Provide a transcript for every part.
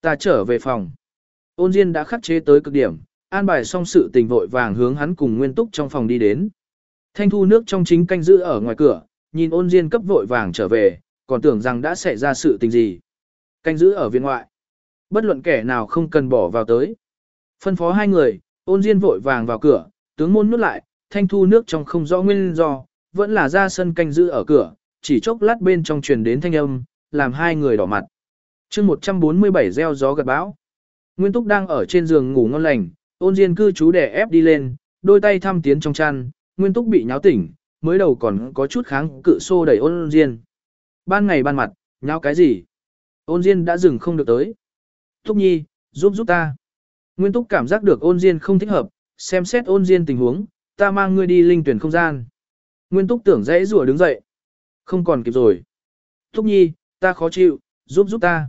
Ta trở về phòng. Ôn Diên đã khắc chế tới cực điểm, an bài xong sự tình vội vàng hướng hắn cùng Nguyên Túc trong phòng đi đến. Thanh thu nước trong chính canh giữ ở ngoài cửa, nhìn ôn Diên cấp vội vàng trở về, còn tưởng rằng đã xảy ra sự tình gì. Canh giữ ở viên ngoại. Bất luận kẻ nào không cần bỏ vào tới. Phân phó hai người, ôn Diên vội vàng vào cửa, tướng môn nút lại, thanh thu nước trong không rõ nguyên do, vẫn là ra sân canh giữ ở cửa, chỉ chốc lát bên trong truyền đến thanh âm, làm hai người đỏ mặt chương 147 gieo gió gật bão. Nguyên Túc đang ở trên giường ngủ ngon lành, ôn diên cư chú đè ép đi lên, đôi tay thăm tiến trong chăn, Nguyên Túc bị nháo tỉnh, mới đầu còn có chút kháng cự xô đẩy ôn diên. Ban ngày ban mặt, nháo cái gì? Ôn diên đã dừng không được tới. Túc nhi, giúp giúp ta. Nguyên Túc cảm giác được ôn diên không thích hợp, xem xét ôn diên tình huống, ta mang ngươi đi linh tuyển không gian. Nguyên Túc tưởng dễ rùa đứng dậy. Không còn kịp rồi. Túc nhi, ta khó chịu, giúp giúp ta.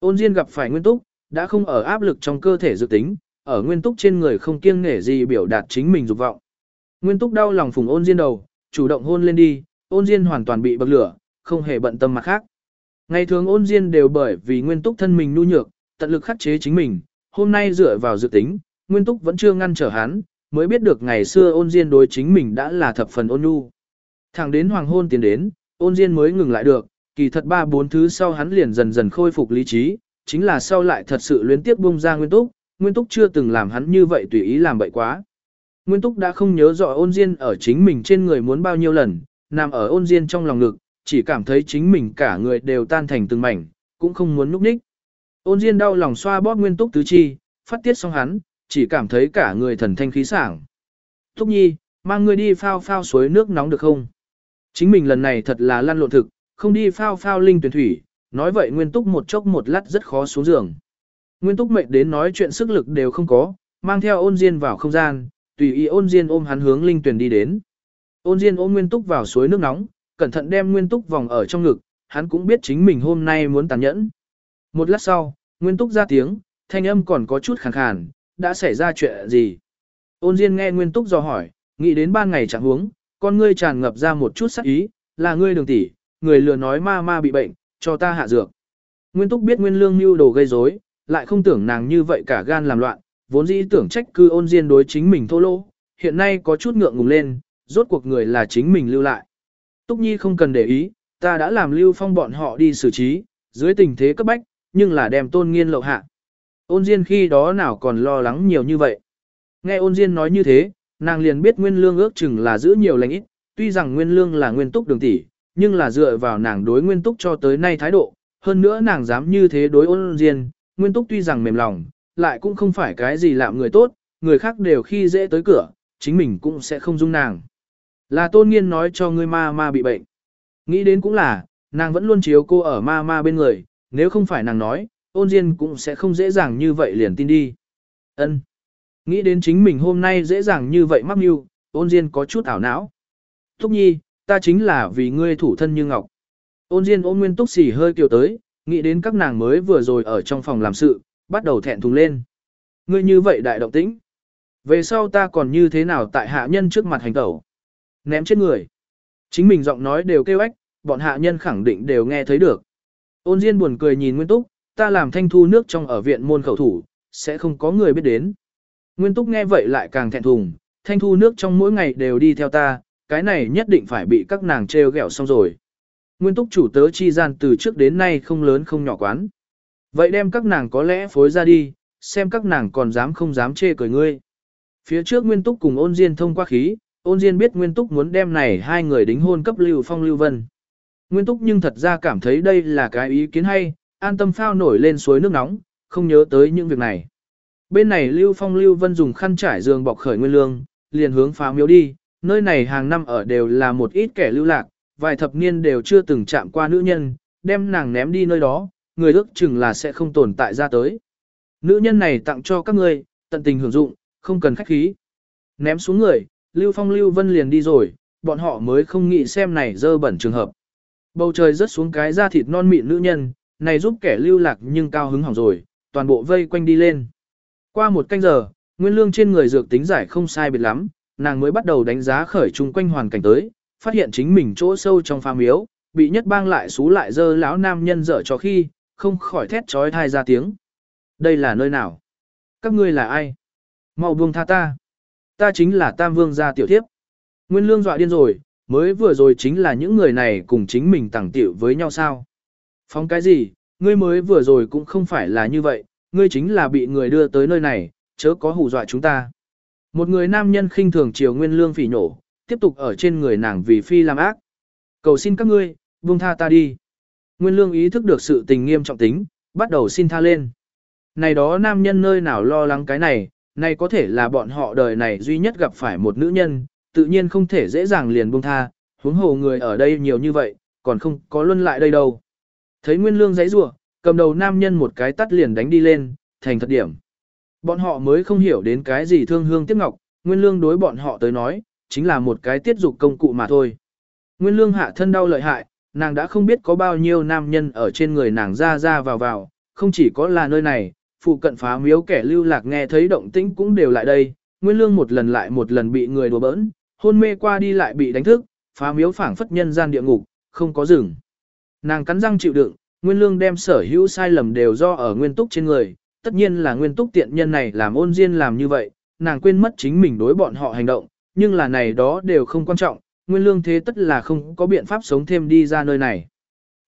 Ôn diên gặp phải Nguyên Túc, đã không ở áp lực trong cơ thể dự tính, ở Nguyên Túc trên người không kiêng nể gì biểu đạt chính mình dục vọng. Nguyên Túc đau lòng phùng ôn diên đầu, chủ động hôn lên đi, ôn diên hoàn toàn bị bậc lửa, không hề bận tâm mặt khác. Ngày thường ôn diên đều bởi vì Nguyên Túc thân mình nhu nhược, tận lực khắc chế chính mình, hôm nay dựa vào dự tính, Nguyên Túc vẫn chưa ngăn trở hắn, mới biết được ngày xưa ôn diên đối chính mình đã là thập phần ôn nhu. Thẳng đến hoàng hôn tiến đến, ôn diên mới ngừng lại được, kỳ thật ba bốn thứ sau hắn liền dần dần khôi phục lý trí, chính là sau lại thật sự luyến tiếp bung ra Nguyên Túc, Nguyên Túc chưa từng làm hắn như vậy tùy ý làm bậy quá. Nguyên Túc đã không nhớ rõ ôn diên ở chính mình trên người muốn bao nhiêu lần, nằm ở ôn diên trong lòng ngực, chỉ cảm thấy chính mình cả người đều tan thành từng mảnh, cũng không muốn núp ních. Ôn diên đau lòng xoa bóp Nguyên Túc tứ chi, phát tiết xong hắn, chỉ cảm thấy cả người thần thanh khí sảng. Túc nhi, mang người đi phao phao suối nước nóng được không? Chính mình lần này thật là lăn lộn thực, không đi phao phao linh tuyển thủy, nói vậy Nguyên Túc một chốc một lát rất khó xuống giường. Nguyên Túc mệt đến nói chuyện sức lực đều không có, mang theo ôn diên vào không gian, tùy ý ôn diên ôm hắn hướng linh tuyển đi đến. Ôn diên ôm Nguyên Túc vào suối nước nóng, cẩn thận đem Nguyên Túc vòng ở trong ngực, hắn cũng biết chính mình hôm nay muốn tàn nhẫn. Một lát sau, Nguyên Túc ra tiếng, thanh âm còn có chút khàn khàn, đã xảy ra chuyện gì? Ôn Diên nghe Nguyên Túc do hỏi, nghĩ đến ban ngày chẳng huống, con ngươi tràn ngập ra một chút sắc ý, là ngươi đường tỷ, người lừa nói ma ma bị bệnh, cho ta hạ dược. Nguyên Túc biết Nguyên Lương mưu đồ gây rối, lại không tưởng nàng như vậy cả gan làm loạn, vốn dĩ tưởng trách cư ôn diên đối chính mình thô lỗ, hiện nay có chút ngượng ngùng lên, rốt cuộc người là chính mình lưu lại. Túc Nhi không cần để ý, ta đã làm lưu phong bọn họ đi xử trí, dưới tình thế cấp bách, nhưng là đem tôn nghiên lậu hạ. Ôn Diên khi đó nào còn lo lắng nhiều như vậy. Nghe ôn Diên nói như thế, nàng liền biết Nguyên Lương ước chừng là giữ nhiều lành ít, tuy rằng Nguyên Lương là nguyên túc đường tỷ, nhưng là dựa vào nàng đối nguyên túc cho tới nay thái độ, hơn nữa nàng dám như thế đối ôn Diên, nguyên túc tuy rằng mềm lòng, lại cũng không phải cái gì làm người tốt, người khác đều khi dễ tới cửa, chính mình cũng sẽ không dung nàng. Là tôn nghiên nói cho ngươi ma ma bị bệnh. Nghĩ đến cũng là, nàng vẫn luôn chiếu cô ở ma ma bên người, nếu không phải nàng nói, ôn diên cũng sẽ không dễ dàng như vậy liền tin đi. Ân. Nghĩ đến chính mình hôm nay dễ dàng như vậy mắc mưu, ôn diên có chút ảo não. Thúc nhi, ta chính là vì ngươi thủ thân như ngọc. Ôn diên ôn nguyên túc xỉ hơi kiều tới, nghĩ đến các nàng mới vừa rồi ở trong phòng làm sự, bắt đầu thẹn thùng lên. Ngươi như vậy đại động tĩnh. Về sau ta còn như thế nào tại hạ nhân trước mặt hành tẩu. Ném chết người. Chính mình giọng nói đều kêu ếch, bọn hạ nhân khẳng định đều nghe thấy được. Ôn Diên buồn cười nhìn Nguyên Túc, ta làm thanh thu nước trong ở viện môn khẩu thủ, sẽ không có người biết đến. Nguyên Túc nghe vậy lại càng thẹn thùng, thanh thu nước trong mỗi ngày đều đi theo ta, cái này nhất định phải bị các nàng treo gẹo xong rồi. Nguyên Túc chủ tớ chi gian từ trước đến nay không lớn không nhỏ quán. Vậy đem các nàng có lẽ phối ra đi, xem các nàng còn dám không dám chê cười ngươi. Phía trước Nguyên Túc cùng ôn Diên thông qua khí, ôn Diên biết Nguyên Túc muốn đem này hai người đính hôn cấp Lưu Phong Lưu Vân. Nguyên Túc nhưng thật ra cảm thấy đây là cái ý kiến hay, an tâm phao nổi lên suối nước nóng, không nhớ tới những việc này. Bên này Lưu Phong Lưu Vân dùng khăn trải giường bọc khởi nguyên lương, liền hướng phá miếu đi, nơi này hàng năm ở đều là một ít kẻ lưu lạc, vài thập niên đều chưa từng chạm qua nữ nhân, đem nàng ném đi nơi đó, người ước chừng là sẽ không tồn tại ra tới. Nữ nhân này tặng cho các ngươi, tận tình hưởng dụng, không cần khách khí. Ném xuống người, Lưu Phong Lưu Vân liền đi rồi, bọn họ mới không nghĩ xem này dơ bẩn trường hợp. Bầu trời rớt xuống cái da thịt non mịn nữ nhân, này giúp kẻ lưu lạc nhưng cao hứng hỏng rồi, toàn bộ vây quanh đi lên. Qua một canh giờ, nguyên lương trên người dược tính giải không sai biệt lắm, nàng mới bắt đầu đánh giá khởi chung quanh hoàn cảnh tới, phát hiện chính mình chỗ sâu trong pha miếu, bị nhất bang lại xú lại dơ lão nam nhân dở cho khi, không khỏi thét trói thai ra tiếng. Đây là nơi nào? Các ngươi là ai? Mau buông tha ta. Ta chính là Tam Vương gia tiểu thiếp. Nguyên Lương dọa điên rồi, mới vừa rồi chính là những người này cùng chính mình tẳng tiểu với nhau sao? Phóng cái gì, ngươi mới vừa rồi cũng không phải là như vậy, ngươi chính là bị người đưa tới nơi này, chớ có hù dọa chúng ta. Một người nam nhân khinh thường chiều Nguyên Lương phỉ nổ, tiếp tục ở trên người nàng vì phi làm ác. Cầu xin các ngươi, buông tha ta đi. Nguyên Lương ý thức được sự tình nghiêm trọng tính, bắt đầu xin tha lên. Này đó nam nhân nơi nào lo lắng cái này, này có thể là bọn họ đời này duy nhất gặp phải một nữ nhân, tự nhiên không thể dễ dàng liền buông tha, huống hồ người ở đây nhiều như vậy, còn không có luân lại đây đâu. Thấy Nguyên Lương giấy rủa, cầm đầu nam nhân một cái tắt liền đánh đi lên, thành thật điểm. Bọn họ mới không hiểu đến cái gì thương hương tiếc ngọc, Nguyên Lương đối bọn họ tới nói, chính là một cái tiết dục công cụ mà thôi. Nguyên Lương hạ thân đau lợi hại, nàng đã không biết có bao nhiêu nam nhân ở trên người nàng ra ra vào vào, không chỉ có là nơi này, phụ cận phá miếu kẻ lưu lạc nghe thấy động tĩnh cũng đều lại đây, Nguyên Lương một lần lại một lần bị người đùa bỡn, hôn mê qua đi lại bị đánh thức, phá miếu phảng phất nhân gian địa ngục, không có rừng. Nàng cắn răng chịu đựng, Nguyên Lương đem sở hữu sai lầm đều do ở Nguyên Túc trên người, tất nhiên là Nguyên Túc tiện nhân này làm ôn diên làm như vậy, nàng quên mất chính mình đối bọn họ hành động, nhưng là này đó đều không quan trọng, Nguyên Lương thế tất là không có biện pháp sống thêm đi ra nơi này.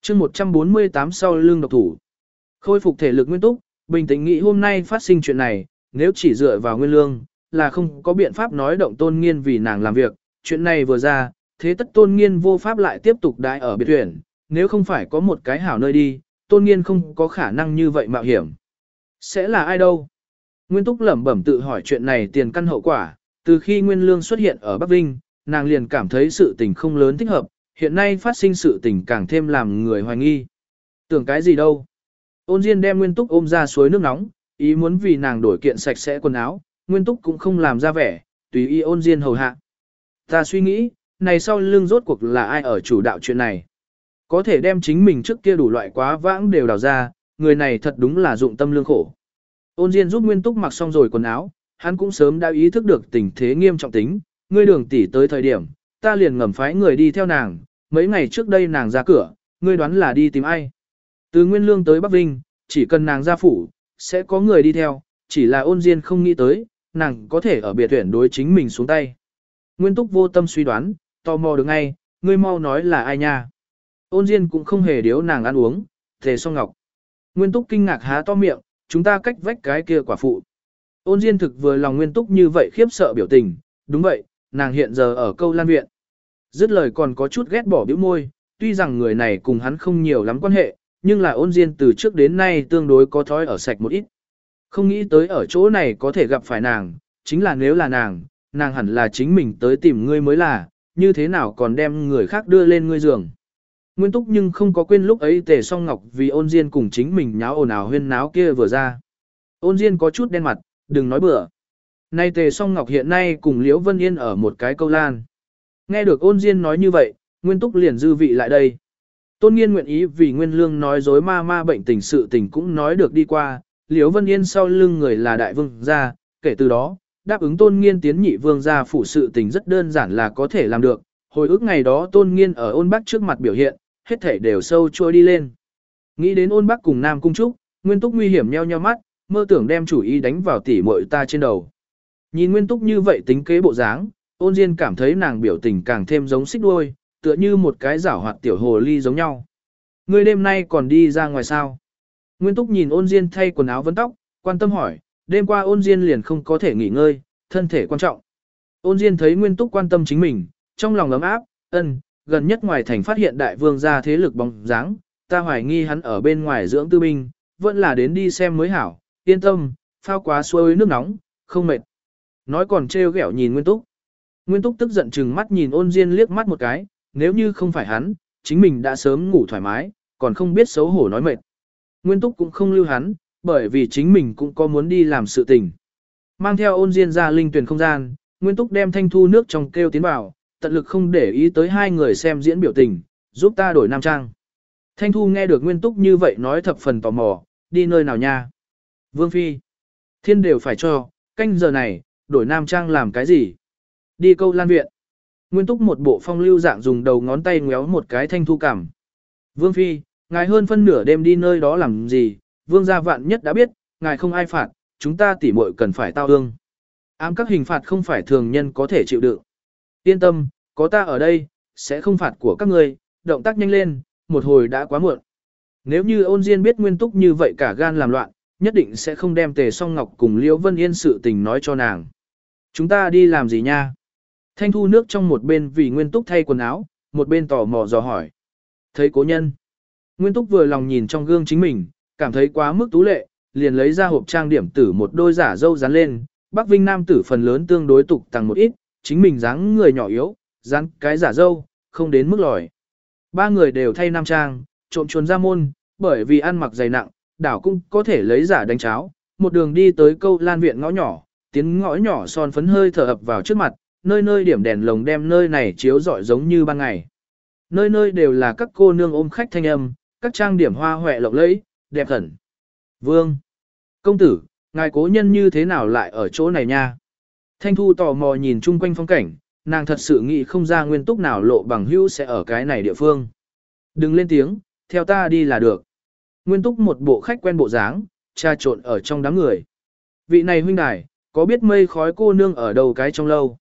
chương 148 sau lương độc thủ, khôi phục thể lực Nguyên Túc, bình tĩnh nghĩ hôm nay phát sinh chuyện này, nếu chỉ dựa vào Nguyên Lương, là không có biện pháp nói động tôn nghiên vì nàng làm việc, chuyện này vừa ra, thế tất tôn nghiên vô pháp lại tiếp tục đại ở biệt tuyển, nếu không phải có một cái hảo nơi đi, tôn nghiên không có khả năng như vậy mạo hiểm. Sẽ là ai đâu? Nguyên Túc lẩm bẩm tự hỏi chuyện này tiền căn hậu quả, từ khi Nguyên Lương xuất hiện ở Bắc Vinh, nàng liền cảm thấy sự tình không lớn thích hợp, hiện nay phát sinh sự tình càng thêm làm người hoài nghi. Tưởng cái gì đâu? Ôn Diên đem Nguyên Túc ôm ra suối nước nóng, ý muốn vì nàng đổi kiện sạch sẽ quần áo, Nguyên Túc cũng không làm ra vẻ, tùy ý Ôn Diên hầu hạ. Ta suy nghĩ, này sau lưng rốt cuộc là ai ở chủ đạo chuyện này? Có thể đem chính mình trước kia đủ loại quá vãng đều đào ra, người này thật đúng là dụng tâm lương khổ. Ôn Diên giúp Nguyên Túc mặc xong rồi quần áo, hắn cũng sớm đã ý thức được tình thế nghiêm trọng tính, ngươi đường tỷ tới thời điểm, ta liền ngầm phái người đi theo nàng, mấy ngày trước đây nàng ra cửa, ngươi đoán là đi tìm ai. Từ Nguyên Lương tới Bắc Vinh, chỉ cần nàng ra phủ, sẽ có người đi theo, chỉ là ôn Diên không nghĩ tới, nàng có thể ở biệt tuyển đối chính mình xuống tay. Nguyên Túc vô tâm suy đoán, tò mò được ngay, ngươi mau nói là ai nha. Ôn Diên cũng không hề điếu nàng ăn uống, thề song ngọc. Nguyên Túc kinh ngạc há to miệng, chúng ta cách vách cái kia quả phụ. Ôn Diên thực vừa lòng Nguyên Túc như vậy khiếp sợ biểu tình, đúng vậy, nàng hiện giờ ở câu lan viện. Dứt lời còn có chút ghét bỏ biểu môi, tuy rằng người này cùng hắn không nhiều lắm quan hệ, nhưng là ôn Diên từ trước đến nay tương đối có thói ở sạch một ít. Không nghĩ tới ở chỗ này có thể gặp phải nàng, chính là nếu là nàng, nàng hẳn là chính mình tới tìm ngươi mới là, như thế nào còn đem người khác đưa lên ngươi giường. Nguyên túc nhưng không có quên lúc ấy tề song ngọc vì ôn diên cùng chính mình nháo ồn ào huyên náo kia vừa ra. Ôn diên có chút đen mặt, đừng nói bừa. Nay tề song ngọc hiện nay cùng Liễu Vân Yên ở một cái câu lan. Nghe được ôn diên nói như vậy, Nguyên túc liền dư vị lại đây. Tôn nghiên nguyện ý vì Nguyên lương nói dối ma ma bệnh tình sự tình cũng nói được đi qua, Liễu Vân Yên sau lưng người là đại vương gia, kể từ đó, đáp ứng tôn nghiên tiến nhị vương gia phủ sự tình rất đơn giản là có thể làm được. Hồi ức ngày đó tôn nghiên ở ôn bắc trước mặt biểu hiện, hết thể đều sâu trôi đi lên. Nghĩ đến ôn bắc cùng Nam Cung Trúc, Nguyên Túc nguy hiểm nheo nheo mắt, mơ tưởng đem chủ ý đánh vào tỉ muội ta trên đầu. Nhìn Nguyên Túc như vậy tính kế bộ dáng, ôn Diên cảm thấy nàng biểu tình càng thêm giống xích đuôi, tựa như một cái giảo hoạt tiểu hồ ly giống nhau. Ngươi đêm nay còn đi ra ngoài sao? Nguyên Túc nhìn ôn Diên thay quần áo vấn tóc, quan tâm hỏi, đêm qua ôn Diên liền không có thể nghỉ ngơi, thân thể quan trọng. Ôn Diên thấy Nguyên Túc quan tâm chính mình, trong lòng ấm áp, ân, gần nhất ngoài thành phát hiện đại vương gia thế lực bóng dáng, ta hoài nghi hắn ở bên ngoài dưỡng tư binh, vẫn là đến đi xem mới hảo, yên tâm, phao quá xuôi nước nóng, không mệt. Nói còn trêu ghẹo nhìn Nguyên Túc. Nguyên Túc tức giận chừng mắt nhìn ôn Diên liếc mắt một cái, nếu như không phải hắn, chính mình đã sớm ngủ thoải mái, còn không biết xấu hổ nói mệt. Nguyên Túc cũng không lưu hắn, bởi vì chính mình cũng có muốn đi làm sự tình. Mang theo ôn Diên ra linh tuyển không gian, Nguyên Túc đem thanh thu nước trong kêu tiến vào, tận lực không để ý tới hai người xem diễn biểu tình, giúp ta đổi nam trang. Thanh Thu nghe được Nguyên Túc như vậy nói thập phần tò mò, đi nơi nào nha? Vương Phi. Thiên đều phải cho, canh giờ này, đổi nam trang làm cái gì? Đi câu lan viện. Nguyên Túc một bộ phong lưu dạng dùng đầu ngón tay ngéo một cái Thanh Thu cảm. Vương Phi, ngài hơn phân nửa đêm đi nơi đó làm gì? Vương gia vạn nhất đã biết, ngài không ai phạt, chúng ta tỉ muội cần phải tao ương. Ám các hình phạt không phải thường nhân có thể chịu đựng. Yên tâm, có ta ở đây, sẽ không phạt của các ngươi, động tác nhanh lên, một hồi đã quá muộn. Nếu như ôn diên biết nguyên túc như vậy cả gan làm loạn, nhất định sẽ không đem tề song ngọc cùng Liễu Vân Yên sự tình nói cho nàng. Chúng ta đi làm gì nha? Thanh thu nước trong một bên vì nguyên túc thay quần áo, một bên tò mò dò hỏi. Thấy cố nhân. Nguyên túc vừa lòng nhìn trong gương chính mình, cảm thấy quá mức tú lệ, liền lấy ra hộp trang điểm tử một đôi giả dâu dán lên. Bắc Vinh Nam tử phần lớn tương đối tục tăng một ít, chính mình dáng người nhỏ yếu, dáng cái giả dâu, không đến mức lòi. Ba người đều thay nam trang, trộm chuồn ra môn, bởi vì ăn mặc dày nặng, đảo cũng có thể lấy giả đánh cháo. Một đường đi tới câu lan viện ngõ nhỏ, tiếng ngõ nhỏ son phấn hơi thở ập vào trước mặt, nơi nơi điểm đèn lồng đem nơi này chiếu rọi giống như ban ngày. Nơi nơi đều là các cô nương ôm khách thanh âm, các trang điểm hoa hoẹ lộng lẫy, đẹp thần. Vương! Công tử, ngài cố nhân như thế nào lại ở chỗ này nha? Thanh Thu tò mò nhìn chung quanh phong cảnh, nàng thật sự nghĩ không ra nguyên túc nào lộ bằng hữu sẽ ở cái này địa phương. Đừng lên tiếng, theo ta đi là được. Nguyên túc một bộ khách quen bộ dáng, tra trộn ở trong đám người. Vị này huynh đài, có biết mây khói cô nương ở đầu cái trong lâu?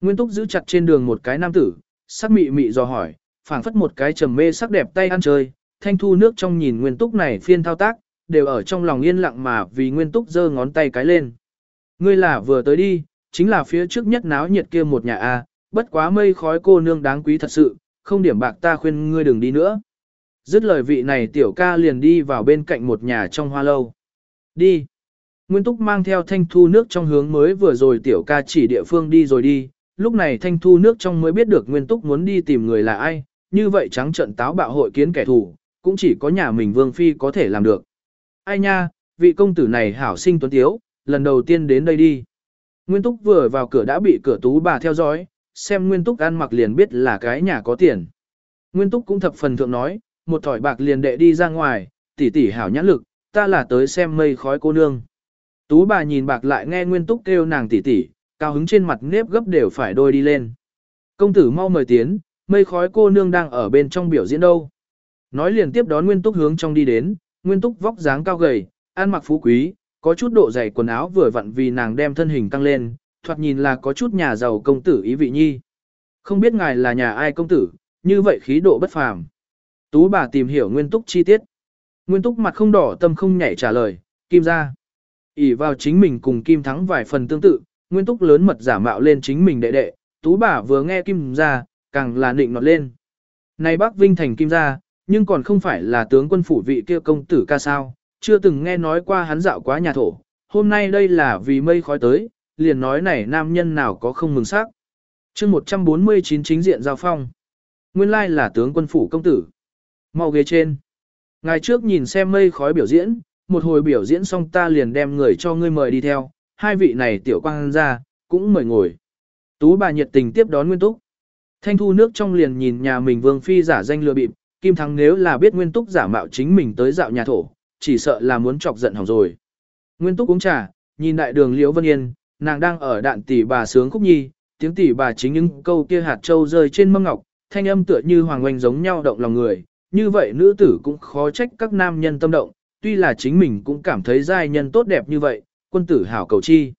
Nguyên túc giữ chặt trên đường một cái nam tử, sắc mị mị dò hỏi, phảng phất một cái trầm mê sắc đẹp tay ăn chơi, thanh thu nước trong nhìn nguyên túc này phiên thao tác, đều ở trong lòng yên lặng mà vì nguyên túc giơ ngón tay cái lên. Ngươi là vừa tới đi, chính là phía trước nhất náo nhiệt kia một nhà A, bất quá mây khói cô nương đáng quý thật sự, không điểm bạc ta khuyên ngươi đừng đi nữa. Dứt lời vị này tiểu ca liền đi vào bên cạnh một nhà trong hoa lâu. Đi. Nguyên Túc mang theo thanh thu nước trong hướng mới vừa rồi tiểu ca chỉ địa phương đi rồi đi, lúc này thanh thu nước trong mới biết được Nguyên Túc muốn đi tìm người là ai, như vậy trắng trận táo bạo hội kiến kẻ thù, cũng chỉ có nhà mình Vương Phi có thể làm được. Ai nha, vị công tử này hảo sinh tuấn tiếu, lần đầu tiên đến đây đi. Nguyên Túc vừa vào cửa đã bị cửa tú bà theo dõi, xem Nguyên Túc ăn mặc liền biết là cái nhà có tiền. Nguyên Túc cũng thập phần thượng nói, một thỏi bạc liền đệ đi ra ngoài, tỷ tỷ hảo nhãn lực, ta là tới xem mây khói cô nương. Tú bà nhìn bạc lại nghe Nguyên Túc kêu nàng tỷ tỷ, cao hứng trên mặt nếp gấp đều phải đôi đi lên. Công tử mau mời tiến, mây khói cô nương đang ở bên trong biểu diễn đâu. Nói liền tiếp đón Nguyên Túc hướng trong đi đến, Nguyên Túc vóc dáng cao gầy, ăn mặc phú quý, có chút độ dày quần áo vừa vặn vì nàng đem thân hình tăng lên, thoạt nhìn là có chút nhà giàu công tử ý vị nhi. Không biết ngài là nhà ai công tử, như vậy khí độ bất phàm. Tú bà tìm hiểu Nguyên Túc chi tiết. Nguyên Túc mặt không đỏ tâm không nhảy trả lời, Kim ra. ỉ vào chính mình cùng Kim thắng vài phần tương tự, Nguyên Túc lớn mật giả mạo lên chính mình đệ đệ, Tú bà vừa nghe Kim ra, càng là nịnh nọt lên. Này bác Vinh thành Kim ra, nhưng còn không phải là tướng quân phủ vị kia công tử ca sao, chưa từng nghe nói qua hắn dạo quá nhà thổ, hôm nay đây là vì mây khói tới, liền nói này nam nhân nào có không mừng sắc. chương 149 chính diện giao phong. Nguyên lai là tướng quân phủ công tử. Mau ghế trên. Ngày trước nhìn xem mây khói biểu diễn, một hồi biểu diễn xong ta liền đem người cho ngươi mời đi theo, hai vị này tiểu quang ra, cũng mời ngồi. Tú bà nhiệt tình tiếp đón Nguyên Túc. Thanh thu nước trong liền nhìn nhà mình vương phi giả danh lừa bịp, Kim Thắng nếu là biết Nguyên Túc giả mạo chính mình tới dạo nhà thổ, chỉ sợ là muốn chọc giận hỏng rồi. Nguyên Túc uống trà, nhìn đại đường Liễu Vân Yên, nàng đang ở đạn tỷ bà sướng khúc nhi, tiếng tỷ bà chính những câu kia hạt châu rơi trên mâm ngọc, thanh âm tựa như hoàng oanh giống nhau động lòng người, như vậy nữ tử cũng khó trách các nam nhân tâm động, tuy là chính mình cũng cảm thấy giai nhân tốt đẹp như vậy, quân tử hảo cầu chi.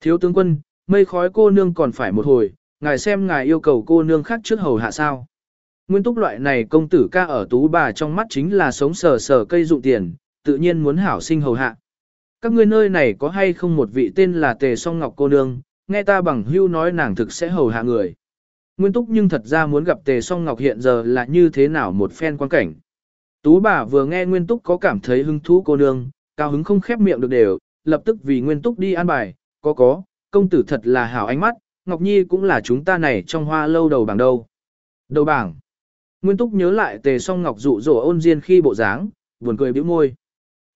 Thiếu tướng quân, mây khói cô nương còn phải một hồi, ngài xem ngài yêu cầu cô nương khác trước hầu hạ sao. Nguyên túc loại này công tử ca ở tú bà trong mắt chính là sống sờ sờ cây dụng tiền, tự nhiên muốn hảo sinh hầu hạ. Các ngươi nơi này có hay không một vị tên là Tề Song Ngọc cô nương, nghe ta bằng hưu nói nàng thực sẽ hầu hạ người. Nguyên túc nhưng thật ra muốn gặp Tề Song Ngọc hiện giờ là như thế nào một phen quan cảnh. Tú bà vừa nghe Nguyên túc có cảm thấy hứng thú cô nương, cao hứng không khép miệng được đều, lập tức vì Nguyên túc đi an bài, có có, công tử thật là hảo ánh mắt, Ngọc Nhi cũng là chúng ta này trong hoa lâu đầu bảng đâu. Đầu bảng. Nguyên túc nhớ lại Tề Song Ngọc dụ dỗ ôn diên khi bộ dáng, buồn cười bĩu môi.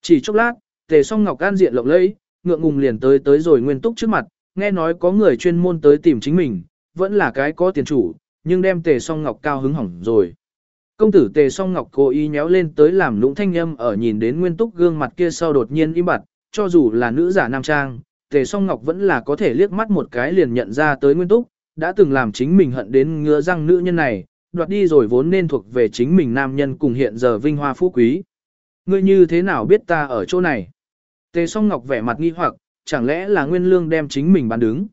Chỉ chốc lát, Tề song ngọc an diện lộng lẫy, ngượng ngùng liền tới tới rồi nguyên túc trước mặt, nghe nói có người chuyên môn tới tìm chính mình, vẫn là cái có tiền chủ, nhưng đem tề song ngọc cao hứng hỏng rồi. Công tử tề song ngọc cố ý nhéo lên tới làm lũng thanh âm ở nhìn đến nguyên túc gương mặt kia sau đột nhiên im bặt, cho dù là nữ giả nam trang, tề song ngọc vẫn là có thể liếc mắt một cái liền nhận ra tới nguyên túc, đã từng làm chính mình hận đến ngứa răng nữ nhân này, đoạt đi rồi vốn nên thuộc về chính mình nam nhân cùng hiện giờ vinh hoa phú quý. Ngươi như thế nào biết ta ở chỗ này? Tề song ngọc vẻ mặt nghi hoặc, chẳng lẽ là Nguyên Lương đem chính mình bán đứng.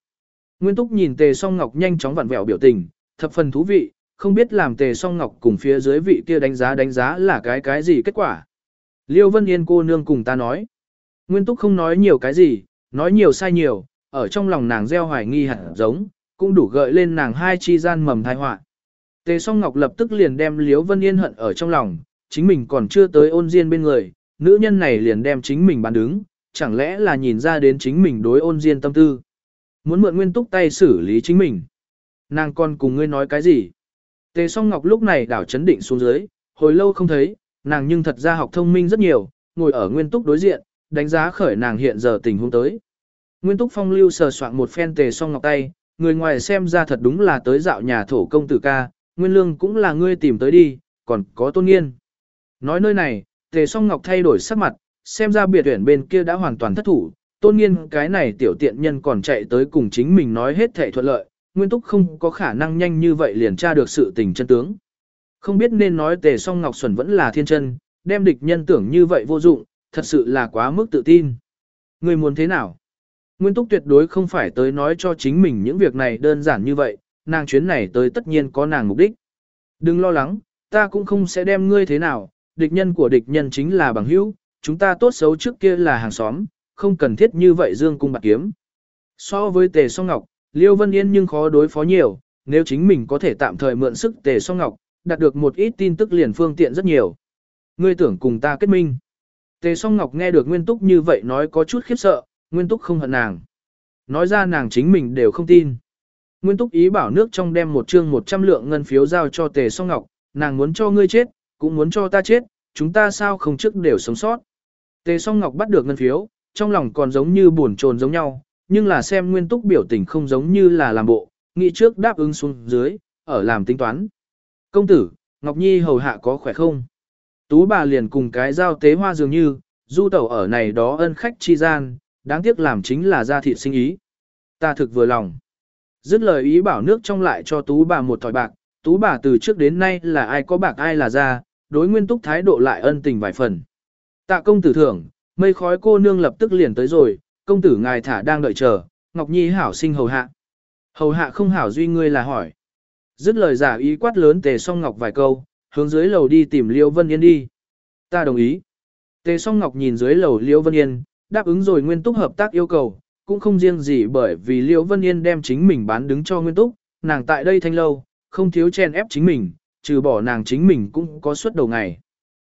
Nguyên Túc nhìn Tề song ngọc nhanh chóng vặn vẹo biểu tình, thập phần thú vị, không biết làm Tề song ngọc cùng phía dưới vị kia đánh giá đánh giá là cái cái gì kết quả. Liêu Vân Yên cô nương cùng ta nói. Nguyên Túc không nói nhiều cái gì, nói nhiều sai nhiều, ở trong lòng nàng gieo hoài nghi hẳn giống, cũng đủ gợi lên nàng hai chi gian mầm thai họa. Tề song ngọc lập tức liền đem Liêu Vân Yên hận ở trong lòng, chính mình còn chưa tới ôn diên bên người, nữ nhân này liền đem chính mình bán đứng, chẳng lẽ là nhìn ra đến chính mình đối ôn diên tâm tư. Muốn mượn nguyên túc tay xử lý chính mình. Nàng còn cùng ngươi nói cái gì? Tề song ngọc lúc này đảo chấn định xuống dưới, hồi lâu không thấy, nàng nhưng thật ra học thông minh rất nhiều, ngồi ở nguyên túc đối diện, đánh giá khởi nàng hiện giờ tình huống tới. Nguyên túc phong lưu sờ soạn một phen tề song ngọc tay, người ngoài xem ra thật đúng là tới dạo nhà thổ công tử ca, nguyên lương cũng là ngươi tìm tới đi, còn có tôn nghiên. Nói nơi này, tề song ngọc thay đổi sắc mặt, xem ra biệt tuyển bên kia đã hoàn toàn thất thủ, tôn nhiên cái này tiểu tiện nhân còn chạy tới cùng chính mình nói hết thể thuận lợi, nguyên túc không có khả năng nhanh như vậy liền tra được sự tình chân tướng. Không biết nên nói tề song ngọc xuẩn vẫn là thiên chân, đem địch nhân tưởng như vậy vô dụng, thật sự là quá mức tự tin. Người muốn thế nào? Nguyên túc tuyệt đối không phải tới nói cho chính mình những việc này đơn giản như vậy, nàng chuyến này tới tất nhiên có nàng mục đích. Đừng lo lắng, ta cũng không sẽ đem ngươi thế nào, địch nhân của địch nhân chính là bằng hữu, chúng ta tốt xấu trước kia là hàng xóm, không cần thiết như vậy dương cung bạc kiếm. So với tề song ngọc, Liêu Vân Yên nhưng khó đối phó nhiều, nếu chính mình có thể tạm thời mượn sức tề song ngọc, đạt được một ít tin tức liền phương tiện rất nhiều. Ngươi tưởng cùng ta kết minh. Tề song ngọc nghe được Nguyên Túc như vậy nói có chút khiếp sợ, Nguyên Túc không hận nàng. Nói ra nàng chính mình đều không tin. Nguyên Túc ý bảo nước trong đem một chương 100 lượng ngân phiếu giao cho Tề song ngọc, nàng muốn cho ngươi chết, cũng muốn cho ta chết, chúng ta sao không trước đều sống sót. Tề song ngọc bắt được ngân phiếu, trong lòng còn giống như buồn chồn giống nhau, nhưng là xem nguyên túc biểu tình không giống như là làm bộ, nghĩ trước đáp ứng xuống dưới, ở làm tính toán. Công tử, Ngọc Nhi hầu hạ có khỏe không? Tú bà liền cùng cái giao tế hoa dường như, du tẩu ở này đó ân khách chi gian, đáng tiếc làm chính là gia thịt sinh ý. Ta thực vừa lòng. Dứt lời ý bảo nước trong lại cho tú bà một thỏi bạc, tú bà từ trước đến nay là ai có bạc ai là ra, đối nguyên túc thái độ lại ân tình vài phần. Tạ công tử thưởng, mây khói cô nương lập tức liền tới rồi, công tử ngài thả đang đợi chờ, Ngọc Nhi hảo sinh hầu hạ. Hầu hạ không hảo duy ngươi là hỏi. Dứt lời giả ý quát lớn tề song Ngọc vài câu, hướng dưới lầu đi tìm Liêu Vân Yên đi. Ta đồng ý. Tề song Ngọc nhìn dưới lầu Liêu Vân Yên, đáp ứng rồi nguyên túc hợp tác yêu cầu, cũng không riêng gì bởi vì Liêu Vân Yên đem chính mình bán đứng cho nguyên túc, nàng tại đây thanh lâu, không thiếu chen ép chính mình, trừ bỏ nàng chính mình cũng có suất đầu ngày.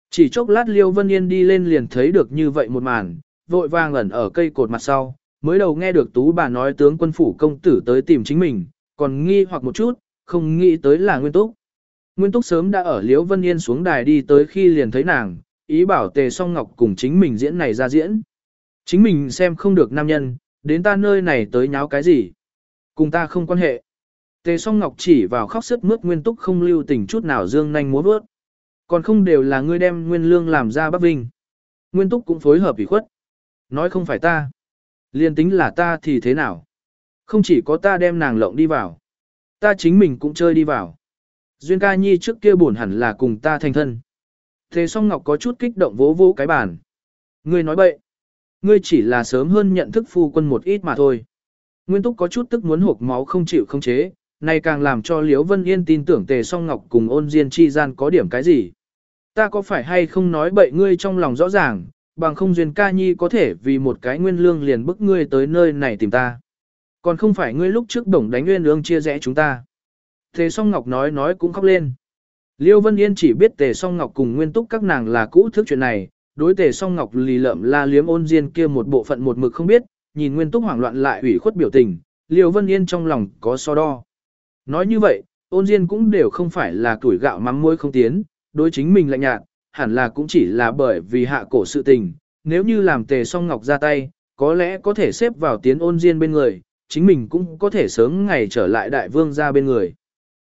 Chỉ chốc lát Liêu Vân Yên đi lên liền thấy được như vậy một màn, vội vàng ẩn ở cây cột mặt sau, mới đầu nghe được tú bà nói tướng quân phủ công tử tới tìm chính mình, còn nghi hoặc một chút, không nghĩ tới là Nguyên Túc. Nguyên Túc sớm đã ở Liễu Vân Yên xuống đài đi tới khi liền thấy nàng, ý bảo Tề Song Ngọc cùng chính mình diễn này ra diễn. Chính mình xem không được nam nhân, đến ta nơi này tới nháo cái gì. Cùng ta không quan hệ. Tề Song Ngọc chỉ vào khóc sức mướt Nguyên Túc không lưu tình chút nào dương nanh múa bước. Còn không đều là ngươi đem Nguyên Lương làm ra Bắc Vinh. Nguyên Túc cũng phối hợp ủy khuất. Nói không phải ta. Liên tính là ta thì thế nào? Không chỉ có ta đem nàng lộng đi vào. Ta chính mình cũng chơi đi vào. Duyên ca nhi trước kia buồn hẳn là cùng ta thành thân. Thế song ngọc có chút kích động vỗ vỗ cái bàn. Ngươi nói bậy. Ngươi chỉ là sớm hơn nhận thức phu quân một ít mà thôi. Nguyên túc có chút tức muốn hộp máu không chịu không chế, này càng làm cho Liễu Vân Yên tin tưởng Tề Song Ngọc cùng ôn diên chi gian có điểm cái gì. Ta có phải hay không nói bậy ngươi trong lòng rõ ràng, bằng không duyên ca nhi có thể vì một cái nguyên lương liền bức ngươi tới nơi này tìm ta. Còn không phải ngươi lúc trước đồng đánh nguyên lương chia rẽ chúng ta. Tề song ngọc nói nói cũng khóc lên. Liêu Vân Yên chỉ biết tề song ngọc cùng nguyên túc các nàng là cũ thức chuyện này, đối tề song ngọc lì lợm la liếm ôn diên kia một bộ phận một mực không biết, nhìn nguyên túc hoảng loạn lại ủy khuất biểu tình, Liêu Vân Yên trong lòng có so đo. Nói như vậy, ôn diên cũng đều không phải là tuổi gạo mắm muối không tiến, đối chính mình lạnh nhạt, hẳn là cũng chỉ là bởi vì hạ cổ sự tình, nếu như làm tề song ngọc ra tay, có lẽ có thể xếp vào tiến ôn diên bên người, chính mình cũng có thể sớm ngày trở lại đại vương ra bên người.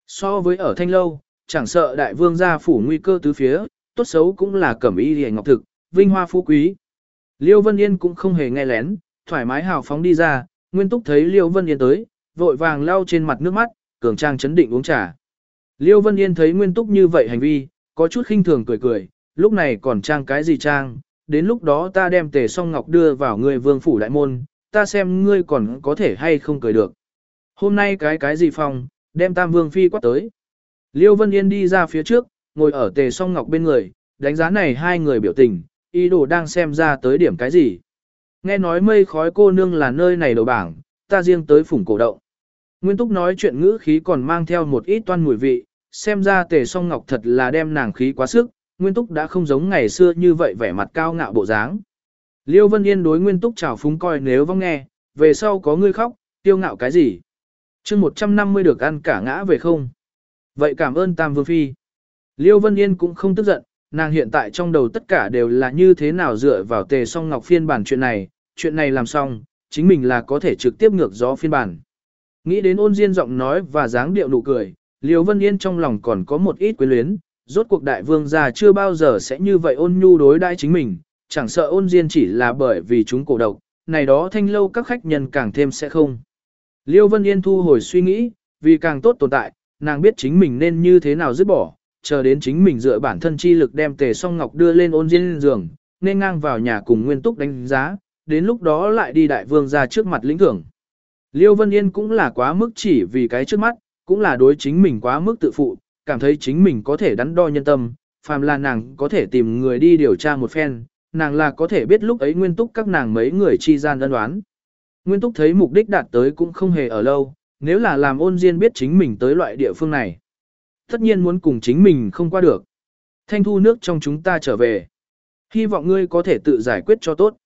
So với ở thanh lâu, chẳng sợ đại vương gia phủ nguy cơ tứ phía, tốt xấu cũng là cẩm y hề ngọc thực, vinh hoa phú quý. Liêu Vân Yên cũng không hề nghe lén, thoải mái hào phóng đi ra, Nguyên Túc thấy Liêu Vân Yên tới, vội vàng lau trên mặt nước mắt, cường trang chấn định uống trà. Liêu Vân Yên thấy Nguyên Túc như vậy hành vi, có chút khinh thường cười cười, lúc này còn trang cái gì trang, đến lúc đó ta đem tề song ngọc đưa vào ngươi vương phủ đại môn, ta xem ngươi còn có thể hay không cười được. Hôm nay cái cái gì phòng, đem tam vương phi quát tới. Liêu Vân Yên đi ra phía trước, ngồi ở tề song ngọc bên người, đánh giá này hai người biểu tình, ý đồ đang xem ra tới điểm cái gì. Nghe nói mây khói cô nương là nơi này đầu bảng, ta riêng tới phủng cổ động. Nguyên Túc nói chuyện ngữ khí còn mang theo một ít toan mùi vị, xem ra tề song ngọc thật là đem nàng khí quá sức, Nguyên Túc đã không giống ngày xưa như vậy vẻ mặt cao ngạo bộ dáng. Liêu Vân Yên đối Nguyên Túc chào phúng coi nếu vong nghe, về sau có ngươi khóc, tiêu ngạo cái gì. chương 150 được ăn cả ngã về không. Vậy cảm ơn Tam Vương Phi. Liêu Vân Yên cũng không tức giận, nàng hiện tại trong đầu tất cả đều là như thế nào dựa vào tề song ngọc phiên bản chuyện này, chuyện này làm xong, chính mình là có thể trực tiếp ngược gió phiên bản. Nghĩ đến ôn diên giọng nói và dáng điệu nụ cười, Liêu Vân Yên trong lòng còn có một ít quyến luyến, rốt cuộc đại vương già chưa bao giờ sẽ như vậy ôn nhu đối đãi chính mình, chẳng sợ ôn diên chỉ là bởi vì chúng cổ độc, này đó thanh lâu các khách nhân càng thêm sẽ không. Liêu Vân Yên thu hồi suy nghĩ, vì càng tốt tồn tại, nàng biết chính mình nên như thế nào dứt bỏ, chờ đến chính mình dựa bản thân chi lực đem tề song ngọc đưa lên ôn diên giường, nên ngang vào nhà cùng nguyên túc đánh giá, đến lúc đó lại đi đại vương ra trước mặt lĩnh thưởng. Liêu Vân Yên cũng là quá mức chỉ vì cái trước mắt, cũng là đối chính mình quá mức tự phụ, cảm thấy chính mình có thể đắn đo nhân tâm, phàm là nàng có thể tìm người đi điều tra một phen, nàng là có thể biết lúc ấy nguyên túc các nàng mấy người chi gian đơn đoán. Nguyên túc thấy mục đích đạt tới cũng không hề ở lâu, nếu là làm ôn diên biết chính mình tới loại địa phương này. Tất nhiên muốn cùng chính mình không qua được. Thanh thu nước trong chúng ta trở về. Hy vọng ngươi có thể tự giải quyết cho tốt.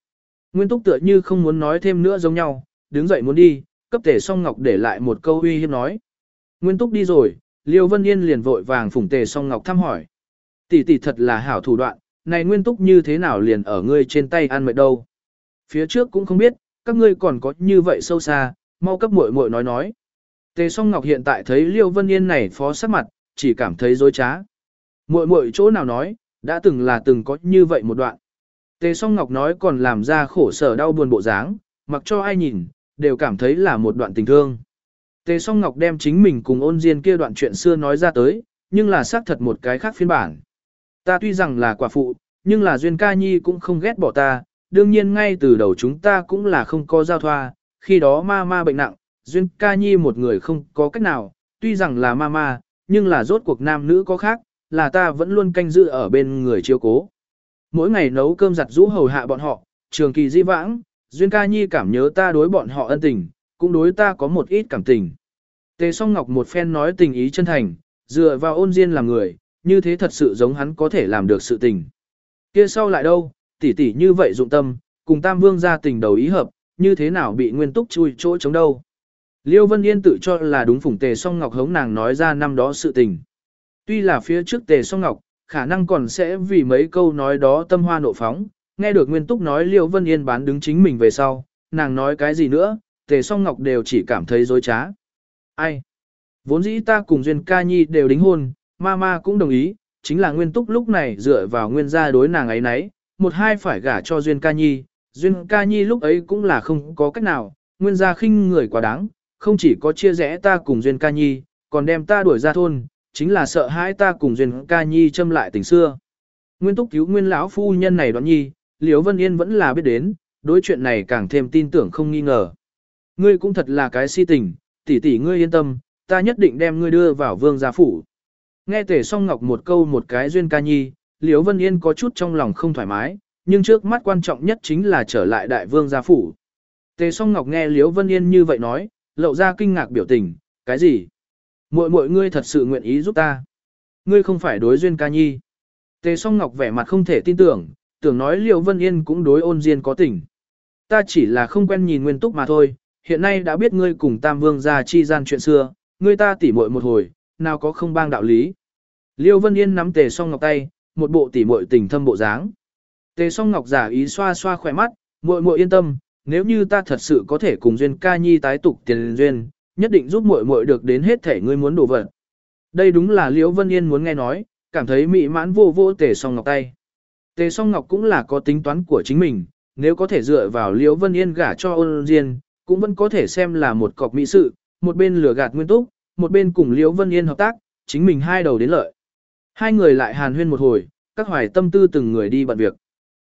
Nguyên túc tựa như không muốn nói thêm nữa giống nhau, đứng dậy muốn đi, cấp tề song ngọc để lại một câu uy hiếp nói. Nguyên túc đi rồi, Liêu Vân Yên liền vội vàng phủng tề song ngọc thăm hỏi. Tỷ tỷ thật là hảo thủ đoạn, này nguyên túc như thế nào liền ở ngươi trên tay ăn mệt đâu. Phía trước cũng không biết, các ngươi còn có như vậy sâu xa, mau cấp muội muội nói nói. Tề song ngọc hiện tại thấy Liêu Vân Yên này phó sắc mặt, chỉ cảm thấy dối trá. Muội muội chỗ nào nói, đã từng là từng có như vậy một đoạn. Tề song ngọc nói còn làm ra khổ sở đau buồn bộ dáng, mặc cho ai nhìn, đều cảm thấy là một đoạn tình thương. Tề song ngọc đem chính mình cùng ôn diên kia đoạn chuyện xưa nói ra tới, nhưng là xác thật một cái khác phiên bản. Ta tuy rằng là quả phụ, nhưng là Duyên ca nhi cũng không ghét bỏ ta, đương nhiên ngay từ đầu chúng ta cũng là không có giao thoa, khi đó ma ma bệnh nặng, Duyên ca nhi một người không có cách nào, tuy rằng là ma ma, nhưng là rốt cuộc nam nữ có khác, là ta vẫn luôn canh giữ ở bên người chiếu cố. Mỗi ngày nấu cơm giặt rũ hầu hạ bọn họ, trường kỳ di vãng, Duyên ca nhi cảm nhớ ta đối bọn họ ân tình, cũng đối ta có một ít cảm tình. Tề song ngọc một phen nói tình ý chân thành, dựa vào ôn diên làm người, như thế thật sự giống hắn có thể làm được sự tình. Kia sau lại đâu, tỷ tỷ như vậy dụng tâm, cùng tam vương ra tình đầu ý hợp, như thế nào bị nguyên túc chui chỗ chống đâu. Liêu Vân Yên tự cho là đúng phủng tề song ngọc hống nàng nói ra năm đó sự tình. Tuy là phía trước tề song ngọc, khả năng còn sẽ vì mấy câu nói đó tâm hoa nộ phóng, nghe được nguyên túc nói Liêu Vân Yên bán đứng chính mình về sau, nàng nói cái gì nữa, tề song ngọc đều chỉ cảm thấy dối trá. Ai? Vốn dĩ ta cùng Duyên ca nhi đều đính hôn, Mama cũng đồng ý, chính là nguyên túc lúc này dựa vào nguyên gia đối nàng ấy nấy, một hai phải gả cho Duyên ca nhi. Duyên ca nhi lúc ấy cũng là không có cách nào, nguyên gia khinh người quá đáng, không chỉ có chia rẽ ta cùng Duyên ca nhi, còn đem ta đuổi ra thôn, chính là sợ hãi ta cùng Duyên ca nhi châm lại tình xưa. Nguyên túc cứu nguyên lão phu nhân này đoạn nhi, Liễu Vân Yên vẫn là biết đến, đối chuyện này càng thêm tin tưởng không nghi ngờ. Ngươi cũng thật là cái si tình, tỷ tỷ ngươi yên tâm, ta nhất định đem ngươi đưa vào vương gia phủ. Nghe tề song ngọc một câu một cái duyên ca nhi, Liễu Vân Yên có chút trong lòng không thoải mái, nhưng trước mắt quan trọng nhất chính là trở lại đại vương gia phủ. Tề song ngọc nghe Liễu Vân Yên như vậy nói, lộ ra kinh ngạc biểu tình, cái gì? Muội muội ngươi thật sự nguyện ý giúp ta. Ngươi không phải đối duyên ca nhi. Tề song ngọc vẻ mặt không thể tin tưởng, tưởng nói liêu Vân Yên cũng đối ôn diên có tình. Ta chỉ là không quen nhìn nguyên túc mà thôi, hiện nay đã biết ngươi cùng Tam Vương ra chi gian chuyện xưa, ngươi ta tỉ muội một hồi, nào có không bang đạo lý. Liêu Vân Yên nắm tề song ngọc tay, một bộ tỉ muội tình thâm bộ dáng. Tề song ngọc giả ý xoa xoa khỏe mắt, muội muội yên tâm, nếu như ta thật sự có thể cùng duyên ca nhi tái tục tiền duyên, nhất định giúp muội muội được đến hết thể ngươi muốn đổ vật. Đây đúng là Liễu Vân Yên muốn nghe nói, cảm thấy mỹ mãn vô vô tề song ngọc tay. Tề song ngọc cũng là có tính toán của chính mình, nếu có thể dựa vào Liễu Vân Yên gả cho ôn diên, cũng vẫn có thể xem là một cọc mỹ sự, một bên lừa gạt nguyên túc, một bên cùng Liễu Vân Yên hợp tác, chính mình hai đầu đến lợi. Hai người lại hàn huyên một hồi, các hoài tâm tư từng người đi bận việc.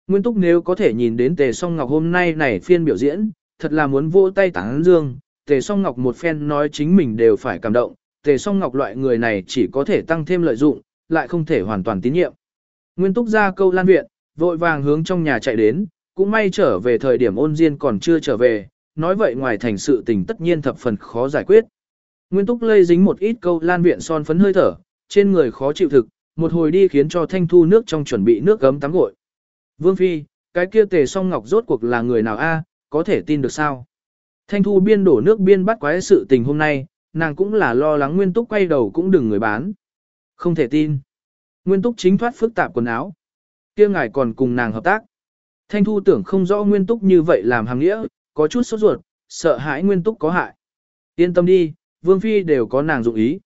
Nguyên Túc nếu có thể nhìn đến Tề Song Ngọc hôm nay này phiên biểu diễn, thật là muốn vỗ tay tán dương, Tề Song Ngọc một phen nói chính mình đều phải cảm động, Tề Song Ngọc loại người này chỉ có thể tăng thêm lợi dụng, lại không thể hoàn toàn tín nhiệm. Nguyên Túc ra câu lan viện, vội vàng hướng trong nhà chạy đến, cũng may trở về thời điểm ôn diên còn chưa trở về, nói vậy ngoài thành sự tình tất nhiên thập phần khó giải quyết. Nguyên Túc lây dính một ít câu lan viện son phấn hơi thở, trên người khó chịu thực, một hồi đi khiến cho thanh thu nước trong chuẩn bị nước gấm tắm gội. Vương Phi, cái kia tề song ngọc rốt cuộc là người nào a? có thể tin được sao? Thanh thu biên đổ nước biên bắt quái sự tình hôm nay, nàng cũng là lo lắng Nguyên Túc quay đầu cũng đừng người bán. Không thể tin. Nguyên Túc chính thoát phức tạp quần áo. kia ngài còn cùng nàng hợp tác. Thanh thu tưởng không rõ Nguyên Túc như vậy làm hàng nghĩa, có chút sốt ruột, sợ hãi Nguyên Túc có hại. Yên tâm đi, Vương Phi đều có nàng dụng ý.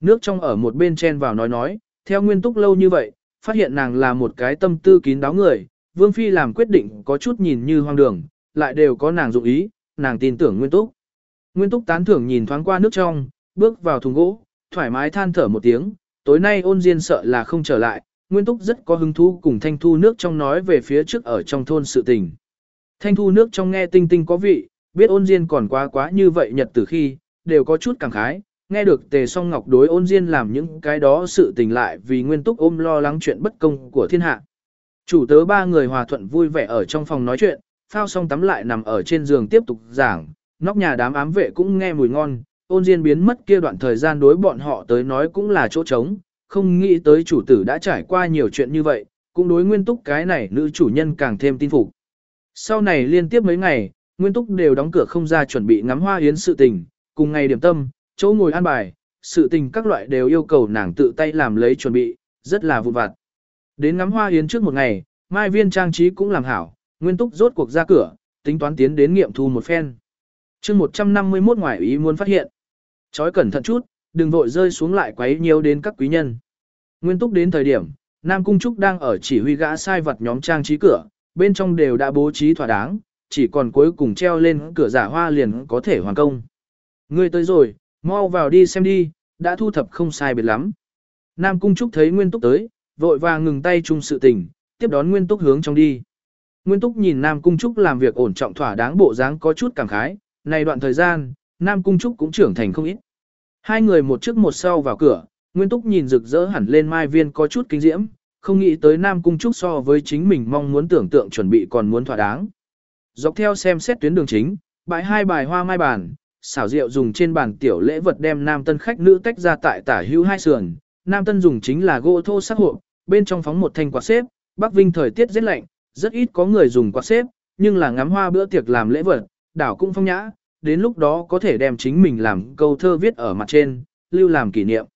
Nước trong ở một bên chen vào nói nói, theo Nguyên Túc lâu như vậy, phát hiện nàng là một cái tâm tư kín đáo người, Vương Phi làm quyết định có chút nhìn như hoang đường, lại đều có nàng dụng ý, nàng tin tưởng Nguyên Túc. Nguyên Túc tán thưởng nhìn thoáng qua nước trong, bước vào thùng gỗ, thoải mái than thở một tiếng, tối nay ôn diên sợ là không trở lại, Nguyên Túc rất có hứng thú cùng Thanh Thu nước trong nói về phía trước ở trong thôn sự tình. Thanh Thu nước trong nghe tinh tinh có vị, biết ôn diên còn quá quá như vậy nhật từ khi, đều có chút cảm khái, nghe được tề song ngọc đối ôn diên làm những cái đó sự tình lại vì Nguyên Túc ôm lo lắng chuyện bất công của thiên hạ. Chủ tớ ba người hòa thuận vui vẻ ở trong phòng nói chuyện, phao xong tắm lại nằm ở trên giường tiếp tục giảng, nóc nhà đám ám vệ cũng nghe mùi ngon, ôn diên biến mất kia đoạn thời gian đối bọn họ tới nói cũng là chỗ trống, không nghĩ tới chủ tử đã trải qua nhiều chuyện như vậy, cũng đối nguyên túc cái này nữ chủ nhân càng thêm tin phục. Sau này liên tiếp mấy ngày, nguyên túc đều đóng cửa không ra chuẩn bị ngắm hoa yến sự tình, cùng ngày điểm tâm, chỗ ngồi an bài, sự tình các loại đều yêu cầu nàng tự tay làm lấy chuẩn bị, rất là vụn vặt. Đến ngắm hoa yến trước một ngày, mai viên trang trí cũng làm hảo, nguyên túc rốt cuộc ra cửa, tính toán tiến đến nghiệm thu một phen. chương 151 ngoài ý muốn phát hiện. Chói cẩn thận chút, đừng vội rơi xuống lại quấy nhiều đến các quý nhân. Nguyên túc đến thời điểm, Nam Cung Trúc đang ở chỉ huy gã sai vật nhóm trang trí cửa, bên trong đều đã bố trí thỏa đáng, chỉ còn cuối cùng treo lên cửa giả hoa liền có thể hoàn công. Ngươi tới rồi, mau vào đi xem đi, đã thu thập không sai biệt lắm. Nam Cung Trúc thấy Nguyên Túc tới, vội vàng ngừng tay chung sự tình, tiếp đón Nguyên Túc hướng trong đi. Nguyên Túc nhìn Nam Cung Trúc làm việc ổn trọng thỏa đáng bộ dáng có chút cảm khái, này đoạn thời gian, Nam Cung Trúc cũng trưởng thành không ít. Hai người một trước một sau vào cửa, Nguyên Túc nhìn rực rỡ hẳn lên mai viên có chút kinh diễm, không nghĩ tới Nam Cung Trúc so với chính mình mong muốn tưởng tượng chuẩn bị còn muốn thỏa đáng. Dọc theo xem xét tuyến đường chính, bãi hai bài hoa mai bàn, xảo rượu dùng trên bàn tiểu lễ vật đem nam tân khách nữ tách ra tại tả hữu hai sườn, nam tân dùng chính là gỗ thô sắc hộ, bên trong phóng một thanh quạt xếp, Bắc Vinh thời tiết rất lạnh, rất ít có người dùng quạt xếp, nhưng là ngắm hoa bữa tiệc làm lễ vật, đảo cũng phong nhã, đến lúc đó có thể đem chính mình làm câu thơ viết ở mặt trên, lưu làm kỷ niệm.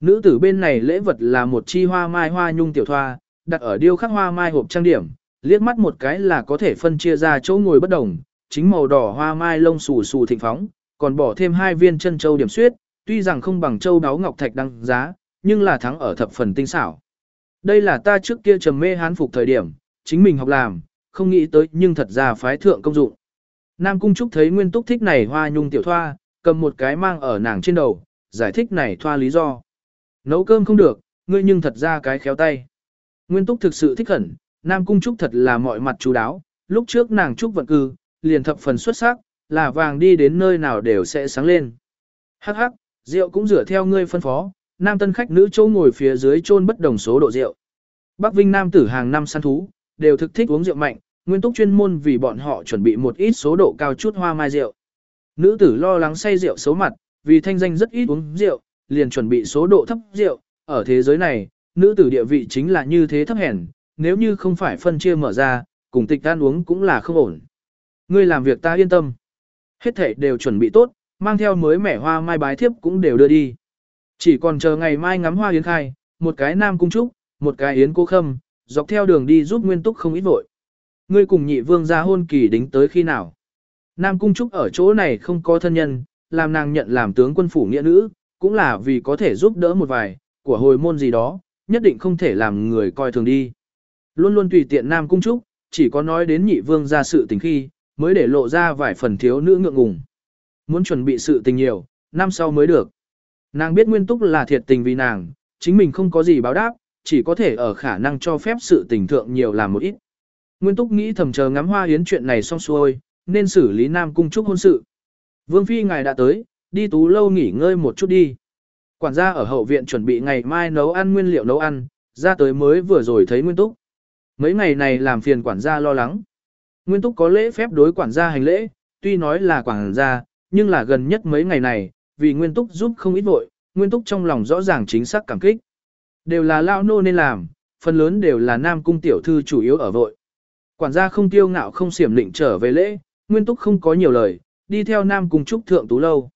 Nữ tử bên này lễ vật là một chi hoa mai hoa nhung tiểu thoa, đặt ở điêu khắc hoa mai hộp trang điểm, liếc mắt một cái là có thể phân chia ra chỗ ngồi bất đồng, chính màu đỏ hoa mai lông xù xù thịnh phóng, còn bỏ thêm hai viên chân châu điểm suyết, tuy rằng không bằng châu đáo ngọc thạch đăng giá, nhưng là thắng ở thập phần tinh xảo. Đây là ta trước kia trầm mê hán phục thời điểm, chính mình học làm, không nghĩ tới nhưng thật ra phái thượng công dụng. Nam Cung Trúc thấy Nguyên Túc thích này hoa nhung tiểu thoa, cầm một cái mang ở nàng trên đầu, giải thích này thoa lý do. Nấu cơm không được, ngươi nhưng thật ra cái khéo tay. Nguyên Túc thực sự thích khẩn, Nam Cung Trúc thật là mọi mặt chú đáo, lúc trước nàng Trúc vận cư, liền thập phần xuất sắc, là vàng đi đến nơi nào đều sẽ sáng lên. Hắc hắc, rượu cũng rửa theo ngươi phân phó, nam tân khách nữ châu ngồi phía dưới chôn bất đồng số độ rượu. Bắc Vinh nam tử hàng năm săn thú, đều thực thích uống rượu mạnh, nguyên túc chuyên môn vì bọn họ chuẩn bị một ít số độ cao chút hoa mai rượu. Nữ tử lo lắng say rượu xấu mặt, vì thanh danh rất ít uống rượu, liền chuẩn bị số độ thấp rượu, ở thế giới này, nữ tử địa vị chính là như thế thấp hèn, nếu như không phải phân chia mở ra, cùng tịch ăn uống cũng là không ổn. Ngươi làm việc ta yên tâm. Hết thể đều chuẩn bị tốt, mang theo mới mẻ hoa mai bái thiếp cũng đều đưa đi. Chỉ còn chờ ngày mai ngắm hoa yến khai, một cái nam cung trúc, một cái yến cô khâm, dọc theo đường đi giúp nguyên túc không ít vội. Ngươi cùng nhị vương ra hôn kỳ đính tới khi nào? Nam cung trúc ở chỗ này không có thân nhân, làm nàng nhận làm tướng quân phủ nghĩa nữ, cũng là vì có thể giúp đỡ một vài, của hồi môn gì đó, nhất định không thể làm người coi thường đi. Luôn luôn tùy tiện Nam cung trúc, chỉ có nói đến nhị vương ra sự tình khi, mới để lộ ra vài phần thiếu nữ ngượng ngùng. Muốn chuẩn bị sự tình nhiều, năm sau mới được. Nàng biết nguyên túc là thiệt tình vì nàng, chính mình không có gì báo đáp, chỉ có thể ở khả năng cho phép sự tình thượng nhiều làm một ít. Nguyên Túc nghĩ thầm chờ ngắm hoa yến chuyện này xong xuôi, nên xử lý Nam Cung Trúc hôn sự. Vương Phi ngài đã tới, đi tú lâu nghỉ ngơi một chút đi. Quản gia ở hậu viện chuẩn bị ngày mai nấu ăn nguyên liệu nấu ăn, ra tới mới vừa rồi thấy Nguyên Túc. Mấy ngày này làm phiền quản gia lo lắng. Nguyên Túc có lễ phép đối quản gia hành lễ, tuy nói là quản gia, nhưng là gần nhất mấy ngày này, vì Nguyên Túc giúp không ít vội, Nguyên Túc trong lòng rõ ràng chính xác cảm kích. Đều là lao nô nên làm, phần lớn đều là nam cung tiểu thư chủ yếu ở vội. Quản gia không tiêu ngạo không xiểm lịnh trở về lễ, Nguyên Túc không có nhiều lời, đi theo nam cung trúc thượng tú lâu.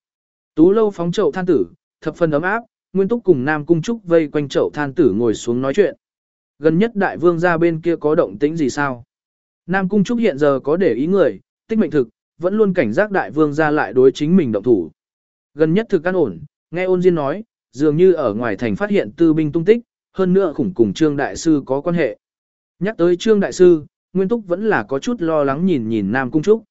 Tú lâu phóng chậu than tử, thập phần ấm áp, Nguyên Túc cùng nam cung trúc vây quanh chậu than tử ngồi xuống nói chuyện. Gần nhất đại vương ra bên kia có động tĩnh gì sao? Nam cung trúc hiện giờ có để ý người, tích mệnh thực, vẫn luôn cảnh giác đại vương ra lại đối chính mình động thủ. Gần nhất thực căn ổn, nghe ôn diên nói, dường như ở ngoài thành phát hiện tư binh tung tích, hơn nữa khủng cùng Trương Đại Sư có quan hệ. Nhắc tới Trương Đại Sư, Nguyên Túc vẫn là có chút lo lắng nhìn nhìn Nam Cung Trúc.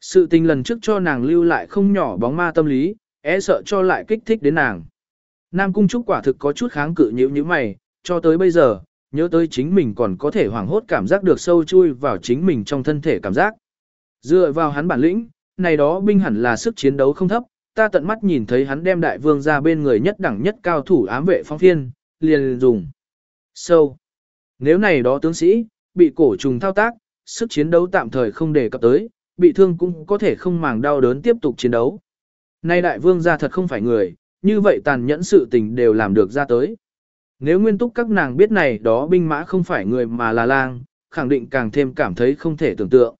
Sự tình lần trước cho nàng lưu lại không nhỏ bóng ma tâm lý, e sợ cho lại kích thích đến nàng. Nam Cung Trúc quả thực có chút kháng cự nhíu như mày, cho tới bây giờ, nhớ tới chính mình còn có thể hoảng hốt cảm giác được sâu chui vào chính mình trong thân thể cảm giác. Dựa vào hắn bản lĩnh, này đó binh hẳn là sức chiến đấu không thấp, ta tận mắt nhìn thấy hắn đem đại vương ra bên người nhất đẳng nhất cao thủ ám vệ phong phiên, liền dùng. Sâu. Nếu này đó tướng sĩ, bị cổ trùng thao tác, sức chiến đấu tạm thời không đề cập tới, bị thương cũng có thể không màng đau đớn tiếp tục chiến đấu. Nay đại vương gia thật không phải người, như vậy tàn nhẫn sự tình đều làm được ra tới. Nếu nguyên túc các nàng biết này đó binh mã không phải người mà là lang, khẳng định càng thêm cảm thấy không thể tưởng tượng.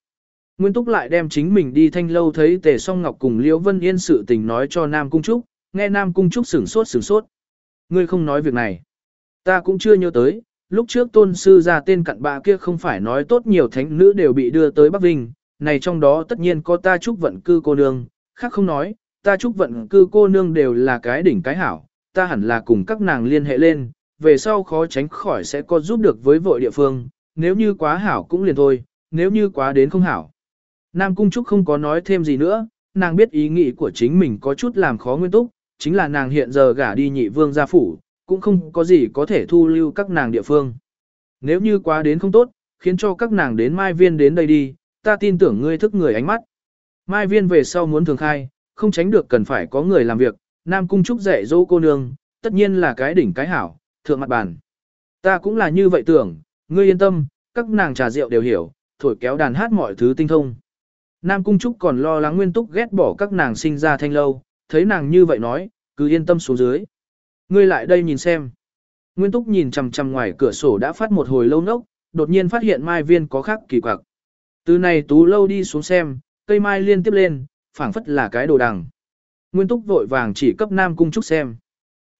Nguyên túc lại đem chính mình đi thanh lâu thấy tề song ngọc cùng liễu vân yên sự tình nói cho Nam Cung Trúc, nghe Nam Cung Trúc sửng sốt sửng sốt. Ngươi không nói việc này. Ta cũng chưa nhớ tới, lúc trước tôn sư ra tên cặn bạ kia không phải nói tốt nhiều thánh nữ đều bị đưa tới Bắc Vinh, này trong đó tất nhiên có ta chúc vận cư cô nương, khác không nói, ta chúc vận cư cô nương đều là cái đỉnh cái hảo, ta hẳn là cùng các nàng liên hệ lên, về sau khó tránh khỏi sẽ có giúp được với vội địa phương, nếu như quá hảo cũng liền thôi, nếu như quá đến không hảo. Nam Cung Trúc không có nói thêm gì nữa, nàng biết ý nghĩ của chính mình có chút làm khó nguyên túc, chính là nàng hiện giờ gả đi nhị vương gia phủ, cũng không có gì có thể thu lưu các nàng địa phương. Nếu như quá đến không tốt, khiến cho các nàng đến Mai Viên đến đây đi, ta tin tưởng ngươi thức người ánh mắt. Mai Viên về sau muốn thường khai, không tránh được cần phải có người làm việc, Nam Cung Trúc dạy dỗ cô nương, tất nhiên là cái đỉnh cái hảo, thượng mặt bàn. Ta cũng là như vậy tưởng, ngươi yên tâm, các nàng trà rượu đều hiểu, thổi kéo đàn hát mọi thứ tinh thông. Nam Cung Trúc còn lo lắng Nguyên Túc ghét bỏ các nàng sinh ra thanh lâu, thấy nàng như vậy nói, cứ yên tâm xuống dưới. Ngươi lại đây nhìn xem. Nguyên Túc nhìn chằm chằm ngoài cửa sổ đã phát một hồi lâu nốc, đột nhiên phát hiện mai viên có khác kỳ quặc. Từ này tú lâu đi xuống xem, cây mai liên tiếp lên, phảng phất là cái đồ đằng. Nguyên Túc vội vàng chỉ cấp Nam Cung Trúc xem.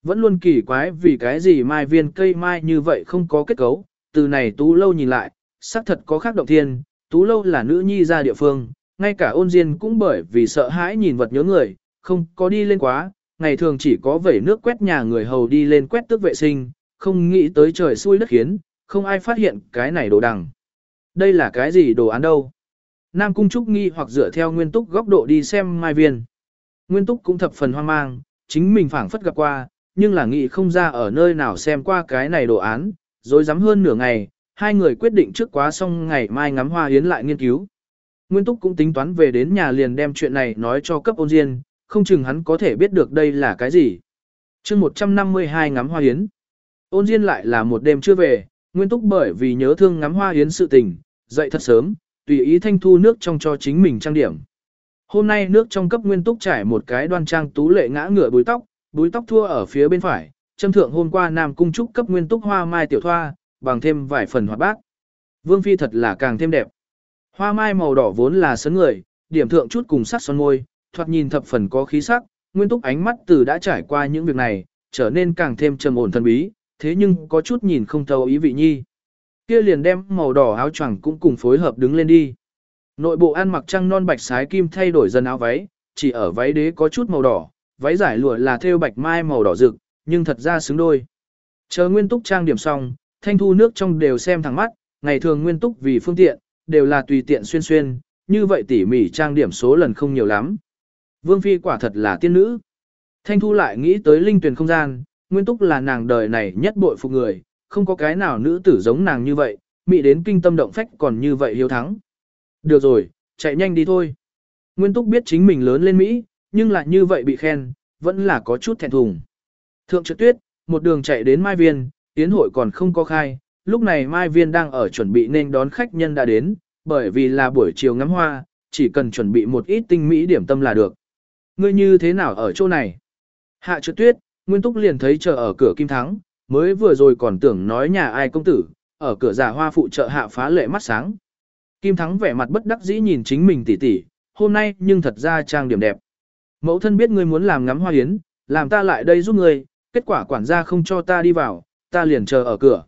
Vẫn luôn kỳ quái vì cái gì mai viên cây mai như vậy không có kết cấu, từ này tú lâu nhìn lại, xác thật có khác động thiên, tú lâu là nữ nhi ra địa phương, ngay cả ôn diên cũng bởi vì sợ hãi nhìn vật nhớ người, không có đi lên quá, ngày thường chỉ có vẩy nước quét nhà người hầu đi lên quét tước vệ sinh, không nghĩ tới trời xui đất khiến, không ai phát hiện cái này đồ đằng. Đây là cái gì đồ án đâu? Nam Cung Trúc nghi hoặc dựa theo nguyên túc góc độ đi xem mai viên. Nguyên túc cũng thập phần hoang mang, chính mình phảng phất gặp qua, nhưng là nghĩ không ra ở nơi nào xem qua cái này đồ án, rồi dám hơn nửa ngày, hai người quyết định trước quá xong ngày mai ngắm hoa hiến lại nghiên cứu. Nguyên Túc cũng tính toán về đến nhà liền đem chuyện này nói cho cấp ôn diên, không chừng hắn có thể biết được đây là cái gì. chương 152 ngắm hoa hiến. Ôn diên lại là một đêm chưa về, Nguyên Túc bởi vì nhớ thương ngắm hoa hiến sự tình, dậy thật sớm, tùy ý thanh thu nước trong cho chính mình trang điểm. Hôm nay nước trong cấp Nguyên Túc trải một cái đoan trang tú lệ ngã ngựa búi tóc, búi tóc thua ở phía bên phải, châm thượng hôm qua Nam Cung Trúc cấp Nguyên Túc hoa mai tiểu thoa, bằng thêm vài phần hoạt bát. Vương Phi thật là càng thêm đẹp. Hoa mai màu đỏ vốn là sấn người, điểm thượng chút cùng sắc son môi, thoạt nhìn thập phần có khí sắc, nguyên túc ánh mắt từ đã trải qua những việc này, trở nên càng thêm trầm ổn thần bí, thế nhưng có chút nhìn không thấu ý vị nhi. Kia liền đem màu đỏ áo choàng cũng cùng phối hợp đứng lên đi. Nội bộ ăn mặc trăng non bạch sái kim thay đổi dần áo váy, chỉ ở váy đế có chút màu đỏ, váy giải lụa là thêu bạch mai màu đỏ rực, nhưng thật ra xứng đôi. Chờ nguyên túc trang điểm xong, thanh thu nước trong đều xem thẳng mắt, ngày thường nguyên túc vì phương tiện, đều là tùy tiện xuyên xuyên, như vậy tỉ mỉ trang điểm số lần không nhiều lắm. Vương Phi quả thật là tiên nữ. Thanh Thu lại nghĩ tới linh tuyển không gian, nguyên túc là nàng đời này nhất bội phục người, không có cái nào nữ tử giống nàng như vậy, mị đến kinh tâm động phách còn như vậy hiếu thắng. Được rồi, chạy nhanh đi thôi. Nguyên Túc biết chính mình lớn lên Mỹ, nhưng lại như vậy bị khen, vẫn là có chút thẹn thùng. Thượng trượt tuyết, một đường chạy đến Mai Viên, tiến hội còn không có khai, lúc này Mai Viên đang ở chuẩn bị nên đón khách nhân đã đến, bởi vì là buổi chiều ngắm hoa, chỉ cần chuẩn bị một ít tinh mỹ điểm tâm là được. Ngươi như thế nào ở chỗ này? Hạ trượt tuyết, Nguyên Túc liền thấy chờ ở cửa Kim Thắng, mới vừa rồi còn tưởng nói nhà ai công tử, ở cửa giả hoa phụ trợ hạ phá lệ mắt sáng. Kim Thắng vẻ mặt bất đắc dĩ nhìn chính mình tỉ tỉ, hôm nay nhưng thật ra trang điểm đẹp. Mẫu thân biết ngươi muốn làm ngắm hoa yến, làm ta lại đây giúp ngươi, kết quả quản gia không cho ta đi vào, ta liền chờ ở cửa.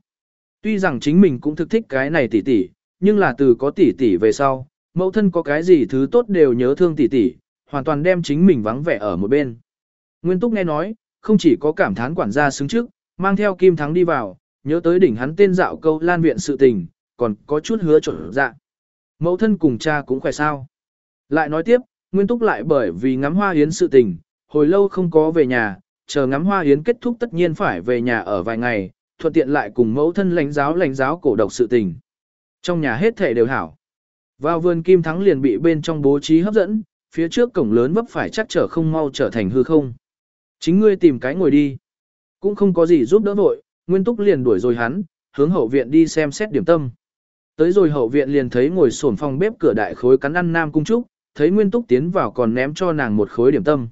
Tuy rằng chính mình cũng thực thích cái này tỉ tỉ, nhưng là từ có tỉ tỉ về sau, mẫu thân có cái gì thứ tốt đều nhớ thương tỉ tỉ, hoàn toàn đem chính mình vắng vẻ ở một bên. Nguyên Túc nghe nói, không chỉ có cảm thán quản gia xứng trước, mang theo Kim Thắng đi vào, nhớ tới đỉnh hắn tên dạo câu lan viện sự tình, còn có chút hứa chuẩn dạ. Mẫu thân cùng cha cũng khỏe sao. Lại nói tiếp, Nguyên Túc lại bởi vì ngắm hoa yến sự tình, hồi lâu không có về nhà, chờ ngắm hoa yến kết thúc tất nhiên phải về nhà ở vài ngày, thuận tiện lại cùng mẫu thân lãnh giáo lãnh giáo cổ độc sự tình. Trong nhà hết thể đều hảo. Vào vườn kim thắng liền bị bên trong bố trí hấp dẫn, phía trước cổng lớn vấp phải chắc trở không mau trở thành hư không. Chính ngươi tìm cái ngồi đi. Cũng không có gì giúp đỡ vội, Nguyên Túc liền đuổi rồi hắn, hướng hậu viện đi xem xét điểm tâm. Tới rồi hậu viện liền thấy ngồi sổn phòng bếp cửa đại khối cắn ăn nam cung trúc, thấy Nguyên Túc tiến vào còn ném cho nàng một khối điểm tâm.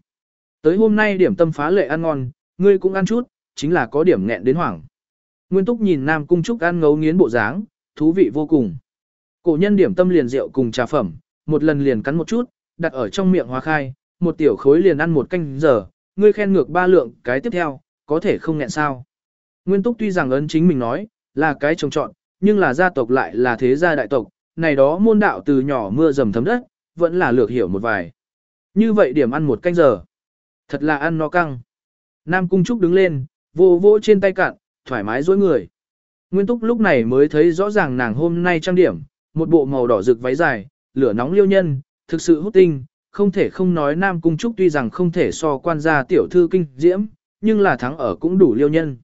Tới hôm nay điểm tâm phá lệ ăn ngon, ngươi cũng ăn chút, chính là có điểm nghẹn đến hoảng. Nguyên Túc nhìn Nam Cung Trúc ăn ngấu nghiến bộ dáng, thú vị vô cùng. Cổ nhân điểm tâm liền rượu cùng trà phẩm, một lần liền cắn một chút, đặt ở trong miệng hóa khai, một tiểu khối liền ăn một canh giờ, ngươi khen ngược ba lượng, cái tiếp theo, có thể không nghẹn sao. Nguyên Túc tuy rằng ấn chính mình nói, là cái trồng trọn, nhưng là gia tộc lại là thế gia đại tộc, này đó môn đạo từ nhỏ mưa dầm thấm đất, vẫn là lược hiểu một vài. Như vậy điểm ăn một canh giờ. Thật là ăn no căng. Nam Cung Trúc đứng lên, vô vô trên tay cạn, thoải mái dối người. Nguyên Túc lúc này mới thấy rõ ràng nàng hôm nay trang điểm, một bộ màu đỏ rực váy dài, lửa nóng liêu nhân, thực sự hút tinh, không thể không nói Nam Cung Trúc tuy rằng không thể so quan gia tiểu thư kinh diễm, nhưng là thắng ở cũng đủ liêu nhân.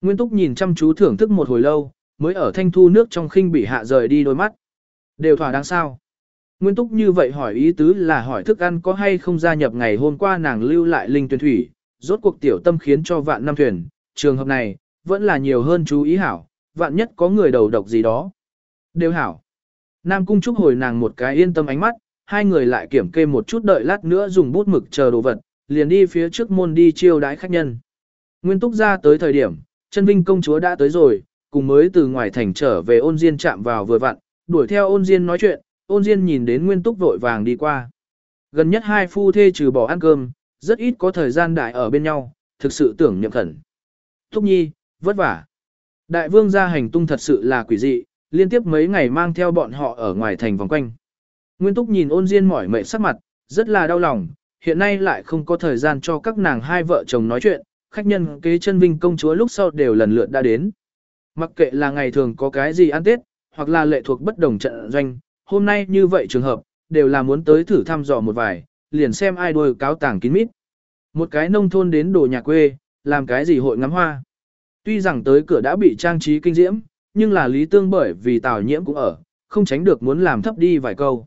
Nguyên Túc nhìn chăm chú thưởng thức một hồi lâu, mới ở thanh thu nước trong khinh bị hạ rời đi đôi mắt. Đều thỏa đáng sao. Nguyên Túc như vậy hỏi ý tứ là hỏi thức ăn có hay không gia nhập ngày hôm qua nàng lưu lại linh tuyển thủy, rốt cuộc tiểu tâm khiến cho vạn năm thuyền, trường hợp này, vẫn là nhiều hơn chú ý hảo, vạn nhất có người đầu độc gì đó. Đều hảo. Nam Cung Trúc hồi nàng một cái yên tâm ánh mắt, hai người lại kiểm kê một chút đợi lát nữa dùng bút mực chờ đồ vật, liền đi phía trước môn đi chiêu đái khách nhân. Nguyên Túc ra tới thời điểm, chân vinh công chúa đã tới rồi, cùng mới từ ngoài thành trở về ôn diên chạm vào vừa vặn, đuổi theo ôn diên nói chuyện, ôn diên nhìn đến Nguyên Túc vội vàng đi qua. Gần nhất hai phu thê trừ bỏ ăn cơm, rất ít có thời gian đại ở bên nhau, thực sự tưởng nhậm khẩn. Thúc nhi, vất vả. Đại vương gia hành tung thật sự là quỷ dị, liên tiếp mấy ngày mang theo bọn họ ở ngoài thành vòng quanh. Nguyên Túc nhìn ôn diên mỏi mệt sắc mặt, rất là đau lòng, hiện nay lại không có thời gian cho các nàng hai vợ chồng nói chuyện, khách nhân kế chân vinh công chúa lúc sau đều lần lượt đã đến. Mặc kệ là ngày thường có cái gì ăn tết, hoặc là lệ thuộc bất đồng trận doanh, hôm nay như vậy trường hợp, đều là muốn tới thử thăm dò một vài, liền xem ai đôi cáo tàng kín mít. Một cái nông thôn đến đồ nhà quê, làm cái gì hội ngắm hoa. Tuy rằng tới cửa đã bị trang trí kinh diễm, nhưng là Lý Tương bởi vì Tào Nhiễm cũng ở, không tránh được muốn làm thấp đi vài câu.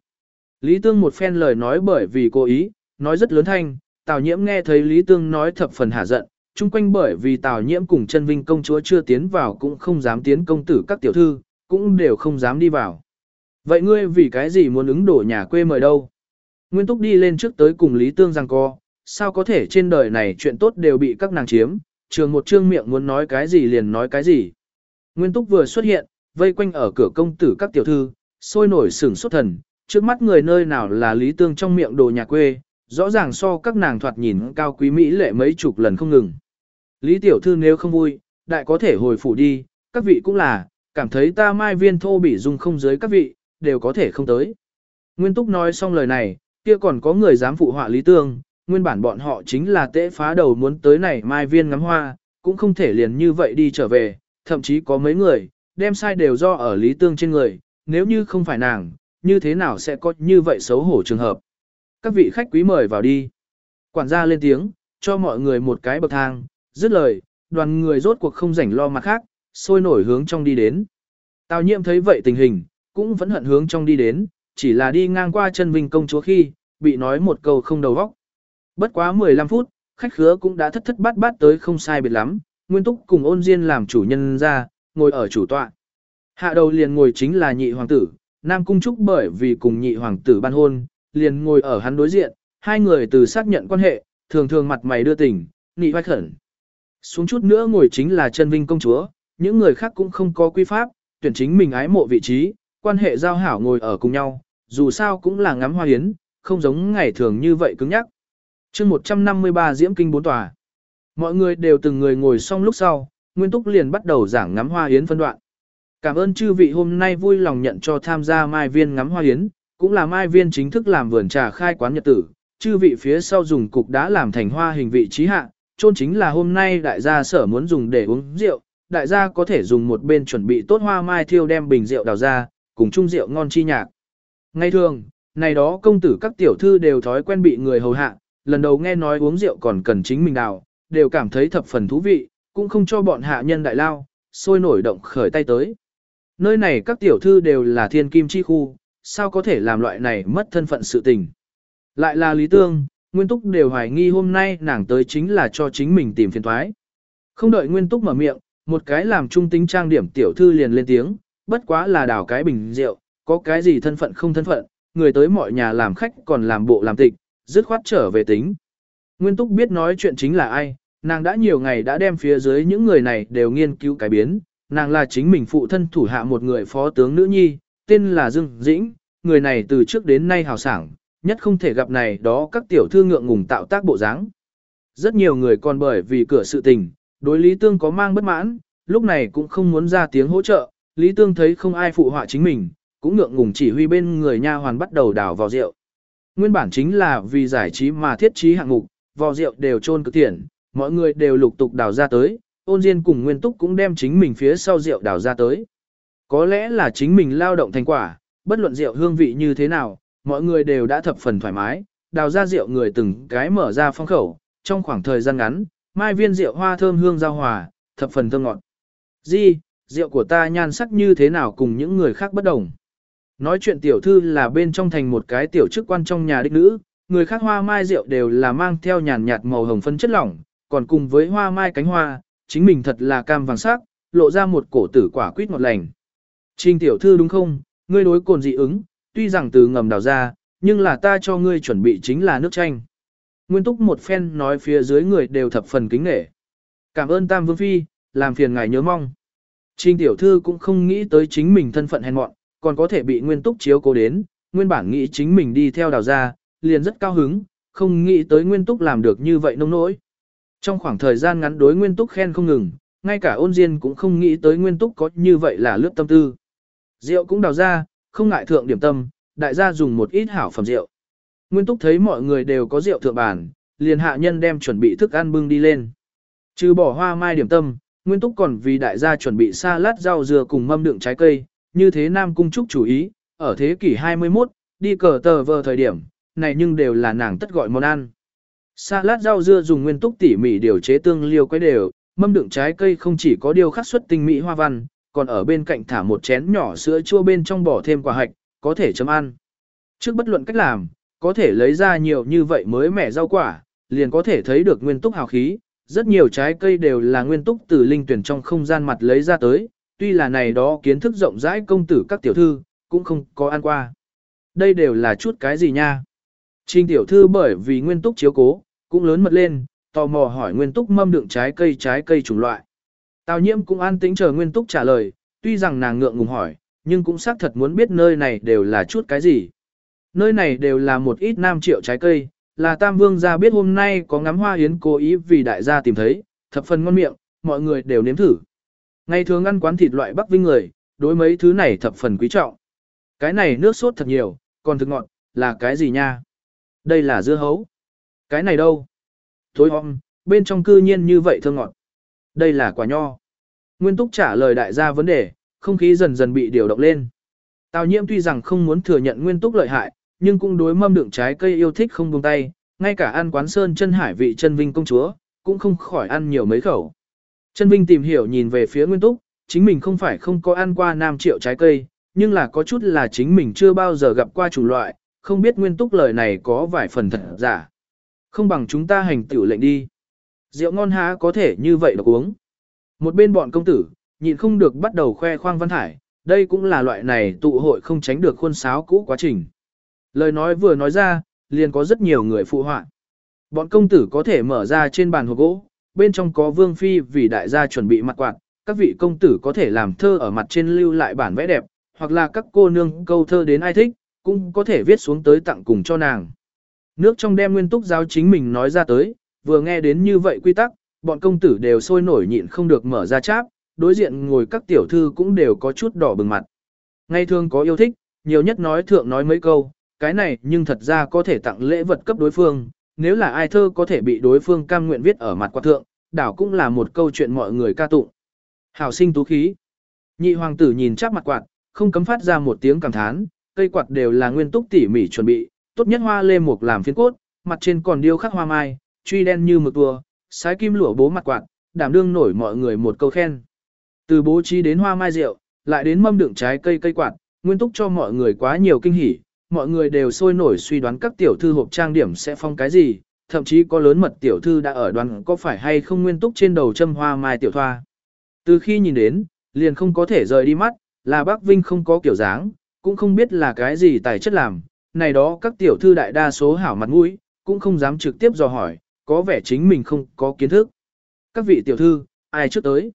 Lý Tương một phen lời nói bởi vì cố ý, nói rất lớn thanh, Tào Nhiễm nghe thấy Lý Tương nói thập phần hả giận, chung quanh bởi vì Tào Nhiễm cùng chân vinh công chúa chưa tiến vào cũng không dám tiến công tử các tiểu thư, cũng đều không dám đi vào. Vậy ngươi vì cái gì muốn ứng đổ nhà quê mời đâu? Nguyên Túc đi lên trước tới cùng Lý Tương rằng co, sao có thể trên đời này chuyện tốt đều bị các nàng chiếm, trường một trương miệng muốn nói cái gì liền nói cái gì. Nguyên Túc vừa xuất hiện, vây quanh ở cửa công tử các tiểu thư, sôi nổi sửng xuất thần, trước mắt người nơi nào là Lý Tương trong miệng đồ nhà quê, rõ ràng so các nàng thoạt nhìn cao quý mỹ lệ mấy chục lần không ngừng. Lý tiểu thư nếu không vui, đại có thể hồi phủ đi, các vị cũng là, cảm thấy ta mai viên thô bị dung không dưới các vị, đều có thể không tới. Nguyên Túc nói xong lời này, kia còn có người dám phụ họa Lý Tương, nguyên bản bọn họ chính là tễ phá đầu muốn tới này mai viên ngắm hoa, cũng không thể liền như vậy đi trở về, thậm chí có mấy người, đem sai đều do ở Lý Tương trên người, nếu như không phải nàng, như thế nào sẽ có như vậy xấu hổ trường hợp. Các vị khách quý mời vào đi. Quản gia lên tiếng, cho mọi người một cái bậc thang, dứt lời, đoàn người rốt cuộc không rảnh lo mặt khác, sôi nổi hướng trong đi đến. Tào Nhiệm thấy vậy tình hình, cũng vẫn hận hướng trong đi đến, chỉ là đi ngang qua chân vinh công chúa khi, bị nói một câu không đầu vóc. Bất quá 15 phút, khách khứa cũng đã thất thất bát bát tới không sai biệt lắm, Nguyên Túc cùng ôn diên làm chủ nhân ra, ngồi ở chủ tọa. Hạ đầu liền ngồi chính là nhị hoàng tử, Nam Cung Trúc bởi vì cùng nhị hoàng tử ban hôn, liền ngồi ở hắn đối diện, hai người từ xác nhận quan hệ, thường thường mặt mày đưa tình, nị vai khẩn. Xuống chút nữa ngồi chính là chân vinh công chúa, những người khác cũng không có quy pháp, tuyển chính mình ái mộ vị trí, quan hệ giao hảo ngồi ở cùng nhau, dù sao cũng là ngắm hoa hiến, không giống ngày thường như vậy cứng nhắc. chương 153 Diễm Kinh bốn tòa. Mọi người đều từng người ngồi xong lúc sau, Nguyên Túc liền bắt đầu giảng ngắm hoa hiến phân đoạn. Cảm ơn chư vị hôm nay vui lòng nhận cho tham gia Mai Viên ngắm hoa hiến, cũng là Mai Viên chính thức làm vườn trà khai quán nhật tử. Chư vị phía sau dùng cục đá làm thành hoa hình vị trí hạ, chôn chính là hôm nay đại gia sở muốn dùng để uống rượu, đại gia có thể dùng một bên chuẩn bị tốt hoa mai thiêu đem bình rượu đào ra, cùng chung rượu ngon chi nhạc. ngày thường, này đó công tử các tiểu thư đều thói quen bị người hầu hạ, lần đầu nghe nói uống rượu còn cần chính mình đào, đều cảm thấy thập phần thú vị, cũng không cho bọn hạ nhân đại lao, sôi nổi động khởi tay tới. Nơi này các tiểu thư đều là thiên kim chi khu, sao có thể làm loại này mất thân phận sự tình. Lại là Lý Tương, Nguyên Túc đều hoài nghi hôm nay nàng tới chính là cho chính mình tìm phiền thoái. Không đợi Nguyên Túc mở miệng, một cái làm trung tính trang điểm tiểu thư liền lên tiếng, bất quá là đảo cái bình rượu, có cái gì thân phận không thân phận, người tới mọi nhà làm khách còn làm bộ làm tịch, dứt khoát trở về tính. Nguyên Túc biết nói chuyện chính là ai, nàng đã nhiều ngày đã đem phía dưới những người này đều nghiên cứu cái biến, nàng là chính mình phụ thân thủ hạ một người phó tướng nữ nhi, tên là Dương Dĩnh, người này từ trước đến nay hào sảng, nhất không thể gặp này đó các tiểu thư ngượng ngùng tạo tác bộ dáng. Rất nhiều người còn bởi vì cửa sự tình, đối Lý Tương có mang bất mãn, lúc này cũng không muốn ra tiếng hỗ trợ, Lý Tương thấy không ai phụ họa chính mình, cũng ngượng ngùng chỉ huy bên người nha hoàn bắt đầu đảo vào rượu. Nguyên bản chính là vì giải trí mà thiết trí hạng mục, vò rượu đều trôn cực thiện mọi người đều lục tục đào ra tới, ôn diên cùng nguyên túc cũng đem chính mình phía sau rượu đào ra tới. Có lẽ là chính mình lao động thành quả, bất luận rượu hương vị như thế nào, mọi người đều đã thập phần thoải mái, đào ra rượu người từng cái mở ra phong khẩu, trong khoảng thời gian ngắn, mai viên rượu hoa thơm hương giao hòa, thập phần thơm ngọt. Di, rượu của ta nhan sắc như thế nào cùng những người khác bất đồng. Nói chuyện tiểu thư là bên trong thành một cái tiểu chức quan trong nhà đích nữ, người khác hoa mai rượu đều là mang theo nhàn nhạt màu hồng phân chất lỏng, còn cùng với hoa mai cánh hoa, chính mình thật là cam vàng sắc, lộ ra một cổ tử quả quýt ngọt lành. Trình tiểu thư đúng không, ngươi đối cồn dị ứng, tuy rằng từ ngầm đào ra, nhưng là ta cho ngươi chuẩn bị chính là nước chanh. Nguyên túc một phen nói phía dưới người đều thập phần kính nể. Cảm ơn Tam Vương Phi, làm phiền ngài nhớ mong. Trình tiểu thư cũng không nghĩ tới chính mình thân phận hèn mọn, còn có thể bị nguyên túc chiếu cố đến, nguyên bản nghĩ chính mình đi theo đào ra, liền rất cao hứng, không nghĩ tới nguyên túc làm được như vậy nông nỗi. Trong khoảng thời gian ngắn đối nguyên túc khen không ngừng, ngay cả ôn diên cũng không nghĩ tới nguyên túc có như vậy là lướt tâm tư. Rượu cũng đào ra, không ngại thượng điểm tâm, đại gia dùng một ít hảo phẩm rượu. Nguyên túc thấy mọi người đều có rượu thượng bàn, liền hạ nhân đem chuẩn bị thức ăn bưng đi lên. Trừ bỏ hoa mai điểm tâm, Nguyên túc còn vì đại gia chuẩn bị salad rau dừa cùng mâm đựng trái cây, như thế Nam Cung Trúc chủ ý, ở thế kỷ 21, đi cờ tờ vờ thời điểm, này nhưng đều là nàng tất gọi món ăn. Salad rau dưa dùng nguyên túc tỉ mỉ điều chế tương liêu quấy đều, mâm đựng trái cây không chỉ có điều khắc xuất tinh mỹ hoa văn, còn ở bên cạnh thả một chén nhỏ sữa chua bên trong bỏ thêm quả hạch, có thể chấm ăn. Trước bất luận cách làm, có thể lấy ra nhiều như vậy mới mẻ rau quả, liền có thể thấy được nguyên túc hào khí. Rất nhiều trái cây đều là nguyên túc từ linh tuyển trong không gian mặt lấy ra tới, tuy là này đó kiến thức rộng rãi công tử các tiểu thư, cũng không có ăn qua. Đây đều là chút cái gì nha? Trình tiểu thư bởi vì nguyên túc chiếu cố, cũng lớn mật lên, tò mò hỏi nguyên túc mâm đựng trái cây trái cây chủng loại. Tào nhiễm cũng an tĩnh chờ nguyên túc trả lời, tuy rằng nàng ngượng ngùng hỏi, nhưng cũng xác thật muốn biết nơi này đều là chút cái gì. Nơi này đều là một ít nam triệu trái cây, là Tam Vương gia biết hôm nay có ngắm hoa yến cố ý vì đại gia tìm thấy, thập phần ngon miệng, mọi người đều nếm thử. Ngày thường ăn quán thịt loại Bắc Vinh người, đối mấy thứ này thập phần quý trọng. Cái này nước sốt thật nhiều, còn thực ngọt, là cái gì nha? Đây là dưa hấu. Cái này đâu? Thối om, bên trong cư nhiên như vậy thơm ngọt. Đây là quả nho. Nguyên Túc trả lời đại gia vấn đề, không khí dần dần bị điều động lên. Tào nhiễm tuy rằng không muốn thừa nhận Nguyên Túc lợi hại, nhưng cũng đối mâm đựng trái cây yêu thích không buông tay, ngay cả ăn quán sơn chân hải vị chân vinh công chúa, cũng không khỏi ăn nhiều mấy khẩu. Chân vinh tìm hiểu nhìn về phía Nguyên Túc, chính mình không phải không có ăn qua nam triệu trái cây, nhưng là có chút là chính mình chưa bao giờ gặp qua chủng loại, không biết nguyên túc lời này có vài phần thật giả. Không bằng chúng ta hành tiểu lệnh đi. Rượu ngon há có thể như vậy được uống. Một bên bọn công tử, nhịn không được bắt đầu khoe khoang văn hải, đây cũng là loại này tụ hội không tránh được khuôn sáo cũ quá trình. Lời nói vừa nói ra, liền có rất nhiều người phụ họa. Bọn công tử có thể mở ra trên bàn hộp gỗ, bên trong có vương phi vì đại gia chuẩn bị mặt quạt, các vị công tử có thể làm thơ ở mặt trên lưu lại bản vẽ đẹp, hoặc là các cô nương câu thơ đến ai thích, cũng có thể viết xuống tới tặng cùng cho nàng. Nước trong đem nguyên túc giáo chính mình nói ra tới, vừa nghe đến như vậy quy tắc, bọn công tử đều sôi nổi nhịn không được mở ra cháp, đối diện ngồi các tiểu thư cũng đều có chút đỏ bừng mặt. Ngay thường có yêu thích, nhiều nhất nói thượng nói mấy câu, cái này nhưng thật ra có thể tặng lễ vật cấp đối phương, nếu là ai thơ có thể bị đối phương cam nguyện viết ở mặt quạt thượng, đảo cũng là một câu chuyện mọi người ca tụng. Hảo sinh tú khí. Nhị hoàng tử nhìn chắc mặt quạt, không cấm phát ra một tiếng cảm thán, cây quạt đều là nguyên túc tỉ mỉ chuẩn bị, tốt nhất hoa lê mục làm phiên cốt, mặt trên còn điêu khắc hoa mai, truy đen như mực tua, sái kim lụa bố mặt quạt, đảm đương nổi mọi người một câu khen. Từ bố trí đến hoa mai rượu, lại đến mâm đựng trái cây cây quạt, nguyên túc cho mọi người quá nhiều kinh hỉ, mọi người đều sôi nổi suy đoán các tiểu thư hộp trang điểm sẽ phong cái gì, thậm chí có lớn mật tiểu thư đã ở đoàn có phải hay không nguyên túc trên đầu châm hoa mai tiểu thoa. Từ khi nhìn đến, liền không có thể rời đi mắt, là bác Vinh không có kiểu dáng, cũng không biết là cái gì tài chất làm, này đó các tiểu thư đại đa số hảo mặt mũi, cũng không dám trực tiếp dò hỏi, có vẻ chính mình không có kiến thức. Các vị tiểu thư, ai trước tới?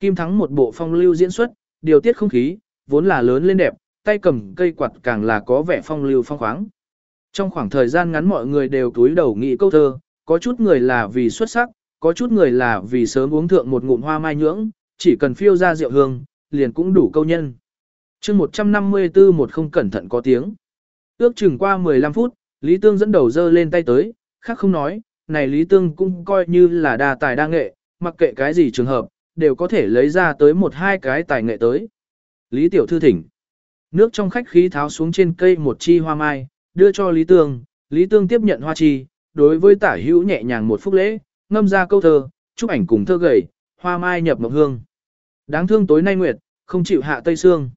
Kim Thắng một bộ phong lưu diễn xuất, điều tiết không khí, vốn là lớn lên đẹp, tay cầm cây quạt càng là có vẻ phong lưu phong khoáng. Trong khoảng thời gian ngắn mọi người đều túi đầu nghị câu thơ, có chút người là vì xuất sắc, có chút người là vì sớm uống thượng một ngụm hoa mai nhưỡng, chỉ cần phiêu ra rượu hương, liền cũng đủ câu nhân chương 154 một không cẩn thận có tiếng. Ước chừng qua 15 phút, Lý Tương dẫn đầu dơ lên tay tới, khác không nói, này Lý Tương cũng coi như là đa tài đa nghệ, mặc kệ cái gì trường hợp, đều có thể lấy ra tới một hai cái tài nghệ tới. Lý Tiểu Thư thỉnh. Nước trong khách khí tháo xuống trên cây một chi hoa mai, đưa cho Lý Tương, Lý Tương tiếp nhận hoa chi, đối với tả hữu nhẹ nhàng một phút lễ, ngâm ra câu thơ, chúc ảnh cùng thơ gầy, hoa mai nhập mộng hương. Đáng thương tối nay nguyệt, không chịu hạ tây xương.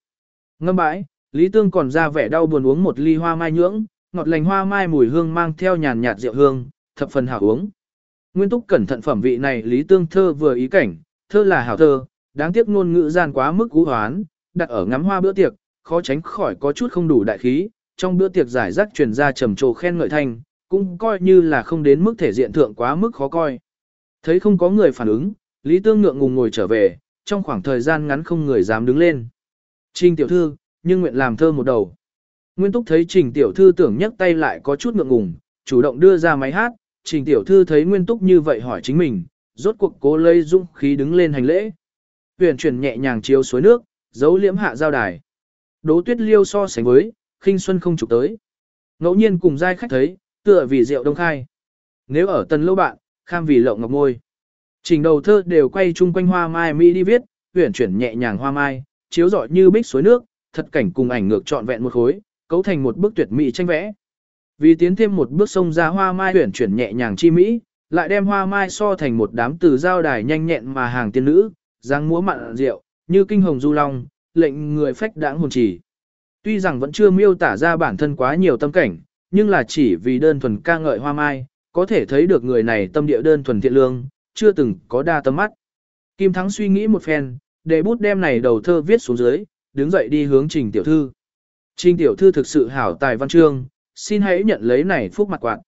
Ngâm bãi, Lý Tương còn ra vẻ đau buồn uống một ly hoa mai nhưỡng, ngọt lành hoa mai mùi hương mang theo nhàn nhạt rượu hương, thập phần hảo uống. Nguyên túc cẩn thận phẩm vị này Lý Tương thơ vừa ý cảnh, thơ là hảo thơ, đáng tiếc ngôn ngữ gian quá mức cú hoán, đặt ở ngắm hoa bữa tiệc, khó tránh khỏi có chút không đủ đại khí, trong bữa tiệc giải rác truyền ra trầm trồ khen ngợi thanh, cũng coi như là không đến mức thể diện thượng quá mức khó coi. Thấy không có người phản ứng, Lý Tương ngượng ngùng ngồi trở về, trong khoảng thời gian ngắn không người dám đứng lên. Trình tiểu thư, nhưng nguyện làm thơ một đầu. Nguyên Túc thấy Trình tiểu thư tưởng nhấc tay lại có chút ngượng ngùng, chủ động đưa ra máy hát, Trình tiểu thư thấy Nguyên Túc như vậy hỏi chính mình, rốt cuộc cố lấy dũng khí đứng lên hành lễ. Huyền chuyển nhẹ nhàng chiếu suối nước, giấu liễm hạ giao đài. Đố tuyết liêu so sánh với, khinh xuân không chụp tới. Ngẫu nhiên cùng giai khách thấy, tựa vì rượu đông khai. Nếu ở tần lâu bạn, kham vì lộng ngọc môi. Trình đầu thơ đều quay chung quanh hoa mai Mỹ đi viết, huyền chuyển nhẹ nhàng hoa mai, chiếu rọi như bích suối nước, thật cảnh cùng ảnh ngược trọn vẹn một khối, cấu thành một bức tuyệt mỹ tranh vẽ. Vì tiến thêm một bước sông ra hoa mai huyển chuyển nhẹ nhàng chi mỹ, lại đem hoa mai so thành một đám từ giao đài nhanh nhẹn mà hàng tiên nữ, dáng múa mặn rượu, như kinh hồng du long, lệnh người phách đãng hồn chỉ. Tuy rằng vẫn chưa miêu tả ra bản thân quá nhiều tâm cảnh, nhưng là chỉ vì đơn thuần ca ngợi hoa mai, có thể thấy được người này tâm địa đơn thuần thiện lương, chưa từng có đa tâm mắt. Kim Thắng suy nghĩ một phen, để bút đem này đầu thơ viết xuống dưới, đứng dậy đi hướng Trình Tiểu Thư. Trình Tiểu Thư thực sự hảo tài văn chương, xin hãy nhận lấy này phúc mặt quạt.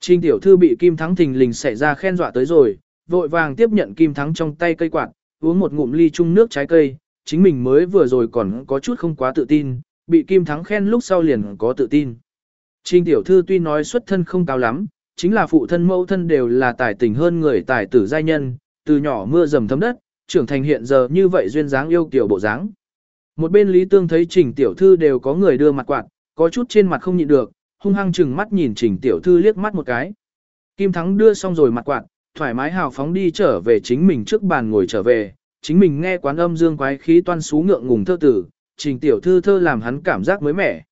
Trình Tiểu Thư bị Kim Thắng thình lình xảy ra khen dọa tới rồi, vội vàng tiếp nhận Kim Thắng trong tay cây quạt, uống một ngụm ly chung nước trái cây, chính mình mới vừa rồi còn có chút không quá tự tin, bị Kim Thắng khen lúc sau liền có tự tin. Trình Tiểu Thư tuy nói xuất thân không cao lắm, chính là phụ thân mẫu thân đều là tài tình hơn người tài tử giai nhân, từ nhỏ mưa dầm thấm đất, trưởng thành hiện giờ như vậy duyên dáng yêu kiểu bộ dáng. Một bên Lý Tương thấy Trình Tiểu Thư đều có người đưa mặt quạt, có chút trên mặt không nhịn được, hung hăng chừng mắt nhìn Trình Tiểu Thư liếc mắt một cái. Kim Thắng đưa xong rồi mặt quạt, thoải mái hào phóng đi trở về chính mình trước bàn ngồi trở về, chính mình nghe quán âm dương quái khí toan xú ngượng ngùng thơ tử, Trình Tiểu Thư thơ làm hắn cảm giác mới mẻ.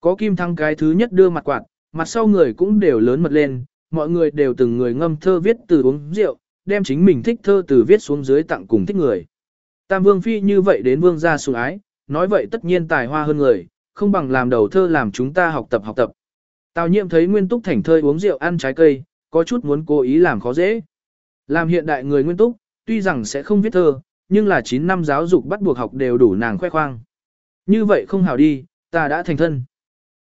Có Kim Thắng cái thứ nhất đưa mặt quạt, mặt sau người cũng đều lớn mật lên, mọi người đều từng người ngâm thơ viết từ uống rượu, đem chính mình thích thơ từ viết xuống dưới tặng cùng thích người. Tam vương phi như vậy đến vương gia sủng ái, nói vậy tất nhiên tài hoa hơn người, không bằng làm đầu thơ làm chúng ta học tập học tập. Tào nhiệm thấy nguyên túc thành thơi uống rượu ăn trái cây, có chút muốn cố ý làm khó dễ. Làm hiện đại người nguyên túc, tuy rằng sẽ không viết thơ, nhưng là 9 năm giáo dục bắt buộc học đều đủ nàng khoe khoang. Như vậy không hảo đi, ta đã thành thân.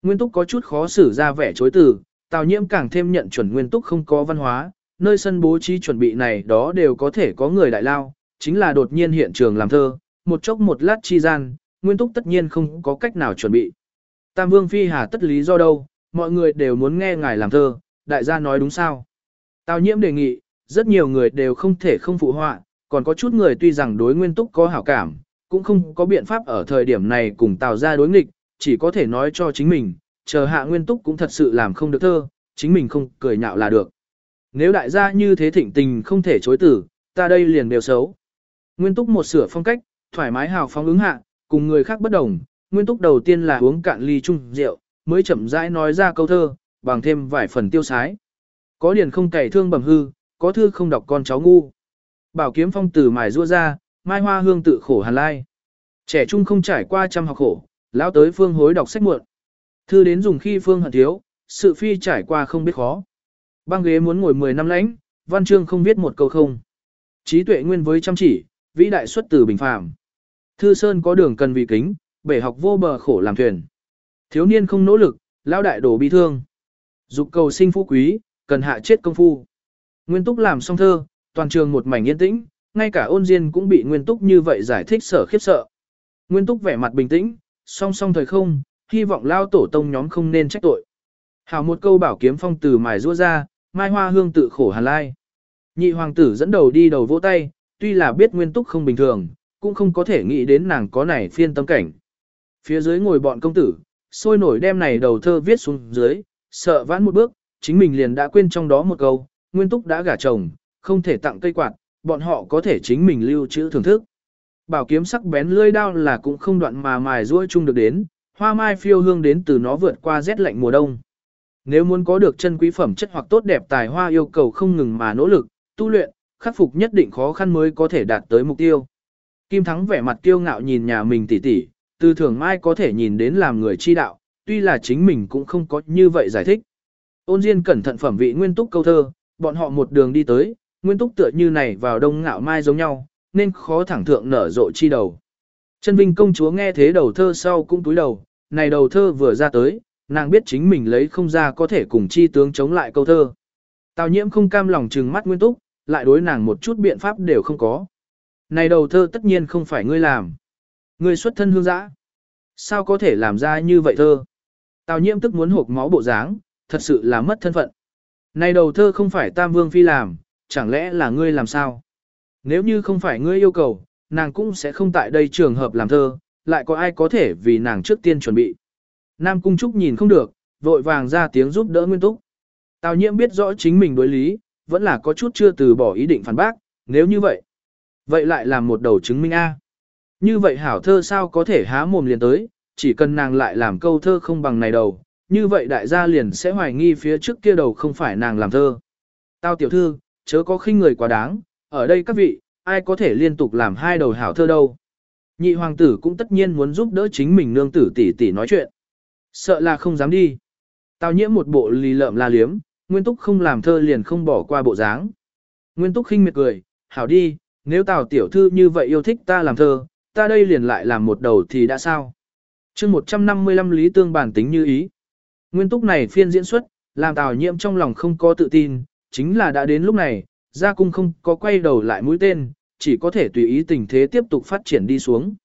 Nguyên túc có chút khó xử ra vẻ chối từ, tào nhiễm càng thêm nhận chuẩn nguyên túc không có văn hóa, nơi sân bố trí chuẩn bị này đó đều có thể có người đại lao, chính là đột nhiên hiện trường làm thơ, một chốc một lát chi gian, nguyên túc tất nhiên không có cách nào chuẩn bị. Tam vương phi hà tất lý do đâu, mọi người đều muốn nghe ngài làm thơ, đại gia nói đúng sao. Tào nhiễm đề nghị, rất nhiều người đều không thể không phụ họa, còn có chút người tuy rằng đối nguyên túc có hảo cảm, cũng không có biện pháp ở thời điểm này cùng tào ra đối nghịch, chỉ có thể nói cho chính mình, chờ hạ nguyên túc cũng thật sự làm không được thơ, chính mình không cười nhạo là được. Nếu đại gia như thế thịnh tình không thể chối tử, ta đây liền đều xấu. Nguyên túc một sửa phong cách, thoải mái hào phóng ứng hạ, cùng người khác bất đồng, nguyên túc đầu tiên là uống cạn ly chung rượu, mới chậm rãi nói ra câu thơ, bằng thêm vài phần tiêu sái. Có điển không cày thương bầm hư, có thư không đọc con cháu ngu. Bảo kiếm phong tử mài rua ra, mai hoa hương tự khổ hàn lai. Trẻ trung không trải qua trăm học khổ, lão tới phương hối đọc sách muộn. Thư đến dùng khi phương hận thiếu, sự phi trải qua không biết khó. Băng ghế muốn ngồi 10 năm lãnh, văn chương không viết một câu không. Trí tuệ nguyên với chăm chỉ, vĩ đại xuất từ bình phàm. Thư sơn có đường cần vì kính, bể học vô bờ khổ làm thuyền. Thiếu niên không nỗ lực, lao đại đổ bi thương. Dục cầu sinh phú quý, cần hạ chết công phu. Nguyên túc làm xong thơ, toàn trường một mảnh yên tĩnh, ngay cả ôn diên cũng bị nguyên túc như vậy giải thích sở khiếp sợ. Nguyên túc vẻ mặt bình tĩnh, song song thời không, hy vọng lao tổ tông nhóm không nên trách tội. Hảo một câu bảo kiếm phong từ mài rua ra, mai hoa hương tự khổ hàn lai. Nhị hoàng tử dẫn đầu đi đầu vỗ tay, tuy là biết nguyên túc không bình thường, cũng không có thể nghĩ đến nàng có này phiên tâm cảnh. Phía dưới ngồi bọn công tử, sôi nổi đem này đầu thơ viết xuống dưới, sợ vãn một bước, chính mình liền đã quên trong đó một câu, nguyên túc đã gả chồng, không thể tặng cây quạt, bọn họ có thể chính mình lưu trữ thưởng thức. Bảo kiếm sắc bén lưỡi đao là cũng không đoạn mà mài ruôi chung được đến, hoa mai phiêu hương đến từ nó vượt qua rét lạnh mùa đông. Nếu muốn có được chân quý phẩm chất hoặc tốt đẹp tài hoa yêu cầu không ngừng mà nỗ lực, tu luyện, khắc phục nhất định khó khăn mới có thể đạt tới mục tiêu. Kim Thắng vẻ mặt kiêu ngạo nhìn nhà mình tỉ tỉ, từ thường mai có thể nhìn đến làm người chi đạo, tuy là chính mình cũng không có như vậy giải thích. Ôn Diên cẩn thận phẩm vị nguyên túc câu thơ, bọn họ một đường đi tới, nguyên túc tựa như này vào đông ngạo mai giống nhau, nên khó thẳng thượng nở rộ chi đầu. Chân Vinh công chúa nghe thế đầu thơ sau cũng túi đầu, này đầu thơ vừa ra tới, nàng biết chính mình lấy không ra có thể cùng chi tướng chống lại câu thơ. Tào nhiễm không cam lòng trừng mắt nguyên túc, lại đối nàng một chút biện pháp đều không có. Này đầu thơ tất nhiên không phải ngươi làm. Ngươi xuất thân hương giã. Sao có thể làm ra như vậy thơ? Tào nhiễm tức muốn hộp máu bộ dáng, thật sự là mất thân phận. Này đầu thơ không phải Tam Vương Phi làm, chẳng lẽ là ngươi làm sao? Nếu như không phải ngươi yêu cầu, nàng cũng sẽ không tại đây trường hợp làm thơ, lại có ai có thể vì nàng trước tiên chuẩn bị. Nam Cung Trúc nhìn không được, vội vàng ra tiếng giúp đỡ Nguyên Túc. Tào nhiễm biết rõ chính mình đối lý, vẫn là có chút chưa từ bỏ ý định phản bác, nếu như vậy. Vậy lại làm một đầu chứng minh A. Như vậy hảo thơ sao có thể há mồm liền tới, chỉ cần nàng lại làm câu thơ không bằng này đầu, như vậy đại gia liền sẽ hoài nghi phía trước kia đầu không phải nàng làm thơ. Tao tiểu thư, chớ có khinh người quá đáng, ở đây các vị, ai có thể liên tục làm hai đầu hảo thơ đâu. Nhị hoàng tử cũng tất nhiên muốn giúp đỡ chính mình nương tử tỷ tỷ nói chuyện. Sợ là không dám đi. Tào nhiễm một bộ lì lợm la liếm, Nguyên Túc không làm thơ liền không bỏ qua bộ dáng. Nguyên Túc khinh miệt cười, hảo đi, nếu Tào tiểu thư như vậy yêu thích ta làm thơ, ta đây liền lại làm một đầu thì đã sao. mươi 155 lý tương bản tính như ý. Nguyên Túc này phiên diễn xuất, làm Tào nhiễm trong lòng không có tự tin, chính là đã đến lúc này, gia cung không có quay đầu lại mũi tên, chỉ có thể tùy ý tình thế tiếp tục phát triển đi xuống.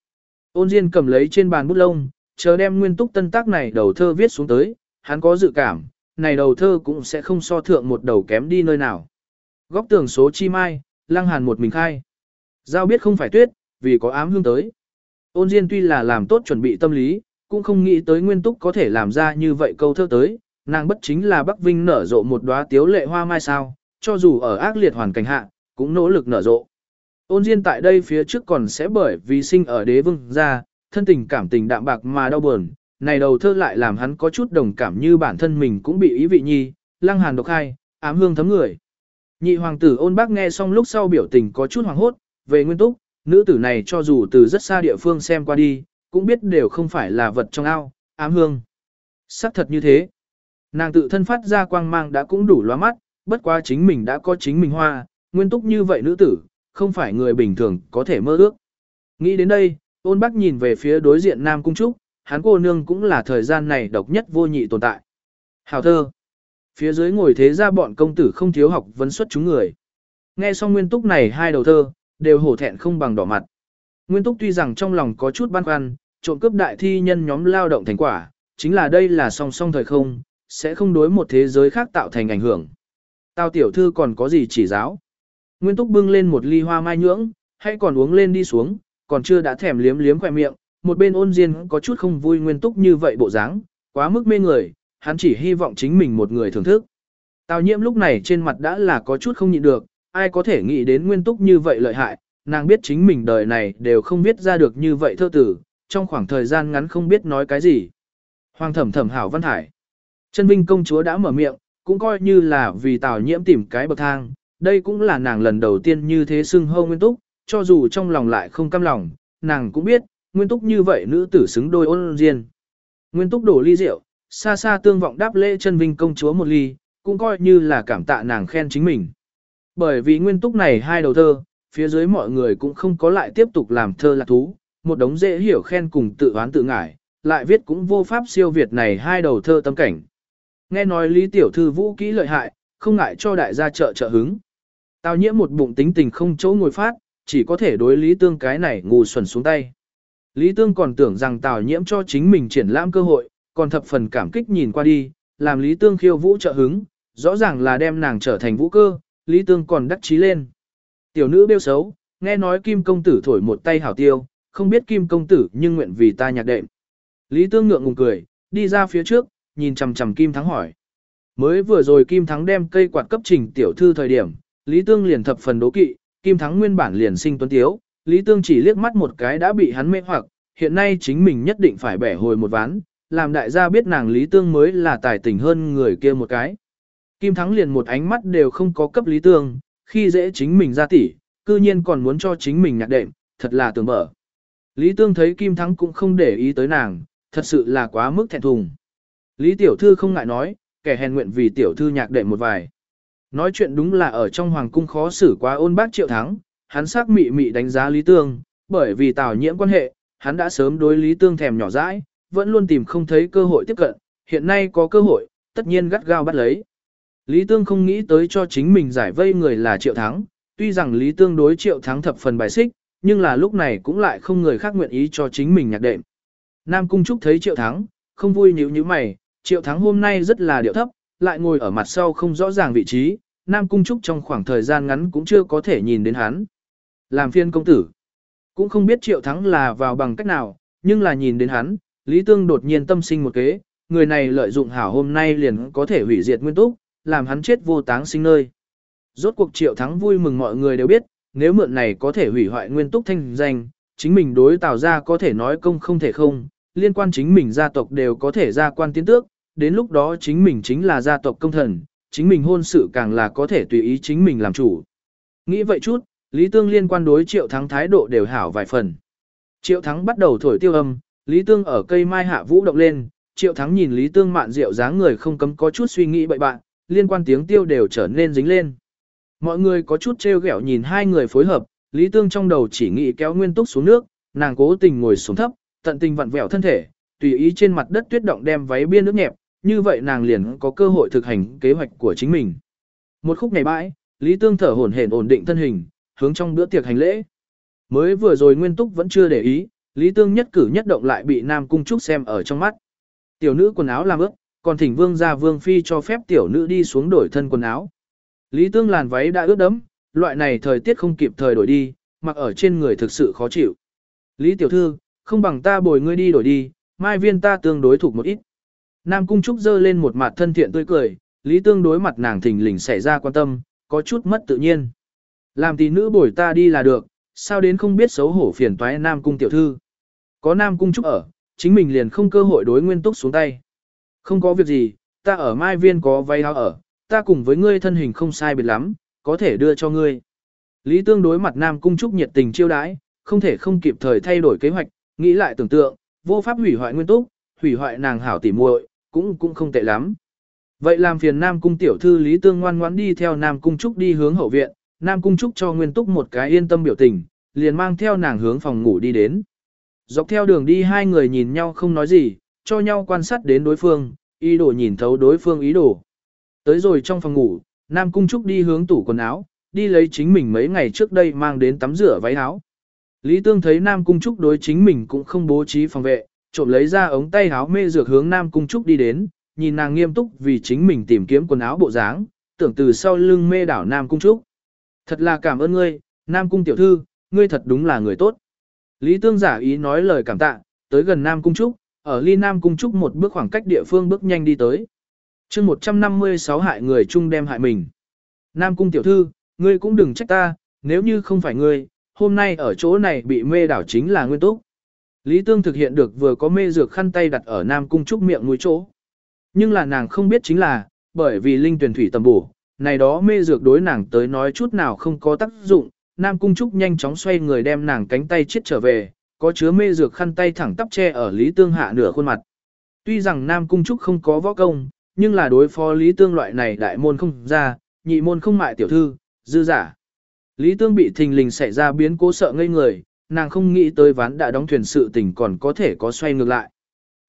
Ôn Diên cầm lấy trên bàn bút lông, chờ đem nguyên túc tân tác này đầu thơ viết xuống tới, hắn có dự cảm, này đầu thơ cũng sẽ không so thượng một đầu kém đi nơi nào. Góc tường số chi mai, lăng hàn một mình khai. Giao biết không phải tuyết, vì có ám hương tới. Ôn Diên tuy là làm tốt chuẩn bị tâm lý, cũng không nghĩ tới nguyên túc có thể làm ra như vậy câu thơ tới, nàng bất chính là Bắc Vinh nở rộ một đóa tiếu lệ hoa mai sao, cho dù ở ác liệt hoàn cảnh hạ, cũng nỗ lực nở rộ. Ôn Diên tại đây phía trước còn sẽ bởi vì sinh ở đế vương ra, thân tình cảm tình đạm bạc mà đau buồn, này đầu thơ lại làm hắn có chút đồng cảm như bản thân mình cũng bị ý vị nhi, lăng hàn độc hai, ám hương thấm người. Nhị hoàng tử ôn bác nghe xong lúc sau biểu tình có chút hoàng hốt, về nguyên túc, nữ tử này cho dù từ rất xa địa phương xem qua đi, cũng biết đều không phải là vật trong ao, ám hương. xác thật như thế. Nàng tự thân phát ra quang mang đã cũng đủ loa mắt, bất quá chính mình đã có chính mình hoa, nguyên túc như vậy nữ tử, không phải người bình thường có thể mơ ước. Nghĩ đến đây, ôn bác nhìn về phía đối diện Nam Cung Trúc, hắn cô nương cũng là thời gian này độc nhất vô nhị tồn tại. Hào thơ. Phía dưới ngồi thế ra bọn công tử không thiếu học vấn xuất chúng người. Nghe xong nguyên túc này hai đầu thơ, đều hổ thẹn không bằng đỏ mặt. Nguyên túc tuy rằng trong lòng có chút băn khoăn, trộm cướp đại thi nhân nhóm lao động thành quả, chính là đây là song song thời không, sẽ không đối một thế giới khác tạo thành ảnh hưởng. Tao tiểu thư còn có gì chỉ giáo? Nguyên túc bưng lên một ly hoa mai nhưỡng, hay còn uống lên đi xuống, còn chưa đã thèm liếm liếm khoe miệng, một bên ôn diên có chút không vui nguyên túc như vậy bộ dáng, quá mức mê người, hắn chỉ hy vọng chính mình một người thưởng thức. Tào nhiễm lúc này trên mặt đã là có chút không nhịn được, ai có thể nghĩ đến nguyên túc như vậy lợi hại, nàng biết chính mình đời này đều không viết ra được như vậy thơ tử, trong khoảng thời gian ngắn không biết nói cái gì. Hoàng thẩm thẩm hảo văn hải. Chân Vinh công chúa đã mở miệng, cũng coi như là vì Tào Nhiễm tìm cái bậc thang, đây cũng là nàng lần đầu tiên như thế xưng hô Nguyên Túc, cho dù trong lòng lại không cam lòng, nàng cũng biết, Nguyên Túc như vậy nữ tử xứng đôi ôn diên. Nguyên Túc đổ ly rượu, xa xa tương vọng đáp lễ chân Vinh công chúa một ly, cũng coi như là cảm tạ nàng khen chính mình. Bởi vì Nguyên Túc này hai đầu thơ, phía dưới mọi người cũng không có lại tiếp tục làm thơ lạc thú, một đống dễ hiểu khen cùng tự oán tự ngải, lại viết cũng vô pháp siêu việt này hai đầu thơ tâm cảnh. Nghe nói Lý Tiểu Thư vũ kỹ lợi hại, không ngại cho đại gia trợ trợ hứng. Tào nhiễm một bụng tính tình không chỗ ngồi phát, chỉ có thể đối Lý Tương cái này ngu xuẩn xuống tay. Lý Tương còn tưởng rằng Tào nhiễm cho chính mình triển lãm cơ hội, còn thập phần cảm kích nhìn qua đi, làm Lý Tương khiêu vũ trợ hứng, rõ ràng là đem nàng trở thành vũ cơ, Lý Tương còn đắc chí lên. Tiểu nữ bêu xấu, nghe nói Kim Công Tử thổi một tay hảo tiêu, không biết Kim Công Tử nhưng nguyện vì ta nhạc đệm. Lý Tương ngượng ngùng cười, đi ra phía trước, nhìn chằm chằm Kim Thắng hỏi. Mới vừa rồi Kim Thắng đem cây quạt cấp trình tiểu thư thời điểm, Lý Tương liền thập phần đố kỵ, Kim Thắng nguyên bản liền sinh tuấn tiếu, Lý Tương chỉ liếc mắt một cái đã bị hắn mê hoặc, hiện nay chính mình nhất định phải bẻ hồi một ván, làm đại gia biết nàng Lý Tương mới là tài tình hơn người kia một cái. Kim Thắng liền một ánh mắt đều không có cấp Lý Tương, khi dễ chính mình ra tỉ, cư nhiên còn muốn cho chính mình nhạc đệm, thật là tưởng mở. Lý Tương thấy Kim Thắng cũng không để ý tới nàng, thật sự là quá mức thẹn thùng. Lý Tiểu Thư không ngại nói, kẻ hèn nguyện vì Tiểu Thư nhạc đệm một vài. Nói chuyện đúng là ở trong hoàng cung khó xử quá ôn bác triệu thắng, hắn sắc mị mị đánh giá Lý Tương, bởi vì tào nhiễm quan hệ, hắn đã sớm đối Lý Tương thèm nhỏ dãi, vẫn luôn tìm không thấy cơ hội tiếp cận, hiện nay có cơ hội, tất nhiên gắt gao bắt lấy. Lý Tương không nghĩ tới cho chính mình giải vây người là triệu thắng, tuy rằng Lý Tương đối triệu thắng thập phần bài xích, nhưng là lúc này cũng lại không người khác nguyện ý cho chính mình nhạc đệm. Nam Cung Trúc thấy triệu thắng, không vui nhíu như mày, triệu thắng hôm nay rất là điệu thấp, lại ngồi ở mặt sau không rõ ràng vị trí, Nam Cung Trúc trong khoảng thời gian ngắn cũng chưa có thể nhìn đến hắn. Làm phiên công tử, cũng không biết triệu thắng là vào bằng cách nào, nhưng là nhìn đến hắn, Lý Tương đột nhiên tâm sinh một kế, người này lợi dụng hảo hôm nay liền có thể hủy diệt nguyên túc, làm hắn chết vô táng sinh nơi. Rốt cuộc triệu thắng vui mừng mọi người đều biết, nếu mượn này có thể hủy hoại nguyên túc thanh danh, chính mình đối tạo ra có thể nói công không thể không, liên quan chính mình gia tộc đều có thể ra quan tiến tước, đến lúc đó chính mình chính là gia tộc công thần, chính mình hôn sự càng là có thể tùy ý chính mình làm chủ. Nghĩ vậy chút, Lý Tương liên quan đối Triệu Thắng thái độ đều hảo vài phần. Triệu Thắng bắt đầu thổi tiêu âm, Lý Tương ở cây mai hạ vũ động lên, Triệu Thắng nhìn Lý Tương mạn rượu dáng người không cấm có chút suy nghĩ bậy bạn, liên quan tiếng tiêu đều trở nên dính lên. Mọi người có chút trêu ghẹo nhìn hai người phối hợp, Lý Tương trong đầu chỉ nghĩ kéo Nguyên Túc xuống nước, nàng cố tình ngồi xuống thấp, tận tình vặn vẹo thân thể, tùy ý trên mặt đất tuyết động đem váy biên nước nhẹp, như vậy nàng liền có cơ hội thực hành kế hoạch của chính mình. Một khúc ngày bãi, Lý Tương thở hổn hển ổn định thân hình, hướng trong bữa tiệc hành lễ. Mới vừa rồi Nguyên Túc vẫn chưa để ý, Lý Tương nhất cử nhất động lại bị Nam Cung Trúc xem ở trong mắt. Tiểu nữ quần áo làm ướt, còn thỉnh vương gia vương phi cho phép tiểu nữ đi xuống đổi thân quần áo. Lý Tương làn váy đã ướt đẫm, loại này thời tiết không kịp thời đổi đi, mặc ở trên người thực sự khó chịu. Lý tiểu thư, không bằng ta bồi ngươi đi đổi đi, mai viên ta tương đối thuộc một ít. Nam Cung Trúc dơ lên một mặt thân thiện tươi cười, Lý tương đối mặt nàng thình lình xảy ra quan tâm, có chút mất tự nhiên. Làm tỷ nữ bồi ta đi là được, sao đến không biết xấu hổ phiền toái Nam Cung tiểu thư. Có Nam Cung Trúc ở, chính mình liền không cơ hội đối nguyên túc xuống tay. Không có việc gì, ta ở Mai Viên có vay áo ở, ta cùng với ngươi thân hình không sai biệt lắm, có thể đưa cho ngươi. Lý Tương đối mặt Nam Cung Trúc nhiệt tình chiêu đãi, không thể không kịp thời thay đổi kế hoạch, nghĩ lại tưởng tượng, vô pháp hủy hoại nguyên túc, hủy hoại nàng hảo tỉ muội, cũng cũng không tệ lắm. Vậy làm phiền Nam Cung tiểu thư Lý Tương ngoan ngoãn đi theo Nam Cung Trúc đi hướng hậu viện, Nam Cung Trúc cho Nguyên Túc một cái yên tâm biểu tình, liền mang theo nàng hướng phòng ngủ đi đến. Dọc theo đường đi hai người nhìn nhau không nói gì, cho nhau quan sát đến đối phương, ý đồ nhìn thấu đối phương ý đồ. Tới rồi trong phòng ngủ, Nam Cung Trúc đi hướng tủ quần áo, đi lấy chính mình mấy ngày trước đây mang đến tắm rửa váy áo. Lý Tương thấy Nam Cung Trúc đối chính mình cũng không bố trí phòng vệ, trộm lấy ra ống tay áo mê dược hướng Nam Cung Trúc đi đến, nhìn nàng nghiêm túc vì chính mình tìm kiếm quần áo bộ dáng, tưởng từ sau lưng mê đảo Nam Cung Trúc. Thật là cảm ơn ngươi, Nam Cung tiểu thư, ngươi thật đúng là người tốt. Lý Tương giả ý nói lời cảm tạ, tới gần Nam Cung Trúc, ở ly Nam Cung Trúc một bước khoảng cách địa phương bước nhanh đi tới. chương 156 hại người chung đem hại mình. Nam Cung tiểu thư, ngươi cũng đừng trách ta, nếu như không phải ngươi, hôm nay ở chỗ này bị mê đảo chính là nguyên túc. Lý Tương thực hiện được vừa có mê dược khăn tay đặt ở Nam Cung Trúc miệng mũi chỗ. Nhưng là nàng không biết chính là, bởi vì linh tuyển thủy tầm bổ, này đó mê dược đối nàng tới nói chút nào không có tác dụng, Nam Cung Trúc nhanh chóng xoay người đem nàng cánh tay chết trở về, có chứa mê dược khăn tay thẳng tắp che ở Lý Tương hạ nửa khuôn mặt. Tuy rằng Nam Cung Trúc không có võ công, nhưng là đối phó Lý Tương loại này đại môn không ra, nhị môn không mại tiểu thư, dư giả. Lý Tương bị thình lình xảy ra biến cố sợ ngây người, nàng không nghĩ tới ván đã đóng thuyền sự tình còn có thể có xoay ngược lại.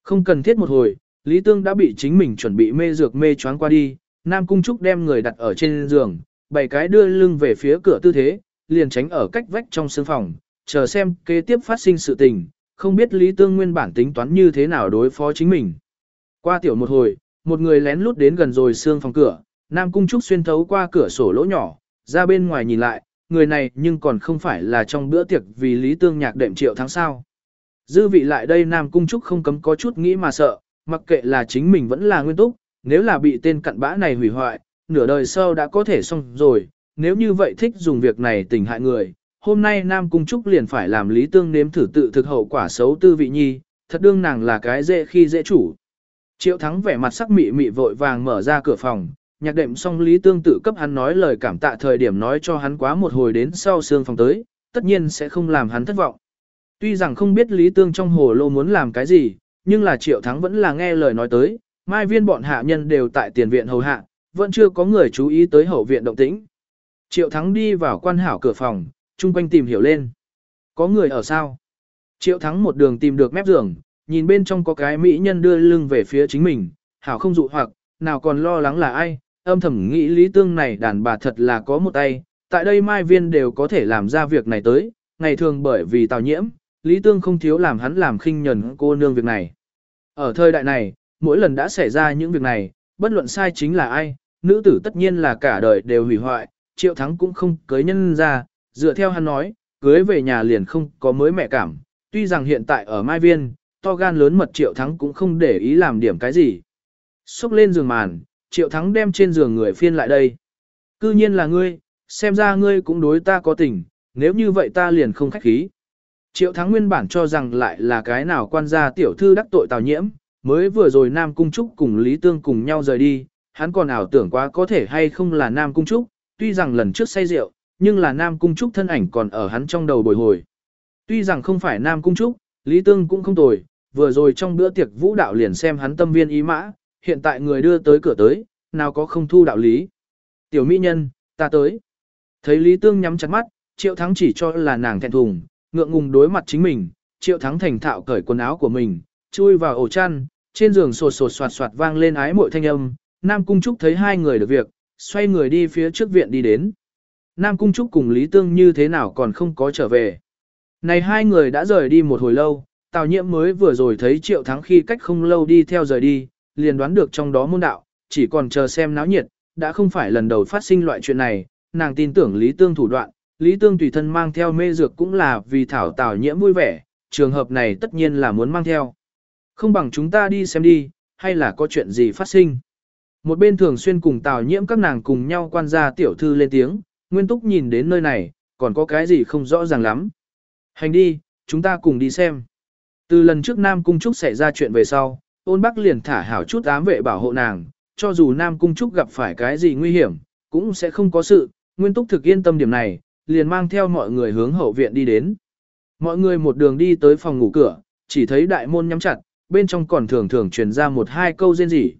Không cần thiết một hồi, Lý Tương đã bị chính mình chuẩn bị mê dược mê choáng qua đi, Nam Cung Trúc đem người đặt ở trên giường, bảy cái đưa lưng về phía cửa tư thế, liền tránh ở cách vách trong sương phòng, chờ xem kế tiếp phát sinh sự tình, không biết Lý Tương nguyên bản tính toán như thế nào đối phó chính mình. Qua tiểu một hồi, một người lén lút đến gần rồi sương phòng cửa, Nam Cung Trúc xuyên thấu qua cửa sổ lỗ nhỏ, ra bên ngoài nhìn lại, người này nhưng còn không phải là trong bữa tiệc vì Lý Tương nhạc đệm triệu tháng sau. Dư vị lại đây Nam Cung Trúc không cấm có chút nghĩ mà sợ, mặc kệ là chính mình vẫn là nguyên túc, nếu là bị tên cặn bã này hủy hoại, nửa đời sau đã có thể xong rồi, nếu như vậy thích dùng việc này tình hại người, hôm nay Nam Cung Trúc liền phải làm Lý Tương nếm thử tự thực hậu quả xấu tư vị nhi, thật đương nàng là cái dễ khi dễ chủ. Triệu Thắng vẻ mặt sắc mị mị vội vàng mở ra cửa phòng, nhạc đệm xong Lý Tương tự cấp hắn nói lời cảm tạ thời điểm nói cho hắn quá một hồi đến sau xương phòng tới, tất nhiên sẽ không làm hắn thất vọng. Tuy rằng không biết Lý Tương trong hồ lô muốn làm cái gì, nhưng là Triệu Thắng vẫn là nghe lời nói tới, mai viên bọn hạ nhân đều tại tiền viện hầu hạ, vẫn chưa có người chú ý tới hậu viện động tĩnh. Triệu Thắng đi vào quan hảo cửa phòng, chung quanh tìm hiểu lên. Có người ở sao? Triệu Thắng một đường tìm được mép giường, nhìn bên trong có cái mỹ nhân đưa lưng về phía chính mình, hảo không dụ hoặc, nào còn lo lắng là ai, âm thầm nghĩ lý tương này đàn bà thật là có một tay, tại đây mai viên đều có thể làm ra việc này tới, ngày thường bởi vì tào nhiễm, lý tương không thiếu làm hắn làm khinh nhẫn cô nương việc này. Ở thời đại này, mỗi lần đã xảy ra những việc này, bất luận sai chính là ai, nữ tử tất nhiên là cả đời đều hủy hoại, triệu thắng cũng không cưới nhân ra, dựa theo hắn nói, cưới về nhà liền không có mới mẹ cảm, tuy rằng hiện tại ở Mai Viên, to gan lớn mật triệu thắng cũng không để ý làm điểm cái gì. Xúc lên giường màn, triệu thắng đem trên giường người phiên lại đây. Cư nhiên là ngươi, xem ra ngươi cũng đối ta có tình, nếu như vậy ta liền không khách khí. Triệu thắng nguyên bản cho rằng lại là cái nào quan gia tiểu thư đắc tội tào nhiễm, mới vừa rồi Nam Cung Trúc cùng Lý Tương cùng nhau rời đi, hắn còn ảo tưởng quá có thể hay không là Nam Cung Trúc, tuy rằng lần trước say rượu, nhưng là Nam Cung Trúc thân ảnh còn ở hắn trong đầu bồi hồi. Tuy rằng không phải Nam Cung Trúc, Lý Tương cũng không tồi, vừa rồi trong bữa tiệc vũ đạo liền xem hắn tâm viên ý mã, hiện tại người đưa tới cửa tới, nào có không thu đạo lý. Tiểu mỹ nhân, ta tới. Thấy Lý Tương nhắm chặt mắt, Triệu Thắng chỉ cho là nàng thẹn thùng, ngượng ngùng đối mặt chính mình, Triệu Thắng thành thạo cởi quần áo của mình, chui vào ổ chăn, trên giường sột sột soạt soạt vang lên ái mội thanh âm, Nam Cung Trúc thấy hai người được việc, xoay người đi phía trước viện đi đến. Nam Cung Trúc cùng Lý Tương như thế nào còn không có trở về. Này hai người đã rời đi một hồi lâu, Tào Nhiễm mới vừa rồi thấy Triệu Thắng khi cách không lâu đi theo rời đi, liền đoán được trong đó môn đạo, chỉ còn chờ xem náo nhiệt, đã không phải lần đầu phát sinh loại chuyện này, nàng tin tưởng Lý Tương thủ đoạn, Lý Tương tùy thân mang theo mê dược cũng là vì thảo Tào Nhiễm vui vẻ, trường hợp này tất nhiên là muốn mang theo. Không bằng chúng ta đi xem đi, hay là có chuyện gì phát sinh. Một bên thường xuyên cùng Tào Nhiễm các nàng cùng nhau quan gia tiểu thư lên tiếng, Nguyên Túc nhìn đến nơi này, còn có cái gì không rõ ràng lắm. Hành đi, chúng ta cùng đi xem. Từ lần trước Nam Cung Trúc xảy ra chuyện về sau, ôn bắc liền thả hảo chút ám vệ bảo hộ nàng, cho dù Nam Cung Trúc gặp phải cái gì nguy hiểm, cũng sẽ không có sự, Nguyên Túc thực yên tâm điểm này, liền mang theo mọi người hướng hậu viện đi đến. Mọi người một đường đi tới phòng ngủ cửa, chỉ thấy đại môn nhắm chặt, bên trong còn thường thường truyền ra một hai câu rên rỉ.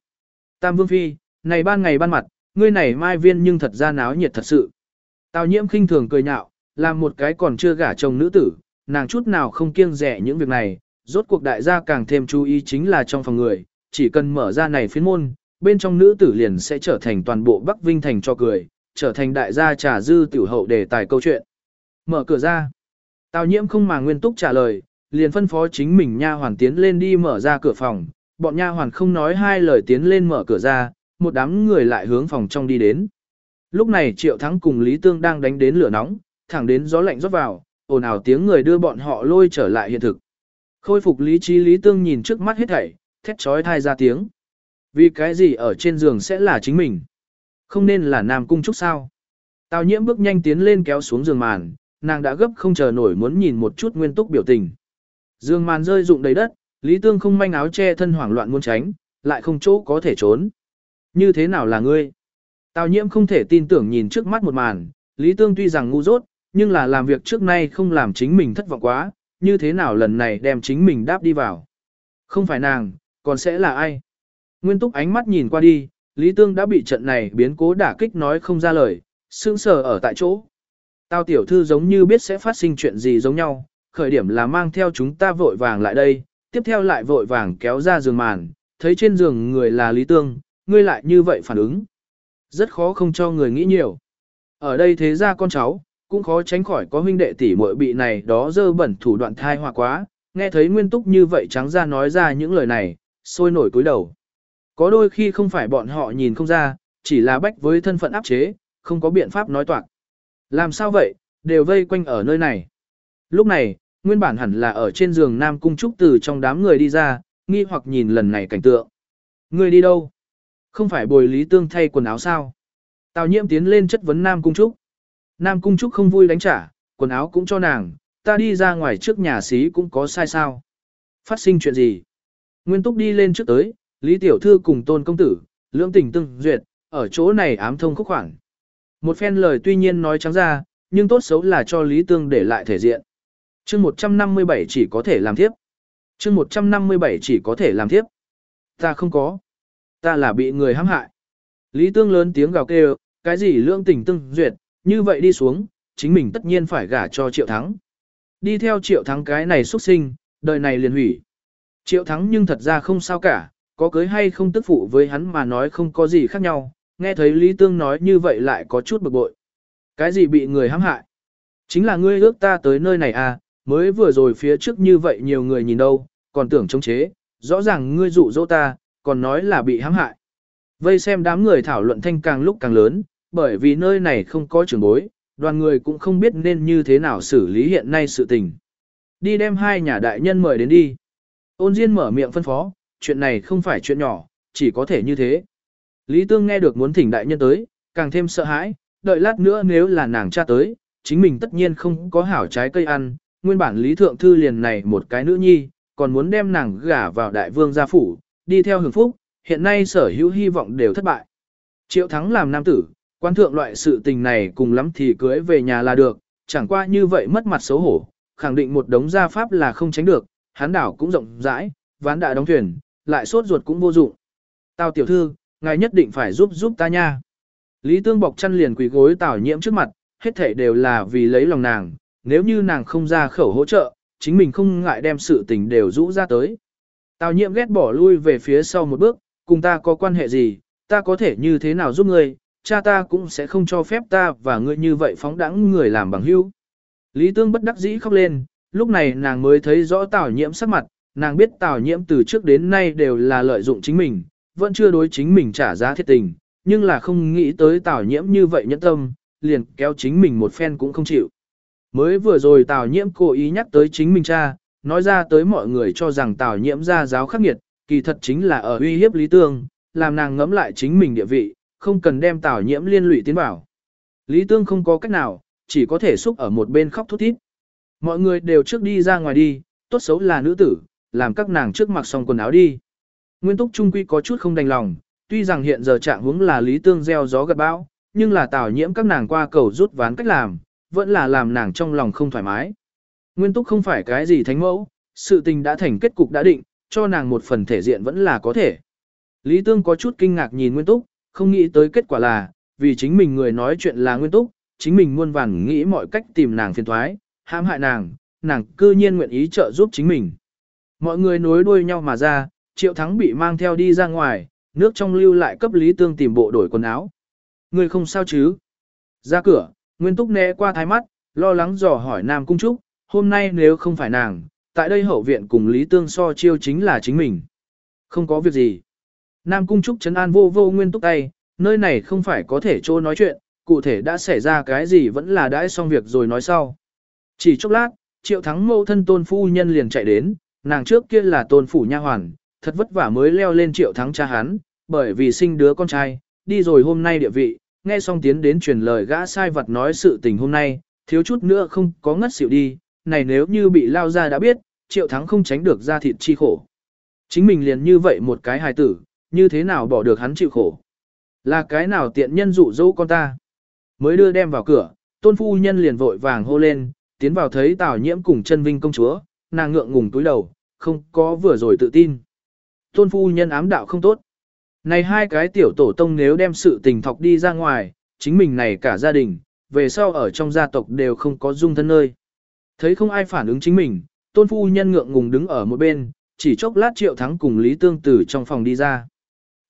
Tam Vương Phi, này ban ngày ban mặt, ngươi này mai viên nhưng thật ra náo nhiệt thật sự. Tào nhiễm khinh thường cười nhạo, làm một cái còn chưa gả chồng nữ tử, nàng chút nào không kiêng rẻ những việc này, rốt cuộc đại gia càng thêm chú ý chính là trong phòng người, chỉ cần mở ra này phiến môn, bên trong nữ tử liền sẽ trở thành toàn bộ Bắc Vinh thành cho cười, trở thành đại gia trà dư tiểu hậu đề tài câu chuyện. Mở cửa ra. Tào nhiễm không mà nguyên túc trả lời, liền phân phó chính mình nha hoàn tiến lên đi mở ra cửa phòng, bọn nha hoàn không nói hai lời tiến lên mở cửa ra, một đám người lại hướng phòng trong đi đến. Lúc này Triệu Thắng cùng Lý Tương đang đánh đến lửa nóng, thẳng đến gió lạnh rót vào, ồn ào tiếng người đưa bọn họ lôi trở lại hiện thực. Khôi phục lý trí Lý Tương nhìn trước mắt hết thảy, thét trói thai ra tiếng. Vì cái gì ở trên giường sẽ là chính mình? Không nên là Nam Cung Trúc sao? Tào nhiễm bước nhanh tiến lên kéo xuống giường màn, nàng đã gấp không chờ nổi muốn nhìn một chút nguyên túc biểu tình. Dương màn rơi rụng đầy đất, Lý Tương không manh áo che thân hoảng loạn muốn tránh, lại không chỗ có thể trốn. Như thế nào là ngươi? Tào nhiễm không thể tin tưởng nhìn trước mắt một màn, Lý Tương tuy rằng ngu dốt, nhưng là làm việc trước nay không làm chính mình thất vọng quá, như thế nào lần này đem chính mình đáp đi vào. Không phải nàng, còn sẽ là ai? Nguyên túc ánh mắt nhìn qua đi, Lý Tương đã bị trận này biến cố đả kích nói không ra lời, sững sờ ở tại chỗ. Tao tiểu thư giống như biết sẽ phát sinh chuyện gì giống nhau, khởi điểm là mang theo chúng ta vội vàng lại đây, tiếp theo lại vội vàng kéo ra giường màn, thấy trên giường người là Lý Tương, ngươi lại như vậy phản ứng. Rất khó không cho người nghĩ nhiều. Ở đây thế ra con cháu, cũng khó tránh khỏi có huynh đệ tỷ muội bị này đó dơ bẩn thủ đoạn thai hòa quá, nghe thấy nguyên túc như vậy trắng ra nói ra những lời này, sôi nổi cúi đầu. Có đôi khi không phải bọn họ nhìn không ra, chỉ là bách với thân phận áp chế, không có biện pháp nói toạc. Làm sao vậy, đều vây quanh ở nơi này. Lúc này, nguyên bản hẳn là ở trên giường Nam Cung Trúc từ trong đám người đi ra, nghi hoặc nhìn lần này cảnh tượng. Người đi đâu? Không phải bồi lý tương thay quần áo sao? Tào nhiễm tiến lên chất vấn Nam Cung Trúc. Nam Cung Trúc không vui đánh trả, quần áo cũng cho nàng, ta đi ra ngoài trước nhà xí cũng có sai sao. Phát sinh chuyện gì? Nguyên Túc đi lên trước tới, Lý Tiểu Thư cùng Tôn Công Tử, lưỡng tình tương duyệt, ở chỗ này ám thông khúc khoảng. Một phen lời tuy nhiên nói trắng ra, nhưng tốt xấu là cho Lý Tương để lại thể diện. chương 157 chỉ có thể làm tiếp. chương 157 chỉ có thể làm tiếp. Ta không có. Ta là bị người hãm hại. Lý Tương lớn tiếng gào kêu, cái gì Lưỡng tình tương duyệt, như vậy đi xuống, chính mình tất nhiên phải gả cho Triệu Thắng. Đi theo Triệu Thắng cái này xuất sinh, đời này liền hủy. Triệu Thắng nhưng thật ra không sao cả, có cưới hay không tức phụ với hắn mà nói không có gì khác nhau, nghe thấy Lý Tương nói như vậy lại có chút bực bội. Cái gì bị người hãm hại? Chính là ngươi ước ta tới nơi này à, mới vừa rồi phía trước như vậy nhiều người nhìn đâu, còn tưởng chống chế, rõ ràng ngươi dụ dỗ ta, còn nói là bị hãm hại. Vây xem đám người thảo luận thanh càng lúc càng lớn, bởi vì nơi này không có trưởng bối, đoàn người cũng không biết nên như thế nào xử lý hiện nay sự tình. Đi đem hai nhà đại nhân mời đến đi. Ôn Diên mở miệng phân phó, chuyện này không phải chuyện nhỏ, chỉ có thể như thế. Lý Tương nghe được muốn thỉnh đại nhân tới, càng thêm sợ hãi, đợi lát nữa nếu là nàng cha tới, chính mình tất nhiên không có hảo trái cây ăn, nguyên bản Lý Thượng Thư liền này một cái nữ nhi, còn muốn đem nàng gả vào đại vương gia phủ, đi theo hưởng phúc, hiện nay sở hữu hy vọng đều thất bại. Triệu Thắng làm nam tử, quan thượng loại sự tình này cùng lắm thì cưới về nhà là được, chẳng qua như vậy mất mặt xấu hổ, khẳng định một đống gia pháp là không tránh được, hán đảo cũng rộng rãi, ván đã đóng thuyền, lại sốt ruột cũng vô dụng. Tào tiểu thư, ngài nhất định phải giúp giúp ta nha. Lý Tương bọc chăn liền quỳ gối Tào Nhiễm trước mặt, hết thảy đều là vì lấy lòng nàng, nếu như nàng không ra khẩu hỗ trợ, chính mình không ngại đem sự tình đều rũ ra tới. Tào Nhiễm ghét bỏ lui về phía sau một bước, cùng ta có quan hệ gì, ta có thể như thế nào giúp ngươi, cha ta cũng sẽ không cho phép ta và ngươi như vậy phóng đẳng người làm bằng hữu. Lý Tương bất đắc dĩ khóc lên, lúc này nàng mới thấy rõ Tào Nhiễm sắc mặt, nàng biết Tào Nhiễm từ trước đến nay đều là lợi dụng chính mình, vẫn chưa đối chính mình trả giá thiết tình, nhưng là không nghĩ tới Tào Nhiễm như vậy nhẫn tâm, liền kéo chính mình một phen cũng không chịu. Mới vừa rồi Tào Nhiễm cố ý nhắc tới chính mình cha, nói ra tới mọi người cho rằng Tào Nhiễm ra giáo khắc nghiệt, kỳ thật chính là ở uy hiếp Lý Tương, làm nàng ngẫm lại chính mình địa vị, không cần đem tảo Nhiễm liên lụy tiến vào. Lý Tương không có cách nào, chỉ có thể xúc ở một bên khóc thút thít. Mọi người đều trước đi ra ngoài đi, tốt xấu là nữ tử, làm các nàng trước mặc xong quần áo đi. Nguyên Túc Trung Quy có chút không đành lòng, tuy rằng hiện giờ trạng hướng là Lý Tương gieo gió gặt bão, nhưng là tảo Nhiễm các nàng qua cầu rút ván cách làm, vẫn là làm nàng trong lòng không thoải mái. Nguyên túc không phải cái gì thánh mẫu, sự tình đã thành kết cục đã định, cho nàng một phần thể diện vẫn là có thể. Lý Tương có chút kinh ngạc nhìn Nguyên túc, không nghĩ tới kết quả là, vì chính mình người nói chuyện là Nguyên túc, chính mình muôn vàn nghĩ mọi cách tìm nàng phiền thoái, hãm hại nàng, nàng cư nhiên nguyện ý trợ giúp chính mình. Mọi người nối đuôi nhau mà ra, Triệu Thắng bị mang theo đi ra ngoài, nước trong lưu lại cấp Lý Tương tìm bộ đổi quần áo. Người không sao chứ? Ra cửa, Nguyên Túc né qua thái mắt, lo lắng dò hỏi Nam Cung Trúc, hôm nay nếu không phải nàng, tại đây hậu viện cùng Lý Tương so chiêu chính là chính mình. Không có việc gì. Nam Cung Trúc chấn an vô vô Nguyên Túc tay, nơi này không phải có thể trô nói chuyện, cụ thể đã xảy ra cái gì vẫn là đãi xong việc rồi nói sau. Chỉ chốc lát, Triệu Thắng mâu thân tôn phu nhân liền chạy đến, nàng trước kia là tôn phủ nha hoàn, thật vất vả mới leo lên Triệu Thắng cha hắn, bởi vì sinh đứa con trai, đi rồi hôm nay địa vị, nghe xong tiến đến truyền lời gã sai vật nói sự tình hôm nay, thiếu chút nữa không có ngất xỉu đi, này nếu như bị lao ra đã biết, Triệu Thắng không tránh được ra thịt chi khổ. Chính mình liền như vậy một cái hài tử, như thế nào bỏ được hắn chịu khổ. Là cái nào tiện nhân dụ dỗ con ta. Mới đưa đem vào cửa, tôn phu nhân liền vội vàng hô lên, tiến vào thấy Tào Nhiễm cùng chân vinh công chúa, nàng ngượng ngùng túi đầu, không có vừa rồi tự tin. Tôn phu nhân ám đạo không tốt. Này hai cái tiểu tổ tông nếu đem sự tình thọc đi ra ngoài, chính mình này cả gia đình, về sau ở trong gia tộc đều không có dung thân nơi. Thấy không ai phản ứng chính mình, tôn phu nhân ngượng ngùng đứng ở một bên, chỉ chốc lát triệu thắng cùng Lý Tương tử trong phòng đi ra.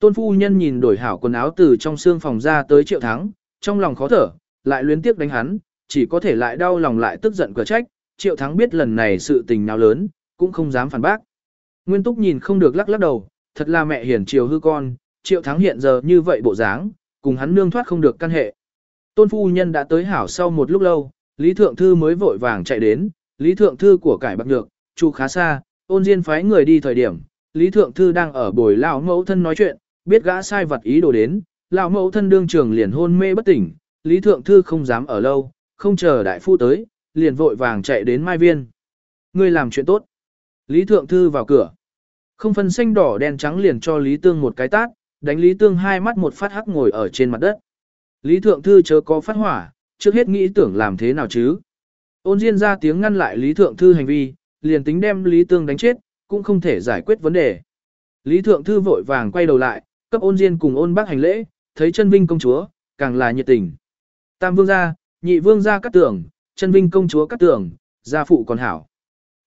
Tôn phu nhân nhìn đổi hảo quần áo từ trong xương phòng ra tới triệu thắng, trong lòng khó thở, lại luyến tiếc đánh hắn, chỉ có thể lại đau lòng lại tức giận cửa trách, triệu thắng biết lần này sự tình nào lớn, cũng không dám phản bác. Nguyên túc nhìn không được lắc lắc đầu, thật là mẹ hiền chiều hư con, triệu thắng hiện giờ như vậy bộ dáng, cùng hắn nương thoát không được căn hệ. Tôn phu nhân đã tới hảo sau một lúc lâu, Lý Thượng Thư mới vội vàng chạy đến, Lý Thượng Thư của cải bạc được, chu khá xa, ôn diên phái người đi thời điểm, Lý Thượng Thư đang ở bồi lão mẫu thân nói chuyện, biết gã sai vật ý đồ đến, lão mẫu thân đương trường liền hôn mê bất tỉnh, Lý Thượng Thư không dám ở lâu, không chờ đại phu tới, liền vội vàng chạy đến Mai Viên. Ngươi làm chuyện tốt. Lý Thượng Thư vào cửa. Không phân xanh đỏ đen trắng liền cho Lý Tương một cái tát, đánh Lý Tương hai mắt một phát hắc ngồi ở trên mặt đất. Lý Thượng Thư chớ có phát hỏa, trước hết nghĩ tưởng làm thế nào chứ. Ôn Diên ra tiếng ngăn lại Lý Thượng Thư hành vi, liền tính đem Lý Tương đánh chết, cũng không thể giải quyết vấn đề. Lý Thượng Thư vội vàng quay đầu lại, cấp ôn Diên cùng ôn bác hành lễ, thấy chân vinh công chúa, càng là nhiệt tình. Tam vương gia, nhị vương gia cắt tưởng, chân vinh công chúa cắt tưởng, gia phụ còn hảo.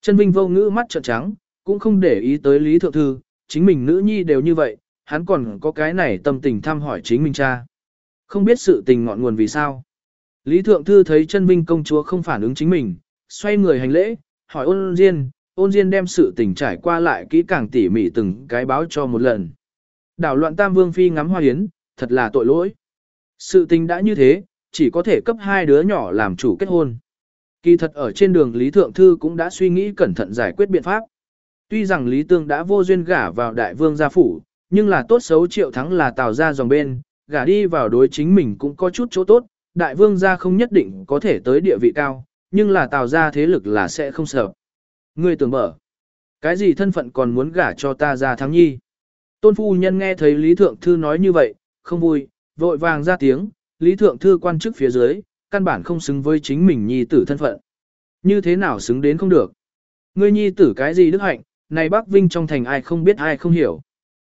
Chân vinh vô ngữ mắt trợn trắng, cũng không để ý tới Lý Thượng Thư, chính mình nữ nhi đều như vậy, hắn còn có cái này tâm tình thăm hỏi chính mình cha. Không biết sự tình ngọn nguồn vì sao. Lý Thượng Thư thấy chân vinh công chúa không phản ứng chính mình, xoay người hành lễ, hỏi ôn Diên, ôn Diên đem sự tình trải qua lại kỹ càng tỉ mỉ từng cái báo cho một lần. Đảo loạn Tam Vương Phi ngắm hoa hiến, thật là tội lỗi. Sự tình đã như thế, chỉ có thể cấp hai đứa nhỏ làm chủ kết hôn. Kỳ thật ở trên đường Lý Thượng Thư cũng đã suy nghĩ cẩn thận giải quyết biện pháp. Tuy rằng Lý Tương đã vô duyên gả vào đại vương gia phủ, nhưng là tốt xấu triệu thắng là tào ra dòng bên, gả đi vào đối chính mình cũng có chút chỗ tốt, đại vương gia không nhất định có thể tới địa vị cao, nhưng là tào ra thế lực là sẽ không sợ. Ngươi tưởng mở, cái gì thân phận còn muốn gả cho ta ra thắng nhi. Tôn phu nhân nghe thấy Lý Thượng Thư nói như vậy, không vui, vội vàng ra tiếng, Lý Thượng Thư quan chức phía dưới, căn bản không xứng với chính mình nhi tử thân phận. Như thế nào xứng đến không được. Ngươi nhi tử cái gì đức hạnh, này bác Vinh trong thành ai không biết ai không hiểu.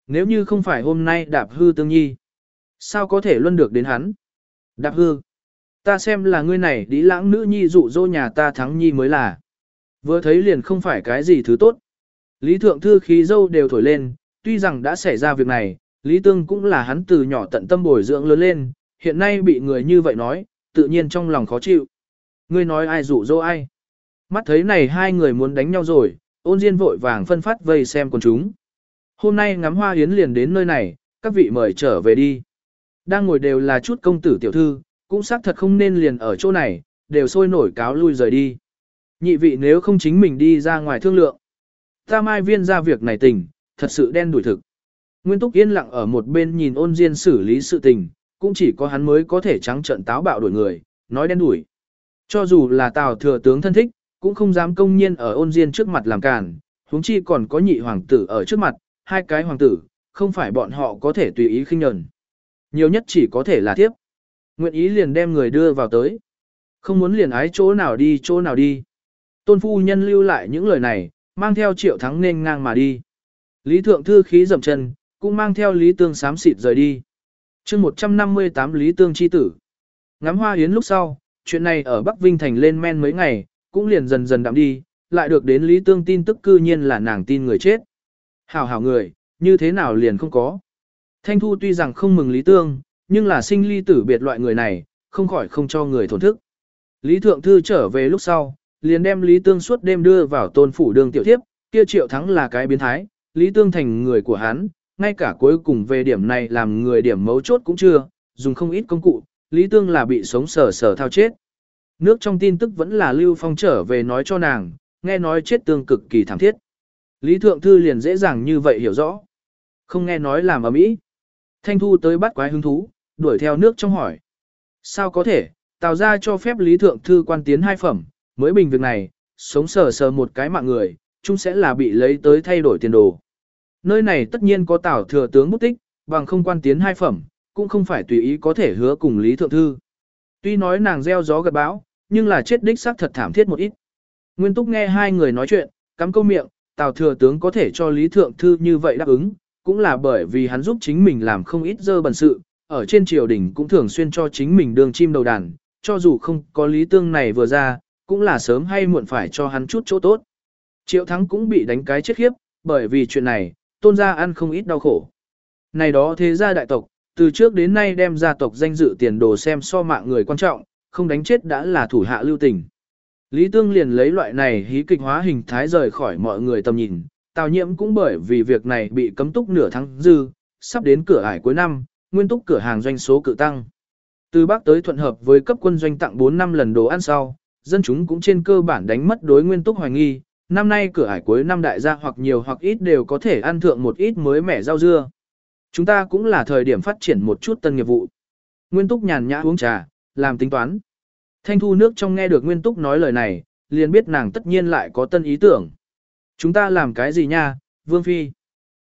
Nếu như không phải hôm nay đạp hư tương nhi, sao có thể luân được đến hắn? Đạp hư. Ta xem là ngươi này đi lãng nữ nhi dụ dỗ nhà ta thắng nhi mới là. Vừa thấy liền không phải cái gì thứ tốt. Lý thượng thư khí dâu đều thổi lên, tuy rằng đã xảy ra việc này, Lý Tương cũng là hắn từ nhỏ tận tâm bồi dưỡng lớn lên, hiện nay bị người như vậy nói, tự nhiên trong lòng khó chịu. Ngươi nói ai dụ dỗ ai? Mắt thấy này hai người muốn đánh nhau rồi, ôn diên vội vàng phân phát vây xem con chúng. Hôm nay ngắm hoa yến liền đến nơi này, các vị mời trở về đi. Đang ngồi đều là chút công tử tiểu thư, cũng xác thật không nên liền ở chỗ này, đều sôi nổi cáo lui rời đi. Nhị vị nếu không chính mình đi ra ngoài thương lượng. Ta mai viên ra việc này tỉnh thật sự đen đuổi thực. Nguyên Túc yên lặng ở một bên nhìn ôn diên xử lý sự tình, cũng chỉ có hắn mới có thể trắng trận táo bạo đuổi người, nói đen đuổi. Cho dù là Tào thừa tướng thân thích, cũng không dám công nhiên ở ôn diên trước mặt làm cản, huống chi còn có nhị hoàng tử ở trước mặt, hai cái hoàng tử, không phải bọn họ có thể tùy ý khinh nhẫn. Nhiều nhất chỉ có thể là tiếp. Nguyện ý liền đem người đưa vào tới. Không muốn liền ái chỗ nào đi chỗ nào đi. tôn phu nhân lưu lại những lời này, mang theo triệu thắng nên ngang mà đi. Lý thượng thư khí dậm chân, cũng mang theo Lý Tương sám xịt rời đi. chương 158 Lý Tương chi tử. Ngắm hoa yến lúc sau, chuyện này ở Bắc Vinh Thành lên men mấy ngày, cũng liền dần dần đạm đi, lại được đến Lý Tương tin tức cư nhiên là nàng tin người chết. Hảo hảo người, như thế nào liền không có. Thanh Thu tuy rằng không mừng Lý Tương, nhưng là sinh ly tử biệt loại người này, không khỏi không cho người thổn thức. Lý Thượng Thư trở về lúc sau, liền đem Lý Tương suốt đêm đưa vào tôn phủ đường tiểu thiếp, kia triệu thắng là cái biến thái, Lý Tương thành người của hắn, ngay cả cuối cùng về điểm này làm người điểm mấu chốt cũng chưa, dùng không ít công cụ, Lý Tương là bị sống sờ sờ thao chết. Nước trong tin tức vẫn là Lưu Phong trở về nói cho nàng, nghe nói chết tương cực kỳ thảm thiết. Lý Thượng Thư liền dễ dàng như vậy hiểu rõ. Không nghe nói làm ở mỹ. Thanh Thu tới bắt quái hứng thú, đuổi theo nước trong hỏi. Sao có thể, tào ra cho phép Lý Thượng Thư quan tiến hai phẩm, mới bình việc này, sống sờ sờ một cái mạng người, chúng sẽ là bị lấy tới thay đổi tiền đồ. Nơi này tất nhiên có tào thừa tướng bút tích, bằng không quan tiến hai phẩm, cũng không phải tùy ý có thể hứa cùng Lý Thượng Thư. Tuy nói nàng gieo gió gật bão, nhưng là chết đích xác thật thảm thiết một ít. Nguyên Túc nghe hai người nói chuyện, cắm câu miệng, Tào thừa tướng có thể cho Lý Thượng Thư như vậy đáp ứng, cũng là bởi vì hắn giúp chính mình làm không ít dơ bẩn sự, ở trên triều đình cũng thường xuyên cho chính mình đường chim đầu đàn, cho dù không có Lý Tương này vừa ra, cũng là sớm hay muộn phải cho hắn chút chỗ tốt. Triệu Thắng cũng bị đánh cái chết khiếp, bởi vì chuyện này, tôn gia ăn không ít đau khổ. Này đó thế gia đại tộc, từ trước đến nay đem gia tộc danh dự tiền đồ xem so mạng người quan trọng, không đánh chết đã là thủ hạ lưu tình. Lý Tương liền lấy loại này hí kịch hóa hình thái rời khỏi mọi người tầm nhìn, Tào Nhiễm cũng bởi vì việc này bị cấm túc nửa tháng dư, sắp đến cửa ải cuối năm, nguyên túc cửa hàng doanh số cự tăng. Từ Bắc tới thuận hợp với cấp quân doanh tặng 4 năm lần đồ ăn sau, dân chúng cũng trên cơ bản đánh mất đối nguyên túc hoài nghi, năm nay cửa ải cuối năm đại gia hoặc nhiều hoặc ít đều có thể ăn thượng một ít mới mẻ rau dưa. Chúng ta cũng là thời điểm phát triển một chút tân nghiệp vụ. Nguyên túc nhàn nhã uống trà, làm tính toán. Thanh thu nước trong nghe được Nguyên Túc nói lời này, liền biết nàng tất nhiên lại có tân ý tưởng. Chúng ta làm cái gì nha, Vương Phi?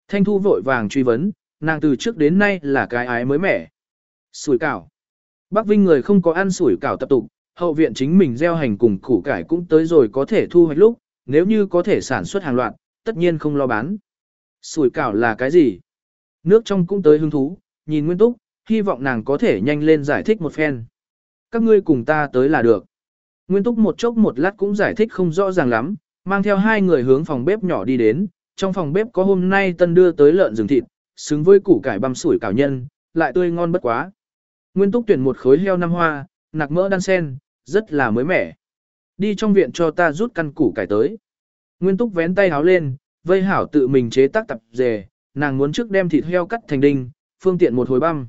Thanh thu vội vàng truy vấn, nàng từ trước đến nay là cái ái mới mẻ. Sủi cảo. Bắc Vinh người không có ăn sủi cảo tập tục, hậu viện chính mình gieo hành cùng củ cải cũng tới rồi có thể thu hoạch lúc, nếu như có thể sản xuất hàng loạt, tất nhiên không lo bán. Sủi cảo là cái gì? Nước trong cũng tới hứng thú, nhìn Nguyên Túc, hy vọng nàng có thể nhanh lên giải thích một phen các ngươi cùng ta tới là được. Nguyên Túc một chốc một lát cũng giải thích không rõ ràng lắm, mang theo hai người hướng phòng bếp nhỏ đi đến, trong phòng bếp có hôm nay tân đưa tới lợn rừng thịt, xứng với củ cải băm sủi cảo nhân, lại tươi ngon bất quá. Nguyên Túc tuyển một khối heo năm hoa, nạc mỡ đan sen, rất là mới mẻ. Đi trong viện cho ta rút căn củ cải tới. Nguyên Túc vén tay háo lên, vây hảo tự mình chế tác tập dề, nàng muốn trước đem thịt heo cắt thành đinh, phương tiện một hồi băm.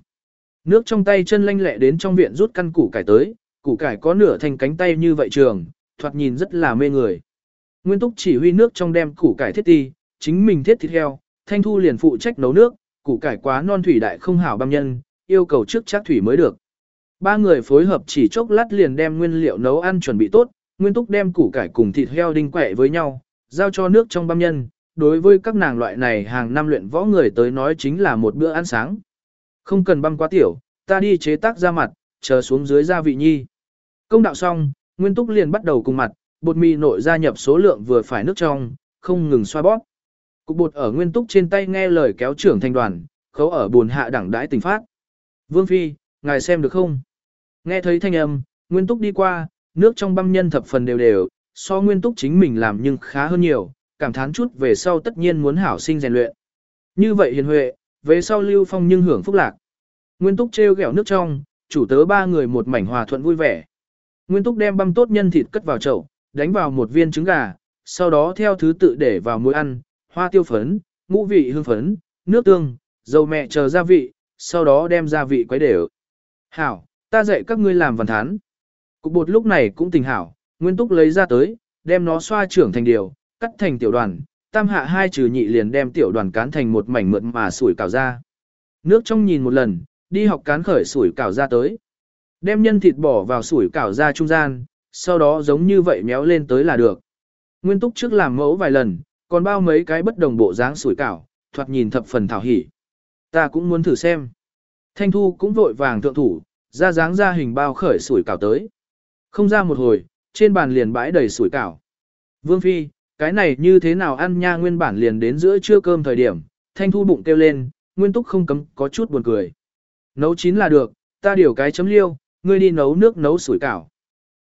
Nước trong tay chân lanh lẹ đến trong viện rút căn củ cải tới, củ cải có nửa thành cánh tay như vậy trường, thoạt nhìn rất là mê người. Nguyên túc chỉ huy nước trong đem củ cải thiết ti, chính mình thiết thịt heo, thanh thu liền phụ trách nấu nước, củ cải quá non thủy đại không hảo băm nhân, yêu cầu trước chắc thủy mới được. Ba người phối hợp chỉ chốc lát liền đem nguyên liệu nấu ăn chuẩn bị tốt, nguyên túc đem củ cải cùng thịt heo đinh quẹ với nhau, giao cho nước trong băm nhân. Đối với các nàng loại này hàng năm luyện võ người tới nói chính là một bữa ăn sáng. Không cần băm quá tiểu, ta đi chế tác ra mặt, chờ xuống dưới gia vị nhi. Công đạo xong, Nguyên Túc liền bắt đầu cùng mặt, bột mì nội gia nhập số lượng vừa phải nước trong, không ngừng xoa bóp. Cục bột ở Nguyên Túc trên tay nghe lời kéo trưởng thành đoàn, khấu ở buồn hạ đẳng đãi tình phát. Vương Phi, ngài xem được không? Nghe thấy thanh âm, Nguyên Túc đi qua, nước trong băm nhân thập phần đều đều, so Nguyên Túc chính mình làm nhưng khá hơn nhiều, cảm thán chút về sau tất nhiên muốn hảo sinh rèn luyện. Như vậy hiền huệ, về sau Lưu Phong nhưng hưởng phúc lạc. Nguyên Túc treo gẹo nước trong, chủ tớ ba người một mảnh hòa thuận vui vẻ. Nguyên Túc đem băm tốt nhân thịt cất vào chậu, đánh vào một viên trứng gà, sau đó theo thứ tự để vào muối ăn, hoa tiêu phấn, ngũ vị hương phấn, nước tương, dầu mẹ chờ gia vị, sau đó đem gia vị quấy đều. Hảo, ta dạy các ngươi làm văn thán. Cục bột lúc này cũng tình hảo, Nguyên Túc lấy ra tới, đem nó xoa trưởng thành điều, cắt thành tiểu đoàn, tam hạ hai trừ nhị liền đem tiểu đoàn cán thành một mảnh mượn mà sủi cảo ra. Nước trong nhìn một lần, đi học cán khởi sủi cảo ra tới. Đem nhân thịt bỏ vào sủi cảo ra trung gian, sau đó giống như vậy méo lên tới là được. Nguyên túc trước làm mẫu vài lần, còn bao mấy cái bất đồng bộ dáng sủi cảo, thoạt nhìn thập phần thảo hỉ. Ta cũng muốn thử xem. Thanh thu cũng vội vàng thượng thủ, ra dáng ra hình bao khởi sủi cảo tới. Không ra một hồi, trên bàn liền bãi đầy sủi cảo. Vương Phi, cái này như thế nào ăn nha nguyên bản liền đến giữa trưa cơm thời điểm, thanh thu bụng kêu lên, nguyên túc không cấm có chút buồn cười. Nấu chín là được, ta điều cái chấm liêu, ngươi đi nấu nước nấu sủi cảo.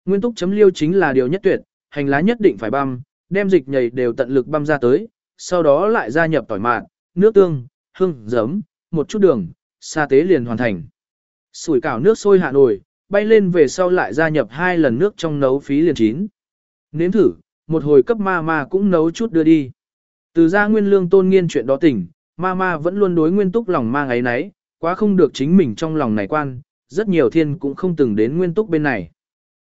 Nguyên túc chấm liêu chính là điều nhất tuyệt, hành lá nhất định phải băm, đem dịch nhầy đều tận lực băm ra tới, sau đó lại gia nhập tỏi mạn, nước tương, hương, giấm, một chút đường, sa tế liền hoàn thành. Sủi cảo nước sôi hạ nồi, bay lên về sau lại gia nhập hai lần nước trong nấu phí liền chín. Nếm thử, một hồi cấp ma ma cũng nấu chút đưa đi. Từ ra nguyên lương tôn nghiên chuyện đó tỉnh, ma ma vẫn luôn đối nguyên túc lòng mang ấy nấy, quá không được chính mình trong lòng này quan, rất nhiều thiên cũng không từng đến nguyên túc bên này.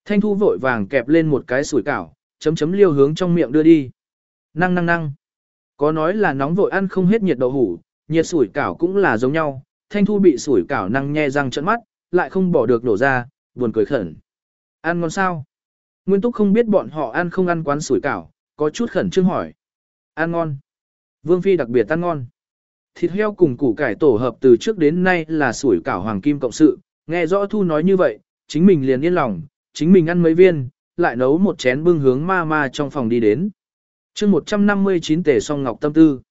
Thanh thu vội vàng kẹp lên một cái sủi cảo, chấm chấm liêu hướng trong miệng đưa đi. Năng năng năng. Có nói là nóng vội ăn không hết nhiệt đậu hủ, nhiệt sủi cảo cũng là giống nhau. Thanh thu bị sủi cảo năng nhe răng trận mắt, lại không bỏ được nổ ra, buồn cười khẩn. Ăn ngon sao? Nguyên túc không biết bọn họ ăn không ăn quán sủi cảo, có chút khẩn trương hỏi. Ăn ngon. Vương Phi đặc biệt ăn ngon. Thịt heo cùng củ cải tổ hợp từ trước đến nay là sủi cảo hoàng kim cộng sự, nghe rõ Thu nói như vậy, chính mình liền yên lòng, chính mình ăn mấy viên, lại nấu một chén bưng hướng ma ma trong phòng đi đến. chương 159 tể song ngọc tâm tư.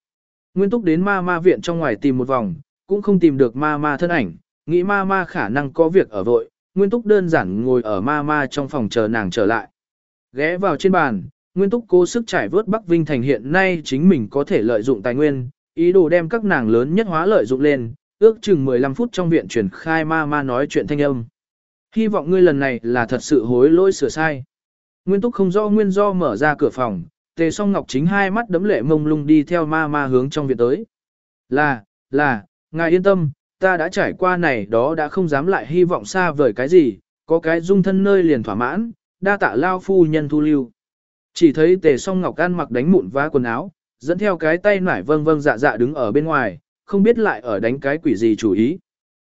Nguyên túc đến ma ma viện trong ngoài tìm một vòng, cũng không tìm được ma ma thân ảnh, nghĩ ma ma khả năng có việc ở vội, Nguyên túc đơn giản ngồi ở ma ma trong phòng chờ nàng trở lại. Ghé vào trên bàn, Nguyên túc cố sức trải vớt Bắc Vinh thành hiện nay chính mình có thể lợi dụng tài nguyên, ý đồ đem các nàng lớn nhất hóa lợi dụng lên, ước chừng 15 phút trong viện truyền khai ma ma nói chuyện thanh âm. Hy vọng ngươi lần này là thật sự hối lỗi sửa sai. Nguyên túc không do nguyên do mở ra cửa phòng, tề song ngọc chính hai mắt đấm lệ mông lung đi theo ma ma hướng trong viện tới. Là, là, ngài yên tâm, ta đã trải qua này đó đã không dám lại hy vọng xa vời cái gì, có cái dung thân nơi liền thỏa mãn, đa tạ lao phu nhân thu lưu. Chỉ thấy tề song ngọc ăn mặc đánh mụn vá quần áo, dẫn theo cái tay nải vâng vâng dạ dạ đứng ở bên ngoài, không biết lại ở đánh cái quỷ gì chủ ý.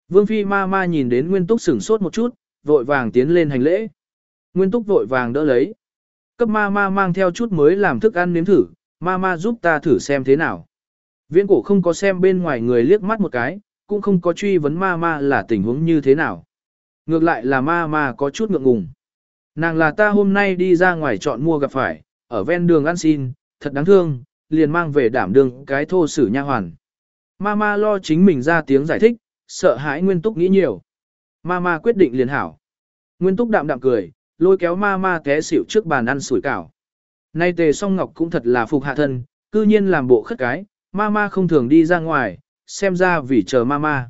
Vương phi ma ma nhìn đến nguyên túc sửng sốt một chút, vội vàng tiến lên hành lễ. Nguyên túc vội vàng đỡ lấy. Cấp ma ma mang theo chút mới làm thức ăn nếm thử, ma ma giúp ta thử xem thế nào. Viễn cổ không có xem bên ngoài người liếc mắt một cái, cũng không có truy vấn ma ma là tình huống như thế nào. Ngược lại là ma ma có chút ngượng ngùng. Nàng là ta hôm nay đi ra ngoài chọn mua gặp phải, ở ven đường ăn xin, thật đáng thương, liền mang về đảm đương cái thô sử nha hoàn. Ma ma lo chính mình ra tiếng giải thích, sợ hãi Nguyên Túc nghĩ nhiều. Ma ma quyết định liền hảo. Nguyên Túc đạm đạm cười, lôi kéo ma ma té xỉu trước bàn ăn sủi cảo. Nay tề song ngọc cũng thật là phục hạ thân, cư nhiên làm bộ khất cái, ma ma không thường đi ra ngoài, xem ra vì chờ mama.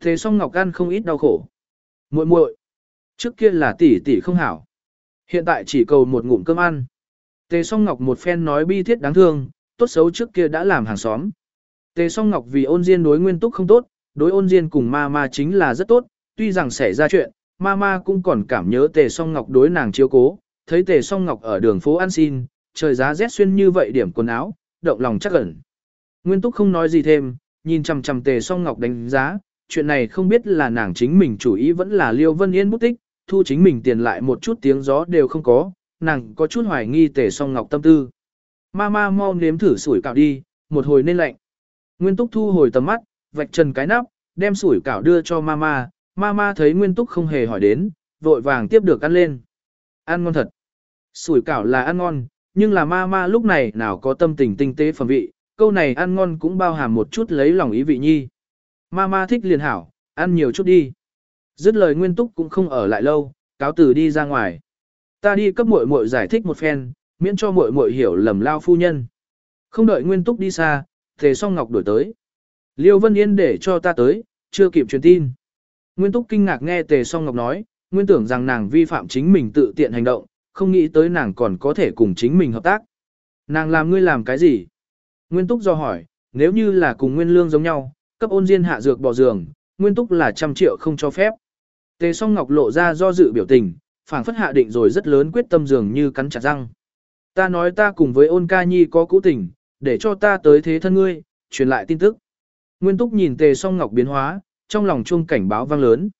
Thế Tề song ngọc ăn không ít đau khổ. muội muội trước kia là tỷ tỷ không hảo. Hiện tại chỉ cầu một ngụm cơm ăn. Tề song ngọc một phen nói bi thiết đáng thương, tốt xấu trước kia đã làm hàng xóm. Tề song ngọc vì ôn diên đối nguyên túc không tốt, đối ôn diên cùng mama chính là rất tốt, tuy rằng xảy ra chuyện, mama cũng còn cảm nhớ tề song ngọc đối nàng chiếu cố, thấy tề song ngọc ở đường phố ăn xin, trời giá rét xuyên như vậy điểm quần áo, động lòng chắc ẩn. Nguyên túc không nói gì thêm, nhìn chằm chằm tề song ngọc đánh giá, chuyện này không biết là nàng chính mình chủ ý vẫn là liêu vân yên bút tích, thu chính mình tiền lại một chút tiếng gió đều không có, nàng có chút hoài nghi tề song ngọc tâm tư. Ma ma mau nếm thử sủi cảo đi, một hồi nên lạnh. Nguyên túc thu hồi tầm mắt, vạch trần cái nắp, đem sủi cảo đưa cho ma ma, Mama thấy Nguyên Túc không hề hỏi đến, vội vàng tiếp được ăn lên. Ăn ngon thật. Sủi cảo là ăn ngon, nhưng là Mama lúc này nào có tâm tình tinh tế phẩm vị, câu này ăn ngon cũng bao hàm một chút lấy lòng ý vị nhi. Mama thích liền hảo, ăn nhiều chút đi. Dứt lời Nguyên Túc cũng không ở lại lâu, cáo từ đi ra ngoài. Ta đi cấp muội muội giải thích một phen, miễn cho muội muội hiểu lầm lao phu nhân. Không đợi Nguyên Túc đi xa, Tề Song Ngọc đổi tới. Liêu Vân Yên để cho ta tới, chưa kịp truyền tin. Nguyên Túc kinh ngạc nghe Tề Song Ngọc nói, nguyên tưởng rằng nàng vi phạm chính mình tự tiện hành động, không nghĩ tới nàng còn có thể cùng chính mình hợp tác. Nàng làm ngươi làm cái gì? Nguyên Túc do hỏi, nếu như là cùng Nguyên Lương giống nhau, cấp ôn diên hạ dược bỏ giường, Nguyên Túc là trăm triệu không cho phép. Tề Song Ngọc lộ ra do dự biểu tình, phảng phất hạ định rồi rất lớn quyết tâm dường như cắn chặt răng. Ta nói ta cùng với ôn ca nhi có cũ tình, để cho ta tới thế thân ngươi, truyền lại tin tức. Nguyên Túc nhìn Tề Song Ngọc biến hóa, trong lòng chuông cảnh báo vang lớn.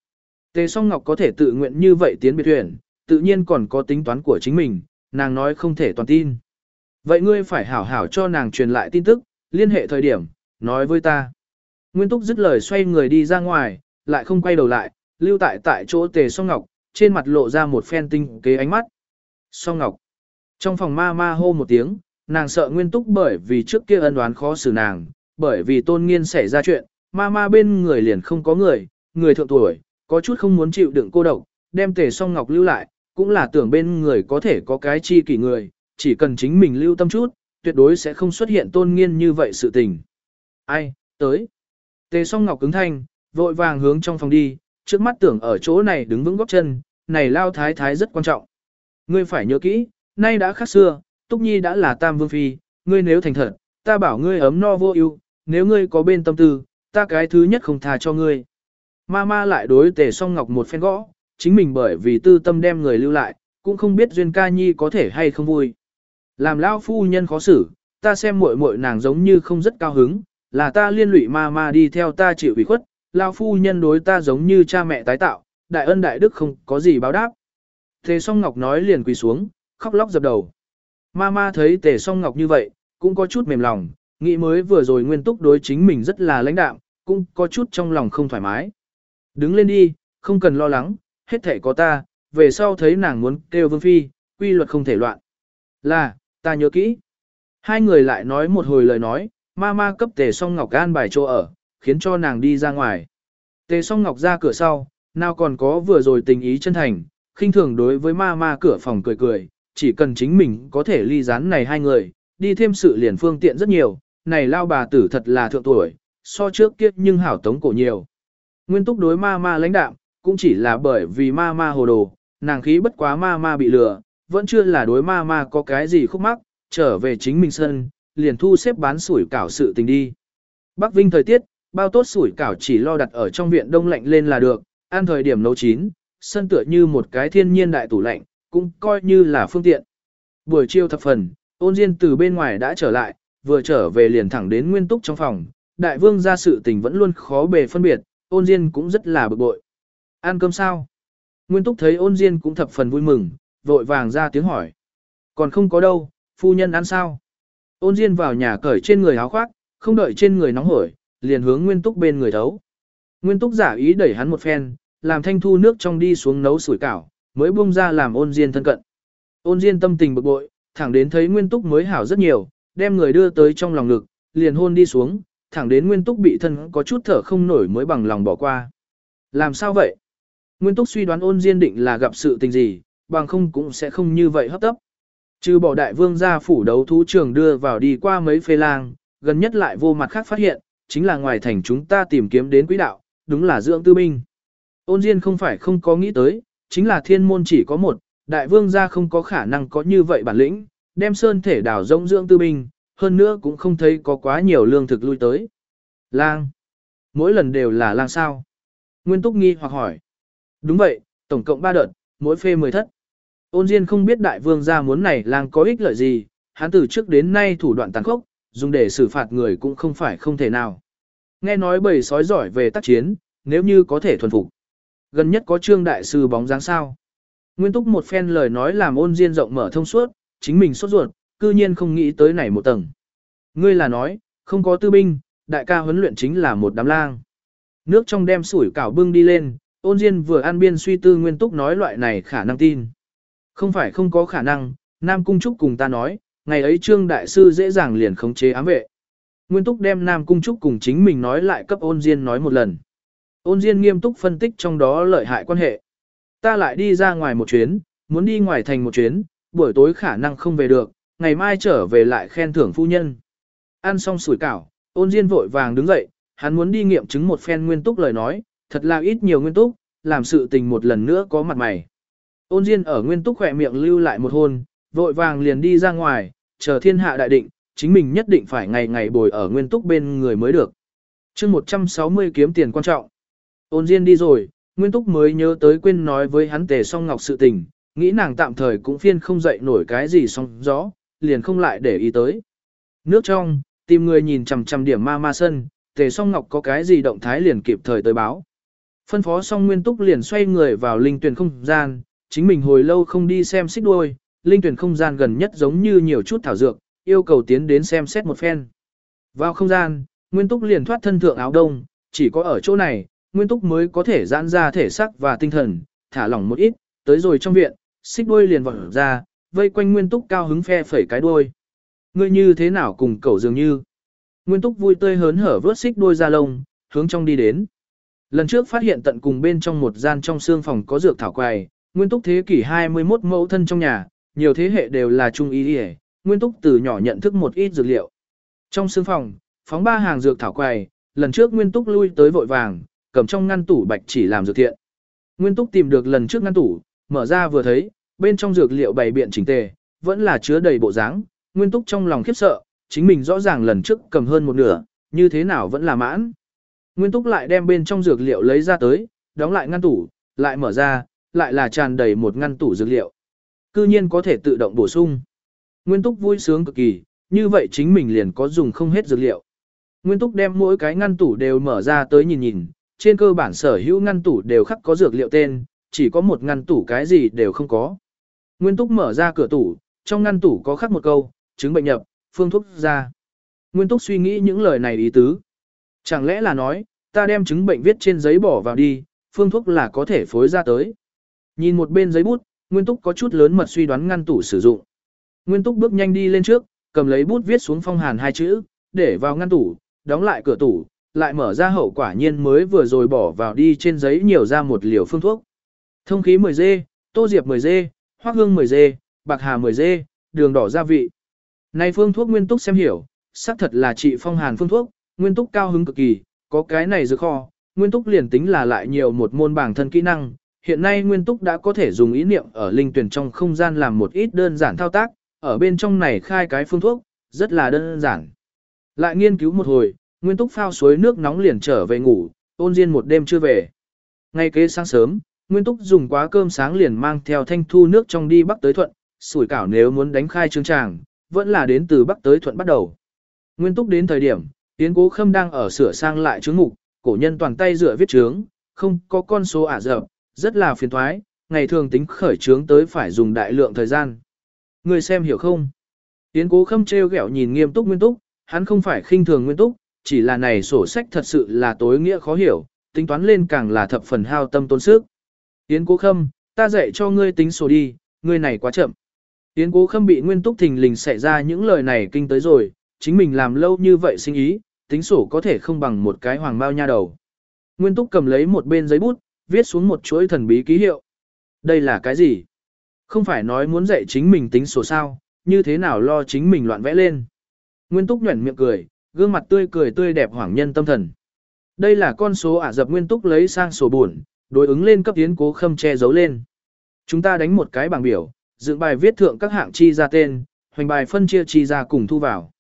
Tề song ngọc có thể tự nguyện như vậy tiến biệt tuyển, tự nhiên còn có tính toán của chính mình, nàng nói không thể toàn tin. Vậy ngươi phải hảo hảo cho nàng truyền lại tin tức, liên hệ thời điểm, nói với ta. Nguyên Túc dứt lời xoay người đi ra ngoài, lại không quay đầu lại, lưu tại tại chỗ tề song ngọc, trên mặt lộ ra một phen tinh kế ánh mắt. Song ngọc. Trong phòng ma ma hô một tiếng, nàng sợ nguyên túc bởi vì trước kia ân đoán khó xử nàng, bởi vì tôn nghiên xảy ra chuyện, ma ma bên người liền không có người, người thượng tuổi, có chút không muốn chịu đựng cô độc, đem tề song ngọc lưu lại, cũng là tưởng bên người có thể có cái chi kỷ người, chỉ cần chính mình lưu tâm chút, tuyệt đối sẽ không xuất hiện tôn nghiên như vậy sự tình. Ai, tới. Tề song ngọc cứng thanh, vội vàng hướng trong phòng đi, trước mắt tưởng ở chỗ này đứng vững góc chân, này lao thái thái rất quan trọng. Ngươi phải nhớ kỹ, nay đã khác xưa, Túc Nhi đã là tam vương phi, ngươi nếu thành thật, ta bảo ngươi ấm no vô ưu, nếu ngươi có bên tâm tư, ta cái thứ nhất không tha cho ngươi. Ma ma lại đối tề song ngọc một phen gõ, chính mình bởi vì tư tâm đem người lưu lại, cũng không biết duyên ca nhi có thể hay không vui. Làm lão phu nhân khó xử, ta xem muội muội nàng giống như không rất cao hứng, là ta liên lụy ma ma đi theo ta chịu ủy khuất, lão phu nhân đối ta giống như cha mẹ tái tạo, đại ân đại đức không có gì báo đáp. Tề song ngọc nói liền quỳ xuống, khóc lóc dập đầu. Ma ma thấy tề song ngọc như vậy, cũng có chút mềm lòng, nghĩ mới vừa rồi nguyên túc đối chính mình rất là lãnh đạm, cũng có chút trong lòng không thoải mái. Đứng lên đi, không cần lo lắng, hết thể có ta, về sau thấy nàng muốn kêu vương phi, quy luật không thể loạn. Là, ta nhớ kỹ. Hai người lại nói một hồi lời nói, ma ma cấp tề song ngọc an bài chỗ ở, khiến cho nàng đi ra ngoài. Tề song ngọc ra cửa sau, nào còn có vừa rồi tình ý chân thành, khinh thường đối với ma ma cửa phòng cười cười, chỉ cần chính mình có thể ly gián này hai người, đi thêm sự liền phương tiện rất nhiều, này lao bà tử thật là thượng tuổi, so trước kiếp nhưng hảo tống cổ nhiều. Nguyên túc đối ma ma lãnh đạm, cũng chỉ là bởi vì ma ma hồ đồ, nàng khí bất quá ma ma bị lừa, vẫn chưa là đối ma ma có cái gì khúc mắc, trở về chính mình sân, liền thu xếp bán sủi cảo sự tình đi. Bắc Vinh thời tiết, bao tốt sủi cảo chỉ lo đặt ở trong viện đông lạnh lên là được, ăn thời điểm nấu chín, sân tựa như một cái thiên nhiên đại tủ lạnh, cũng coi như là phương tiện. Buổi chiều thập phần, ôn diên từ bên ngoài đã trở lại, vừa trở về liền thẳng đến nguyên túc trong phòng, đại vương ra sự tình vẫn luôn khó bề phân biệt, ôn diên cũng rất là bực bội. Ăn cơm sao? Nguyên túc thấy ôn diên cũng thập phần vui mừng, vội vàng ra tiếng hỏi. Còn không có đâu, phu nhân ăn sao? Ôn diên vào nhà cởi trên người áo khoác, không đợi trên người nóng hổi, liền hướng nguyên túc bên người thấu. Nguyên túc giả ý đẩy hắn một phen, làm thanh thu nước trong đi xuống nấu sủi cảo, mới buông ra làm ôn diên thân cận. Ôn diên tâm tình bực bội, thẳng đến thấy nguyên túc mới hảo rất nhiều, đem người đưa tới trong lòng ngực, liền hôn đi xuống, thẳng đến nguyên túc bị thân có chút thở không nổi mới bằng lòng bỏ qua. Làm sao vậy? Nguyên túc suy đoán ôn diên định là gặp sự tình gì, bằng không cũng sẽ không như vậy hấp tấp. Trừ bỏ đại vương ra phủ đấu thú trường đưa vào đi qua mấy phê lang, gần nhất lại vô mặt khác phát hiện, chính là ngoài thành chúng ta tìm kiếm đến quỹ đạo, đúng là dưỡng tư binh. Ôn Diên không phải không có nghĩ tới, chính là thiên môn chỉ có một, đại vương gia không có khả năng có như vậy bản lĩnh, đem sơn thể đảo rộng dưỡng tư binh, hơn nữa cũng không thấy có quá nhiều lương thực lui tới. Lang. Mỗi lần đều là lang sao? Nguyên Túc nghi hoặc hỏi. Đúng vậy, tổng cộng 3 đợt, mỗi phê 10 thất. Ôn Diên không biết đại vương gia muốn này lang có ích lợi gì, hắn từ trước đến nay thủ đoạn tàn khốc, dùng để xử phạt người cũng không phải không thể nào. Nghe nói bầy sói giỏi về tác chiến, nếu như có thể thuần phục. Gần nhất có trương đại sư bóng dáng sao. Nguyên túc một phen lời nói làm ôn diên rộng mở thông suốt, chính mình sốt ruột, cư nhiên không nghĩ tới này một tầng. Ngươi là nói, không có tư binh, đại ca huấn luyện chính là một đám lang. Nước trong đem sủi cảo bưng đi lên, ôn diên vừa an biên suy tư nguyên túc nói loại này khả năng tin. Không phải không có khả năng, Nam Cung Trúc cùng ta nói, ngày ấy Trương Đại Sư dễ dàng liền khống chế ám vệ. Nguyên Túc đem Nam Cung Trúc cùng chính mình nói lại cấp ôn Diên nói một lần. Ôn Diên nghiêm túc phân tích trong đó lợi hại quan hệ. Ta lại đi ra ngoài một chuyến, muốn đi ngoài thành một chuyến, buổi tối khả năng không về được, ngày mai trở về lại khen thưởng phu nhân. Ăn xong sủi cảo, ôn Diên vội vàng đứng dậy, hắn muốn đi nghiệm chứng một phen Nguyên Túc lời nói, thật là ít nhiều Nguyên Túc, làm sự tình một lần nữa có mặt mày. Ôn Diên ở Nguyên Túc khỏe miệng lưu lại một hôn, vội vàng liền đi ra ngoài, chờ thiên hạ đại định, chính mình nhất định phải ngày ngày bồi ở Nguyên Túc bên người mới được. chương 160 kiếm tiền quan trọng. Ôn Diên đi rồi, Nguyên Túc mới nhớ tới quên nói với hắn tề song ngọc sự tình, nghĩ nàng tạm thời cũng phiên không dậy nổi cái gì song gió, liền không lại để ý tới. Nước trong, tìm người nhìn chằm chằm điểm ma ma sân, tề song ngọc có cái gì động thái liền kịp thời tới báo. Phân phó xong Nguyên Túc liền xoay người vào linh tuyển không gian, chính mình hồi lâu không đi xem xích đuôi, linh tuyển không gian gần nhất giống như nhiều chút thảo dược, yêu cầu tiến đến xem xét một phen. Vào không gian, Nguyên Túc liền thoát thân thượng áo đông, chỉ có ở chỗ này, Nguyên Túc mới có thể giãn ra thể xác và tinh thần, thả lỏng một ít, tới rồi trong viện, xích đuôi liền vọt ra, vây quanh Nguyên Túc cao hứng phe phẩy cái đuôi. Ngươi như thế nào cùng cậu dường như? Nguyên Túc vui tươi hớn hở vớt xích đuôi ra lông, hướng trong đi đến. Lần trước phát hiện tận cùng bên trong một gian trong xương phòng có dược thảo quầy, Nguyên Túc thế kỷ 21 mẫu thân trong nhà, nhiều thế hệ đều là trung y y, Nguyên Túc từ nhỏ nhận thức một ít dược liệu. Trong xương phòng, phóng ba hàng dược thảo quầy, lần trước Nguyên Túc lui tới vội vàng, cầm trong ngăn tủ bạch chỉ làm dược thiện. Nguyên Túc tìm được lần trước ngăn tủ, mở ra vừa thấy, bên trong dược liệu bày biện chỉnh tề, vẫn là chứa đầy bộ dáng. Nguyên Túc trong lòng khiếp sợ, chính mình rõ ràng lần trước cầm hơn một nửa, như thế nào vẫn là mãn. Nguyên Túc lại đem bên trong dược liệu lấy ra tới, đóng lại ngăn tủ, lại mở ra, lại là tràn đầy một ngăn tủ dược liệu. Cư nhiên có thể tự động bổ sung. Nguyên Túc vui sướng cực kỳ, như vậy chính mình liền có dùng không hết dược liệu. Nguyên Túc đem mỗi cái ngăn tủ đều mở ra tới nhìn nhìn, trên cơ bản sở hữu ngăn tủ đều khắc có dược liệu tên, chỉ có một ngăn tủ cái gì đều không có. Nguyên Túc mở ra cửa tủ, trong ngăn tủ có khắc một câu, chứng bệnh nhập, phương thuốc ra. Nguyên Túc suy nghĩ những lời này ý tứ. Chẳng lẽ là nói, ta đem chứng bệnh viết trên giấy bỏ vào đi, phương thuốc là có thể phối ra tới. Nhìn một bên giấy bút, Nguyên Túc có chút lớn mật suy đoán ngăn tủ sử dụng. Nguyên Túc bước nhanh đi lên trước, cầm lấy bút viết xuống phong hàn hai chữ, để vào ngăn tủ, đóng lại cửa tủ, lại mở ra hậu quả nhiên mới vừa rồi bỏ vào đi trên giấy nhiều ra một liều phương thuốc. Thông khí 10G, tô diệp 10G, hoác hương 10G, bạc hà 10G, đường đỏ gia vị. Này phương thuốc nguyên túc xem hiểu, xác thật là trị phong hàn phương thuốc, nguyên túc cao hứng cực kỳ, có cái này dược kho, nguyên túc liền tính là lại nhiều một môn bảng thân kỹ năng. Hiện nay nguyên túc đã có thể dùng ý niệm ở linh tuyển trong không gian làm một ít đơn giản thao tác, ở bên trong này khai cái phương thuốc, rất là đơn giản. Lại nghiên cứu một hồi, Nguyên Túc phao suối nước nóng liền trở về ngủ, ôn diên một đêm chưa về. Ngay kế sáng sớm, Nguyên Túc dùng quá cơm sáng liền mang theo thanh thu nước trong đi Bắc tới Thuận, sủi cảo nếu muốn đánh khai trương tràng, vẫn là đến từ Bắc tới Thuận bắt đầu. Nguyên Túc đến thời điểm, Tiến Cố Khâm đang ở sửa sang lại chướng mục, cổ nhân toàn tay dựa viết chướng, không có con số ả dập, rất là phiền thoái, ngày thường tính khởi trướng tới phải dùng đại lượng thời gian. Người xem hiểu không? Tiến Cố Khâm treo gẹo nhìn nghiêm túc Nguyên Túc, hắn không phải khinh thường Nguyên Túc, chỉ là này sổ sách thật sự là tối nghĩa khó hiểu, tính toán lên càng là thập phần hao tâm tốn sức. Yến cố khâm, ta dạy cho ngươi tính sổ đi, ngươi này quá chậm. Yến cố khâm bị nguyên túc thình lình xảy ra những lời này kinh tới rồi, chính mình làm lâu như vậy sinh ý, tính sổ có thể không bằng một cái hoàng bao nha đầu. Nguyên túc cầm lấy một bên giấy bút, viết xuống một chuỗi thần bí ký hiệu. Đây là cái gì? Không phải nói muốn dạy chính mình tính sổ sao, như thế nào lo chính mình loạn vẽ lên. Nguyên túc nhuẩn miệng cười, gương mặt tươi cười tươi đẹp hoảng nhân tâm thần. Đây là con số ả dập nguyên túc lấy sang sổ buồn, đối ứng lên cấp tiến cố khâm che giấu lên. Chúng ta đánh một cái bảng biểu, dựng bài viết thượng các hạng chi ra tên, hoành bài phân chia chi ra cùng thu vào.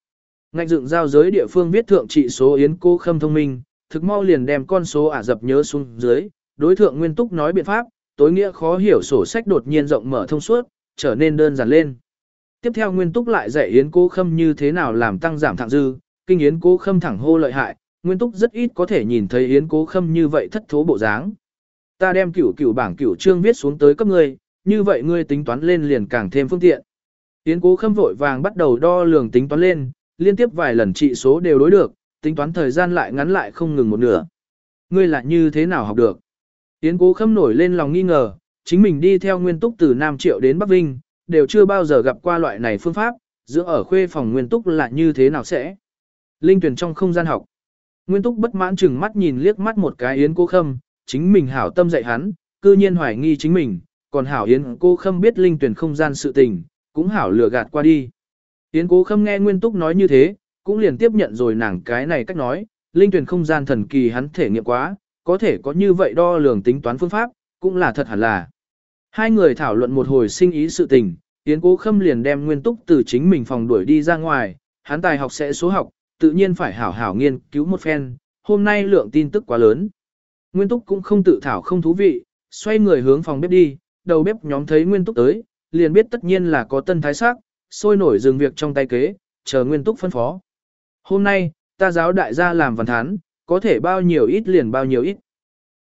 Ngạch dựng giao giới địa phương viết thượng trị số yến cố khâm thông minh, thực mau liền đem con số ả dập nhớ xuống dưới, đối thượng nguyên túc nói biện pháp, tối nghĩa khó hiểu sổ sách đột nhiên rộng mở thông suốt, trở nên đơn giản lên. Tiếp theo nguyên túc lại dạy yến cố khâm như thế nào làm tăng giảm thẳng dư, kinh Yến Cố Khâm thẳng hô lợi hại, Nguyên Túc rất ít có thể nhìn thấy Yến Cố Khâm như vậy thất thố bộ dáng. Ta đem cửu cửu bảng cửu trương viết xuống tới cấp ngươi, như vậy ngươi tính toán lên liền càng thêm phương tiện. Yến Cố Khâm vội vàng bắt đầu đo lường tính toán lên, liên tiếp vài lần trị số đều đối được, tính toán thời gian lại ngắn lại không ngừng một nửa. Ngươi lại như thế nào học được? Yến Cố Khâm nổi lên lòng nghi ngờ, chính mình đi theo Nguyên Túc từ Nam Triệu đến Bắc Vinh, đều chưa bao giờ gặp qua loại này phương pháp, giữa ở khuê phòng Nguyên Túc là như thế nào sẽ? Linh tuyển trong không gian học. Nguyên túc bất mãn chừng mắt nhìn liếc mắt một cái yến cô khâm, chính mình hảo tâm dạy hắn, cư nhiên hoài nghi chính mình, còn hảo yến cô khâm biết linh tuyển không gian sự tình, cũng hảo lừa gạt qua đi. Yến cô khâm nghe nguyên túc nói như thế, cũng liền tiếp nhận rồi nàng cái này cách nói, linh tuyển không gian thần kỳ hắn thể nghiệm quá, có thể có như vậy đo lường tính toán phương pháp, cũng là thật hẳn là. Hai người thảo luận một hồi sinh ý sự tình, Yến Cố Khâm liền đem Nguyên Túc từ chính mình phòng đuổi đi ra ngoài, hắn tài học sẽ số học, tự nhiên phải hảo hảo nghiên cứu một phen, hôm nay lượng tin tức quá lớn. Nguyên Túc cũng không tự thảo không thú vị, xoay người hướng phòng bếp đi, đầu bếp nhóm thấy Nguyên Túc tới, liền biết tất nhiên là có tân thái sắc, sôi nổi dừng việc trong tay kế, chờ Nguyên Túc phân phó. Hôm nay, ta giáo đại gia làm văn thán, có thể bao nhiêu ít liền bao nhiêu ít.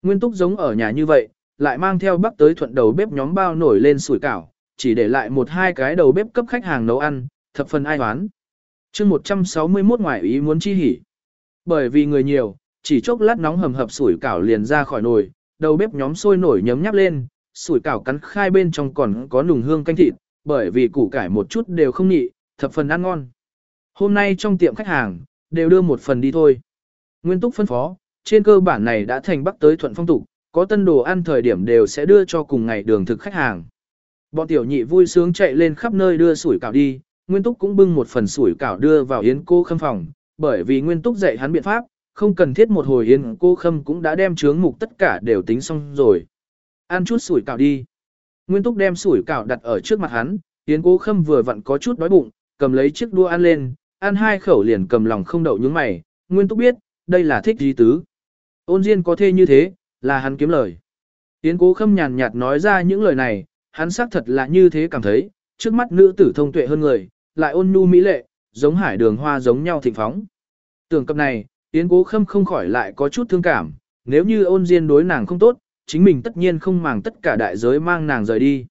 Nguyên Túc giống ở nhà như vậy, lại mang theo bắc tới thuận đầu bếp nhóm bao nổi lên sủi cảo, chỉ để lại một hai cái đầu bếp cấp khách hàng nấu ăn, thập phần ai hoán chương 161 ngoại ý muốn chi hỉ. Bởi vì người nhiều, chỉ chốc lát nóng hầm hập sủi cảo liền ra khỏi nồi, đầu bếp nhóm sôi nổi nhấm nháp lên, sủi cảo cắn khai bên trong còn có nùng hương canh thịt, bởi vì củ cải một chút đều không nhị, thập phần ăn ngon. Hôm nay trong tiệm khách hàng, đều đưa một phần đi thôi. Nguyên túc phân phó, trên cơ bản này đã thành bắc tới thuận phong tục, có tân đồ ăn thời điểm đều sẽ đưa cho cùng ngày đường thực khách hàng. Bọn tiểu nhị vui sướng chạy lên khắp nơi đưa sủi cảo đi, Nguyên Túc cũng bưng một phần sủi cảo đưa vào Yến cô khâm phòng, bởi vì Nguyên Túc dạy hắn biện pháp, không cần thiết một hồi Yến cô khâm cũng đã đem chướng mục tất cả đều tính xong rồi. Ăn chút sủi cảo đi. Nguyên Túc đem sủi cảo đặt ở trước mặt hắn, Yến cô khâm vừa vặn có chút đói bụng, cầm lấy chiếc đũa ăn lên, ăn hai khẩu liền cầm lòng không đậu nhướng mày, Nguyên Túc biết, đây là thích gì tứ. Ôn Diên có thê như thế, là hắn kiếm lời. Yến cố khâm nhàn nhạt nói ra những lời này, hắn xác thật là như thế cảm thấy, trước mắt nữ tử thông tuệ hơn người, lại ôn nhu mỹ lệ, giống hải đường hoa giống nhau thịnh phóng. Tưởng cập này, Yến cố khâm không khỏi lại có chút thương cảm, nếu như ôn diên đối nàng không tốt, chính mình tất nhiên không màng tất cả đại giới mang nàng rời đi.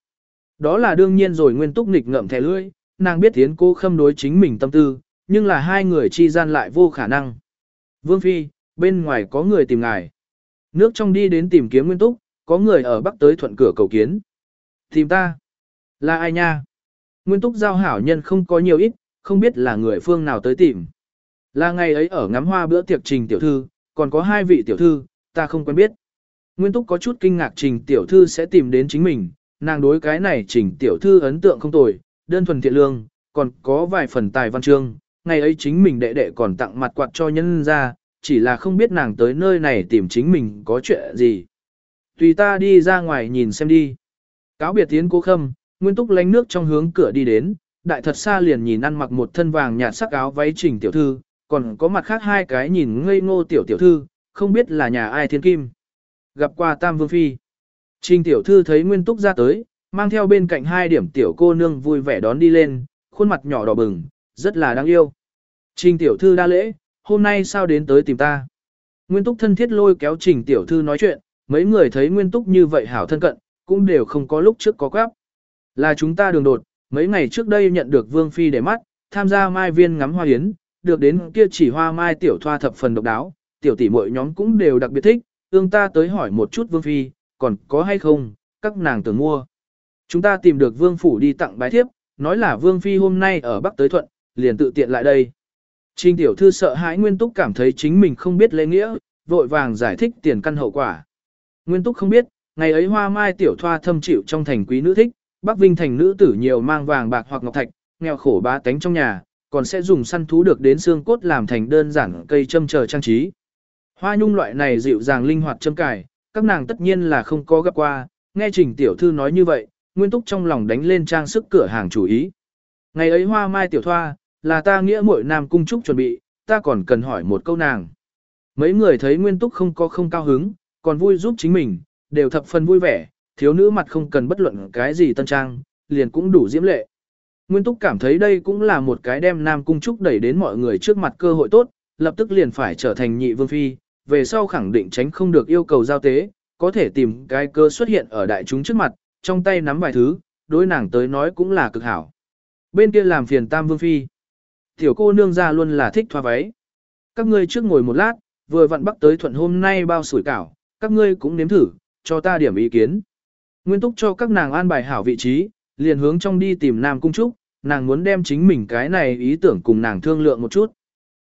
Đó là đương nhiên rồi nguyên túc nghịch ngậm thẻ lưỡi, nàng biết Yến cố khâm đối chính mình tâm tư, nhưng là hai người chi gian lại vô khả năng. Vương Phi, bên ngoài có người tìm ngài. Nước trong đi đến tìm kiếm nguyên túc, có người ở bắc tới thuận cửa cầu kiến. Tìm ta. Là ai nha? Nguyên túc giao hảo nhân không có nhiều ít, không biết là người phương nào tới tìm. Là ngày ấy ở ngắm hoa bữa tiệc trình tiểu thư, còn có hai vị tiểu thư, ta không quen biết. Nguyên túc có chút kinh ngạc trình tiểu thư sẽ tìm đến chính mình, nàng đối cái này trình tiểu thư ấn tượng không tồi, đơn thuần thiện lương, còn có vài phần tài văn chương. Ngày ấy chính mình đệ đệ còn tặng mặt quạt cho nhân ra, chỉ là không biết nàng tới nơi này tìm chính mình có chuyện gì. Tùy ta đi ra ngoài nhìn xem đi. Cáo biệt tiến cố khâm, Nguyên Túc lánh nước trong hướng cửa đi đến, đại thật xa liền nhìn ăn mặc một thân vàng nhạt sắc áo váy trình tiểu thư, còn có mặt khác hai cái nhìn ngây ngô tiểu tiểu thư, không biết là nhà ai thiên kim. Gặp qua Tam Vương Phi. Trình tiểu thư thấy Nguyên Túc ra tới, mang theo bên cạnh hai điểm tiểu cô nương vui vẻ đón đi lên, khuôn mặt nhỏ đỏ bừng, rất là đáng yêu. Trình tiểu thư đa lễ, hôm nay sao đến tới tìm ta? Nguyên Túc thân thiết lôi kéo Trình tiểu thư nói chuyện, mấy người thấy Nguyên Túc như vậy hảo thân cận, cũng đều không có lúc trước có quáp. Là chúng ta đường đột, mấy ngày trước đây nhận được Vương Phi để mắt, tham gia mai viên ngắm hoa yến, được đến kia chỉ hoa mai tiểu thoa thập phần độc đáo, tiểu tỷ muội nhóm cũng đều đặc biệt thích, ương ta tới hỏi một chút Vương Phi, còn có hay không, các nàng tưởng mua. Chúng ta tìm được Vương Phủ đi tặng bái thiếp, nói là Vương Phi hôm nay ở Bắc tới Thuận, liền tự tiện lại đây. Trình tiểu thư sợ hãi Nguyên Túc cảm thấy chính mình không biết lễ nghĩa, vội vàng giải thích tiền căn hậu quả. Nguyên Túc không biết, ngày ấy hoa mai tiểu thoa thâm chịu trong thành quý nữ thích, Bắc Vinh thành nữ tử nhiều mang vàng bạc hoặc ngọc thạch, nghèo khổ bá tánh trong nhà, còn sẽ dùng săn thú được đến xương cốt làm thành đơn giản cây châm chờ trang trí. Hoa nhung loại này dịu dàng linh hoạt châm cài, các nàng tất nhiên là không có gặp qua, nghe trình tiểu thư nói như vậy, Nguyên Túc trong lòng đánh lên trang sức cửa hàng chủ ý. Ngày ấy hoa mai tiểu thoa, là ta nghĩa muội nam cung trúc chuẩn bị, ta còn cần hỏi một câu nàng. Mấy người thấy Nguyên Túc không có không cao hứng, còn vui giúp chính mình, đều thập phần vui vẻ, thiếu nữ mặt không cần bất luận cái gì tân trang, liền cũng đủ diễm lệ. Nguyên Túc cảm thấy đây cũng là một cái đem Nam Cung Trúc đẩy đến mọi người trước mặt cơ hội tốt, lập tức liền phải trở thành nhị vương phi, về sau khẳng định tránh không được yêu cầu giao tế, có thể tìm cái cơ xuất hiện ở đại chúng trước mặt, trong tay nắm vài thứ, đối nàng tới nói cũng là cực hảo. Bên kia làm phiền Tam Vương Phi. Tiểu cô nương ra luôn là thích thoa váy. Các ngươi trước ngồi một lát, vừa vặn bắc tới thuận hôm nay bao sủi cảo, các ngươi cũng nếm thử, cho ta điểm ý kiến. Nguyên túc cho các nàng an bài hảo vị trí, liền hướng trong đi tìm Nam Cung Trúc, nàng muốn đem chính mình cái này ý tưởng cùng nàng thương lượng một chút.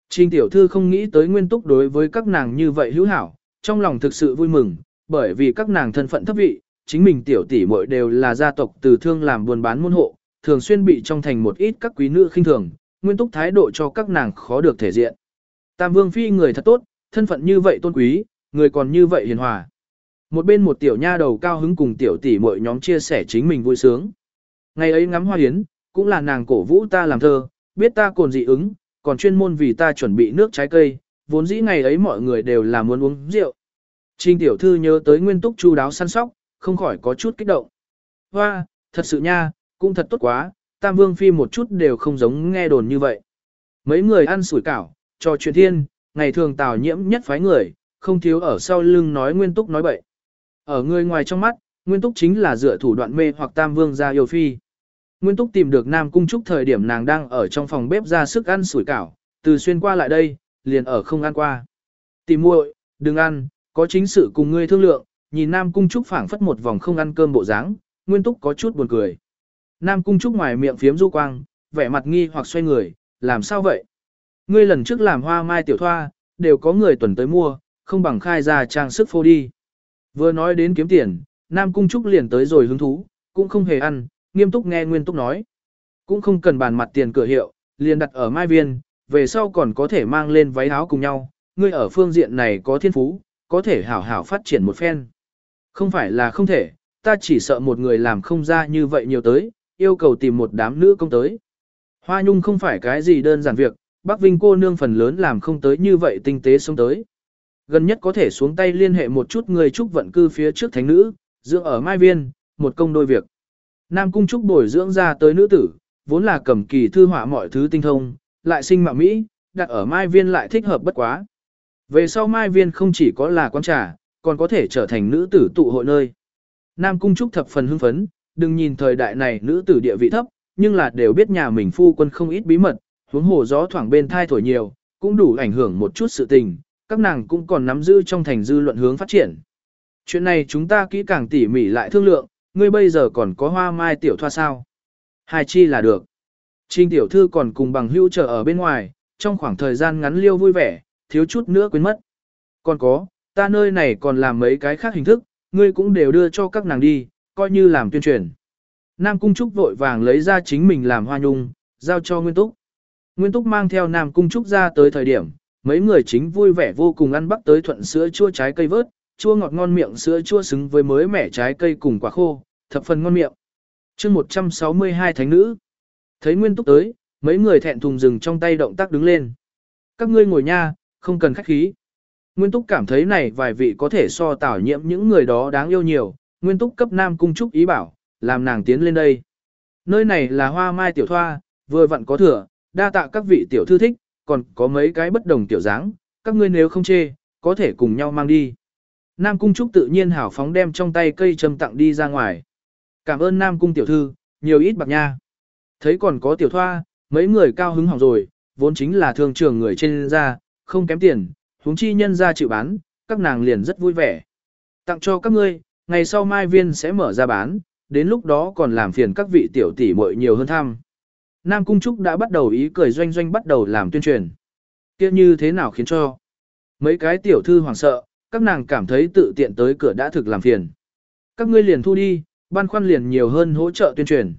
Trình tiểu thư không nghĩ tới nguyên túc đối với các nàng như vậy hữu hảo, trong lòng thực sự vui mừng, bởi vì các nàng thân phận thấp vị, chính mình tiểu tỷ muội đều là gia tộc từ thương làm buôn bán môn hộ, thường xuyên bị trong thành một ít các quý nữ khinh thường, nguyên túc thái độ cho các nàng khó được thể diện. Tam Vương phi người thật tốt, thân phận như vậy tôn quý, người còn như vậy hiền hòa. Một bên một tiểu nha đầu cao hứng cùng tiểu tỷ muội nhóm chia sẻ chính mình vui sướng. Ngày ấy ngắm hoa hiến, cũng là nàng cổ vũ ta làm thơ, biết ta còn dị ứng, còn chuyên môn vì ta chuẩn bị nước trái cây, vốn dĩ ngày ấy mọi người đều là muốn uống rượu. Trình tiểu thư nhớ tới nguyên túc chu đáo săn sóc, không khỏi có chút kích động. Hoa, thật sự nha, cũng thật tốt quá, tam vương phi một chút đều không giống nghe đồn như vậy. Mấy người ăn sủi cảo, trò chuyện thiên, ngày thường tào nhiễm nhất phái người, không thiếu ở sau lưng nói nguyên túc nói bậy. Ở người ngoài trong mắt, Nguyên Túc chính là dựa thủ đoạn mê hoặc Tam Vương gia yêu phi. Nguyên Túc tìm được Nam Cung Trúc thời điểm nàng đang ở trong phòng bếp ra sức ăn sủi cảo, từ xuyên qua lại đây, liền ở không ăn qua. Tìm muội, đừng ăn, có chính sự cùng ngươi thương lượng, nhìn Nam Cung Trúc phảng phất một vòng không ăn cơm bộ dáng, Nguyên Túc có chút buồn cười. Nam Cung Trúc ngoài miệng phiếm du quang, vẻ mặt nghi hoặc xoay người, làm sao vậy? Ngươi lần trước làm hoa mai tiểu thoa, đều có người tuần tới mua, không bằng khai ra trang sức phô đi. Vừa nói đến kiếm tiền, Nam Cung Trúc liền tới rồi hứng thú, cũng không hề ăn, nghiêm túc nghe Nguyên Túc nói. Cũng không cần bàn mặt tiền cửa hiệu, liền đặt ở Mai Viên, về sau còn có thể mang lên váy áo cùng nhau, ngươi ở phương diện này có thiên phú, có thể hảo hảo phát triển một phen. Không phải là không thể, ta chỉ sợ một người làm không ra như vậy nhiều tới, yêu cầu tìm một đám nữ công tới. Hoa Nhung không phải cái gì đơn giản việc, Bắc Vinh cô nương phần lớn làm không tới như vậy tinh tế sống tới. Gần nhất có thể xuống tay liên hệ một chút người trúc vận cư phía trước thánh nữ, dưỡng ở Mai Viên, một công đôi việc. Nam Cung Trúc bồi dưỡng ra tới nữ tử, vốn là cầm kỳ thư họa mọi thứ tinh thông, lại sinh mạng Mỹ, đặt ở Mai Viên lại thích hợp bất quá. Về sau Mai Viên không chỉ có là quán trà, còn có thể trở thành nữ tử tụ hội nơi. Nam Cung Trúc thập phần hưng phấn, đừng nhìn thời đại này nữ tử địa vị thấp, nhưng là đều biết nhà mình phu quân không ít bí mật, huống hồ gió thoảng bên thai thổi nhiều, cũng đủ ảnh hưởng một chút sự tình, các nàng cũng còn nắm giữ trong thành dư luận hướng phát triển. Chuyện này chúng ta kỹ càng tỉ mỉ lại thương lượng, ngươi bây giờ còn có hoa mai tiểu thoa sao? Hai chi là được. Trình tiểu thư còn cùng bằng hữu chờ ở bên ngoài, trong khoảng thời gian ngắn liêu vui vẻ, thiếu chút nữa quên mất. Còn có, ta nơi này còn làm mấy cái khác hình thức, ngươi cũng đều đưa cho các nàng đi, coi như làm tuyên truyền. Nam Cung Trúc vội vàng lấy ra chính mình làm hoa nhung, giao cho Nguyên Túc. Nguyên Túc mang theo Nam Cung Trúc ra tới thời điểm, mấy người chính vui vẻ vô cùng ăn bắc tới thuận sữa chua trái cây vớt, chua ngọt ngon miệng sữa chua xứng với mới mẻ trái cây cùng quả khô, thập phần ngon miệng. chương 162 thánh nữ. Thấy Nguyên Túc tới, mấy người thẹn thùng dừng trong tay động tác đứng lên. Các ngươi ngồi nha, không cần khách khí. Nguyên Túc cảm thấy này vài vị có thể so tảo nhiễm những người đó đáng yêu nhiều, Nguyên Túc cấp Nam Cung Trúc ý bảo, làm nàng tiến lên đây. Nơi này là hoa mai tiểu thoa, vừa vặn có thừa, đa tạ các vị tiểu thư thích, còn có mấy cái bất đồng tiểu dáng, các ngươi nếu không chê, có thể cùng nhau mang đi. Nam Cung Trúc tự nhiên hảo phóng đem trong tay cây châm tặng đi ra ngoài. Cảm ơn Nam Cung tiểu thư, nhiều ít bạc nha. Thấy còn có tiểu thoa, mấy người cao hứng hỏng rồi, vốn chính là thương trường người trên ra, không kém tiền, huống chi nhân ra chịu bán, các nàng liền rất vui vẻ. Tặng cho các ngươi, ngày sau mai viên sẽ mở ra bán, đến lúc đó còn làm phiền các vị tiểu tỷ muội nhiều hơn thăm. Nam Cung Trúc đã bắt đầu ý cười doanh doanh bắt đầu làm tuyên truyền. Kia như thế nào khiến cho mấy cái tiểu thư hoảng sợ, các nàng cảm thấy tự tiện tới cửa đã thực làm phiền. Các ngươi liền thu đi, ban khoăn liền nhiều hơn hỗ trợ tuyên truyền.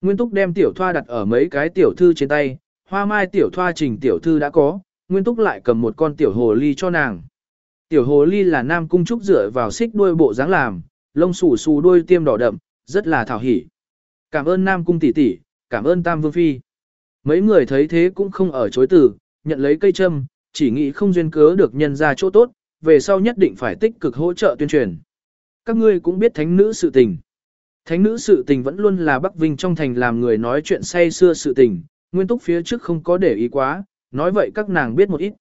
Nguyên Túc đem tiểu thoa đặt ở mấy cái tiểu thư trên tay, hoa mai tiểu thoa trình tiểu thư đã có, Nguyên Túc lại cầm một con tiểu hồ ly cho nàng. Tiểu hồ ly là nam cung trúc dựa vào xích đuôi bộ dáng làm, lông xù xù đuôi tiêm đỏ đậm, rất là thảo hỉ. Cảm ơn nam cung tỷ tỷ, cảm ơn tam vương phi. Mấy người thấy thế cũng không ở chối từ, nhận lấy cây châm, chỉ nghĩ không duyên cớ được nhân ra chỗ tốt, về sau nhất định phải tích cực hỗ trợ tuyên truyền. Các ngươi cũng biết thánh nữ sự tình. Thánh nữ sự tình vẫn luôn là Bắc Vinh trong thành làm người nói chuyện say xưa sự tình, nguyên túc phía trước không có để ý quá, nói vậy các nàng biết một ít.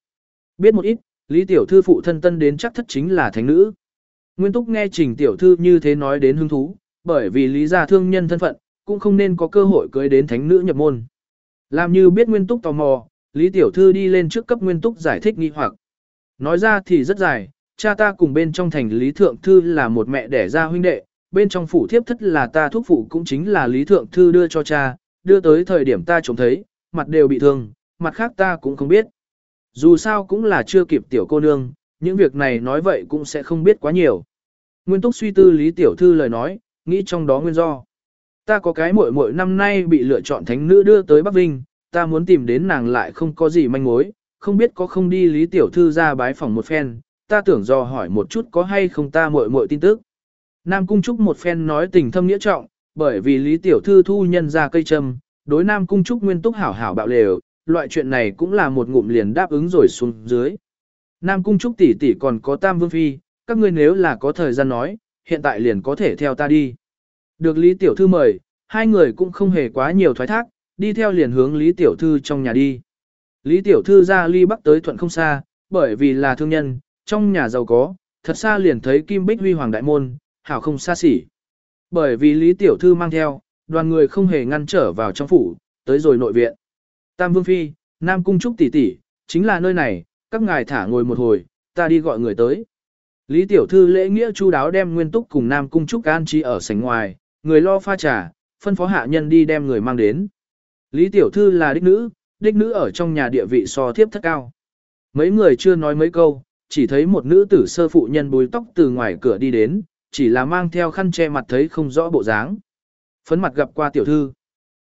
Biết một ít, Lý Tiểu Thư phụ thân tân đến chắc thất chính là thánh nữ. Nguyên túc nghe Trình Tiểu Thư như thế nói đến hứng thú, bởi vì Lý gia thương nhân thân phận, cũng không nên có cơ hội cưới đến thánh nữ nhập môn. Làm như biết Nguyên túc tò mò, Lý Tiểu Thư đi lên trước cấp Nguyên túc giải thích nghi hoặc. Nói ra thì rất dài, cha ta cùng bên trong thành Lý Thượng Thư là một mẹ đẻ ra huynh đệ, bên trong phủ thiếp thất là ta thuốc phụ cũng chính là Lý Thượng Thư đưa cho cha, đưa tới thời điểm ta trông thấy, mặt đều bị thương, mặt khác ta cũng không biết. Dù sao cũng là chưa kịp tiểu cô nương, những việc này nói vậy cũng sẽ không biết quá nhiều. Nguyên túc suy tư Lý Tiểu Thư lời nói, nghĩ trong đó nguyên do. Ta có cái muội muội năm nay bị lựa chọn thánh nữ đưa tới Bắc Vinh, ta muốn tìm đến nàng lại không có gì manh mối, không biết có không đi Lý Tiểu Thư ra bái phòng một phen, ta tưởng do hỏi một chút có hay không ta muội muội tin tức. Nam Cung Trúc một phen nói tình thâm nghĩa trọng, bởi vì Lý Tiểu Thư thu nhân ra cây trâm, đối Nam Cung Trúc nguyên túc hảo hảo bạo lều, loại chuyện này cũng là một ngụm liền đáp ứng rồi xuống dưới. Nam Cung Trúc tỷ tỷ còn có Tam Vương Phi, các ngươi nếu là có thời gian nói, hiện tại liền có thể theo ta đi. Được Lý Tiểu Thư mời, hai người cũng không hề quá nhiều thoái thác, đi theo liền hướng Lý Tiểu Thư trong nhà đi. Lý Tiểu Thư ra ly bắc tới thuận không xa, bởi vì là thương nhân, trong nhà giàu có, thật xa liền thấy Kim Bích Huy Hoàng Đại Môn, hảo không xa xỉ. Bởi vì Lý Tiểu Thư mang theo, đoàn người không hề ngăn trở vào trong phủ, tới rồi nội viện. Tam Vương Phi, Nam Cung Trúc tỷ tỷ, chính là nơi này, các ngài thả ngồi một hồi, ta đi gọi người tới. Lý Tiểu Thư lễ nghĩa chu đáo đem Nguyên Túc cùng Nam Cung Trúc an trí ở sảnh ngoài, người lo pha trà, phân phó hạ nhân đi đem người mang đến. Lý tiểu thư là đích nữ, đích nữ ở trong nhà địa vị so thiếp thất cao. Mấy người chưa nói mấy câu, chỉ thấy một nữ tử sơ phụ nhân bùi tóc từ ngoài cửa đi đến, chỉ là mang theo khăn che mặt thấy không rõ bộ dáng. Phấn mặt gặp qua tiểu thư.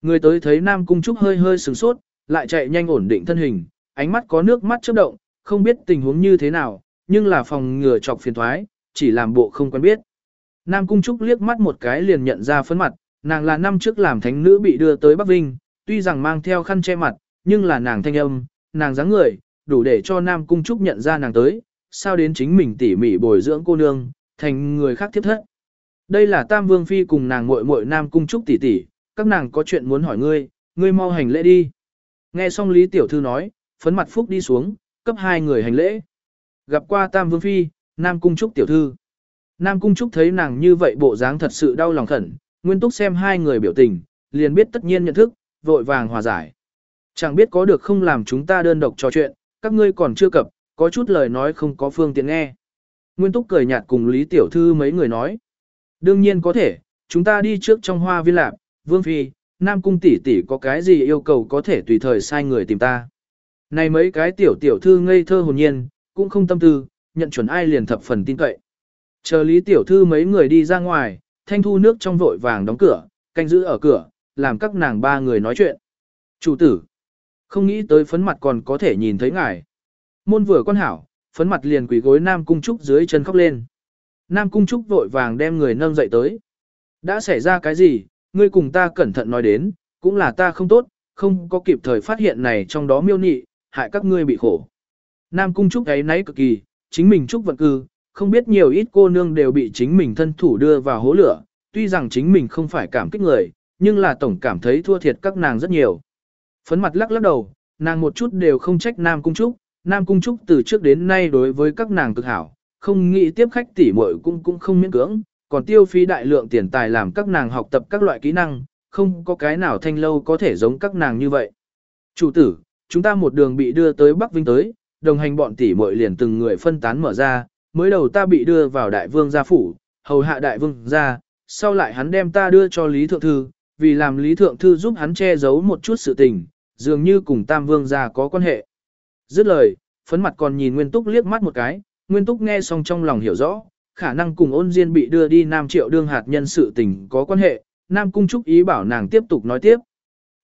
Người tới thấy Nam Cung Trúc hơi hơi sửng sốt, lại chạy nhanh ổn định thân hình, ánh mắt có nước mắt chớp động, không biết tình huống như thế nào, nhưng là phòng ngừa chọc phiền thoái, chỉ làm bộ không quen biết. Nam Cung Trúc liếc mắt một cái liền nhận ra phấn mặt, nàng là năm trước làm thánh nữ bị đưa tới Bắc Vinh, tuy rằng mang theo khăn che mặt, nhưng là nàng thanh âm, nàng dáng người, đủ để cho Nam Cung Trúc nhận ra nàng tới, sao đến chính mình tỉ mỉ bồi dưỡng cô nương, thành người khác tiếp thất. Đây là Tam Vương Phi cùng nàng muội muội Nam Cung Trúc tỷ tỷ, các nàng có chuyện muốn hỏi ngươi, ngươi mau hành lễ đi. Nghe xong Lý Tiểu Thư nói, phấn mặt phúc đi xuống, cấp hai người hành lễ. Gặp qua Tam Vương Phi, Nam Cung Trúc Tiểu Thư. Nam Cung Trúc thấy nàng như vậy bộ dáng thật sự đau lòng khẩn, nguyên túc xem hai người biểu tình, liền biết tất nhiên nhận thức, vội vàng hòa giải. Chẳng biết có được không làm chúng ta đơn độc trò chuyện, các ngươi còn chưa cập, có chút lời nói không có phương tiện nghe. Nguyên Túc cười nhạt cùng Lý Tiểu Thư mấy người nói. Đương nhiên có thể, chúng ta đi trước trong hoa viên lạc, Vương Phi, Nam Cung tỷ tỷ có cái gì yêu cầu có thể tùy thời sai người tìm ta. Này mấy cái tiểu tiểu thư ngây thơ hồn nhiên, cũng không tâm tư, nhận chuẩn ai liền thập phần tin cậy. Chờ Lý Tiểu Thư mấy người đi ra ngoài, thanh thu nước trong vội vàng đóng cửa, canh giữ ở cửa, làm các nàng ba người nói chuyện. Chủ tử, không nghĩ tới phấn mặt còn có thể nhìn thấy ngài. Môn vừa quan hảo, phấn mặt liền quỳ gối Nam Cung Trúc dưới chân khóc lên. Nam Cung Trúc vội vàng đem người nâng dậy tới. Đã xảy ra cái gì, ngươi cùng ta cẩn thận nói đến, cũng là ta không tốt, không có kịp thời phát hiện này trong đó miêu nị, hại các ngươi bị khổ. Nam Cung Trúc ấy nấy cực kỳ, chính mình Trúc vận cư, không biết nhiều ít cô nương đều bị chính mình thân thủ đưa vào hố lửa, tuy rằng chính mình không phải cảm kích người, nhưng là tổng cảm thấy thua thiệt các nàng rất nhiều. Phấn mặt lắc lắc đầu, nàng một chút đều không trách Nam Cung Trúc, Nam Cung Trúc từ trước đến nay đối với các nàng cực hảo, không nghĩ tiếp khách tỉ muội cũng cũng không miễn cưỡng, còn tiêu phí đại lượng tiền tài làm các nàng học tập các loại kỹ năng, không có cái nào thanh lâu có thể giống các nàng như vậy. Chủ tử, chúng ta một đường bị đưa tới Bắc Vinh tới, đồng hành bọn tỷ muội liền từng người phân tán mở ra, mới đầu ta bị đưa vào đại vương gia phủ, hầu hạ đại vương gia, sau lại hắn đem ta đưa cho Lý Thượng Thư, vì làm Lý Thượng Thư giúp hắn che giấu một chút sự tình, dường như cùng Tam Vương gia có quan hệ. Dứt lời, phấn mặt còn nhìn Nguyên Túc liếc mắt một cái, Nguyên Túc nghe xong trong lòng hiểu rõ, khả năng cùng ôn diên bị đưa đi Nam Triệu đương hạt nhân sự tình có quan hệ, Nam Cung Trúc ý bảo nàng tiếp tục nói tiếp.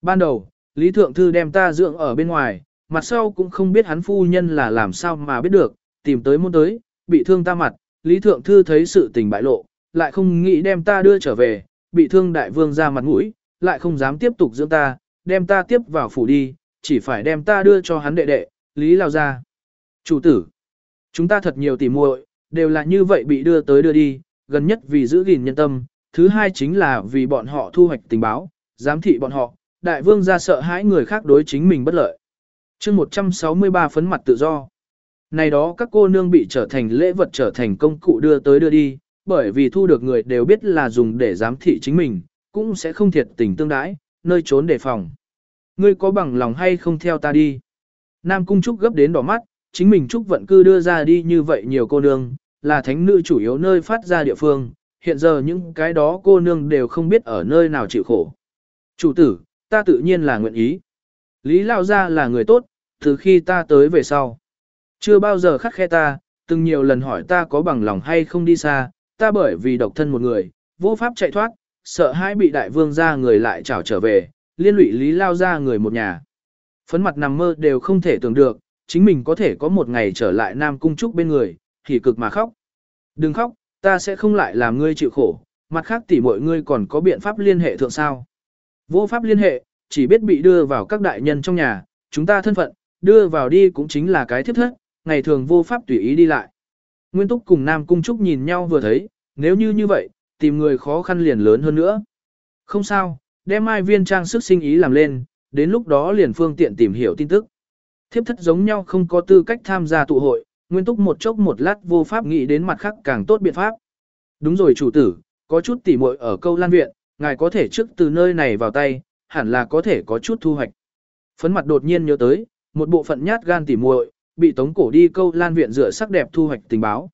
Ban đầu, Lý Thượng Thư đem ta dưỡng ở bên ngoài, mặt sau cũng không biết hắn phu nhân là làm sao mà biết được, tìm tới muốn tới, bị thương ta mặt, Lý Thượng Thư thấy sự tình bại lộ, lại không nghĩ đem ta đưa trở về, bị thương đại vương ra mặt mũi, lại không dám tiếp tục dưỡng ta, đem ta tiếp vào phủ đi, chỉ phải đem ta đưa cho hắn đệ đệ, Lý Lao ra. Chủ tử, chúng ta thật nhiều tỉ muội đều là như vậy bị đưa tới đưa đi, gần nhất vì giữ gìn nhân tâm, thứ hai chính là vì bọn họ thu hoạch tình báo, giám thị bọn họ, đại vương ra sợ hãi người khác đối chính mình bất lợi. chương 163 phấn mặt tự do. Này đó các cô nương bị trở thành lễ vật trở thành công cụ đưa tới đưa đi, bởi vì thu được người đều biết là dùng để giám thị chính mình, cũng sẽ không thiệt tình tương đãi, nơi trốn đề phòng. Ngươi có bằng lòng hay không theo ta đi? Nam Cung Trúc gấp đến đỏ mắt, chính mình Trúc vận cư đưa ra đi như vậy nhiều cô nương, là thánh nữ chủ yếu nơi phát ra địa phương, hiện giờ những cái đó cô nương đều không biết ở nơi nào chịu khổ. Chủ tử, ta tự nhiên là nguyện ý. Lý Lao Gia là người tốt, từ khi ta tới về sau. Chưa bao giờ khắc khe ta, từng nhiều lần hỏi ta có bằng lòng hay không đi xa, ta bởi vì độc thân một người, vô pháp chạy thoát, sợ hai bị đại vương ra người lại trảo trở về, liên lụy Lý Lao gia người một nhà. Phấn mặt nằm mơ đều không thể tưởng được, chính mình có thể có một ngày trở lại Nam Cung Trúc bên người, thì cực mà khóc. Đừng khóc, ta sẽ không lại làm ngươi chịu khổ, mặt khác tỷ mọi ngươi còn có biện pháp liên hệ thượng sao. Vô pháp liên hệ, chỉ biết bị đưa vào các đại nhân trong nhà, chúng ta thân phận, đưa vào đi cũng chính là cái thiết thất, ngày thường vô pháp tùy ý đi lại. Nguyên Túc cùng Nam Cung Trúc nhìn nhau vừa thấy, nếu như như vậy, tìm người khó khăn liền lớn hơn nữa. Không sao, đem mai viên trang sức sinh ý làm lên, đến lúc đó liền phương tiện tìm hiểu tin tức. Thiếp thất giống nhau không có tư cách tham gia tụ hội, Nguyên Túc một chốc một lát vô pháp nghĩ đến mặt khác càng tốt biện pháp. Đúng rồi chủ tử, có chút tỉ muội ở câu lan viện, ngài có thể trước từ nơi này vào tay, hẳn là có thể có chút thu hoạch. Phấn mặt đột nhiên nhớ tới, một bộ phận nhát gan tỉ muội, bị tống cổ đi câu lan viện dựa sắc đẹp thu hoạch tình báo.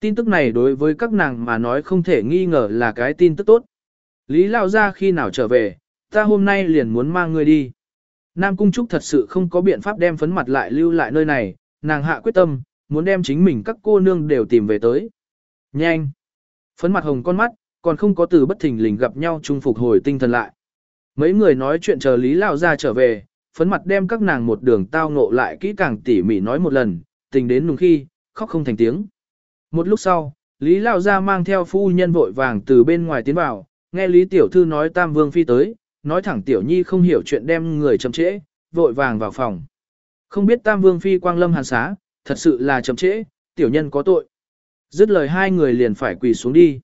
Tin tức này đối với các nàng mà nói không thể nghi ngờ là cái tin tức tốt. Lý Lao ra khi nào trở về, ta hôm nay liền muốn mang ngươi đi. Nam Cung Trúc thật sự không có biện pháp đem phấn mặt lại lưu lại nơi này, nàng hạ quyết tâm, muốn đem chính mình các cô nương đều tìm về tới. Nhanh! Phấn mặt hồng con mắt, còn không có từ bất thình lình gặp nhau chung phục hồi tinh thần lại. Mấy người nói chuyện chờ Lý Lao ra trở về, phấn mặt đem các nàng một đường tao ngộ lại kỹ càng tỉ mỉ nói một lần, tình đến nùng khi, khóc không thành tiếng. Một lúc sau, Lý Lao ra mang theo phu nhân vội vàng từ bên ngoài tiến vào, nghe Lý Tiểu Thư nói Tam Vương Phi tới, nói thẳng Tiểu Nhi không hiểu chuyện đem người chậm trễ, vội vàng vào phòng. Không biết Tam Vương Phi quang lâm hàn xá, thật sự là chậm trễ, Tiểu Nhân có tội. Dứt lời hai người liền phải quỳ xuống đi.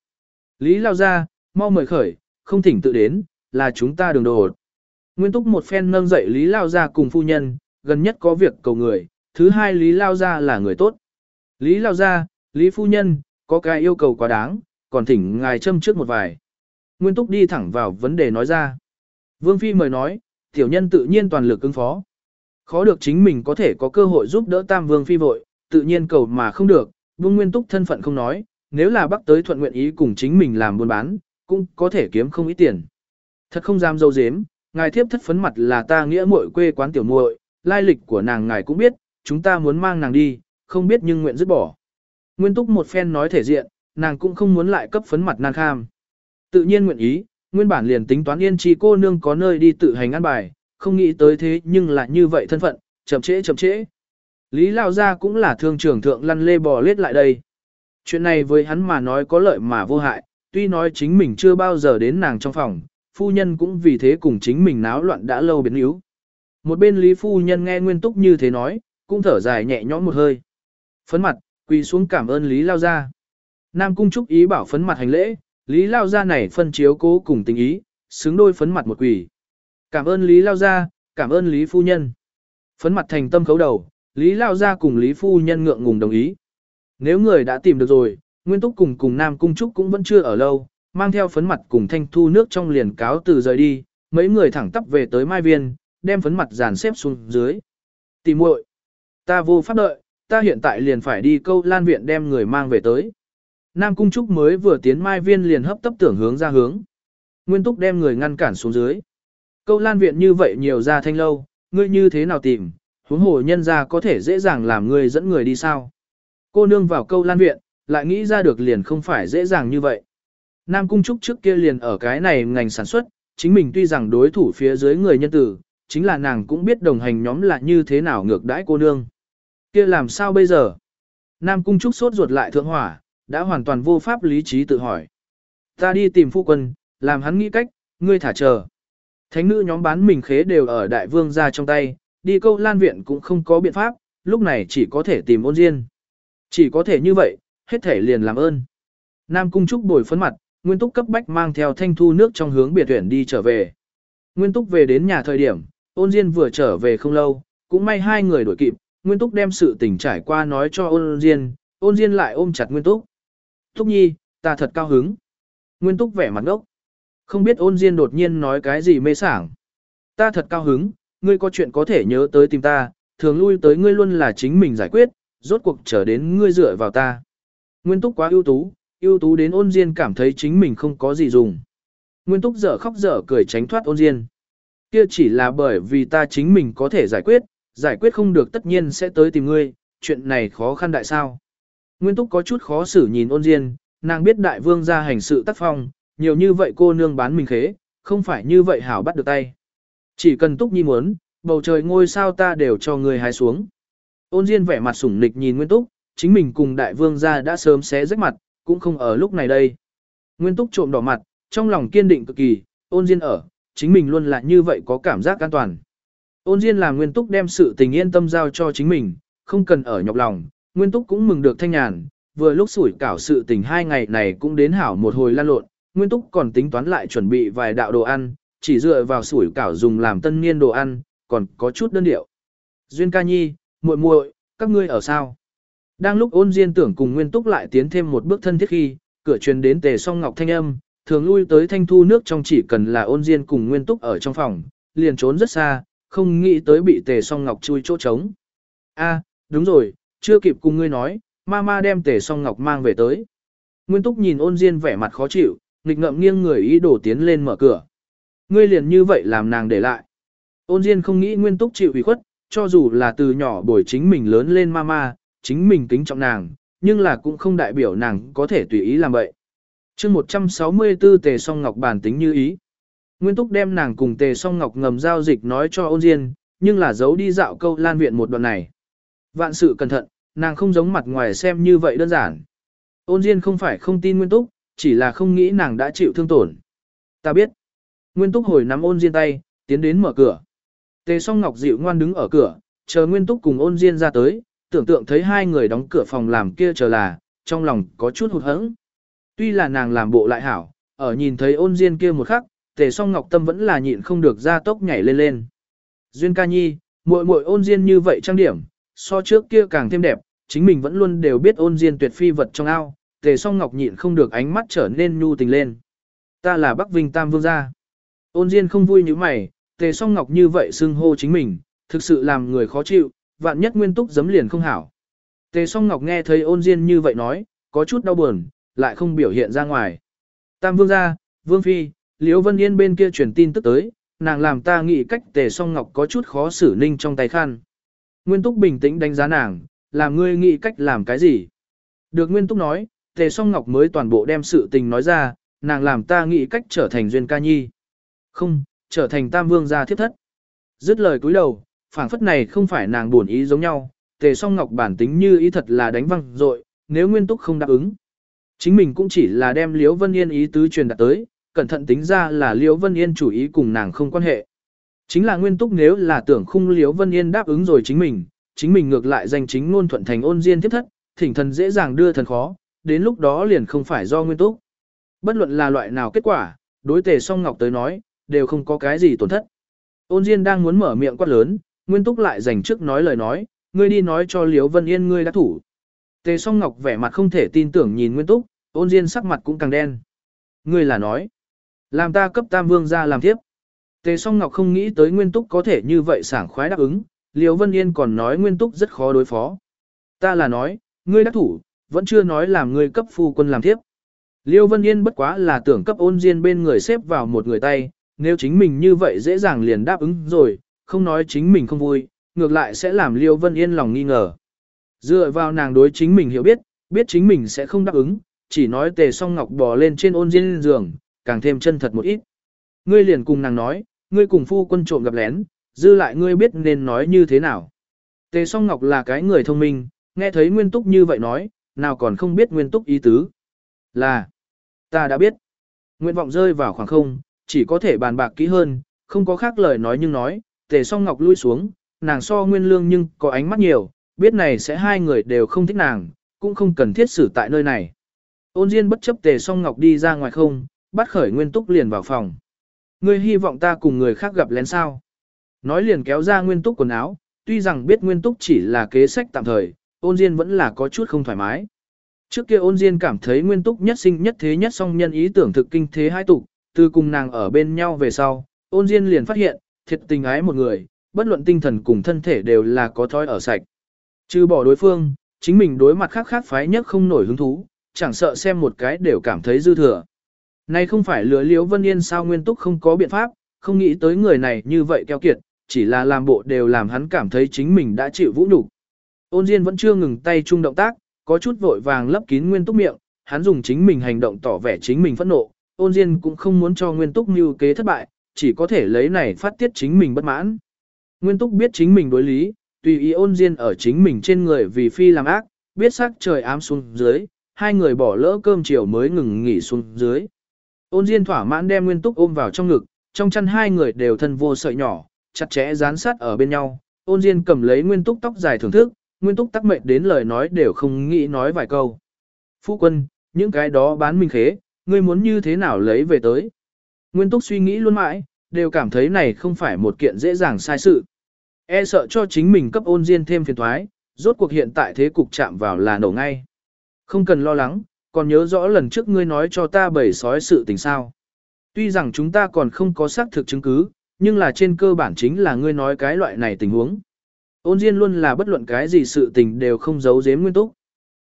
Lý Lao ra, mau mời khởi, không thỉnh tự đến, là chúng ta đường đồ. Nguyên túc một phen nâng dậy Lý Lao ra cùng phu nhân, gần nhất có việc cầu người, thứ hai Lý Lao ra là người tốt. Lý Lao ra, Lý phu nhân, có cái yêu cầu quá đáng, còn thỉnh ngài châm trước một vài. Nguyên túc đi thẳng vào vấn đề nói ra. Vương Phi mời nói, tiểu nhân tự nhiên toàn lực ứng phó. Khó được chính mình có thể có cơ hội giúp đỡ Tam Vương Phi vội, tự nhiên cầu mà không được, Vương Nguyên Túc thân phận không nói, nếu là bắc tới thuận nguyện ý cùng chính mình làm buôn bán, cũng có thể kiếm không ít tiền. Thật không dám dâu dếm, ngài thiếp thất phấn mặt là ta nghĩa muội quê quán tiểu muội, lai lịch của nàng ngài cũng biết, chúng ta muốn mang nàng đi, không biết nhưng nguyện dứt bỏ. Nguyên túc một phen nói thể diện, nàng cũng không muốn lại cấp phấn mặt nàng kham. Tự nhiên nguyện ý, nguyên bản liền tính toán yên chi cô nương có nơi đi tự hành ăn bài, không nghĩ tới thế nhưng lại như vậy thân phận, chậm trễ chậm trễ. Lý Lao Gia cũng là thương trưởng thượng lăn lê bò lết lại đây. Chuyện này với hắn mà nói có lợi mà vô hại, tuy nói chính mình chưa bao giờ đến nàng trong phòng, phu nhân cũng vì thế cùng chính mình náo loạn đã lâu biến yếu. Một bên Lý phu nhân nghe Nguyên Túc như thế nói, cũng thở dài nhẹ nhõm một hơi. Phấn mặt, quỳ xuống cảm ơn Lý Lao Gia. Nam Cung Trúc ý bảo phấn mặt hành lễ, Lý Lao Gia này phân chiếu cố cùng tình ý, xứng đôi phấn mặt một quỷ. Cảm ơn Lý Lao Gia, cảm ơn Lý Phu Nhân. Phấn mặt thành tâm khấu đầu, Lý Lao Gia cùng Lý Phu Nhân ngượng ngùng đồng ý. Nếu người đã tìm được rồi, Nguyên Túc cùng cùng Nam Cung Trúc cũng vẫn chưa ở lâu, mang theo phấn mặt cùng thanh thu nước trong liền cáo từ rời đi, mấy người thẳng tắp về tới Mai Viên, đem phấn mặt dàn xếp xuống dưới. Tìm muội, ta vô pháp đợi, ta hiện tại liền phải đi câu lan viện đem người mang về tới. Nam Cung Trúc mới vừa tiến Mai Viên liền hấp tấp tưởng hướng ra hướng. Nguyên Túc đem người ngăn cản xuống dưới. Câu lan viện như vậy nhiều ra thanh lâu, ngươi như thế nào tìm, huống hồ nhân ra có thể dễ dàng làm ngươi dẫn người đi sao. Cô nương vào câu lan viện, lại nghĩ ra được liền không phải dễ dàng như vậy. Nam Cung Trúc trước kia liền ở cái này ngành sản xuất, chính mình tuy rằng đối thủ phía dưới người nhân tử, chính là nàng cũng biết đồng hành nhóm là như thế nào ngược đãi cô nương. kia làm sao bây giờ? Nam Cung Trúc sốt ruột lại thượng hỏa, đã hoàn toàn vô pháp lý trí tự hỏi. Ta đi tìm phu quân, làm hắn nghĩ cách, ngươi thả chờ. Thánh nữ nhóm bán mình khế đều ở đại vương ra trong tay, đi câu lan viện cũng không có biện pháp, lúc này chỉ có thể tìm ôn diên. Chỉ có thể như vậy, hết thể liền làm ơn. Nam Cung Trúc bồi phấn mặt, Nguyên Túc cấp bách mang theo thanh thu nước trong hướng biệt tuyển đi trở về. Nguyên Túc về đến nhà thời điểm, ôn Diên vừa trở về không lâu, cũng may hai người đuổi kịp, Nguyên Túc đem sự tình trải qua nói cho ôn Diên, ôn Diên lại ôm chặt Nguyên Túc. Túc nhi, ta thật cao hứng. Nguyên Túc vẻ mặt ngốc. Không biết ôn Diên đột nhiên nói cái gì mê sảng. Ta thật cao hứng, ngươi có chuyện có thể nhớ tới tìm ta, thường lui tới ngươi luôn là chính mình giải quyết, rốt cuộc trở đến ngươi dựa vào ta. Nguyên Túc quá ưu tú, ưu tú đến ôn diên cảm thấy chính mình không có gì dùng. Nguyên túc dở khóc dở cười tránh thoát ôn diên. Kia chỉ là bởi vì ta chính mình có thể giải quyết, giải quyết không được tất nhiên sẽ tới tìm ngươi, chuyện này khó khăn đại sao. Nguyên túc có chút khó xử nhìn ôn diên, nàng biết đại vương ra hành sự tác phong, nhiều như vậy cô nương bán mình khế, không phải như vậy hảo bắt được tay. Chỉ cần túc nhi muốn, bầu trời ngôi sao ta đều cho người hái xuống. Ôn diên vẻ mặt sủng nịch nhìn Nguyên túc, chính mình cùng đại vương ra đã sớm xé rách mặt, cũng không ở lúc này đây. Nguyên túc trộm đỏ mặt, trong lòng kiên định cực kỳ, ôn diên ở, chính mình luôn là như vậy có cảm giác an toàn. Ôn diên là nguyên túc đem sự tình yên tâm giao cho chính mình, không cần ở nhọc lòng, nguyên túc cũng mừng được thanh nhàn, vừa lúc sủi cảo sự tình hai ngày này cũng đến hảo một hồi lan lộn, nguyên túc còn tính toán lại chuẩn bị vài đạo đồ ăn, chỉ dựa vào sủi cảo dùng làm tân niên đồ ăn, còn có chút đơn điệu. Duyên ca nhi, muội muội, các ngươi ở sao? Đang lúc ôn diên tưởng cùng nguyên túc lại tiến thêm một bước thân thiết khi, cửa truyền đến tề song ngọc thanh âm, thường lui tới thanh thu nước trong chỉ cần là ôn diên cùng nguyên túc ở trong phòng, liền trốn rất xa, không nghĩ tới bị tề song ngọc chui chỗ trống. A, đúng rồi, chưa kịp cùng ngươi nói, ma ma đem tề song ngọc mang về tới. Nguyên túc nhìn ôn diên vẻ mặt khó chịu, nghịch ngậm nghiêng người ý đồ tiến lên mở cửa. Ngươi liền như vậy làm nàng để lại. Ôn Diên không nghĩ Nguyên Túc chịu ủy khuất, cho dù là từ nhỏ bồi chính mình lớn lên mama, chính mình kính trọng nàng, nhưng là cũng không đại biểu nàng có thể tùy ý làm vậy. chương 164 Tề Song Ngọc bản tính như ý. Nguyên Túc đem nàng cùng Tề Song Ngọc ngầm giao dịch nói cho ôn Diên, nhưng là giấu đi dạo câu lan viện một đoạn này. Vạn sự cẩn thận, nàng không giống mặt ngoài xem như vậy đơn giản. Ôn Diên không phải không tin Nguyên Túc, chỉ là không nghĩ nàng đã chịu thương tổn. Ta biết. Nguyên Túc hồi nắm ôn Diên tay, tiến đến mở cửa. Tề song ngọc dịu ngoan đứng ở cửa, chờ Nguyên Túc cùng ôn Diên ra tới, tưởng tượng thấy hai người đóng cửa phòng làm kia chờ là, trong lòng có chút hụt hẫng. Tuy là nàng làm bộ lại hảo, ở nhìn thấy ôn Diên kia một khắc, Tề song ngọc tâm vẫn là nhịn không được ra tốc nhảy lên lên. Duyên ca nhi, muội muội ôn Diên như vậy trang điểm, so trước kia càng thêm đẹp, chính mình vẫn luôn đều biết ôn Diên tuyệt phi vật trong ao, Tề song ngọc nhịn không được ánh mắt trở nên nhu tình lên. Ta là Bắc Vinh Tam Vương gia. Ôn Diên không vui như mày, Tề song ngọc như vậy xưng hô chính mình, thực sự làm người khó chịu, vạn nhất nguyên túc giấm liền không hảo. Tề song ngọc nghe thấy ôn Diên như vậy nói, có chút đau buồn, lại không biểu hiện ra ngoài. Tam Vương gia, Vương Phi, Liễu Vân Yên bên kia truyền tin tức tới, nàng làm ta nghĩ cách Tề song ngọc có chút khó xử ninh trong tay khăn. Nguyên túc bình tĩnh đánh giá nàng, làm ngươi nghĩ cách làm cái gì. Được Nguyên túc nói, Tề song ngọc mới toàn bộ đem sự tình nói ra, nàng làm ta nghĩ cách trở thành duyên ca nhi. Không, trở thành tam vương gia thiếp thất. Dứt lời cúi đầu, phảng phất này không phải nàng buồn ý giống nhau, tề song ngọc bản tính như ý thật là đánh văng rồi, nếu nguyên túc không đáp ứng. Chính mình cũng chỉ là đem Liễu Vân Yên ý tứ truyền đạt tới, cẩn thận tính ra là Liễu Vân Yên chủ ý cùng nàng không quan hệ. Chính là nguyên túc nếu là tưởng khung liếu Vân Yên đáp ứng rồi chính mình, chính mình ngược lại danh chính ngôn thuận thành ôn diên tiếp thất, thỉnh thần dễ dàng đưa thần khó, đến lúc đó liền không phải do nguyên túc. Bất luận là loại nào kết quả, đối tề song ngọc tới nói, đều không có cái gì tổn thất. Ôn Diên đang muốn mở miệng quát lớn, Nguyên Túc lại dành trước nói lời nói, ngươi đi nói cho liếu Vân Yên ngươi đã thủ. Tề Song Ngọc vẻ mặt không thể tin tưởng nhìn Nguyên Túc, Ôn Diên sắc mặt cũng càng đen. Ngươi là nói, làm ta cấp Tam Vương ra làm tiếp. Tề Song Ngọc không nghĩ tới Nguyên Túc có thể như vậy sảng khoái đáp ứng, Liêu Vân Yên còn nói Nguyên Túc rất khó đối phó. Ta là nói, ngươi đã thủ, vẫn chưa nói làm ngươi cấp phu quân làm tiếp. Liêu Vân Yên bất quá là tưởng cấp ôn diên bên người xếp vào một người tay, nếu chính mình như vậy dễ dàng liền đáp ứng rồi, không nói chính mình không vui, ngược lại sẽ làm Liêu Vân Yên lòng nghi ngờ. Dựa vào nàng đối chính mình hiểu biết, biết chính mình sẽ không đáp ứng, chỉ nói tề song ngọc bò lên trên ôn diên giường, càng thêm chân thật một ít. Ngươi liền cùng nàng nói, ngươi cùng phu quân trộm gặp lén, dư lại ngươi biết nên nói như thế nào. Tề song ngọc là cái người thông minh, nghe thấy nguyên túc như vậy nói, nào còn không biết nguyên túc ý tứ. Là, ta đã biết. Nguyện vọng rơi vào khoảng không, chỉ có thể bàn bạc kỹ hơn, không có khác lời nói nhưng nói, tề song ngọc lui xuống, nàng so nguyên lương nhưng có ánh mắt nhiều, biết này sẽ hai người đều không thích nàng, cũng không cần thiết xử tại nơi này. Ôn Diên bất chấp tề song ngọc đi ra ngoài không, bắt khởi nguyên túc liền vào phòng. Ngươi hy vọng ta cùng người khác gặp lén sao. Nói liền kéo ra nguyên túc quần áo, tuy rằng biết nguyên túc chỉ là kế sách tạm thời, ôn Diên vẫn là có chút không thoải mái. Trước kia ôn Diên cảm thấy nguyên túc nhất sinh nhất thế nhất song nhân ý tưởng thực kinh thế hai tục, từ cùng nàng ở bên nhau về sau, ôn Diên liền phát hiện, thiệt tình ái một người, bất luận tinh thần cùng thân thể đều là có thói ở sạch. Trừ bỏ đối phương, chính mình đối mặt khác khác phái nhất không nổi hứng thú, chẳng sợ xem một cái đều cảm thấy dư thừa. Này không phải lừa liếu Vân Yên sao nguyên túc không có biện pháp, không nghĩ tới người này như vậy keo kiệt, chỉ là làm bộ đều làm hắn cảm thấy chính mình đã chịu vũ nhục. Ôn Diên vẫn chưa ngừng tay chung động tác, có chút vội vàng lấp kín nguyên túc miệng, hắn dùng chính mình hành động tỏ vẻ chính mình phẫn nộ, ôn Diên cũng không muốn cho nguyên túc mưu kế thất bại, chỉ có thể lấy này phát tiết chính mình bất mãn. Nguyên túc biết chính mình đối lý, tùy ý ôn Diên ở chính mình trên người vì phi làm ác, biết sắc trời ám xuống dưới, hai người bỏ lỡ cơm chiều mới ngừng nghỉ xuống dưới. Ôn Diên thỏa mãn đem nguyên túc ôm vào trong ngực, trong chăn hai người đều thân vô sợi nhỏ, chặt chẽ dán sát ở bên nhau. Ôn Diên cầm lấy nguyên túc tóc dài thưởng thức, nguyên túc tắc mệnh đến lời nói đều không nghĩ nói vài câu. Phu quân, những cái đó bán minh khế, ngươi muốn như thế nào lấy về tới. Nguyên túc suy nghĩ luôn mãi, đều cảm thấy này không phải một kiện dễ dàng sai sự. E sợ cho chính mình cấp ôn diên thêm phiền thoái, rốt cuộc hiện tại thế cục chạm vào là nổ ngay. Không cần lo lắng, còn nhớ rõ lần trước ngươi nói cho ta bầy sói sự tình sao. Tuy rằng chúng ta còn không có xác thực chứng cứ, nhưng là trên cơ bản chính là ngươi nói cái loại này tình huống. Ôn Diên luôn là bất luận cái gì sự tình đều không giấu giếm Nguyên Túc.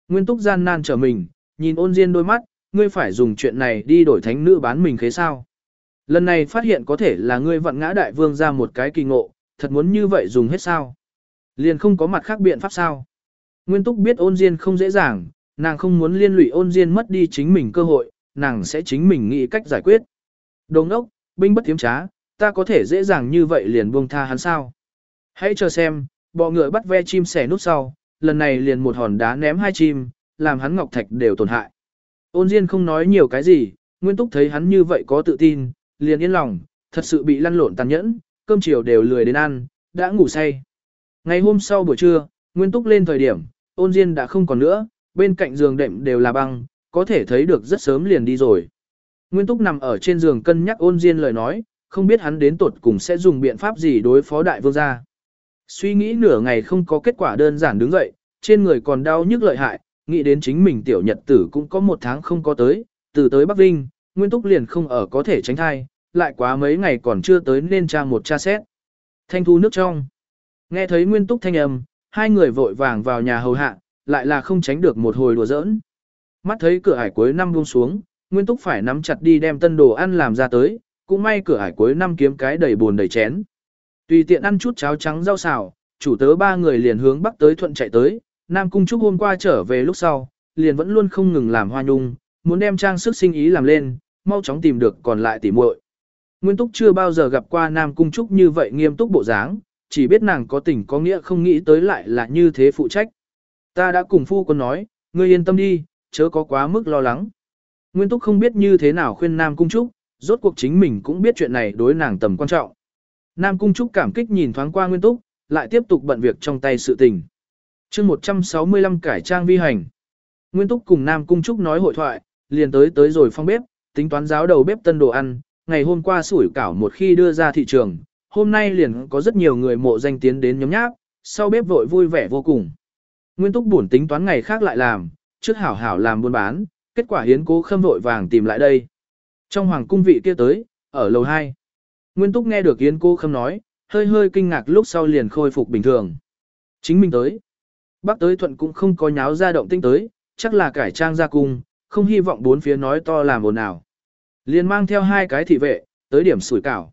Nguyên Túc gian nan trở mình, nhìn ôn Diên đôi mắt, ngươi phải dùng chuyện này đi đổi thánh nữ bán mình khế sao. Lần này phát hiện có thể là ngươi vận ngã đại vương ra một cái kỳ ngộ, thật muốn như vậy dùng hết sao. Liền không có mặt khác biện pháp sao. Nguyên túc biết ôn diên không dễ dàng, nàng không muốn liên lụy ôn diên mất đi chính mình cơ hội, nàng sẽ chính mình nghĩ cách giải quyết. Đồng ốc, binh bất tiếm trá, ta có thể dễ dàng như vậy liền buông tha hắn sao. Hãy chờ xem, bọ ngựa bắt ve chim sẻ nút sau, lần này liền một hòn đá ném hai chim, làm hắn ngọc thạch đều tổn hại. Ôn Diên không nói nhiều cái gì, Nguyên Túc thấy hắn như vậy có tự tin, liền yên lòng, thật sự bị lăn lộn tàn nhẫn, cơm chiều đều lười đến ăn, đã ngủ say. Ngày hôm sau buổi trưa, Nguyên Túc lên thời điểm, Ôn Diên đã không còn nữa, bên cạnh giường đệm đều là băng, có thể thấy được rất sớm liền đi rồi. Nguyên Túc nằm ở trên giường cân nhắc Ôn Diên lời nói, không biết hắn đến tột cùng sẽ dùng biện pháp gì đối phó đại vương gia. Suy nghĩ nửa ngày không có kết quả đơn giản đứng dậy, trên người còn đau nhức lợi hại, nghĩ đến chính mình tiểu nhật tử cũng có một tháng không có tới, từ tới Bắc Vinh, Nguyên Túc liền không ở có thể tránh thai, lại quá mấy ngày còn chưa tới nên tra một tra xét. Thanh thu nước trong. Nghe thấy Nguyên Túc thanh âm, hai người vội vàng vào nhà hầu hạ, lại là không tránh được một hồi đùa giỡn. Mắt thấy cửa ải cuối năm buông xuống, Nguyên Túc phải nắm chặt đi đem tân đồ ăn làm ra tới, cũng may cửa ải cuối năm kiếm cái đầy buồn đầy chén. Tùy tiện ăn chút cháo trắng rau xào, chủ tớ ba người liền hướng bắc tới thuận chạy tới, Nam Cung Trúc hôm qua trở về lúc sau, liền vẫn luôn không ngừng làm hoa nhung, muốn đem trang sức sinh ý làm lên, mau chóng tìm được còn lại tỉ muội. Nguyên Túc chưa bao giờ gặp qua Nam Cung Trúc như vậy nghiêm túc bộ dáng, chỉ biết nàng có tình có nghĩa không nghĩ tới lại là như thế phụ trách. Ta đã cùng phu quân nói, ngươi yên tâm đi, chớ có quá mức lo lắng. Nguyên Túc không biết như thế nào khuyên Nam Cung Trúc, rốt cuộc chính mình cũng biết chuyện này đối nàng tầm quan trọng. Nam Cung Trúc cảm kích nhìn thoáng qua Nguyên Túc, lại tiếp tục bận việc trong tay sự tình. chương 165 cải trang vi hành. Nguyên Túc cùng Nam Cung Trúc nói hội thoại, liền tới tới rồi phong bếp, tính toán giáo đầu bếp tân đồ ăn, ngày hôm qua sủi cảo một khi đưa ra thị trường, hôm nay liền có rất nhiều người mộ danh tiến đến nhóm nháp, sau bếp vội vui vẻ vô cùng. Nguyên Túc buồn tính toán ngày khác lại làm, trước hảo hảo làm buôn bán, kết quả hiến cố khâm vội vàng tìm lại đây. Trong hoàng cung vị kia tới, ở lầu 2. Nguyên Túc nghe được Hiến cô khâm nói, hơi hơi kinh ngạc lúc sau liền khôi phục bình thường. Chính mình tới. Bác tới thuận cũng không có nháo ra động tinh tới, chắc là cải trang ra cung, không hy vọng bốn phía nói to làm ồn nào. Liền mang theo hai cái thị vệ, tới điểm sủi cảo.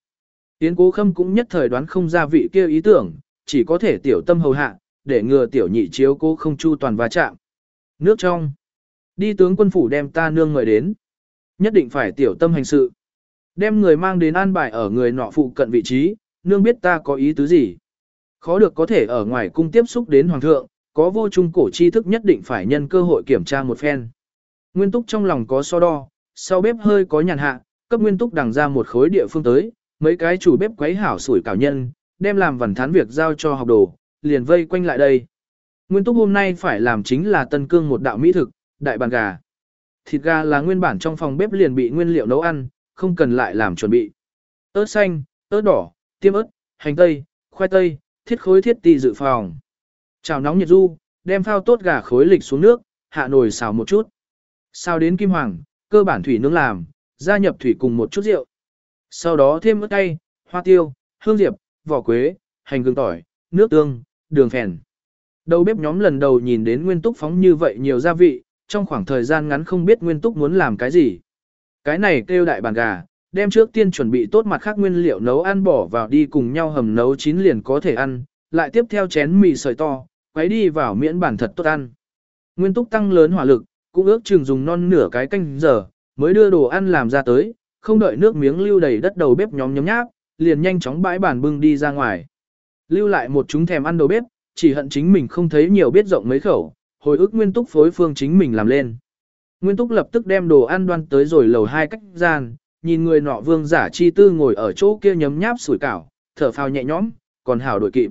Yến cố khâm cũng nhất thời đoán không ra vị kia ý tưởng, chỉ có thể tiểu tâm hầu hạ, để ngừa tiểu nhị chiếu cố không chu toàn va chạm. Nước trong. Đi tướng quân phủ đem ta nương người đến. Nhất định phải tiểu tâm hành sự. Đem người mang đến an bài ở người nọ phụ cận vị trí, nương biết ta có ý tứ gì. Khó được có thể ở ngoài cung tiếp xúc đến hoàng thượng, có vô trung cổ tri thức nhất định phải nhân cơ hội kiểm tra một phen. Nguyên túc trong lòng có so đo, sau bếp hơi có nhàn hạ, cấp nguyên túc đằng ra một khối địa phương tới, mấy cái chủ bếp quấy hảo sủi cảo nhân, đem làm vần thán việc giao cho học đồ, liền vây quanh lại đây. Nguyên túc hôm nay phải làm chính là tân cương một đạo mỹ thực, đại bàn gà. Thịt gà là nguyên bản trong phòng bếp liền bị nguyên liệu nấu ăn, không cần lại làm chuẩn bị. ớt xanh, ớt đỏ, tiêm ớt, hành tây, khoai tây, thiết khối thiết tì dự phòng. Chào nóng nhiệt du, đem phao tốt gà khối lịch xuống nước, hạ nồi xào một chút. Xào đến kim hoàng, cơ bản thủy nướng làm, gia nhập thủy cùng một chút rượu. Sau đó thêm ớt cay, hoa tiêu, hương diệp, vỏ quế, hành gừng tỏi, nước tương, đường phèn. Đầu bếp nhóm lần đầu nhìn đến nguyên túc phóng như vậy nhiều gia vị, trong khoảng thời gian ngắn không biết nguyên túc muốn làm cái gì. Cái này kêu đại bàn gà, đem trước tiên chuẩn bị tốt mặt khác nguyên liệu nấu ăn bỏ vào đi cùng nhau hầm nấu chín liền có thể ăn, lại tiếp theo chén mì sợi to, quấy đi vào miễn bản thật tốt ăn. Nguyên túc tăng lớn hỏa lực, cũng ước chừng dùng non nửa cái canh giờ, mới đưa đồ ăn làm ra tới, không đợi nước miếng lưu đầy đất đầu bếp nhóm nhấm nháp, liền nhanh chóng bãi bàn bưng đi ra ngoài. Lưu lại một chúng thèm ăn đầu bếp, chỉ hận chính mình không thấy nhiều biết rộng mấy khẩu, hồi ức nguyên túc phối phương chính mình làm lên. Nguyên Túc lập tức đem đồ ăn đoan tới rồi lầu hai cách gian, nhìn người nọ vương giả chi tư ngồi ở chỗ kia nhấm nháp sủi cảo, thở phào nhẹ nhõm, còn hảo đổi kịp.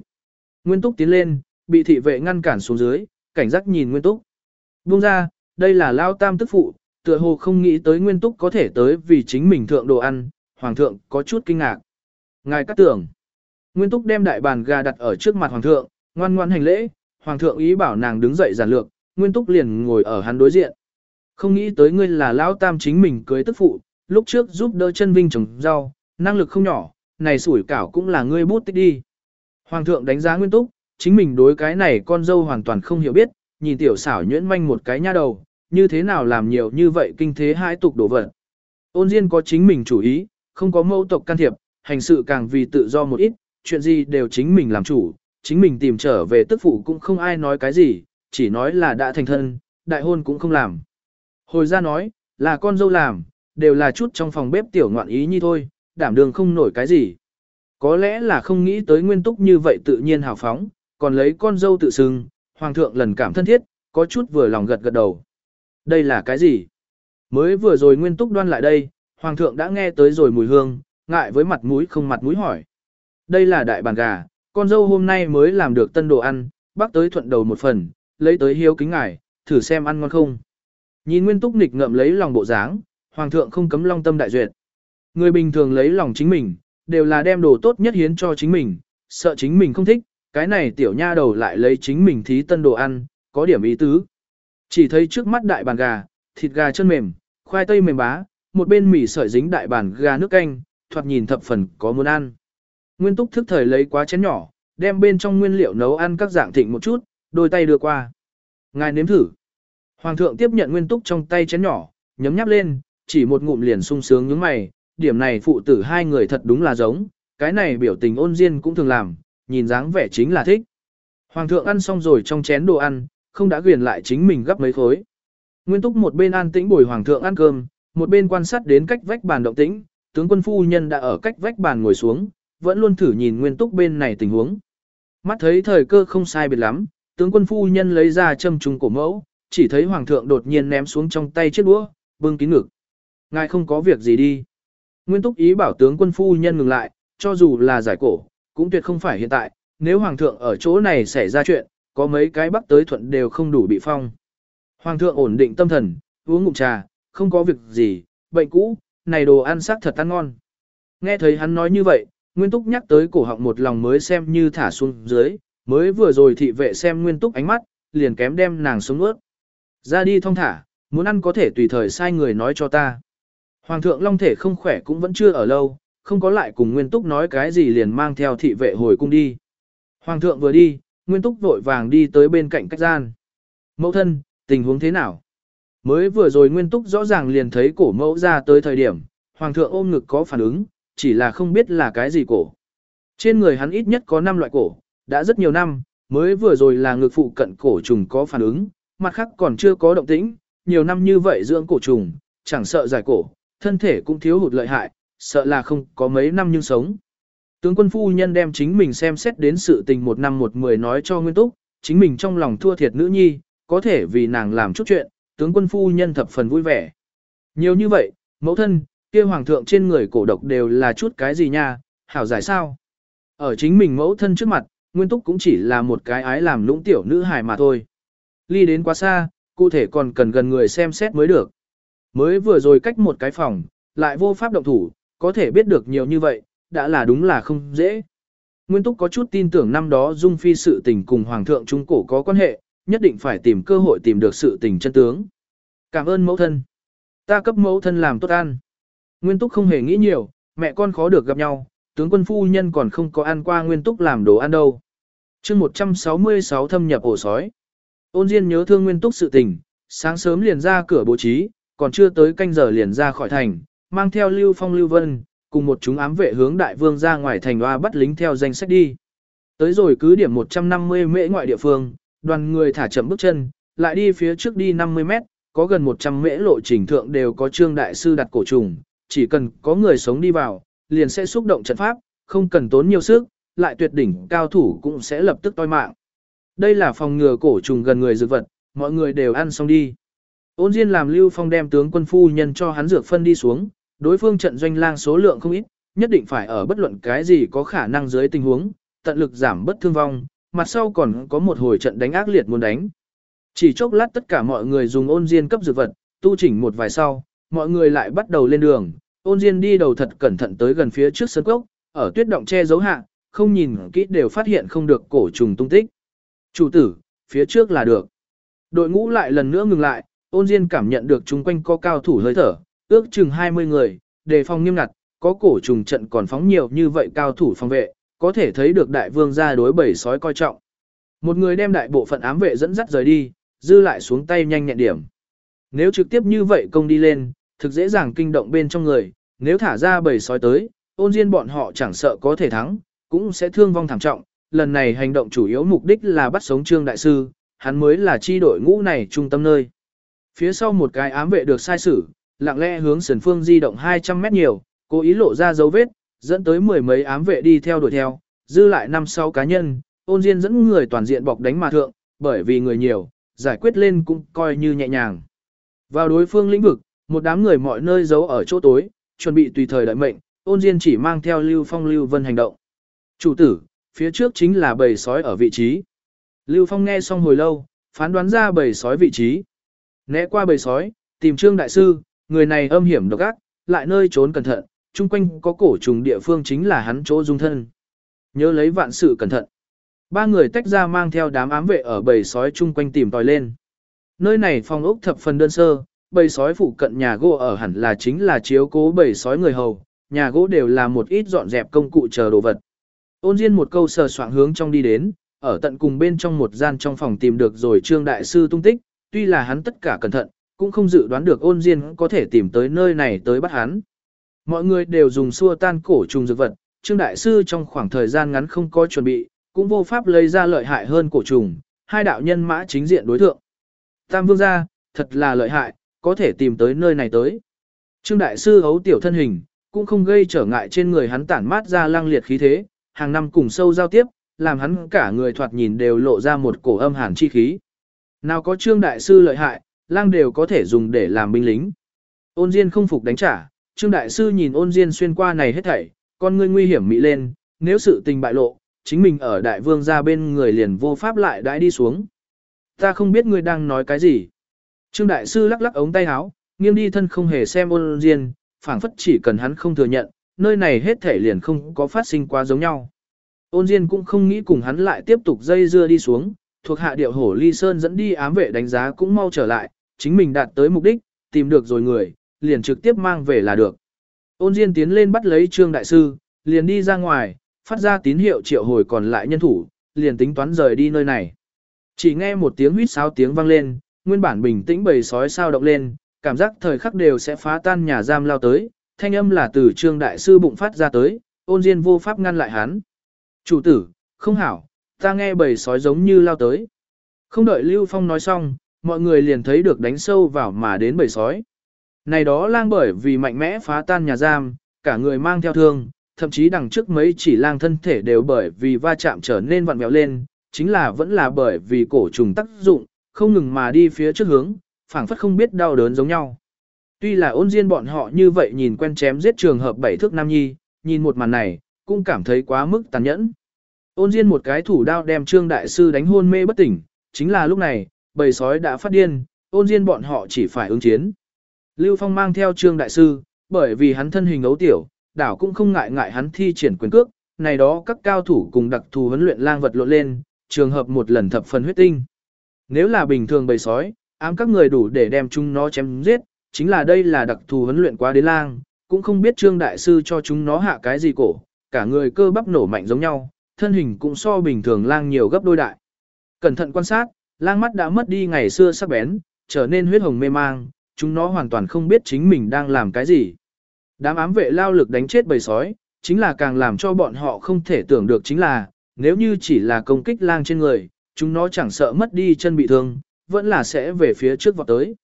Nguyên Túc tiến lên, bị thị vệ ngăn cản xuống dưới, cảnh giác nhìn Nguyên Túc. Buông ra, đây là lao tam tức phụ, tựa hồ không nghĩ tới Nguyên Túc có thể tới vì chính mình thượng đồ ăn, hoàng thượng có chút kinh ngạc. Ngài cắt tưởng. Nguyên Túc đem đại bàn gà đặt ở trước mặt hoàng thượng, ngoan ngoan hành lễ, hoàng thượng ý bảo nàng đứng dậy giản lược, Nguyên Túc liền ngồi ở hắn đối diện. Không nghĩ tới ngươi là lão tam chính mình cưới tức phụ, lúc trước giúp đỡ chân vinh trồng rau, năng lực không nhỏ, này sủi cảo cũng là ngươi bút tích đi. Hoàng thượng đánh giá nguyên túc, chính mình đối cái này con dâu hoàn toàn không hiểu biết, nhìn tiểu xảo nhuyễn manh một cái nha đầu, như thế nào làm nhiều như vậy kinh thế hai tục đổ vật. Ôn Diên có chính mình chủ ý, không có mâu tộc can thiệp, hành sự càng vì tự do một ít, chuyện gì đều chính mình làm chủ, chính mình tìm trở về tức phụ cũng không ai nói cái gì, chỉ nói là đã thành thân, đại hôn cũng không làm. Hồi ra nói, là con dâu làm, đều là chút trong phòng bếp tiểu ngoạn ý như thôi, đảm đường không nổi cái gì. Có lẽ là không nghĩ tới nguyên túc như vậy tự nhiên hào phóng, còn lấy con dâu tự xưng, hoàng thượng lần cảm thân thiết, có chút vừa lòng gật gật đầu. Đây là cái gì? Mới vừa rồi nguyên túc đoan lại đây, hoàng thượng đã nghe tới rồi mùi hương, ngại với mặt mũi không mặt mũi hỏi. Đây là đại bàn gà, con dâu hôm nay mới làm được tân đồ ăn, bác tới thuận đầu một phần, lấy tới hiếu kính ngài, thử xem ăn ngon không. Nhìn nguyên túc nịch ngậm lấy lòng bộ dáng, hoàng thượng không cấm long tâm đại duyệt. Người bình thường lấy lòng chính mình, đều là đem đồ tốt nhất hiến cho chính mình, sợ chính mình không thích, cái này tiểu nha đầu lại lấy chính mình thí tân đồ ăn, có điểm ý tứ. Chỉ thấy trước mắt đại bàn gà, thịt gà chân mềm, khoai tây mềm bá, một bên mì sợi dính đại bàn gà nước canh, thoạt nhìn thập phần có muốn ăn. Nguyên túc thức thời lấy quá chén nhỏ, đem bên trong nguyên liệu nấu ăn các dạng thịnh một chút, đôi tay đưa qua. Ngài nếm thử. Hoàng thượng tiếp nhận nguyên túc trong tay chén nhỏ, nhấm nháp lên, chỉ một ngụm liền sung sướng nhướng mày, điểm này phụ tử hai người thật đúng là giống, cái này biểu tình ôn diên cũng thường làm, nhìn dáng vẻ chính là thích. Hoàng thượng ăn xong rồi trong chén đồ ăn, không đã quyền lại chính mình gấp mấy khối. Nguyên túc một bên an tĩnh bồi hoàng thượng ăn cơm, một bên quan sát đến cách vách bàn động tĩnh, tướng quân phu nhân đã ở cách vách bàn ngồi xuống, vẫn luôn thử nhìn nguyên túc bên này tình huống. Mắt thấy thời cơ không sai biệt lắm, tướng quân phu nhân lấy ra châm trùng cổ mẫu, chỉ thấy hoàng thượng đột nhiên ném xuống trong tay chiếc đũa, bưng kín ngực. Ngài không có việc gì đi. Nguyên túc ý bảo tướng quân phu nhân ngừng lại, cho dù là giải cổ, cũng tuyệt không phải hiện tại, nếu hoàng thượng ở chỗ này xảy ra chuyện, có mấy cái bắc tới thuận đều không đủ bị phong. Hoàng thượng ổn định tâm thần, uống ngụm trà, không có việc gì, bệnh cũ, này đồ ăn sắc thật ăn ngon. Nghe thấy hắn nói như vậy, Nguyên Túc nhắc tới cổ họng một lòng mới xem như thả xuống dưới, mới vừa rồi thị vệ xem Nguyên Túc ánh mắt, liền kém đem nàng xuống ướt. Ra đi thong thả, muốn ăn có thể tùy thời sai người nói cho ta. Hoàng thượng Long thể không khỏe cũng vẫn chưa ở lâu, không có lại cùng Nguyên Túc nói cái gì liền mang theo thị vệ hồi cung đi. Hoàng thượng vừa đi, Nguyên Túc vội vàng đi tới bên cạnh cách gian. Mẫu thân, tình huống thế nào? Mới vừa rồi Nguyên Túc rõ ràng liền thấy cổ mẫu ra tới thời điểm, Hoàng thượng ôm ngực có phản ứng, chỉ là không biết là cái gì cổ. Trên người hắn ít nhất có 5 loại cổ, đã rất nhiều năm, mới vừa rồi là ngực phụ cận cổ trùng có phản ứng, mặt khác còn chưa có động tĩnh, nhiều năm như vậy dưỡng cổ trùng, chẳng sợ giải cổ, thân thể cũng thiếu hụt lợi hại, sợ là không có mấy năm nhưng sống. Tướng quân phu nhân đem chính mình xem xét đến sự tình một năm một mười nói cho Nguyên Túc, chính mình trong lòng thua thiệt nữ nhi, có thể vì nàng làm chút chuyện, tướng quân phu nhân thập phần vui vẻ. Nhiều như vậy, mẫu thân, kia hoàng thượng trên người cổ độc đều là chút cái gì nha, hảo giải sao. Ở chính mình mẫu thân trước mặt, Nguyên Túc cũng chỉ là một cái ái làm lũng tiểu nữ hài mà thôi. Ly đến quá xa, cụ thể còn cần gần người xem xét mới được. Mới vừa rồi cách một cái phòng, lại vô pháp động thủ, có thể biết được nhiều như vậy, đã là đúng là không dễ. Nguyên Túc có chút tin tưởng năm đó Dung Phi sự tình cùng Hoàng thượng Trung Cổ có quan hệ, nhất định phải tìm cơ hội tìm được sự tình chân tướng. Cảm ơn mẫu thân. Ta cấp mẫu thân làm tốt ăn. Nguyên Túc không hề nghĩ nhiều, mẹ con khó được gặp nhau, tướng quân phu nhân còn không có ăn qua Nguyên Túc làm đồ ăn đâu. chương 166 thâm nhập ổ sói. Ôn Diên nhớ thương Nguyên Túc sự tình, sáng sớm liền ra cửa bố trí, còn chưa tới canh giờ liền ra khỏi thành, mang theo Lưu Phong Lưu Vân, cùng một chúng ám vệ hướng đại vương ra ngoài thành hoa bắt lính theo danh sách đi. Tới rồi cứ điểm 150 mễ ngoại địa phương, đoàn người thả chậm bước chân, lại đi phía trước đi 50 mét, có gần 100 mễ lộ trình thượng đều có trương đại sư đặt cổ trùng, chỉ cần có người sống đi vào, liền sẽ xúc động trận pháp, không cần tốn nhiều sức, lại tuyệt đỉnh cao thủ cũng sẽ lập tức toi mạng. Đây là phòng ngừa cổ trùng gần người dược vật, mọi người đều ăn xong đi. Ôn Diên làm Lưu Phong đem tướng quân phu nhân cho hắn dược phân đi xuống, đối phương trận doanh lang số lượng không ít, nhất định phải ở bất luận cái gì có khả năng dưới tình huống, tận lực giảm bất thương vong, mặt sau còn có một hồi trận đánh ác liệt muốn đánh. Chỉ chốc lát tất cả mọi người dùng ôn diên cấp dược vật, tu chỉnh một vài sau, mọi người lại bắt đầu lên đường. Ôn diên đi đầu thật cẩn thận tới gần phía trước sân cốc, ở tuyết động che giấu hạ, không nhìn kỹ đều phát hiện không được cổ trùng tung tích. Chủ tử, phía trước là được. Đội ngũ lại lần nữa ngừng lại, ôn diên cảm nhận được chung quanh có cao thủ hơi thở, ước chừng 20 người, đề phòng nghiêm ngặt, có cổ trùng trận còn phóng nhiều như vậy cao thủ phòng vệ, có thể thấy được đại vương ra đối bầy sói coi trọng. Một người đem đại bộ phận ám vệ dẫn dắt rời đi, dư lại xuống tay nhanh nhẹn điểm. Nếu trực tiếp như vậy công đi lên, thực dễ dàng kinh động bên trong người, nếu thả ra bầy sói tới, ôn diên bọn họ chẳng sợ có thể thắng, cũng sẽ thương vong thảm trọng. Lần này hành động chủ yếu mục đích là bắt sống Trương Đại Sư, hắn mới là chi đội ngũ này trung tâm nơi. Phía sau một cái ám vệ được sai sử, lặng lẽ hướng sườn phương di động 200 mét nhiều, cố ý lộ ra dấu vết, dẫn tới mười mấy ám vệ đi theo đuổi theo, dư lại năm sáu cá nhân, ôn diên dẫn người toàn diện bọc đánh mà thượng, bởi vì người nhiều, giải quyết lên cũng coi như nhẹ nhàng. Vào đối phương lĩnh vực, một đám người mọi nơi giấu ở chỗ tối, chuẩn bị tùy thời đợi mệnh, ôn diên chỉ mang theo Lưu Phong Lưu Vân hành động. Chủ tử, phía trước chính là bầy sói ở vị trí. Lưu Phong nghe xong hồi lâu, phán đoán ra bầy sói vị trí. Né qua bầy sói, tìm Trương Đại Sư, người này âm hiểm độc ác, lại nơi trốn cẩn thận, chung quanh có cổ trùng địa phương chính là hắn chỗ dung thân. Nhớ lấy vạn sự cẩn thận. Ba người tách ra mang theo đám ám vệ ở bầy sói chung quanh tìm tòi lên. Nơi này phòng ốc thập phần đơn sơ, bầy sói phụ cận nhà gỗ ở hẳn là chính là chiếu cố bầy sói người hầu, nhà gỗ đều là một ít dọn dẹp công cụ chờ đồ vật. Ôn Diên một câu sờ soạng hướng trong đi đến, ở tận cùng bên trong một gian trong phòng tìm được rồi Trương Đại Sư tung tích, tuy là hắn tất cả cẩn thận, cũng không dự đoán được ôn Diên có thể tìm tới nơi này tới bắt hắn. Mọi người đều dùng xua tan cổ trùng dược vật, Trương Đại Sư trong khoảng thời gian ngắn không có chuẩn bị, cũng vô pháp lấy ra lợi hại hơn cổ trùng, hai đạo nhân mã chính diện đối thượng. Tam Vương gia, thật là lợi hại, có thể tìm tới nơi này tới. Trương Đại Sư hấu tiểu thân hình, cũng không gây trở ngại trên người hắn tản mát ra lang liệt khí thế, hàng năm cùng sâu giao tiếp, làm hắn cả người thoạt nhìn đều lộ ra một cổ âm hàn chi khí. Nào có Trương Đại Sư lợi hại, lang đều có thể dùng để làm binh lính. Ôn Diên không phục đánh trả, Trương Đại Sư nhìn ôn Diên xuyên qua này hết thảy, con ngươi nguy hiểm mị lên, nếu sự tình bại lộ, chính mình ở đại vương ra bên người liền vô pháp lại đãi đi xuống. Ta không biết ngươi đang nói cái gì. Trương Đại Sư lắc lắc ống tay áo, nghiêng đi thân không hề xem ôn Diên, phảng phất chỉ cần hắn không thừa nhận, nơi này hết thể liền không có phát sinh quá giống nhau. Ôn Diên cũng không nghĩ cùng hắn lại tiếp tục dây dưa đi xuống, thuộc hạ điệu hổ ly sơn dẫn đi ám vệ đánh giá cũng mau trở lại, chính mình đạt tới mục đích, tìm được rồi người, liền trực tiếp mang về là được. Ôn Diên tiến lên bắt lấy Trương Đại Sư, liền đi ra ngoài, phát ra tín hiệu triệu hồi còn lại nhân thủ, liền tính toán rời đi nơi này. Chỉ nghe một tiếng huýt sáo tiếng vang lên, nguyên bản bình tĩnh bầy sói sao động lên, cảm giác thời khắc đều sẽ phá tan nhà giam lao tới, thanh âm là từ Trương Đại Sư bụng phát ra tới, ôn diên vô pháp ngăn lại hắn. Chủ tử, không hảo, ta nghe bầy sói giống như lao tới. Không đợi Lưu Phong nói xong, mọi người liền thấy được đánh sâu vào mà đến bầy sói. Này đó lang bởi vì mạnh mẽ phá tan nhà giam, cả người mang theo thương, thậm chí đằng trước mấy chỉ lang thân thể đều bởi vì va chạm trở nên vặn vẹo lên, chính là vẫn là bởi vì cổ trùng tác dụng, không ngừng mà đi phía trước hướng, phảng phất không biết đau đớn giống nhau. Tuy là ôn diên bọn họ như vậy nhìn quen chém giết trường hợp bảy thước nam nhi, nhìn một màn này, cũng cảm thấy quá mức tàn nhẫn. Ôn diên một cái thủ đao đem trương đại sư đánh hôn mê bất tỉnh, chính là lúc này, bầy sói đã phát điên, ôn diên bọn họ chỉ phải ứng chiến. Lưu Phong mang theo trương đại sư, bởi vì hắn thân hình ấu tiểu, đảo cũng không ngại ngại hắn thi triển quyền cước, này đó các cao thủ cùng đặc thù huấn luyện lang vật lộn lên, trường hợp một lần thập phần huyết tinh. Nếu là bình thường bầy sói, ám các người đủ để đem chúng nó chém giết, chính là đây là đặc thù huấn luyện quá đến lang, cũng không biết trương đại sư cho chúng nó hạ cái gì cổ, cả người cơ bắp nổ mạnh giống nhau, thân hình cũng so bình thường lang nhiều gấp đôi đại. Cẩn thận quan sát, lang mắt đã mất đi ngày xưa sắc bén, trở nên huyết hồng mê mang, chúng nó hoàn toàn không biết chính mình đang làm cái gì. Đám ám vệ lao lực đánh chết bầy sói, chính là càng làm cho bọn họ không thể tưởng được chính là, nếu như chỉ là công kích lang trên người, chúng nó chẳng sợ mất đi chân bị thương, vẫn là sẽ về phía trước vọt tới.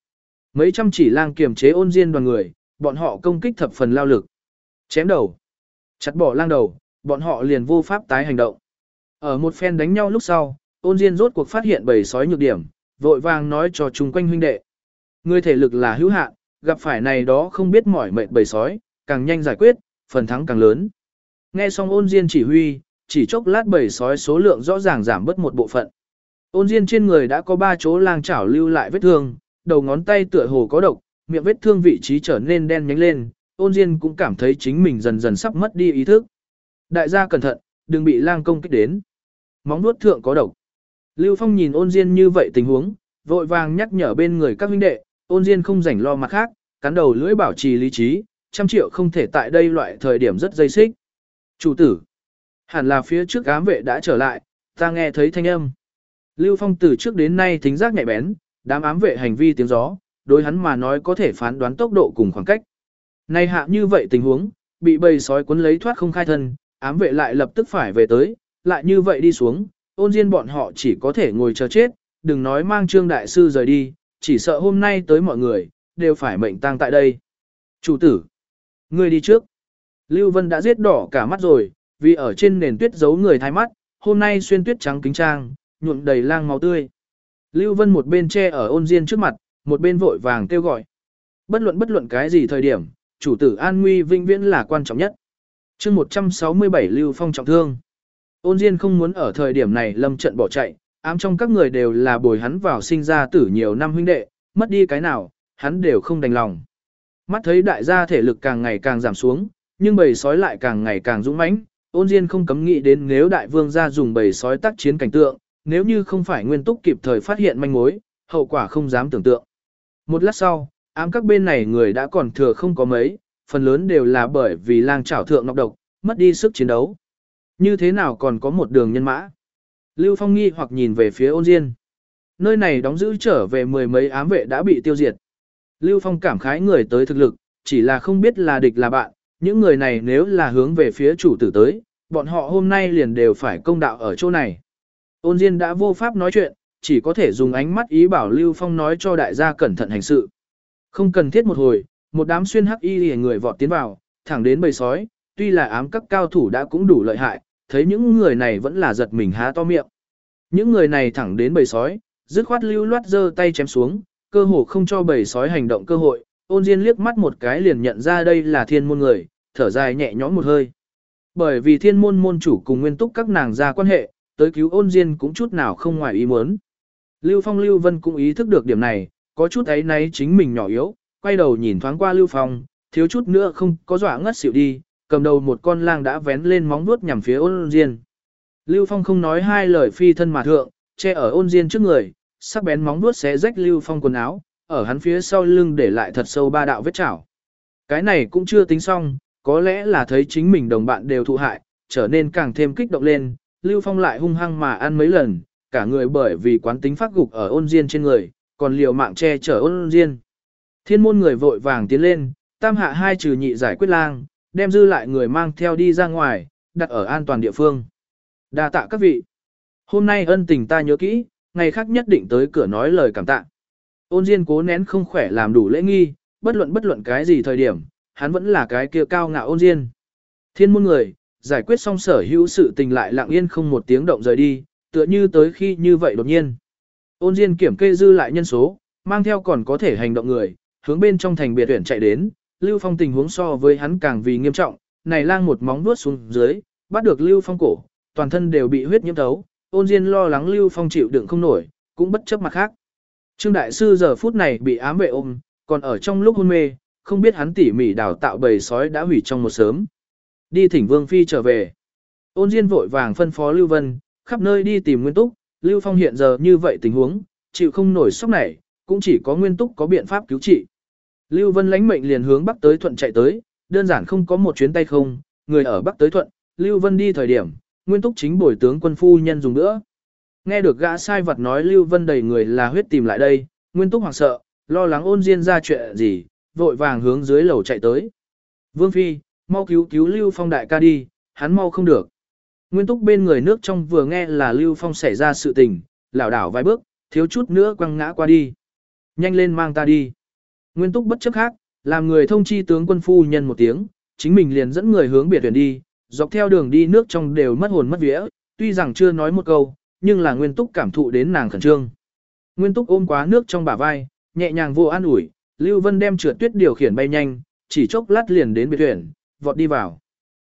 Mấy trăm chỉ lang kiềm chế ôn diên đoàn người, bọn họ công kích thập phần lao lực. Chém đầu. Chặt bỏ lang đầu, bọn họ liền vô pháp tái hành động. Ở một phen đánh nhau lúc sau, ôn diên rốt cuộc phát hiện bầy sói nhược điểm, vội vàng nói cho chung quanh huynh đệ. Người thể lực là hữu hạn, gặp phải này đó không biết mỏi mệt bầy sói, càng nhanh giải quyết, phần thắng càng lớn. Nghe xong ôn diên chỉ huy, chỉ chốc lát bầy sói số lượng rõ ràng giảm bớt một bộ phận. Ôn diên trên người đã có ba chỗ lang chảo lưu lại vết thương, đầu ngón tay tựa hồ có độc, miệng vết thương vị trí trở nên đen nhánh lên, ôn diên cũng cảm thấy chính mình dần dần sắp mất đi ý thức. Đại gia cẩn thận, đừng bị lang công kích đến. Móng nuốt thượng có độc. Lưu Phong nhìn ôn diên như vậy tình huống, vội vàng nhắc nhở bên người các huynh đệ, ôn diên không rảnh lo mặt khác, cắn đầu lưỡi bảo trì lý trí, trăm triệu không thể tại đây loại thời điểm rất dây xích. Chủ tử, hẳn là phía trước ám vệ đã trở lại, ta nghe thấy thanh âm. Lưu Phong từ trước đến nay thính giác nhạy bén, đám ám vệ hành vi tiếng gió, đối hắn mà nói có thể phán đoán tốc độ cùng khoảng cách. Nay hạ như vậy tình huống, bị bầy sói cuốn lấy thoát không khai thân, ám vệ lại lập tức phải về tới, lại như vậy đi xuống, ôn diên bọn họ chỉ có thể ngồi chờ chết, đừng nói mang trương đại sư rời đi, chỉ sợ hôm nay tới mọi người, đều phải mệnh tang tại đây. Chủ tử, người đi trước. Lưu Vân đã giết đỏ cả mắt rồi, vì ở trên nền tuyết giấu người thái mắt, hôm nay xuyên tuyết trắng kính trang, nhuộm đầy lang máu tươi. Lưu Vân một bên che ở ôn diên trước mặt, một bên vội vàng kêu gọi. Bất luận bất luận cái gì thời điểm, chủ tử an nguy vinh viễn là quan trọng nhất. chương 167 Lưu Phong trọng thương. Ôn Diên không muốn ở thời điểm này lâm trận bỏ chạy, ám trong các người đều là bồi hắn vào sinh ra tử nhiều năm huynh đệ, mất đi cái nào, hắn đều không đành lòng. Mắt thấy đại gia thể lực càng ngày càng giảm xuống, nhưng bầy sói lại càng ngày càng dũng mãnh, ôn Diên không cấm nghĩ đến nếu đại vương gia dùng bầy sói tác chiến cảnh tượng, nếu như không phải nguyên túc kịp thời phát hiện manh mối, hậu quả không dám tưởng tượng. Một lát sau, ám các bên này người đã còn thừa không có mấy, phần lớn đều là bởi vì lang trảo thượng nọc độc, mất đi sức chiến đấu. Như thế nào còn có một đường nhân mã? Lưu Phong nghi hoặc nhìn về phía ôn diên. Nơi này đóng giữ trở về mười mấy ám vệ đã bị tiêu diệt. Lưu Phong cảm khái người tới thực lực, chỉ là không biết là địch là bạn, những người này nếu là hướng về phía chủ tử tới, bọn họ hôm nay liền đều phải công đạo ở chỗ này. Ôn Diên đã vô pháp nói chuyện, chỉ có thể dùng ánh mắt ý bảo Lưu Phong nói cho đại gia cẩn thận hành sự. Không cần thiết một hồi, một đám xuyên hắc y người vọt tiến vào, thẳng đến bầy sói, tuy là ám các cao thủ đã cũng đủ lợi hại, thấy những người này vẫn là giật mình há to miệng. Những người này thẳng đến bầy sói, dứt khoát lưu loát giơ tay chém xuống, cơ hồ không cho bầy sói hành động cơ hội, ôn diên liếc mắt một cái liền nhận ra đây là thiên môn người, thở dài nhẹ nhõm một hơi. Bởi vì thiên môn môn chủ cùng nguyên túc các nàng ra quan hệ, tới cứu ôn diên cũng chút nào không ngoài ý muốn. Lưu Phong Lưu Vân cũng ý thức được điểm này, có chút ấy nấy chính mình nhỏ yếu, quay đầu nhìn thoáng qua Lưu Phong, thiếu chút nữa không có dọa ngất xỉu đi, cầm đầu một con lang đã vén lên móng vuốt nhằm phía ôn diên. Lưu Phong không nói hai lời phi thân mà thượng, che ở ôn diên trước người, sắc bén móng vuốt xé rách Lưu Phong quần áo, ở hắn phía sau lưng để lại thật sâu ba đạo vết chảo. Cái này cũng chưa tính xong, có lẽ là thấy chính mình đồng bạn đều thụ hại, trở nên càng thêm kích động lên, Lưu Phong lại hung hăng mà ăn mấy lần, cả người bởi vì quán tính phát gục ở ôn diên trên người, còn liều mạng che chở ôn diên. Thiên môn người vội vàng tiến lên, tam hạ hai trừ nhị giải quyết lang, đem dư lại người mang theo đi ra ngoài, đặt ở an toàn địa phương. đa tạ các vị. Hôm nay ân tình ta nhớ kỹ, ngày khác nhất định tới cửa nói lời cảm tạ. Ôn Diên cố nén không khỏe làm đủ lễ nghi, bất luận bất luận cái gì thời điểm, hắn vẫn là cái kia cao ngạo ôn Diên. Thiên môn người, giải quyết xong sở hữu sự tình lại lặng yên không một tiếng động rời đi, tựa như tới khi như vậy đột nhiên. Ôn Diên kiểm kê dư lại nhân số, mang theo còn có thể hành động người, hướng bên trong thành biệt tuyển chạy đến, Lưu Phong tình huống so với hắn càng vì nghiêm trọng, này lang một móng vuốt xuống dưới, bắt được Lưu Phong cổ, toàn thân đều bị huyết nhiễm thấu, ôn Diên lo lắng Lưu Phong chịu đựng không nổi, cũng bất chấp mặt khác. Trương Đại Sư giờ phút này bị ám vệ ôm, còn ở trong lúc hôn mê, không biết hắn tỉ mỉ đào tạo bầy sói đã hủy trong một sớm. Đi thỉnh Vương Phi trở về. Ôn Diên vội vàng phân phó Lưu Vân, khắp nơi đi tìm Nguyên Túc, Lưu Phong hiện giờ như vậy tình huống, chịu không nổi sốc này, cũng chỉ có Nguyên Túc có biện pháp cứu trị. Lưu Vân lãnh mệnh liền hướng Bắc tới Thuận chạy tới, đơn giản không có một chuyến tay không, người ở Bắc tới Thuận, Lưu Vân đi thời điểm, Nguyên Túc chính bồi tướng quân phu nhân dùng nữa. Nghe được gã sai vật nói Lưu Vân đầy người là huyết tìm lại đây, Nguyên Túc hoảng sợ, lo lắng ôn diên ra chuyện gì, vội vàng hướng dưới lầu chạy tới. Vương Phi, mau cứu cứu Lưu Phong đại ca đi, hắn mau không được. Nguyên Túc bên người nước trong vừa nghe là Lưu Phong xảy ra sự tình, lảo đảo vài bước, thiếu chút nữa quăng ngã qua đi. Nhanh lên mang ta đi. Nguyên túc bất chấp khác, làm người thông chi tướng quân phu nhân một tiếng, chính mình liền dẫn người hướng biệt tuyển đi, dọc theo đường đi nước trong đều mất hồn mất vía, tuy rằng chưa nói một câu, nhưng là nguyên túc cảm thụ đến nàng khẩn trương. Nguyên túc ôm quá nước trong bả vai, nhẹ nhàng vô an ủi, Lưu Vân đem trượt tuyết điều khiển bay nhanh, chỉ chốc lát liền đến biệt tuyển, vọt đi vào.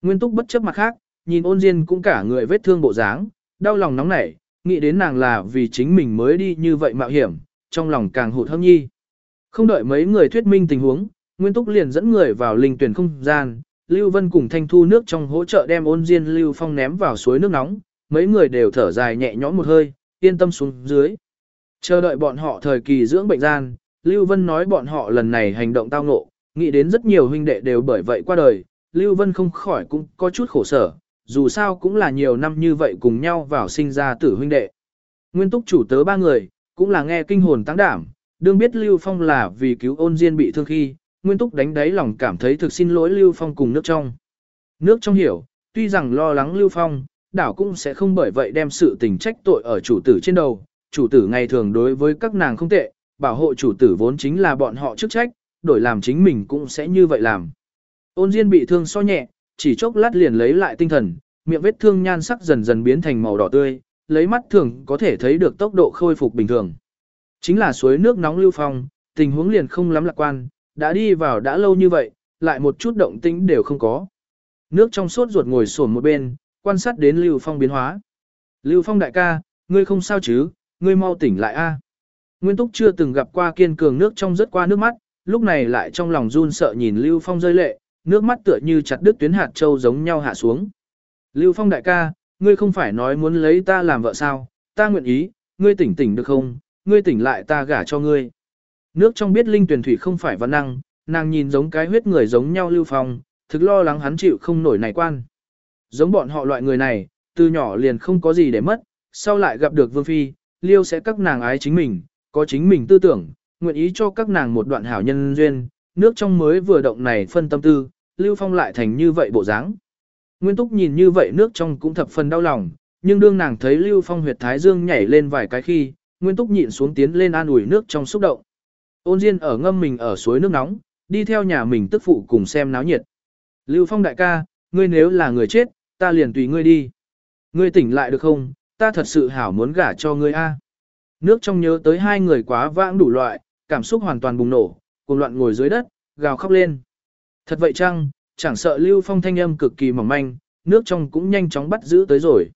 Nguyên túc bất chấp mặt khác, nhìn ôn diên cũng cả người vết thương bộ dáng, đau lòng nóng nảy, nghĩ đến nàng là vì chính mình mới đi như vậy mạo hiểm, trong lòng càng hụt hâm nhi. Không đợi mấy người thuyết minh tình huống, Nguyên Túc liền dẫn người vào linh tuyển không gian, Lưu Vân cùng Thanh Thu nước trong hỗ trợ đem ôn diên Lưu Phong ném vào suối nước nóng, mấy người đều thở dài nhẹ nhõm một hơi, yên tâm xuống dưới. Chờ đợi bọn họ thời kỳ dưỡng bệnh gian, Lưu Vân nói bọn họ lần này hành động tao ngộ, nghĩ đến rất nhiều huynh đệ đều bởi vậy qua đời, Lưu Vân không khỏi cũng có chút khổ sở, dù sao cũng là nhiều năm như vậy cùng nhau vào sinh ra tử huynh đệ. Nguyên túc chủ tớ ba người, cũng là nghe kinh hồn tăng đảm, đương biết Lưu Phong là vì cứu ôn diên bị thương khi, Nguyên Túc đánh đáy lòng cảm thấy thực xin lỗi Lưu Phong cùng nước trong. Nước trong hiểu, tuy rằng lo lắng Lưu Phong, đảo cũng sẽ không bởi vậy đem sự tình trách tội ở chủ tử trên đầu. Chủ tử ngày thường đối với các nàng không tệ, bảo hộ chủ tử vốn chính là bọn họ chức trách, đổi làm chính mình cũng sẽ như vậy làm. Ôn Diên bị thương so nhẹ, chỉ chốc lát liền lấy lại tinh thần, miệng vết thương nhan sắc dần dần biến thành màu đỏ tươi, lấy mắt thường có thể thấy được tốc độ khôi phục bình thường. Chính là suối nước nóng lưu phong, tình huống liền không lắm lạc quan, đã đi vào đã lâu như vậy, lại một chút động tĩnh đều không có. Nước trong suốt ruột ngồi sổn một bên, quan sát đến Lưu Phong biến hóa. Lưu Phong đại ca, ngươi không sao chứ, ngươi mau tỉnh lại a. Nguyên Túc chưa từng gặp qua kiên cường nước trong rất qua nước mắt, lúc này lại trong lòng run sợ nhìn Lưu Phong rơi lệ, nước mắt tựa như chặt đứt tuyến hạt châu giống nhau hạ xuống. Lưu Phong đại ca, ngươi không phải nói muốn lấy ta làm vợ sao, ta nguyện ý, ngươi tỉnh tỉnh được không, ngươi tỉnh lại ta gả cho ngươi. Nước trong biết linh tuyển thủy không phải văn năng, nàng nhìn giống cái huyết người giống nhau Lưu Phong, thực lo lắng hắn chịu không nổi này quan. Giống bọn họ loại người này, từ nhỏ liền không có gì để mất, sau lại gặp được Vương Phi, Liêu sẽ các nàng ái chính mình, có chính mình tư tưởng, nguyện ý cho các nàng một đoạn hảo nhân duyên, nước trong mới vừa động này phân tâm tư, Lưu Phong lại thành như vậy bộ dáng. Nguyên Túc nhìn như vậy nước trong cũng thập phần đau lòng, nhưng đương nàng thấy Lưu Phong huyệt thái dương nhảy lên vài cái khi, Nguyên Túc nhịn xuống tiến lên an ủi nước trong xúc động. Ôn Diên ở ngâm mình ở suối nước nóng, đi theo nhà mình tức phụ cùng xem náo nhiệt. Lưu Phong đại ca, ngươi nếu là người chết, ta liền tùy ngươi đi. Ngươi tỉnh lại được không, ta thật sự hảo muốn gả cho ngươi a. Nước trong nhớ tới hai người quá vãng đủ loại, cảm xúc hoàn toàn bùng nổ, cùng loạn ngồi dưới đất, gào khóc lên. Thật vậy chăng, chẳng sợ Lưu Phong thanh âm cực kỳ mỏng manh, nước trong cũng nhanh chóng bắt giữ tới rồi.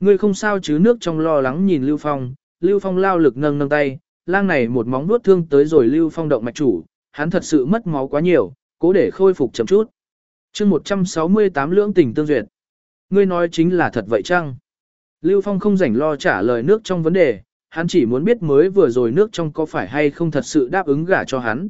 Ngươi không sao chứ nước trong lo lắng nhìn Lưu Phong, Lưu Phong lao lực nâng nâng tay, lang này một móng vuốt thương tới rồi Lưu Phong động mạch chủ, hắn thật sự mất máu quá nhiều, cố để khôi phục chậm chút. chương 168 lưỡng tình tương duyệt. Ngươi nói chính là thật vậy chăng? Lưu Phong không rảnh lo trả lời nước trong vấn đề, hắn chỉ muốn biết mới vừa rồi nước trong có phải hay không thật sự đáp ứng gả cho hắn.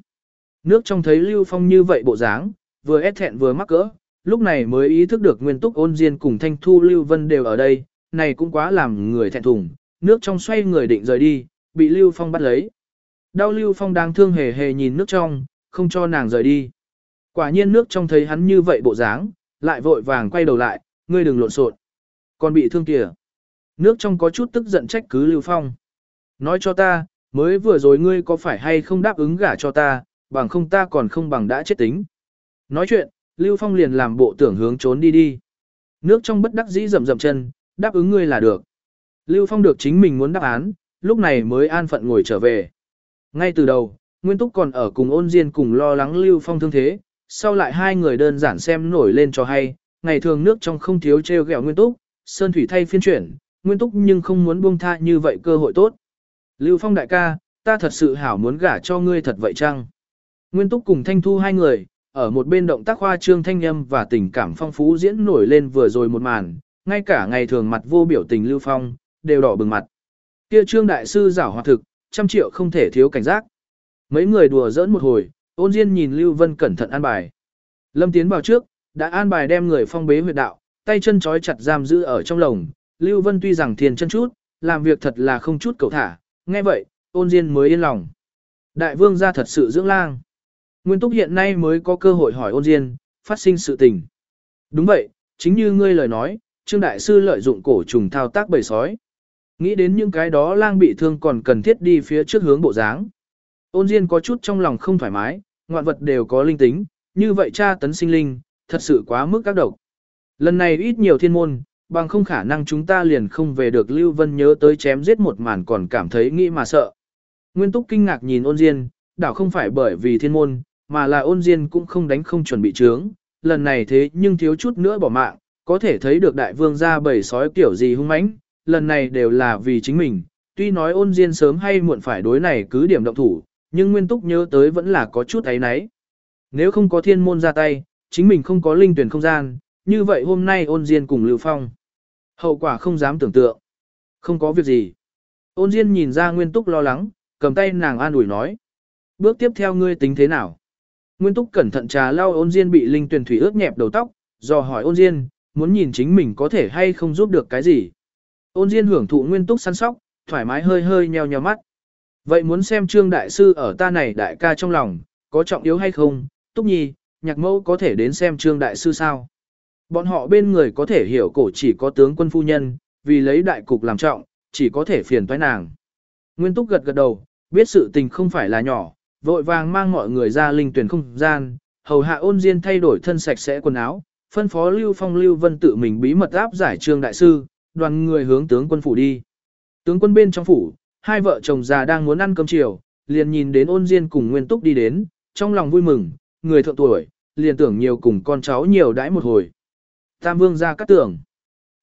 Nước trong thấy Lưu Phong như vậy bộ dáng, vừa ép thẹn vừa mắc cỡ, lúc này mới ý thức được nguyên túc ôn diên cùng thanh thu Lưu Vân đều ở đây, này cũng quá làm người thẹn thùng, nước trong xoay người định rời đi, bị Lưu Phong bắt lấy. Đau Lưu Phong đang thương hề hề nhìn nước trong, không cho nàng rời đi. Quả nhiên nước trong thấy hắn như vậy bộ dáng, lại vội vàng quay đầu lại, ngươi đừng lộn xộn. Còn bị thương kìa. Nước trong có chút tức giận trách cứ Lưu Phong. Nói cho ta, mới vừa rồi ngươi có phải hay không đáp ứng gả cho ta, bằng không ta còn không bằng đã chết tính. Nói chuyện, Lưu Phong liền làm bộ tưởng hướng trốn đi đi. Nước trong bất đắc dĩ rầm rầm chân, đáp ứng ngươi là được. Lưu Phong được chính mình muốn đáp án, lúc này mới an phận ngồi trở về. Ngay từ đầu, Nguyên Túc còn ở cùng ôn diên cùng lo lắng Lưu Phong thương thế, sau lại hai người đơn giản xem nổi lên cho hay, ngày thường nước trong không thiếu treo gẹo Nguyên Túc, Sơn Thủy thay phiên chuyển, Nguyên Túc nhưng không muốn buông tha như vậy cơ hội tốt. Lưu Phong đại ca, ta thật sự hảo muốn gả cho ngươi thật vậy chăng? Nguyên Túc cùng Thanh Thu hai người, ở một bên động tác khoa trương thanh âm và tình cảm phong phú diễn nổi lên vừa rồi một màn, ngay cả ngày thường mặt vô biểu tình Lưu Phong, đều đỏ bừng mặt. Kia trương đại sư giảo hoạt thực, trăm triệu không thể thiếu cảnh giác. Mấy người đùa giỡn một hồi, ôn diên nhìn Lưu Vân cẩn thận an bài. Lâm tiến vào trước, đã an bài đem người phong bế huyệt đạo, tay chân trói chặt giam giữ ở trong lồng. Lưu Vân tuy rằng thiền chân chút, làm việc thật là không chút cầu thả, nghe vậy, ôn diên mới yên lòng. Đại vương gia thật sự dưỡng lang. Nguyên túc hiện nay mới có cơ hội hỏi ôn diên, phát sinh sự tình. Đúng vậy, chính như ngươi lời nói, Trương Đại Sư lợi dụng cổ trùng thao tác bầy sói. Nghĩ đến những cái đó lang bị thương còn cần thiết đi phía trước hướng bộ dáng. Ôn Diên có chút trong lòng không thoải mái, ngoạn vật đều có linh tính, như vậy cha tấn sinh linh, thật sự quá mức các độc. Lần này ít nhiều thiên môn, bằng không khả năng chúng ta liền không về được Lưu Vân nhớ tới chém giết một màn còn cảm thấy nghĩ mà sợ. Nguyên Túc kinh ngạc nhìn ôn Diên, đảo không phải bởi vì thiên môn, mà là ôn Diên cũng không đánh không chuẩn bị trướng, lần này thế nhưng thiếu chút nữa bỏ mạng, có thể thấy được đại vương ra bầy sói kiểu gì hung mãnh, lần này đều là vì chính mình, tuy nói ôn diên sớm hay muộn phải đối này cứ điểm động thủ, nhưng nguyên túc nhớ tới vẫn là có chút ấy nấy. Nếu không có thiên môn ra tay, chính mình không có linh tuyển không gian, như vậy hôm nay ôn diên cùng Lưu Phong. Hậu quả không dám tưởng tượng. Không có việc gì. Ôn diên nhìn ra nguyên túc lo lắng, cầm tay nàng an ủi nói. Bước tiếp theo ngươi tính thế nào? Nguyên túc cẩn thận trà lau ôn diên bị linh tuyển thủy ướt nhẹp đầu tóc, dò hỏi ôn diên, muốn nhìn chính mình có thể hay không giúp được cái gì. Ôn Diên hưởng thụ nguyên túc săn sóc, thoải mái hơi hơi nheo nheo mắt. Vậy muốn xem trương đại sư ở ta này đại ca trong lòng, có trọng yếu hay không, túc nhi, nhạc mẫu có thể đến xem trương đại sư sao. Bọn họ bên người có thể hiểu cổ chỉ có tướng quân phu nhân, vì lấy đại cục làm trọng, chỉ có thể phiền toái nàng. Nguyên túc gật gật đầu, biết sự tình không phải là nhỏ, vội vàng mang mọi người ra linh tuyển không gian, hầu hạ ôn diên thay đổi thân sạch sẽ quần áo, phân phó Lưu Phong Lưu Vân tự mình bí mật áp giải trương đại sư, đoàn người hướng tướng quân phủ đi. Tướng quân bên trong phủ, hai vợ chồng già đang muốn ăn cơm chiều, liền nhìn đến ôn diên cùng Nguyên Túc đi đến, trong lòng vui mừng, người thượng tuổi, liền tưởng nhiều cùng con cháu nhiều đãi một hồi. Tam vương ra cắt tưởng.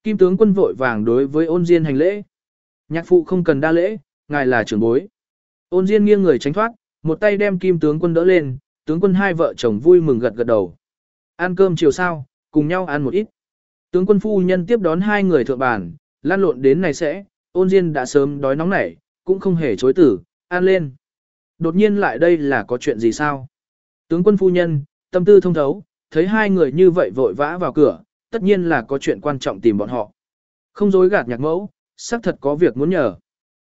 Kim tướng quân vội vàng đối với ôn diên hành lễ. Nhạc phụ không cần đa lễ, ngài là trưởng bối. Ôn diên nghiêng người tránh thoát, một tay đem kim tướng quân đỡ lên, tướng quân hai vợ chồng vui mừng gật gật đầu. Ăn cơm chiều sao, cùng nhau ăn một ít. Tướng quân phu nhân tiếp đón hai người thượng bàn, lan lộn đến này sẽ, ôn diên đã sớm đói nóng nảy, cũng không hề chối tử, ăn lên. Đột nhiên lại đây là có chuyện gì sao? Tướng quân phu nhân, tâm tư thông thấu, thấy hai người như vậy vội vã vào cửa, tất nhiên là có chuyện quan trọng tìm bọn họ. Không dối gạt nhạc mẫu, xác thật có việc muốn nhờ.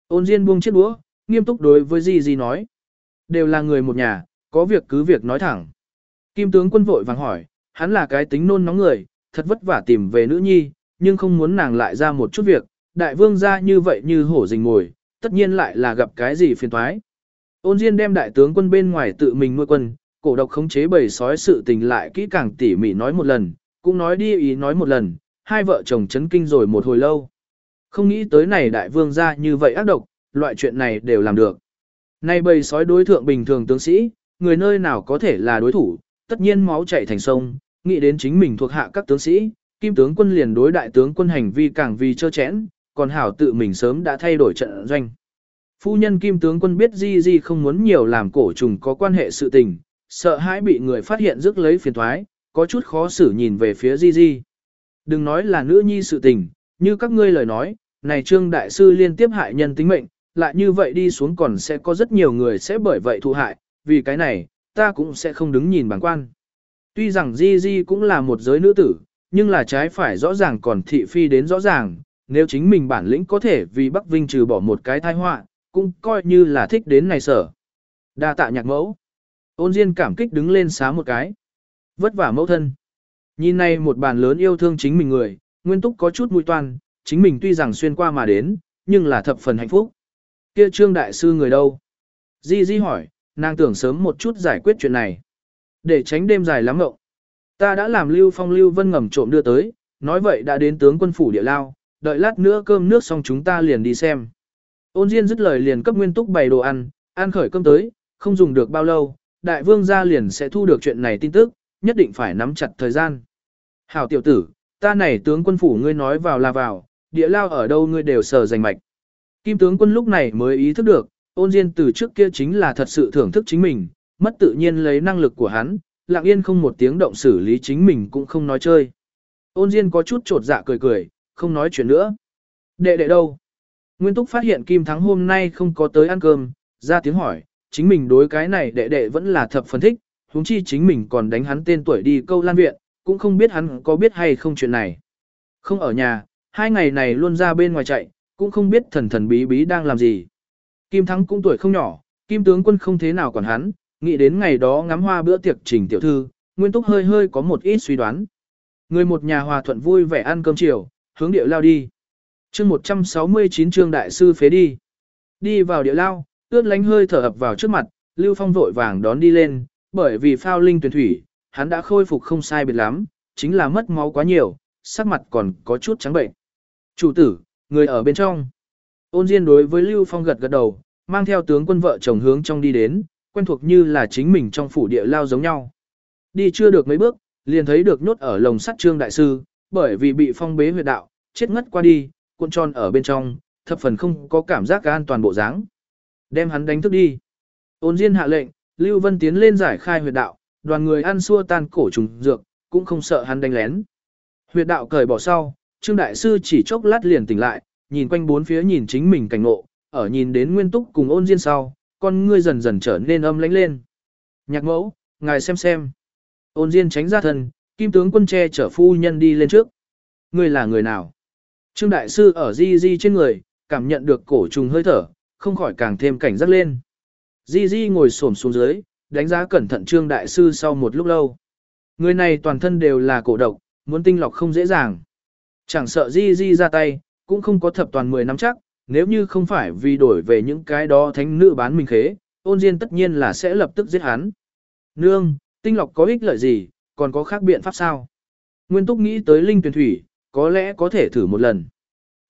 Ôn Diên buông chiếc đũa, nghiêm túc đối với Di Di nói. Đều là người một nhà, có việc cứ việc nói thẳng. Kim tướng quân vội vàng hỏi, hắn là cái tính nôn nóng người, thật vất vả tìm về nữ nhi, nhưng không muốn nàng lại ra một chút việc, đại vương ra như vậy như hổ rình ngồi, tất nhiên lại là gặp cái gì phiền thoái. Ôn Diên đem đại tướng quân bên ngoài tự mình nuôi quân, cổ độc khống chế bầy sói sự tình lại kỹ càng tỉ mỉ nói một lần, cũng nói đi ý nói một lần, hai vợ chồng chấn kinh rồi một hồi lâu. Không nghĩ tới này đại vương ra như vậy ác độc, loại chuyện này đều làm được. Nay bầy sói đối thượng bình thường tướng sĩ, người nơi nào có thể là đối thủ, tất nhiên máu chảy thành sông, nghĩ đến chính mình thuộc hạ các tướng sĩ, kim tướng quân liền đối đại tướng quân hành vi càng vì trơ chẽn, còn hảo tự mình sớm đã thay đổi trận doanh. Phu nhân kim tướng quân biết Di Di không muốn nhiều làm cổ trùng có quan hệ sự tình, sợ hãi bị người phát hiện rước lấy phiền thoái, có chút khó xử nhìn về phía Di Di. Đừng nói là nữ nhi sự tình, như các ngươi lời nói, này trương đại sư liên tiếp hại nhân tính mệnh, lại như vậy đi xuống còn sẽ có rất nhiều người sẽ bởi vậy thụ hại, vì cái này, ta cũng sẽ không đứng nhìn bằng quan. Tuy rằng Di Di cũng là một giới nữ tử, nhưng là trái phải rõ ràng còn thị phi đến rõ ràng, nếu chính mình bản lĩnh có thể vì Bắc Vinh trừ bỏ một cái tai họa, cũng coi như là thích đến này sở. Đa tạ nhạc mẫu. Ôn Diên cảm kích đứng lên xá một cái. Vất vả mẫu thân. Nhìn này một bàn lớn yêu thương chính mình người, nguyên túc có chút mũi toan, chính mình tuy rằng xuyên qua mà đến, nhưng là thập phần hạnh phúc. Kia trương đại sư người đâu? Di Di hỏi, nàng tưởng sớm một chút giải quyết chuyện này. Để tránh đêm dài lắm ngậu. Ta đã làm Lưu Phong Lưu Vân ngầm trộm đưa tới, nói vậy đã đến tướng quân phủ địa lao, đợi lát nữa cơm nước xong chúng ta liền đi xem. Ôn Diên dứt lời liền cấp Nguyên Túc bày đồ ăn, ăn khởi cơm tới, không dùng được bao lâu, đại vương gia liền sẽ thu được chuyện này tin tức, nhất định phải nắm chặt thời gian. Hảo tiểu tử, ta này tướng quân phủ ngươi nói vào là vào, địa lao ở đâu ngươi đều sờ giành mạch. Kim tướng quân lúc này mới ý thức được, ôn diên từ trước kia chính là thật sự thưởng thức chính mình, mất tự nhiên lấy năng lực của hắn, lặng yên không một tiếng động xử lý chính mình cũng không nói chơi. Ôn diên có chút trột dạ cười cười, không nói chuyện nữa. Đệ đệ đâu? Nguyên Túc phát hiện Kim Thắng hôm nay không có tới ăn cơm, ra tiếng hỏi, chính mình đối cái này đệ đệ vẫn là thập phân thích, huống chi chính mình còn đánh hắn tên tuổi đi câu lan viện, cũng không biết hắn có biết hay không chuyện này. Không ở nhà, hai ngày này luôn ra bên ngoài chạy, cũng không biết thần thần bí bí đang làm gì. Kim Thắng cũng tuổi không nhỏ, Kim tướng quân không thế nào còn hắn, nghĩ đến ngày đó ngắm hoa bữa tiệc trình tiểu thư, Nguyên Túc hơi hơi có một ít suy đoán. Người một nhà hòa thuận vui vẻ ăn cơm chiều, hướng điệu lao đi. chương 169 trương đại sư phế đi. Đi vào điệu lao, ướt lánh hơi thở ập vào trước mặt, Lưu Phong vội vàng đón đi lên, bởi vì phao linh tuyển thủy, hắn đã khôi phục không sai biệt lắm, chính là mất máu quá nhiều, sắc mặt còn có chút trắng bệnh. Chủ tử, người ở bên trong. Ôn Diên đối với Lưu Phong gật gật đầu, mang theo tướng quân vợ chồng hướng trong đi đến, quen thuộc như là chính mình trong phủ địa lao giống nhau. Đi chưa được mấy bước, liền thấy được nhốt ở lồng sắt trương đại sư, bởi vì bị phong bế huyệt đạo, chết ngất qua đi, cuộn tròn ở bên trong, thập phần không có cảm giác an toàn bộ dáng. Đem hắn đánh thức đi. Ôn Diên hạ lệnh, Lưu Vân tiến lên giải khai huyệt đạo, đoàn người ăn xua tan cổ trùng dược, cũng không sợ hắn đánh lén. Huyệt đạo cởi bỏ sau, Trương Đại Sư chỉ chốc lát liền tỉnh lại, nhìn quanh bốn phía nhìn chính mình cảnh ngộ, ở nhìn đến Nguyên Túc cùng ôn diên sau, con ngươi dần dần trở nên âm lãnh lên. Nhạc mẫu, ngài xem xem. Ôn diên tránh ra thân, kim tướng quân che chở phu nhân đi lên trước. Ngươi là người nào? Trương Đại Sư ở di di trên người, cảm nhận được cổ trùng hơi thở, không khỏi càng thêm cảnh giác lên. Di Di ngồi xổm xuống dưới, đánh giá cẩn thận Trương Đại Sư sau một lúc lâu. Người này toàn thân đều là cổ độc, muốn tinh lọc không dễ dàng. Chẳng sợ Di Di ra tay, cũng không có thập toàn 10 năm chắc, nếu như không phải vì đổi về những cái đó thánh nữ bán mình khế, ôn diên tất nhiên là sẽ lập tức giết hắn. Nương, tinh lọc có ích lợi gì, còn có khác biện pháp sao? Nguyên túc nghĩ tới linh tuyển thủy, có lẽ có thể thử một lần.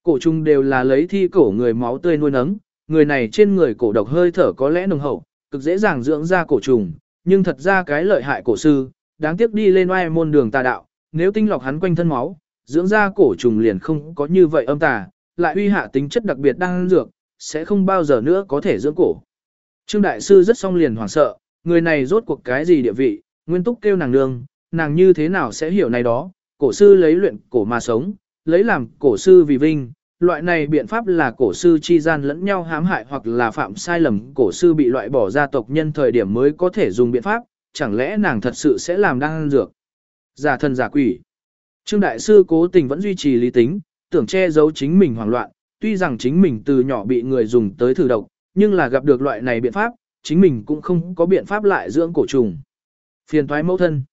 Cổ trùng đều là lấy thi cổ người máu tươi nuôi nấng, người này trên người cổ độc hơi thở có lẽ nồng hậu, cực dễ dàng dưỡng ra cổ trùng, nhưng thật ra cái lợi hại cổ sư, đáng tiếc đi lên oai môn đường tà đạo, nếu tinh lọc hắn quanh thân máu, dưỡng ra cổ trùng liền không có như vậy âm tà, lại uy hạ tính chất đặc biệt đang dược, sẽ không bao giờ nữa có thể dưỡng cổ. Trương Đại Sư rất song liền hoảng sợ, người này rốt cuộc cái gì địa vị, nguyên túc kêu nàng nương, nàng như thế nào sẽ hiểu này đó, cổ sư lấy luyện cổ mà sống, lấy làm cổ sư vì vinh, loại này biện pháp là cổ sư chi gian lẫn nhau hãm hại hoặc là phạm sai lầm cổ sư bị loại bỏ gia tộc nhân thời điểm mới có thể dùng biện pháp, chẳng lẽ nàng thật sự sẽ làm đang dược. Giả thân giả quỷ. Trương Đại Sư cố tình vẫn duy trì lý tính, tưởng che giấu chính mình hoảng loạn, tuy rằng chính mình từ nhỏ bị người dùng tới thử độc, nhưng là gặp được loại này biện pháp, chính mình cũng không có biện pháp lại dưỡng cổ trùng. Phiền thoái mẫu thân.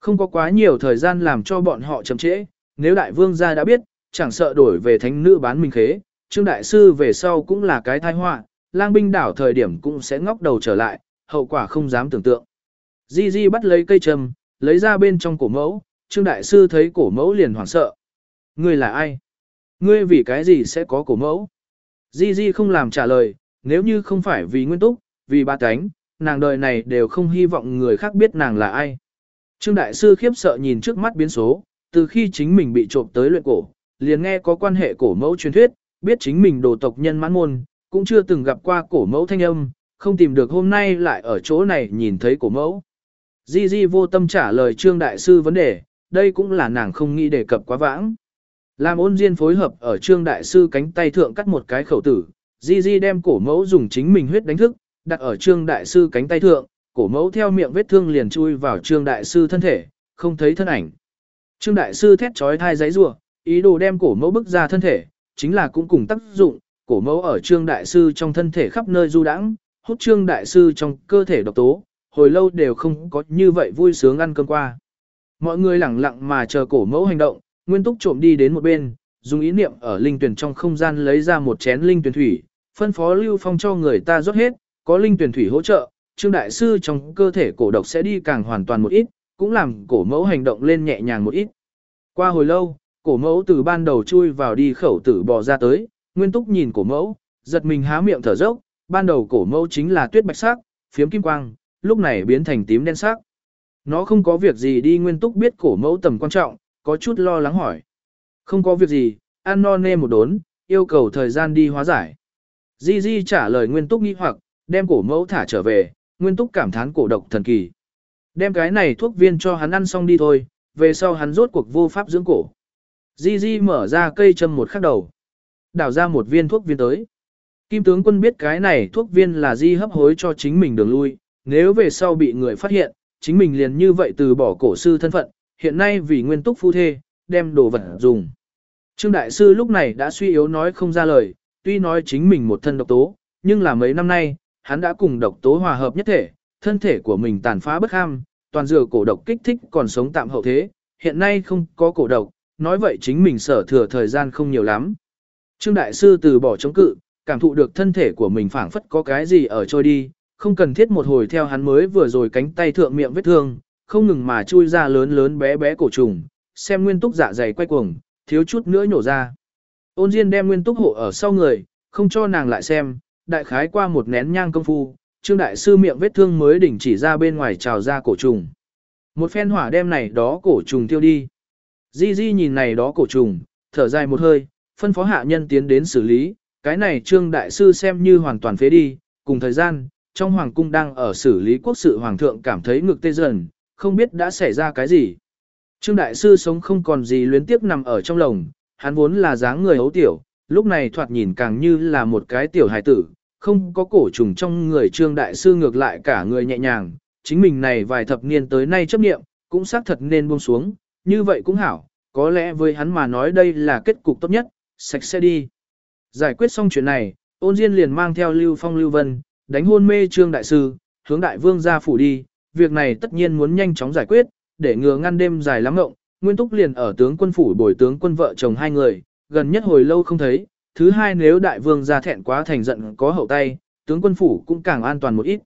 Không có quá nhiều thời gian làm cho bọn họ chậm trễ, nếu đại vương gia đã biết, chẳng sợ đổi về thánh nữ bán mình khế, trương đại sư về sau cũng là cái tai họa, lang binh đảo thời điểm cũng sẽ ngóc đầu trở lại, hậu quả không dám tưởng tượng. Di Di bắt lấy cây trầm, lấy ra bên trong cổ mẫu, trương đại sư thấy cổ mẫu liền hoảng sợ. Ngươi là ai? Ngươi vì cái gì sẽ có cổ mẫu? Di Di không làm trả lời, nếu như không phải vì nguyên túc, vì ba cánh, nàng đời này đều không hy vọng người khác biết nàng là ai. Trương Đại Sư khiếp sợ nhìn trước mắt biến số, từ khi chính mình bị trộm tới luyện cổ, liền nghe có quan hệ cổ mẫu truyền thuyết, biết chính mình đồ tộc nhân mãn môn, cũng chưa từng gặp qua cổ mẫu thanh âm, không tìm được hôm nay lại ở chỗ này nhìn thấy cổ mẫu. Di Di vô tâm trả lời Trương Đại Sư vấn đề, đây cũng là nàng không nghĩ đề cập quá vãng. Làm ôn diên phối hợp ở Trương Đại Sư cánh tay thượng cắt một cái khẩu tử, Di Di đem cổ mẫu dùng chính mình huyết đánh thức, đặt ở Trương Đại Sư cánh tay thượng, cổ mẫu theo miệng vết thương liền chui vào Trương Đại Sư thân thể, không thấy thân ảnh. Trương Đại Sư thét trói thai giấy rủa ý đồ đem cổ mẫu bức ra thân thể, chính là cũng cùng tác dụng, cổ mẫu ở Trương Đại Sư trong thân thể khắp nơi du đãng, hút Trương Đại Sư trong cơ thể độc tố, hồi lâu đều không có như vậy vui sướng ăn cơm qua. Mọi người lặng lặng mà chờ cổ mẫu hành động, Nguyên Túc trộm đi đến một bên, dùng ý niệm ở linh tuyển trong không gian lấy ra một chén linh tuyển thủy, phân phó Lưu Phong cho người ta rót hết, có linh tuyển thủy hỗ trợ, Trương Đại Sư trong cơ thể cổ độc sẽ đi càng hoàn toàn một ít, cũng làm cổ mẫu hành động lên nhẹ nhàng một ít. Qua hồi lâu, cổ mẫu từ ban đầu chui vào đi khẩu tử bò ra tới, Nguyên Túc nhìn cổ mẫu, giật mình há miệng thở dốc, ban đầu cổ mẫu chính là tuyết bạch sắc, phiếm kim quang, lúc này biến thành tím đen sắc. Nó không có việc gì đi Nguyên Túc biết cổ mẫu tầm quan trọng, có chút lo lắng hỏi. Không có việc gì, ăn no nê một đốn, yêu cầu thời gian đi hóa giải. Di Di trả lời Nguyên Túc nghi hoặc, đem cổ mẫu thả trở về, Nguyên Túc cảm thán cổ độc thần kỳ. Đem cái này thuốc viên cho hắn ăn xong đi thôi, về sau hắn rốt cuộc vô pháp dưỡng cổ. Di Di mở ra cây châm một khắc đầu. Đảo ra một viên thuốc viên tới. Kim tướng quân biết cái này thuốc viên là Di hấp hối cho chính mình đường lui, nếu về sau bị người phát hiện, chính mình liền như vậy từ bỏ cổ sư thân phận, hiện nay vì nguyên túc phu thê, đem đồ vật dùng. Trương Đại Sư lúc này đã suy yếu nói không ra lời, tuy nói chính mình một thân độc tố, nhưng là mấy năm nay, hắn đã cùng độc tố hòa hợp nhất thể, thân thể của mình tàn phá bất ham, toàn dừa cổ độc kích thích còn sống tạm hậu thế, hiện nay không có cổ độc, nói vậy chính mình sở thừa thời gian không nhiều lắm. Trương Đại Sư từ bỏ chống cự, cảm thụ được thân thể của mình phảng phất có cái gì ở trôi đi, không cần thiết một hồi theo hắn mới vừa rồi cánh tay thượng miệng vết thương, không ngừng mà chui ra lớn lớn bé bé cổ trùng, xem nguyên túc dạ dày quay cuồng, thiếu chút nữa nhổ ra. Ôn Diên đem nguyên túc hộ ở sau người, không cho nàng lại xem, đại khái qua một nén nhang công phu, Trương Đại Sư miệng vết thương mới đỉnh chỉ ra bên ngoài trào ra cổ trùng. Một phen hỏa đem này đó cổ trùng tiêu đi. Di Di nhìn này đó cổ trùng, thở dài một hơi, phân phó hạ nhân tiến đến xử lý, cái này Trương Đại Sư xem như hoàn toàn phế đi, cùng thời gian, trong Hoàng cung đang ở xử lý quốc sự Hoàng thượng cảm thấy ngực tê dần, không biết đã xảy ra cái gì. Trương Đại Sư sống không còn gì luyến tiếp nằm ở trong lồng, hắn vốn là dáng người hấu tiểu, lúc này thoạt nhìn càng như là một cái tiểu hài tử, không có cổ trùng trong người Trương Đại Sư ngược lại cả người nhẹ nhàng, chính mình này vài thập niên tới nay chấp nghiệm, cũng xác thật nên buông xuống, như vậy cũng hảo, có lẽ với hắn mà nói đây là kết cục tốt nhất, sạch sẽ đi. Giải quyết xong chuyện này, Ôn Diên liền mang theo Lưu Phong Lưu Vân, đánh hôn mê Trương Đại Sư, hướng Đại Vương ra phủ đi, việc này tất nhiên muốn nhanh chóng giải quyết, để ngừa ngăn đêm dài lắm ngộng. Nguyên Túc liền ở tướng quân phủ bồi tướng quân vợ chồng hai người, gần nhất hồi lâu không thấy, thứ hai nếu Đại Vương ra thẹn quá thành giận có hậu tay, tướng quân phủ cũng càng an toàn một ít.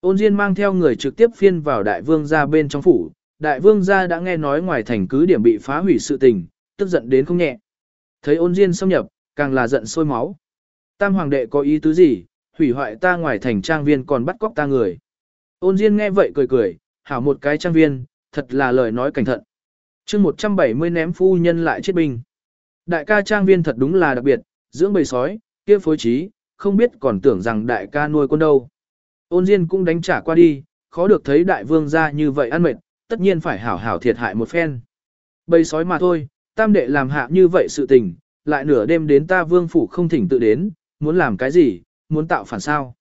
Ôn Diên mang theo người trực tiếp phiên vào Đại Vương ra bên trong phủ, Đại Vương gia đã nghe nói ngoài thành cứ điểm bị phá hủy sự tình, tức giận đến không nhẹ. Thấy ôn diên xâm nhập, càng là giận sôi máu. Tam hoàng đệ có ý tứ gì, hủy hoại ta ngoài thành trang viên còn bắt cóc ta người. Ôn diên nghe vậy cười cười, hảo một cái trang viên, thật là lời nói cẩn thận. chương 170 ném phu nhân lại chết binh. Đại ca trang viên thật đúng là đặc biệt, dưỡng bầy sói, kia phối trí, không biết còn tưởng rằng đại ca nuôi con đâu. Ôn diên cũng đánh trả qua đi, khó được thấy đại vương ra như vậy ăn mệt, tất nhiên phải hảo hảo thiệt hại một phen. Bầy sói mà thôi, tam đệ làm hạ như vậy sự tình, lại nửa đêm đến ta vương phủ không thỉnh tự đến, muốn làm cái gì, muốn tạo phản sao.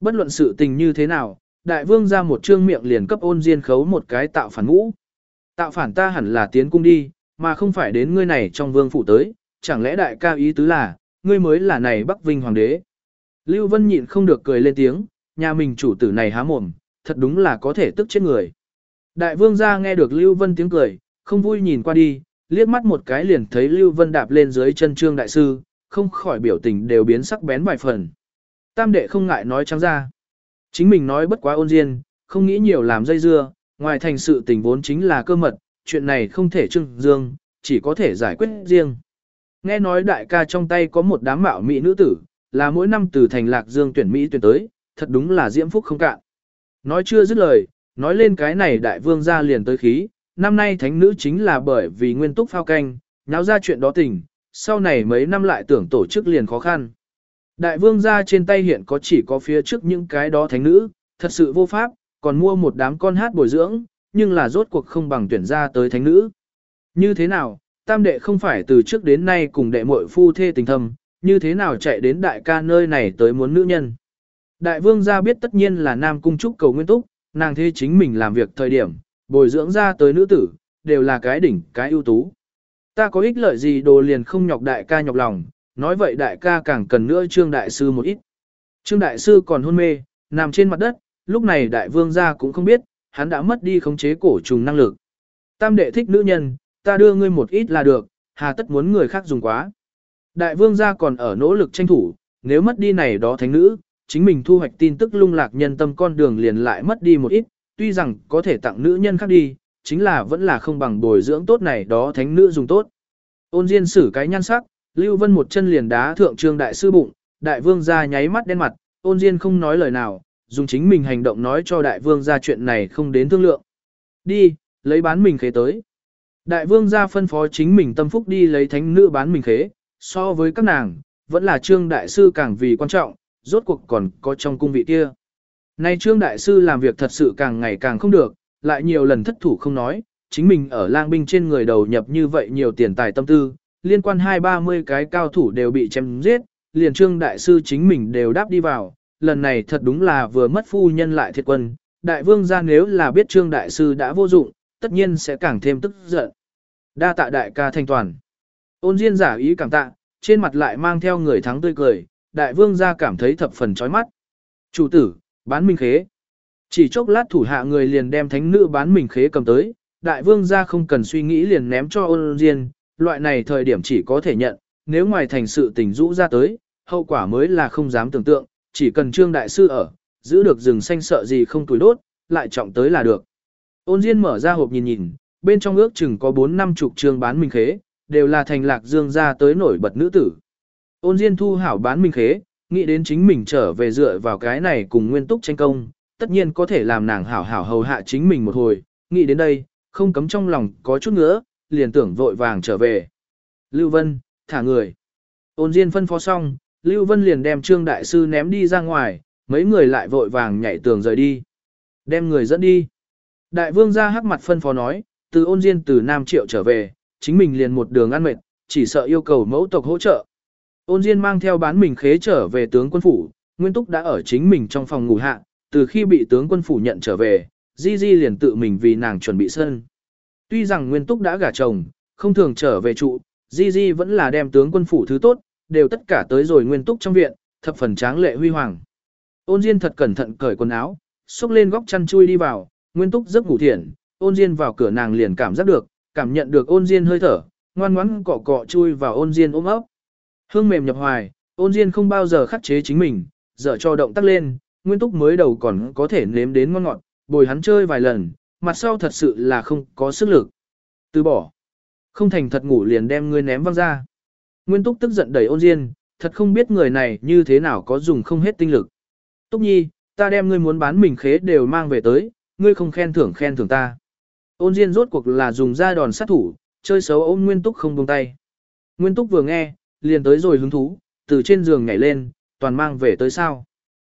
Bất luận sự tình như thế nào, đại vương ra một trương miệng liền cấp ôn diên khấu một cái tạo phản ngũ. Tạo phản ta hẳn là tiến cung đi, mà không phải đến ngươi này trong vương phủ tới, chẳng lẽ đại ca ý tứ là, ngươi mới là này Bắc Vinh Hoàng đế. Lưu Vân nhịn không được cười lên tiếng, nhà mình chủ tử này há mồm, thật đúng là có thể tức chết người. Đại vương gia nghe được Lưu Vân tiếng cười, không vui nhìn qua đi, liếc mắt một cái liền thấy Lưu Vân đạp lên dưới chân trương đại sư, không khỏi biểu tình đều biến sắc bén vài phần. Tam đệ không ngại nói trắng ra. Chính mình nói bất quá ôn diên, không nghĩ nhiều làm dây dưa, ngoài thành sự tình vốn chính là cơ mật, chuyện này không thể trưng dương, chỉ có thể giải quyết riêng. Nghe nói đại ca trong tay có một đám mạo mỹ nữ tử, là mỗi năm từ thành lạc dương tuyển Mỹ tuyển tới, thật đúng là diễm phúc không cạn. Nói chưa dứt lời, nói lên cái này đại vương ra liền tới khí, năm nay thánh nữ chính là bởi vì nguyên túc phao canh, nháo ra chuyện đó tình, sau này mấy năm lại tưởng tổ chức liền khó khăn. Đại vương gia trên tay hiện có chỉ có phía trước những cái đó thánh nữ, thật sự vô pháp, còn mua một đám con hát bồi dưỡng, nhưng là rốt cuộc không bằng tuyển ra tới thánh nữ. Như thế nào, tam đệ không phải từ trước đến nay cùng đệ muội phu thê tình thâm, như thế nào chạy đến đại ca nơi này tới muốn nữ nhân. Đại vương gia biết tất nhiên là nam cung trúc cầu nguyên túc, nàng thế chính mình làm việc thời điểm, bồi dưỡng ra tới nữ tử, đều là cái đỉnh, cái ưu tú. Ta có ích lợi gì đồ liền không nhọc đại ca nhọc lòng, nói vậy đại ca càng cần nữa trương đại sư một ít. Trương đại sư còn hôn mê, nằm trên mặt đất, lúc này đại vương gia cũng không biết, hắn đã mất đi khống chế cổ trùng năng lực. Tam đệ thích nữ nhân, ta đưa ngươi một ít là được, hà tất muốn người khác dùng quá. Đại vương gia còn ở nỗ lực tranh thủ, nếu mất đi này đó thánh nữ, chính mình thu hoạch tin tức lung lạc nhân tâm con đường liền lại mất đi một ít, tuy rằng có thể tặng nữ nhân khác đi, chính là vẫn là không bằng bồi dưỡng tốt này đó thánh nữ dùng tốt. Ôn Diên sử cái nhan sắc, Lưu Vân một chân liền đá thượng trương đại sư bụng, đại vương gia nháy mắt đen mặt, ôn Diên không nói lời nào, dùng chính mình hành động nói cho đại vương gia chuyện này không đến thương lượng. Đi, lấy bán mình khế tới. Đại vương gia phân phó chính mình tâm phúc đi lấy thánh nữ bán mình khế, so với các nàng, vẫn là trương đại sư càng vì quan trọng, rốt cuộc còn có trong cung vị kia. Nay trương đại sư làm việc thật sự càng ngày càng không được, lại nhiều lần thất thủ không nói, chính mình ở lang binh trên người đầu nhập như vậy nhiều tiền tài tâm tư, liên quan hai ba mươi cái cao thủ đều bị chém giết, liền trương đại sư chính mình đều đáp đi vào, lần này thật đúng là vừa mất phu nhân lại thiệt quân, đại vương ra nếu là biết trương đại sư đã vô dụng, tất nhiên sẽ càng thêm tức giận. Đa tạ đại ca thanh toàn. Ôn Diên giả ý cảm tạ, trên mặt lại mang theo người thắng tươi cười, đại vương ra cảm thấy thập phần chói mắt. Chủ tử, bán minh khế. Chỉ chốc lát thủ hạ người liền đem thánh nữ bán mình khế cầm tới, đại vương ra không cần suy nghĩ liền ném cho ôn diên, loại này thời điểm chỉ có thể nhận, nếu ngoài thành sự tình rũ ra tới, hậu quả mới là không dám tưởng tượng, chỉ cần trương đại sư ở, giữ được rừng xanh sợ gì không tuổi đốt, lại trọng tới là được. Ôn diên mở ra hộp nhìn nhìn, bên trong ước chừng có 4 năm chục trương bán minh khế, đều là thành lạc dương ra tới nổi bật nữ tử. Ôn diên thu hảo bán minh khế, nghĩ đến chính mình trở về dựa vào cái này cùng nguyên túc tranh công, tất nhiên có thể làm nàng hảo hảo hầu hạ chính mình một hồi, nghĩ đến đây, không cấm trong lòng có chút nữa, liền tưởng vội vàng trở về. Lưu Vân, thả người. Ôn Diên phân phó xong, Lưu Vân liền đem Trương Đại Sư ném đi ra ngoài, mấy người lại vội vàng nhảy tường rời đi. Đem người dẫn đi. Đại vương ra hắc mặt phân phó nói, từ ôn Diên từ Nam Triệu trở về, chính mình liền một đường ăn mệt, chỉ sợ yêu cầu mẫu tộc hỗ trợ. Ôn Diên mang theo bán mình khế trở về tướng quân phủ, Nguyên Túc đã ở chính mình trong phòng ngủ hạ, từ khi bị tướng quân phủ nhận trở về, Di Di liền tự mình vì nàng chuẩn bị sân. Tuy rằng Nguyên Túc đã gả chồng, không thường trở về trụ, Di Di vẫn là đem tướng quân phủ thứ tốt, đều tất cả tới rồi Nguyên Túc trong viện, thập phần tráng lệ huy hoàng. Ôn Diên thật cẩn thận cởi quần áo, xúc lên góc chăn chui đi vào, Nguyên Túc giấc ngủ thiện, Ôn Diên vào cửa nàng liền cảm giác được, cảm nhận được Ôn Diên hơi thở, ngoan ngoãn cọ cọ chui vào Ôn Diên ôm ấp. Hương mềm nhập hoài, Ôn Diên không bao giờ khắc chế chính mình, dở cho động tác lên, Nguyên Túc mới đầu còn có thể nếm đến ngon ngọt, bồi hắn chơi vài lần, mặt sau thật sự là không có sức lực. Từ bỏ. Không thành thật ngủ liền đem ngươi ném văng ra. Nguyên Túc tức giận đẩy ôn diên, thật không biết người này như thế nào có dùng không hết tinh lực. Túc Nhi, ta đem ngươi muốn bán mình khế đều mang về tới, ngươi không khen thưởng khen thưởng ta. Ôn Diên rốt cuộc là dùng ra đòn sát thủ, chơi xấu ôm Nguyên Túc không buông tay. Nguyên Túc vừa nghe, liền tới rồi hứng thú, từ trên giường nhảy lên, toàn mang về tới sao.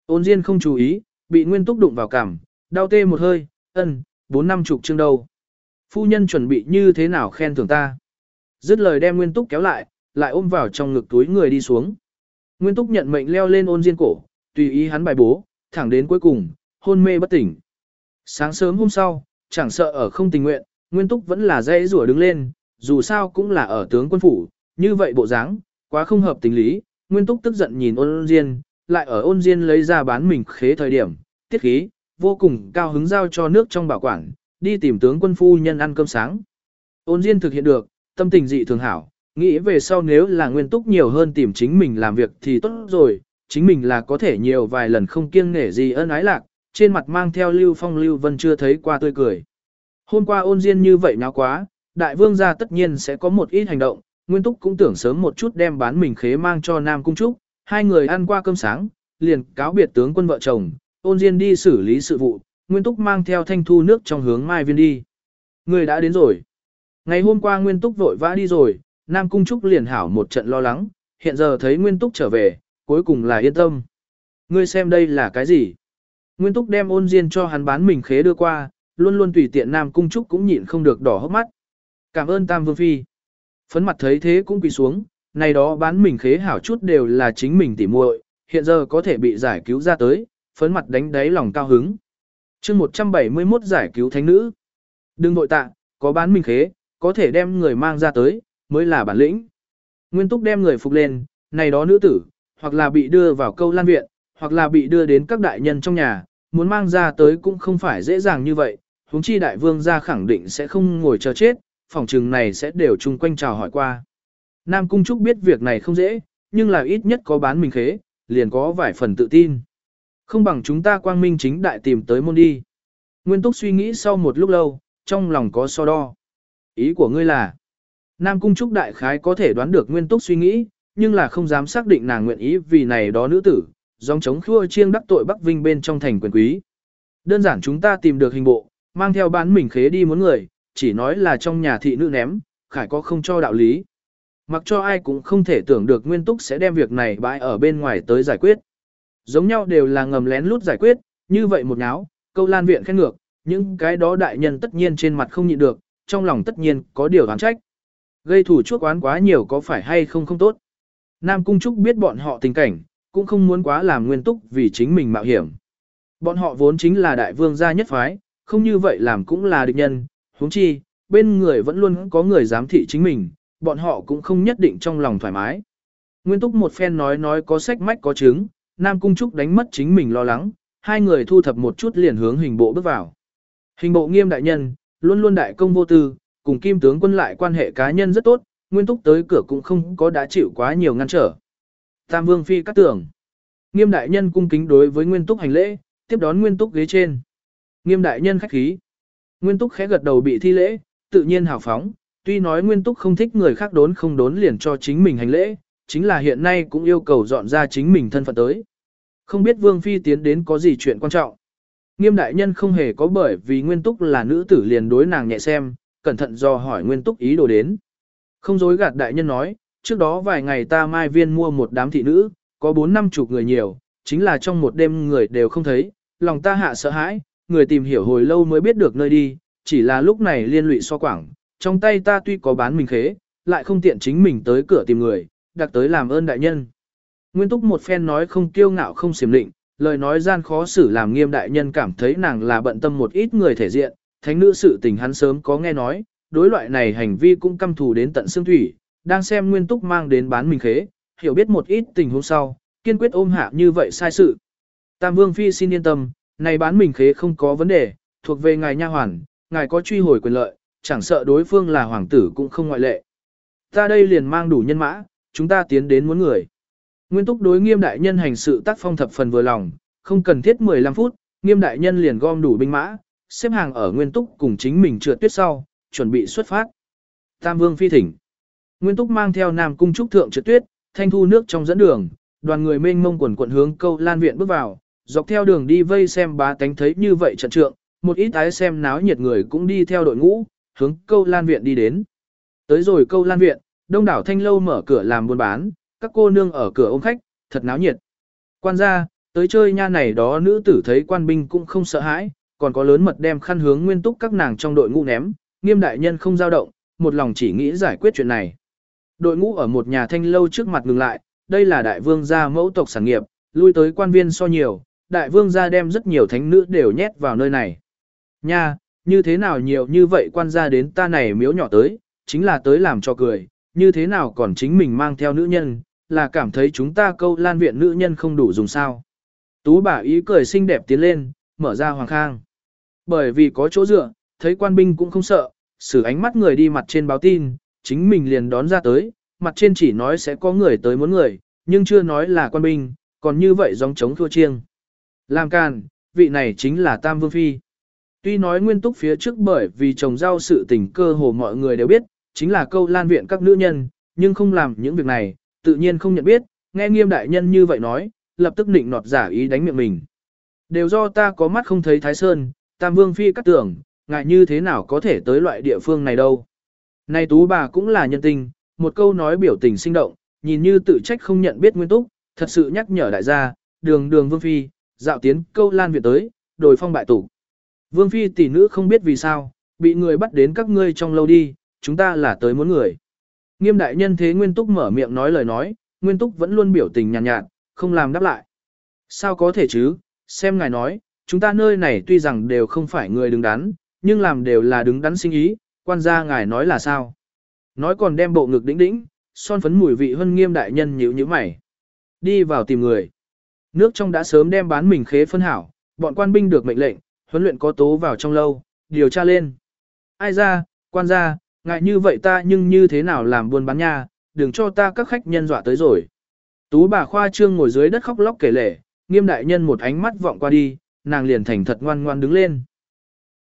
Ôn Diên không chú ý, bị Nguyên Túc đụng vào cằm, đau tê một hơi, ân, bốn năm chục chương đâu. Phu nhân chuẩn bị như thế nào khen thưởng ta. Dứt lời đem Nguyên Túc kéo lại, lại ôm vào trong ngực túi người đi xuống. Nguyên Túc nhận mệnh leo lên ôn diên cổ, tùy ý hắn bài bố, thẳng đến cuối cùng, hôn mê bất tỉnh. Sáng sớm hôm sau, chẳng sợ ở không tình nguyện, Nguyên Túc vẫn là dây rủa đứng lên, dù sao cũng là ở tướng quân phủ, như vậy bộ dáng, quá không hợp tình lý. Nguyên Túc tức giận nhìn ôn diên, lại ở ôn diên lấy ra bán mình khế thời điểm, tiết khí, vô cùng cao hứng giao cho nước trong bảo quản, đi tìm tướng quân phu nhân ăn cơm sáng. Ôn diên thực hiện được, tâm tình dị thường hảo, nghĩ về sau nếu là nguyên túc nhiều hơn tìm chính mình làm việc thì tốt rồi, chính mình là có thể nhiều vài lần không kiêng nể gì ân ái lạc, trên mặt mang theo lưu phong lưu vân chưa thấy qua tươi cười. Hôm qua ôn diên như vậy nháo quá, đại vương gia tất nhiên sẽ có một ít hành động, nguyên túc cũng tưởng sớm một chút đem bán mình khế mang cho Nam Cung Trúc, hai người ăn qua cơm sáng, liền cáo biệt tướng quân vợ chồng, ôn diên đi xử lý sự vụ, nguyên túc mang theo thanh thu nước trong hướng mai viên đi. Người đã đến rồi. Ngày hôm qua nguyên túc vội vã đi rồi, Nam Cung Trúc liền hảo một trận lo lắng, hiện giờ thấy Nguyên Túc trở về, cuối cùng là yên tâm. Ngươi xem đây là cái gì? Nguyên Túc đem ôn diên cho hắn bán mình khế đưa qua, luôn luôn tùy tiện Nam Cung Trúc cũng nhịn không được đỏ hốc mắt. Cảm ơn Tam Vương Phi. Phấn mặt thấy thế cũng quỳ xuống, này đó bán mình khế hảo chút đều là chính mình tỉ muội, hiện giờ có thể bị giải cứu ra tới, phấn mặt đánh đáy lòng cao hứng. chương 171 giải cứu thánh nữ. Đừng vội tạ, có bán mình khế, có thể đem người mang ra tới, mới là bản lĩnh. Nguyên Túc đem người phục lên, này đó nữ tử, hoặc là bị đưa vào câu lan viện, hoặc là bị đưa đến các đại nhân trong nhà, muốn mang ra tới cũng không phải dễ dàng như vậy, huống chi đại vương gia khẳng định sẽ không ngồi chờ chết, phòng trừng này sẽ đều chung quanh chào hỏi qua. Nam Cung Trúc biết việc này không dễ, nhưng là ít nhất có bán mình khế, liền có vài phần tự tin. Không bằng chúng ta quang minh chính đại tìm tới môn đi. Nguyên Túc suy nghĩ sau một lúc lâu, trong lòng có so đo. Ý của ngươi là, Nam Cung Trúc đại khái có thể đoán được nguyên túc suy nghĩ, nhưng là không dám xác định nàng nguyện ý vì này đó nữ tử, dòng chống khua chiêng đắc tội Bắc Vinh bên trong thành quyền quý. Đơn giản chúng ta tìm được hình bộ, mang theo bán mình khế đi muốn người, chỉ nói là trong nhà thị nữ ném, khải có không cho đạo lý. Mặc cho ai cũng không thể tưởng được nguyên túc sẽ đem việc này bãi ở bên ngoài tới giải quyết. Giống nhau đều là ngầm lén lút giải quyết, như vậy một náo, câu lan viện khen ngược, những cái đó đại nhân tất nhiên trên mặt không nhịn được, trong lòng tất nhiên có điều oán trách. Gây thủ chuốc oán quá nhiều có phải hay không không tốt. Nam Cung Trúc biết bọn họ tình cảnh, cũng không muốn quá làm nguyên túc vì chính mình mạo hiểm. Bọn họ vốn chính là đại vương gia nhất phái, không như vậy làm cũng là địch nhân, huống chi, bên người vẫn luôn có người giám thị chính mình, bọn họ cũng không nhất định trong lòng thoải mái. Nguyên túc một phen nói nói có sách mách có chứng, Nam Cung Trúc đánh mất chính mình lo lắng, hai người thu thập một chút liền hướng hình bộ bước vào. Hình bộ nghiêm đại nhân, luôn luôn đại công vô tư, cùng kim tướng quân lại quan hệ cá nhân rất tốt, nguyên túc tới cửa cũng không có đã chịu quá nhiều ngăn trở. Tam vương phi cắt tưởng. Nghiêm đại nhân cung kính đối với nguyên túc hành lễ, tiếp đón nguyên túc ghế trên. Nghiêm đại nhân khách khí. Nguyên túc khẽ gật đầu bị thi lễ, tự nhiên hào phóng, tuy nói nguyên túc không thích người khác đốn không đốn liền cho chính mình hành lễ, chính là hiện nay cũng yêu cầu dọn ra chính mình thân phận tới. Không biết vương phi tiến đến có gì chuyện quan trọng. Nghiêm đại nhân không hề có bởi vì nguyên túc là nữ tử liền đối nàng nhẹ xem, cẩn thận do hỏi nguyên túc ý đồ đến. Không dối gạt đại nhân nói, trước đó vài ngày ta mai viên mua một đám thị nữ, có bốn năm chục người nhiều, chính là trong một đêm người đều không thấy, lòng ta hạ sợ hãi, người tìm hiểu hồi lâu mới biết được nơi đi, chỉ là lúc này liên lụy so quảng, trong tay ta tuy có bán mình khế, lại không tiện chính mình tới cửa tìm người, đặc tới làm ơn đại nhân. Nguyên túc một phen nói không kiêu ngạo không xiểm định, lời nói gian khó xử làm nghiêm đại nhân cảm thấy nàng là bận tâm một ít người thể diện, thánh nữ sự tình hắn sớm có nghe nói, đối loại này hành vi cũng căm thù đến tận xương thủy, đang xem nguyên túc mang đến bán mình khế, hiểu biết một ít tình huống sau, kiên quyết ôm hạ như vậy sai sự. Tam Vương Phi xin yên tâm, này bán mình khế không có vấn đề, thuộc về ngài nha hoàn, ngài có truy hồi quyền lợi, chẳng sợ đối phương là hoàng tử cũng không ngoại lệ. Ta đây liền mang đủ nhân mã, chúng ta tiến đến muốn người. Nguyên túc đối nghiêm đại nhân hành sự tác phong thập phần vừa lòng, không cần thiết 15 phút, nghiêm đại nhân liền gom đủ binh mã, xếp hàng ở nguyên túc cùng chính mình trượt tuyết sau, chuẩn bị xuất phát. Tam vương phi thỉnh. Nguyên túc mang theo nam cung trúc thượng trượt tuyết, thanh thu nước trong dẫn đường, đoàn người mênh mông quần quận hướng câu lan viện bước vào, dọc theo đường đi vây xem bá tánh thấy như vậy trận trượng, một ít ái xem náo nhiệt người cũng đi theo đội ngũ, hướng câu lan viện đi đến. Tới rồi câu lan viện, đông đảo thanh lâu mở cửa làm buôn bán, các cô nương ở cửa ôm khách, thật náo nhiệt. Quan gia, tới chơi nha này đó nữ tử thấy quan binh cũng không sợ hãi, còn có lớn mật đem khăn hướng nguyên túc các nàng trong đội ngũ ném, nghiêm đại nhân không dao động, một lòng chỉ nghĩ giải quyết chuyện này. Đội ngũ ở một nhà thanh lâu trước mặt ngừng lại, đây là đại vương gia mẫu tộc sản nghiệp, lui tới quan viên so nhiều, đại vương gia đem rất nhiều thánh nữ đều nhét vào nơi này. Nha, như thế nào nhiều như vậy quan gia đến ta này miếu nhỏ tới, chính là tới làm cho cười, như thế nào còn chính mình mang theo nữ nhân, là cảm thấy chúng ta câu lan viện nữ nhân không đủ dùng sao. Tú bà ý cười xinh đẹp tiến lên, mở ra hoàng khang. Bởi vì có chỗ dựa, thấy quan binh cũng không sợ, xử ánh mắt người đi mặt trên báo tin, chính mình liền đón ra tới, mặt trên chỉ nói sẽ có người tới muốn người, nhưng chưa nói là quan binh, còn như vậy giống chống thua chiêng. Làm càn, vị này chính là Tam Vương Phi. Tuy nói nguyên túc phía trước bởi vì trồng rau sự tình cơ hồ mọi người đều biết, chính là câu lan viện các nữ nhân, nhưng không làm những việc này, tự nhiên không nhận biết, nghe nghiêm đại nhân như vậy nói, lập tức định nọt giả ý đánh miệng mình. Đều do ta có mắt không thấy Thái Sơn, Tam Vương Phi cắt tưởng, ngại như thế nào có thể tới loại địa phương này đâu. Này tú bà cũng là nhân tình, một câu nói biểu tình sinh động, nhìn như tự trách không nhận biết nguyên túc, thật sự nhắc nhở đại gia, đường đường Vương Phi, dạo tiến câu lan viện tới, đổi phong bại tủ. Vương Phi tỷ nữ không biết vì sao, bị người bắt đến các ngươi trong lâu đi, chúng ta là tới muốn người. Nghiêm đại nhân thế Nguyên Túc mở miệng nói lời nói, Nguyên Túc vẫn luôn biểu tình nhàn nhạt, nhạt, không làm đáp lại. Sao có thể chứ, xem ngài nói, chúng ta nơi này tuy rằng đều không phải người đứng đắn, nhưng làm đều là đứng đắn sinh ý, quan gia ngài nói là sao. Nói còn đem bộ ngực đĩnh đĩnh, son phấn mùi vị hơn nghiêm đại nhân nhíu nhíu mày. Đi vào tìm người. Nước trong đã sớm đem bán mình khế phân hảo, bọn quan binh được mệnh lệnh, huấn luyện có tố vào trong lâu, điều tra lên. Ai ra, quan gia, ngại như vậy ta nhưng như thế nào làm buôn bán nha, đừng cho ta các khách nhân dọa tới rồi. Tú bà khoa trương ngồi dưới đất khóc lóc kể lể, nghiêm đại nhân một ánh mắt vọng qua đi, nàng liền thành thật ngoan ngoan đứng lên.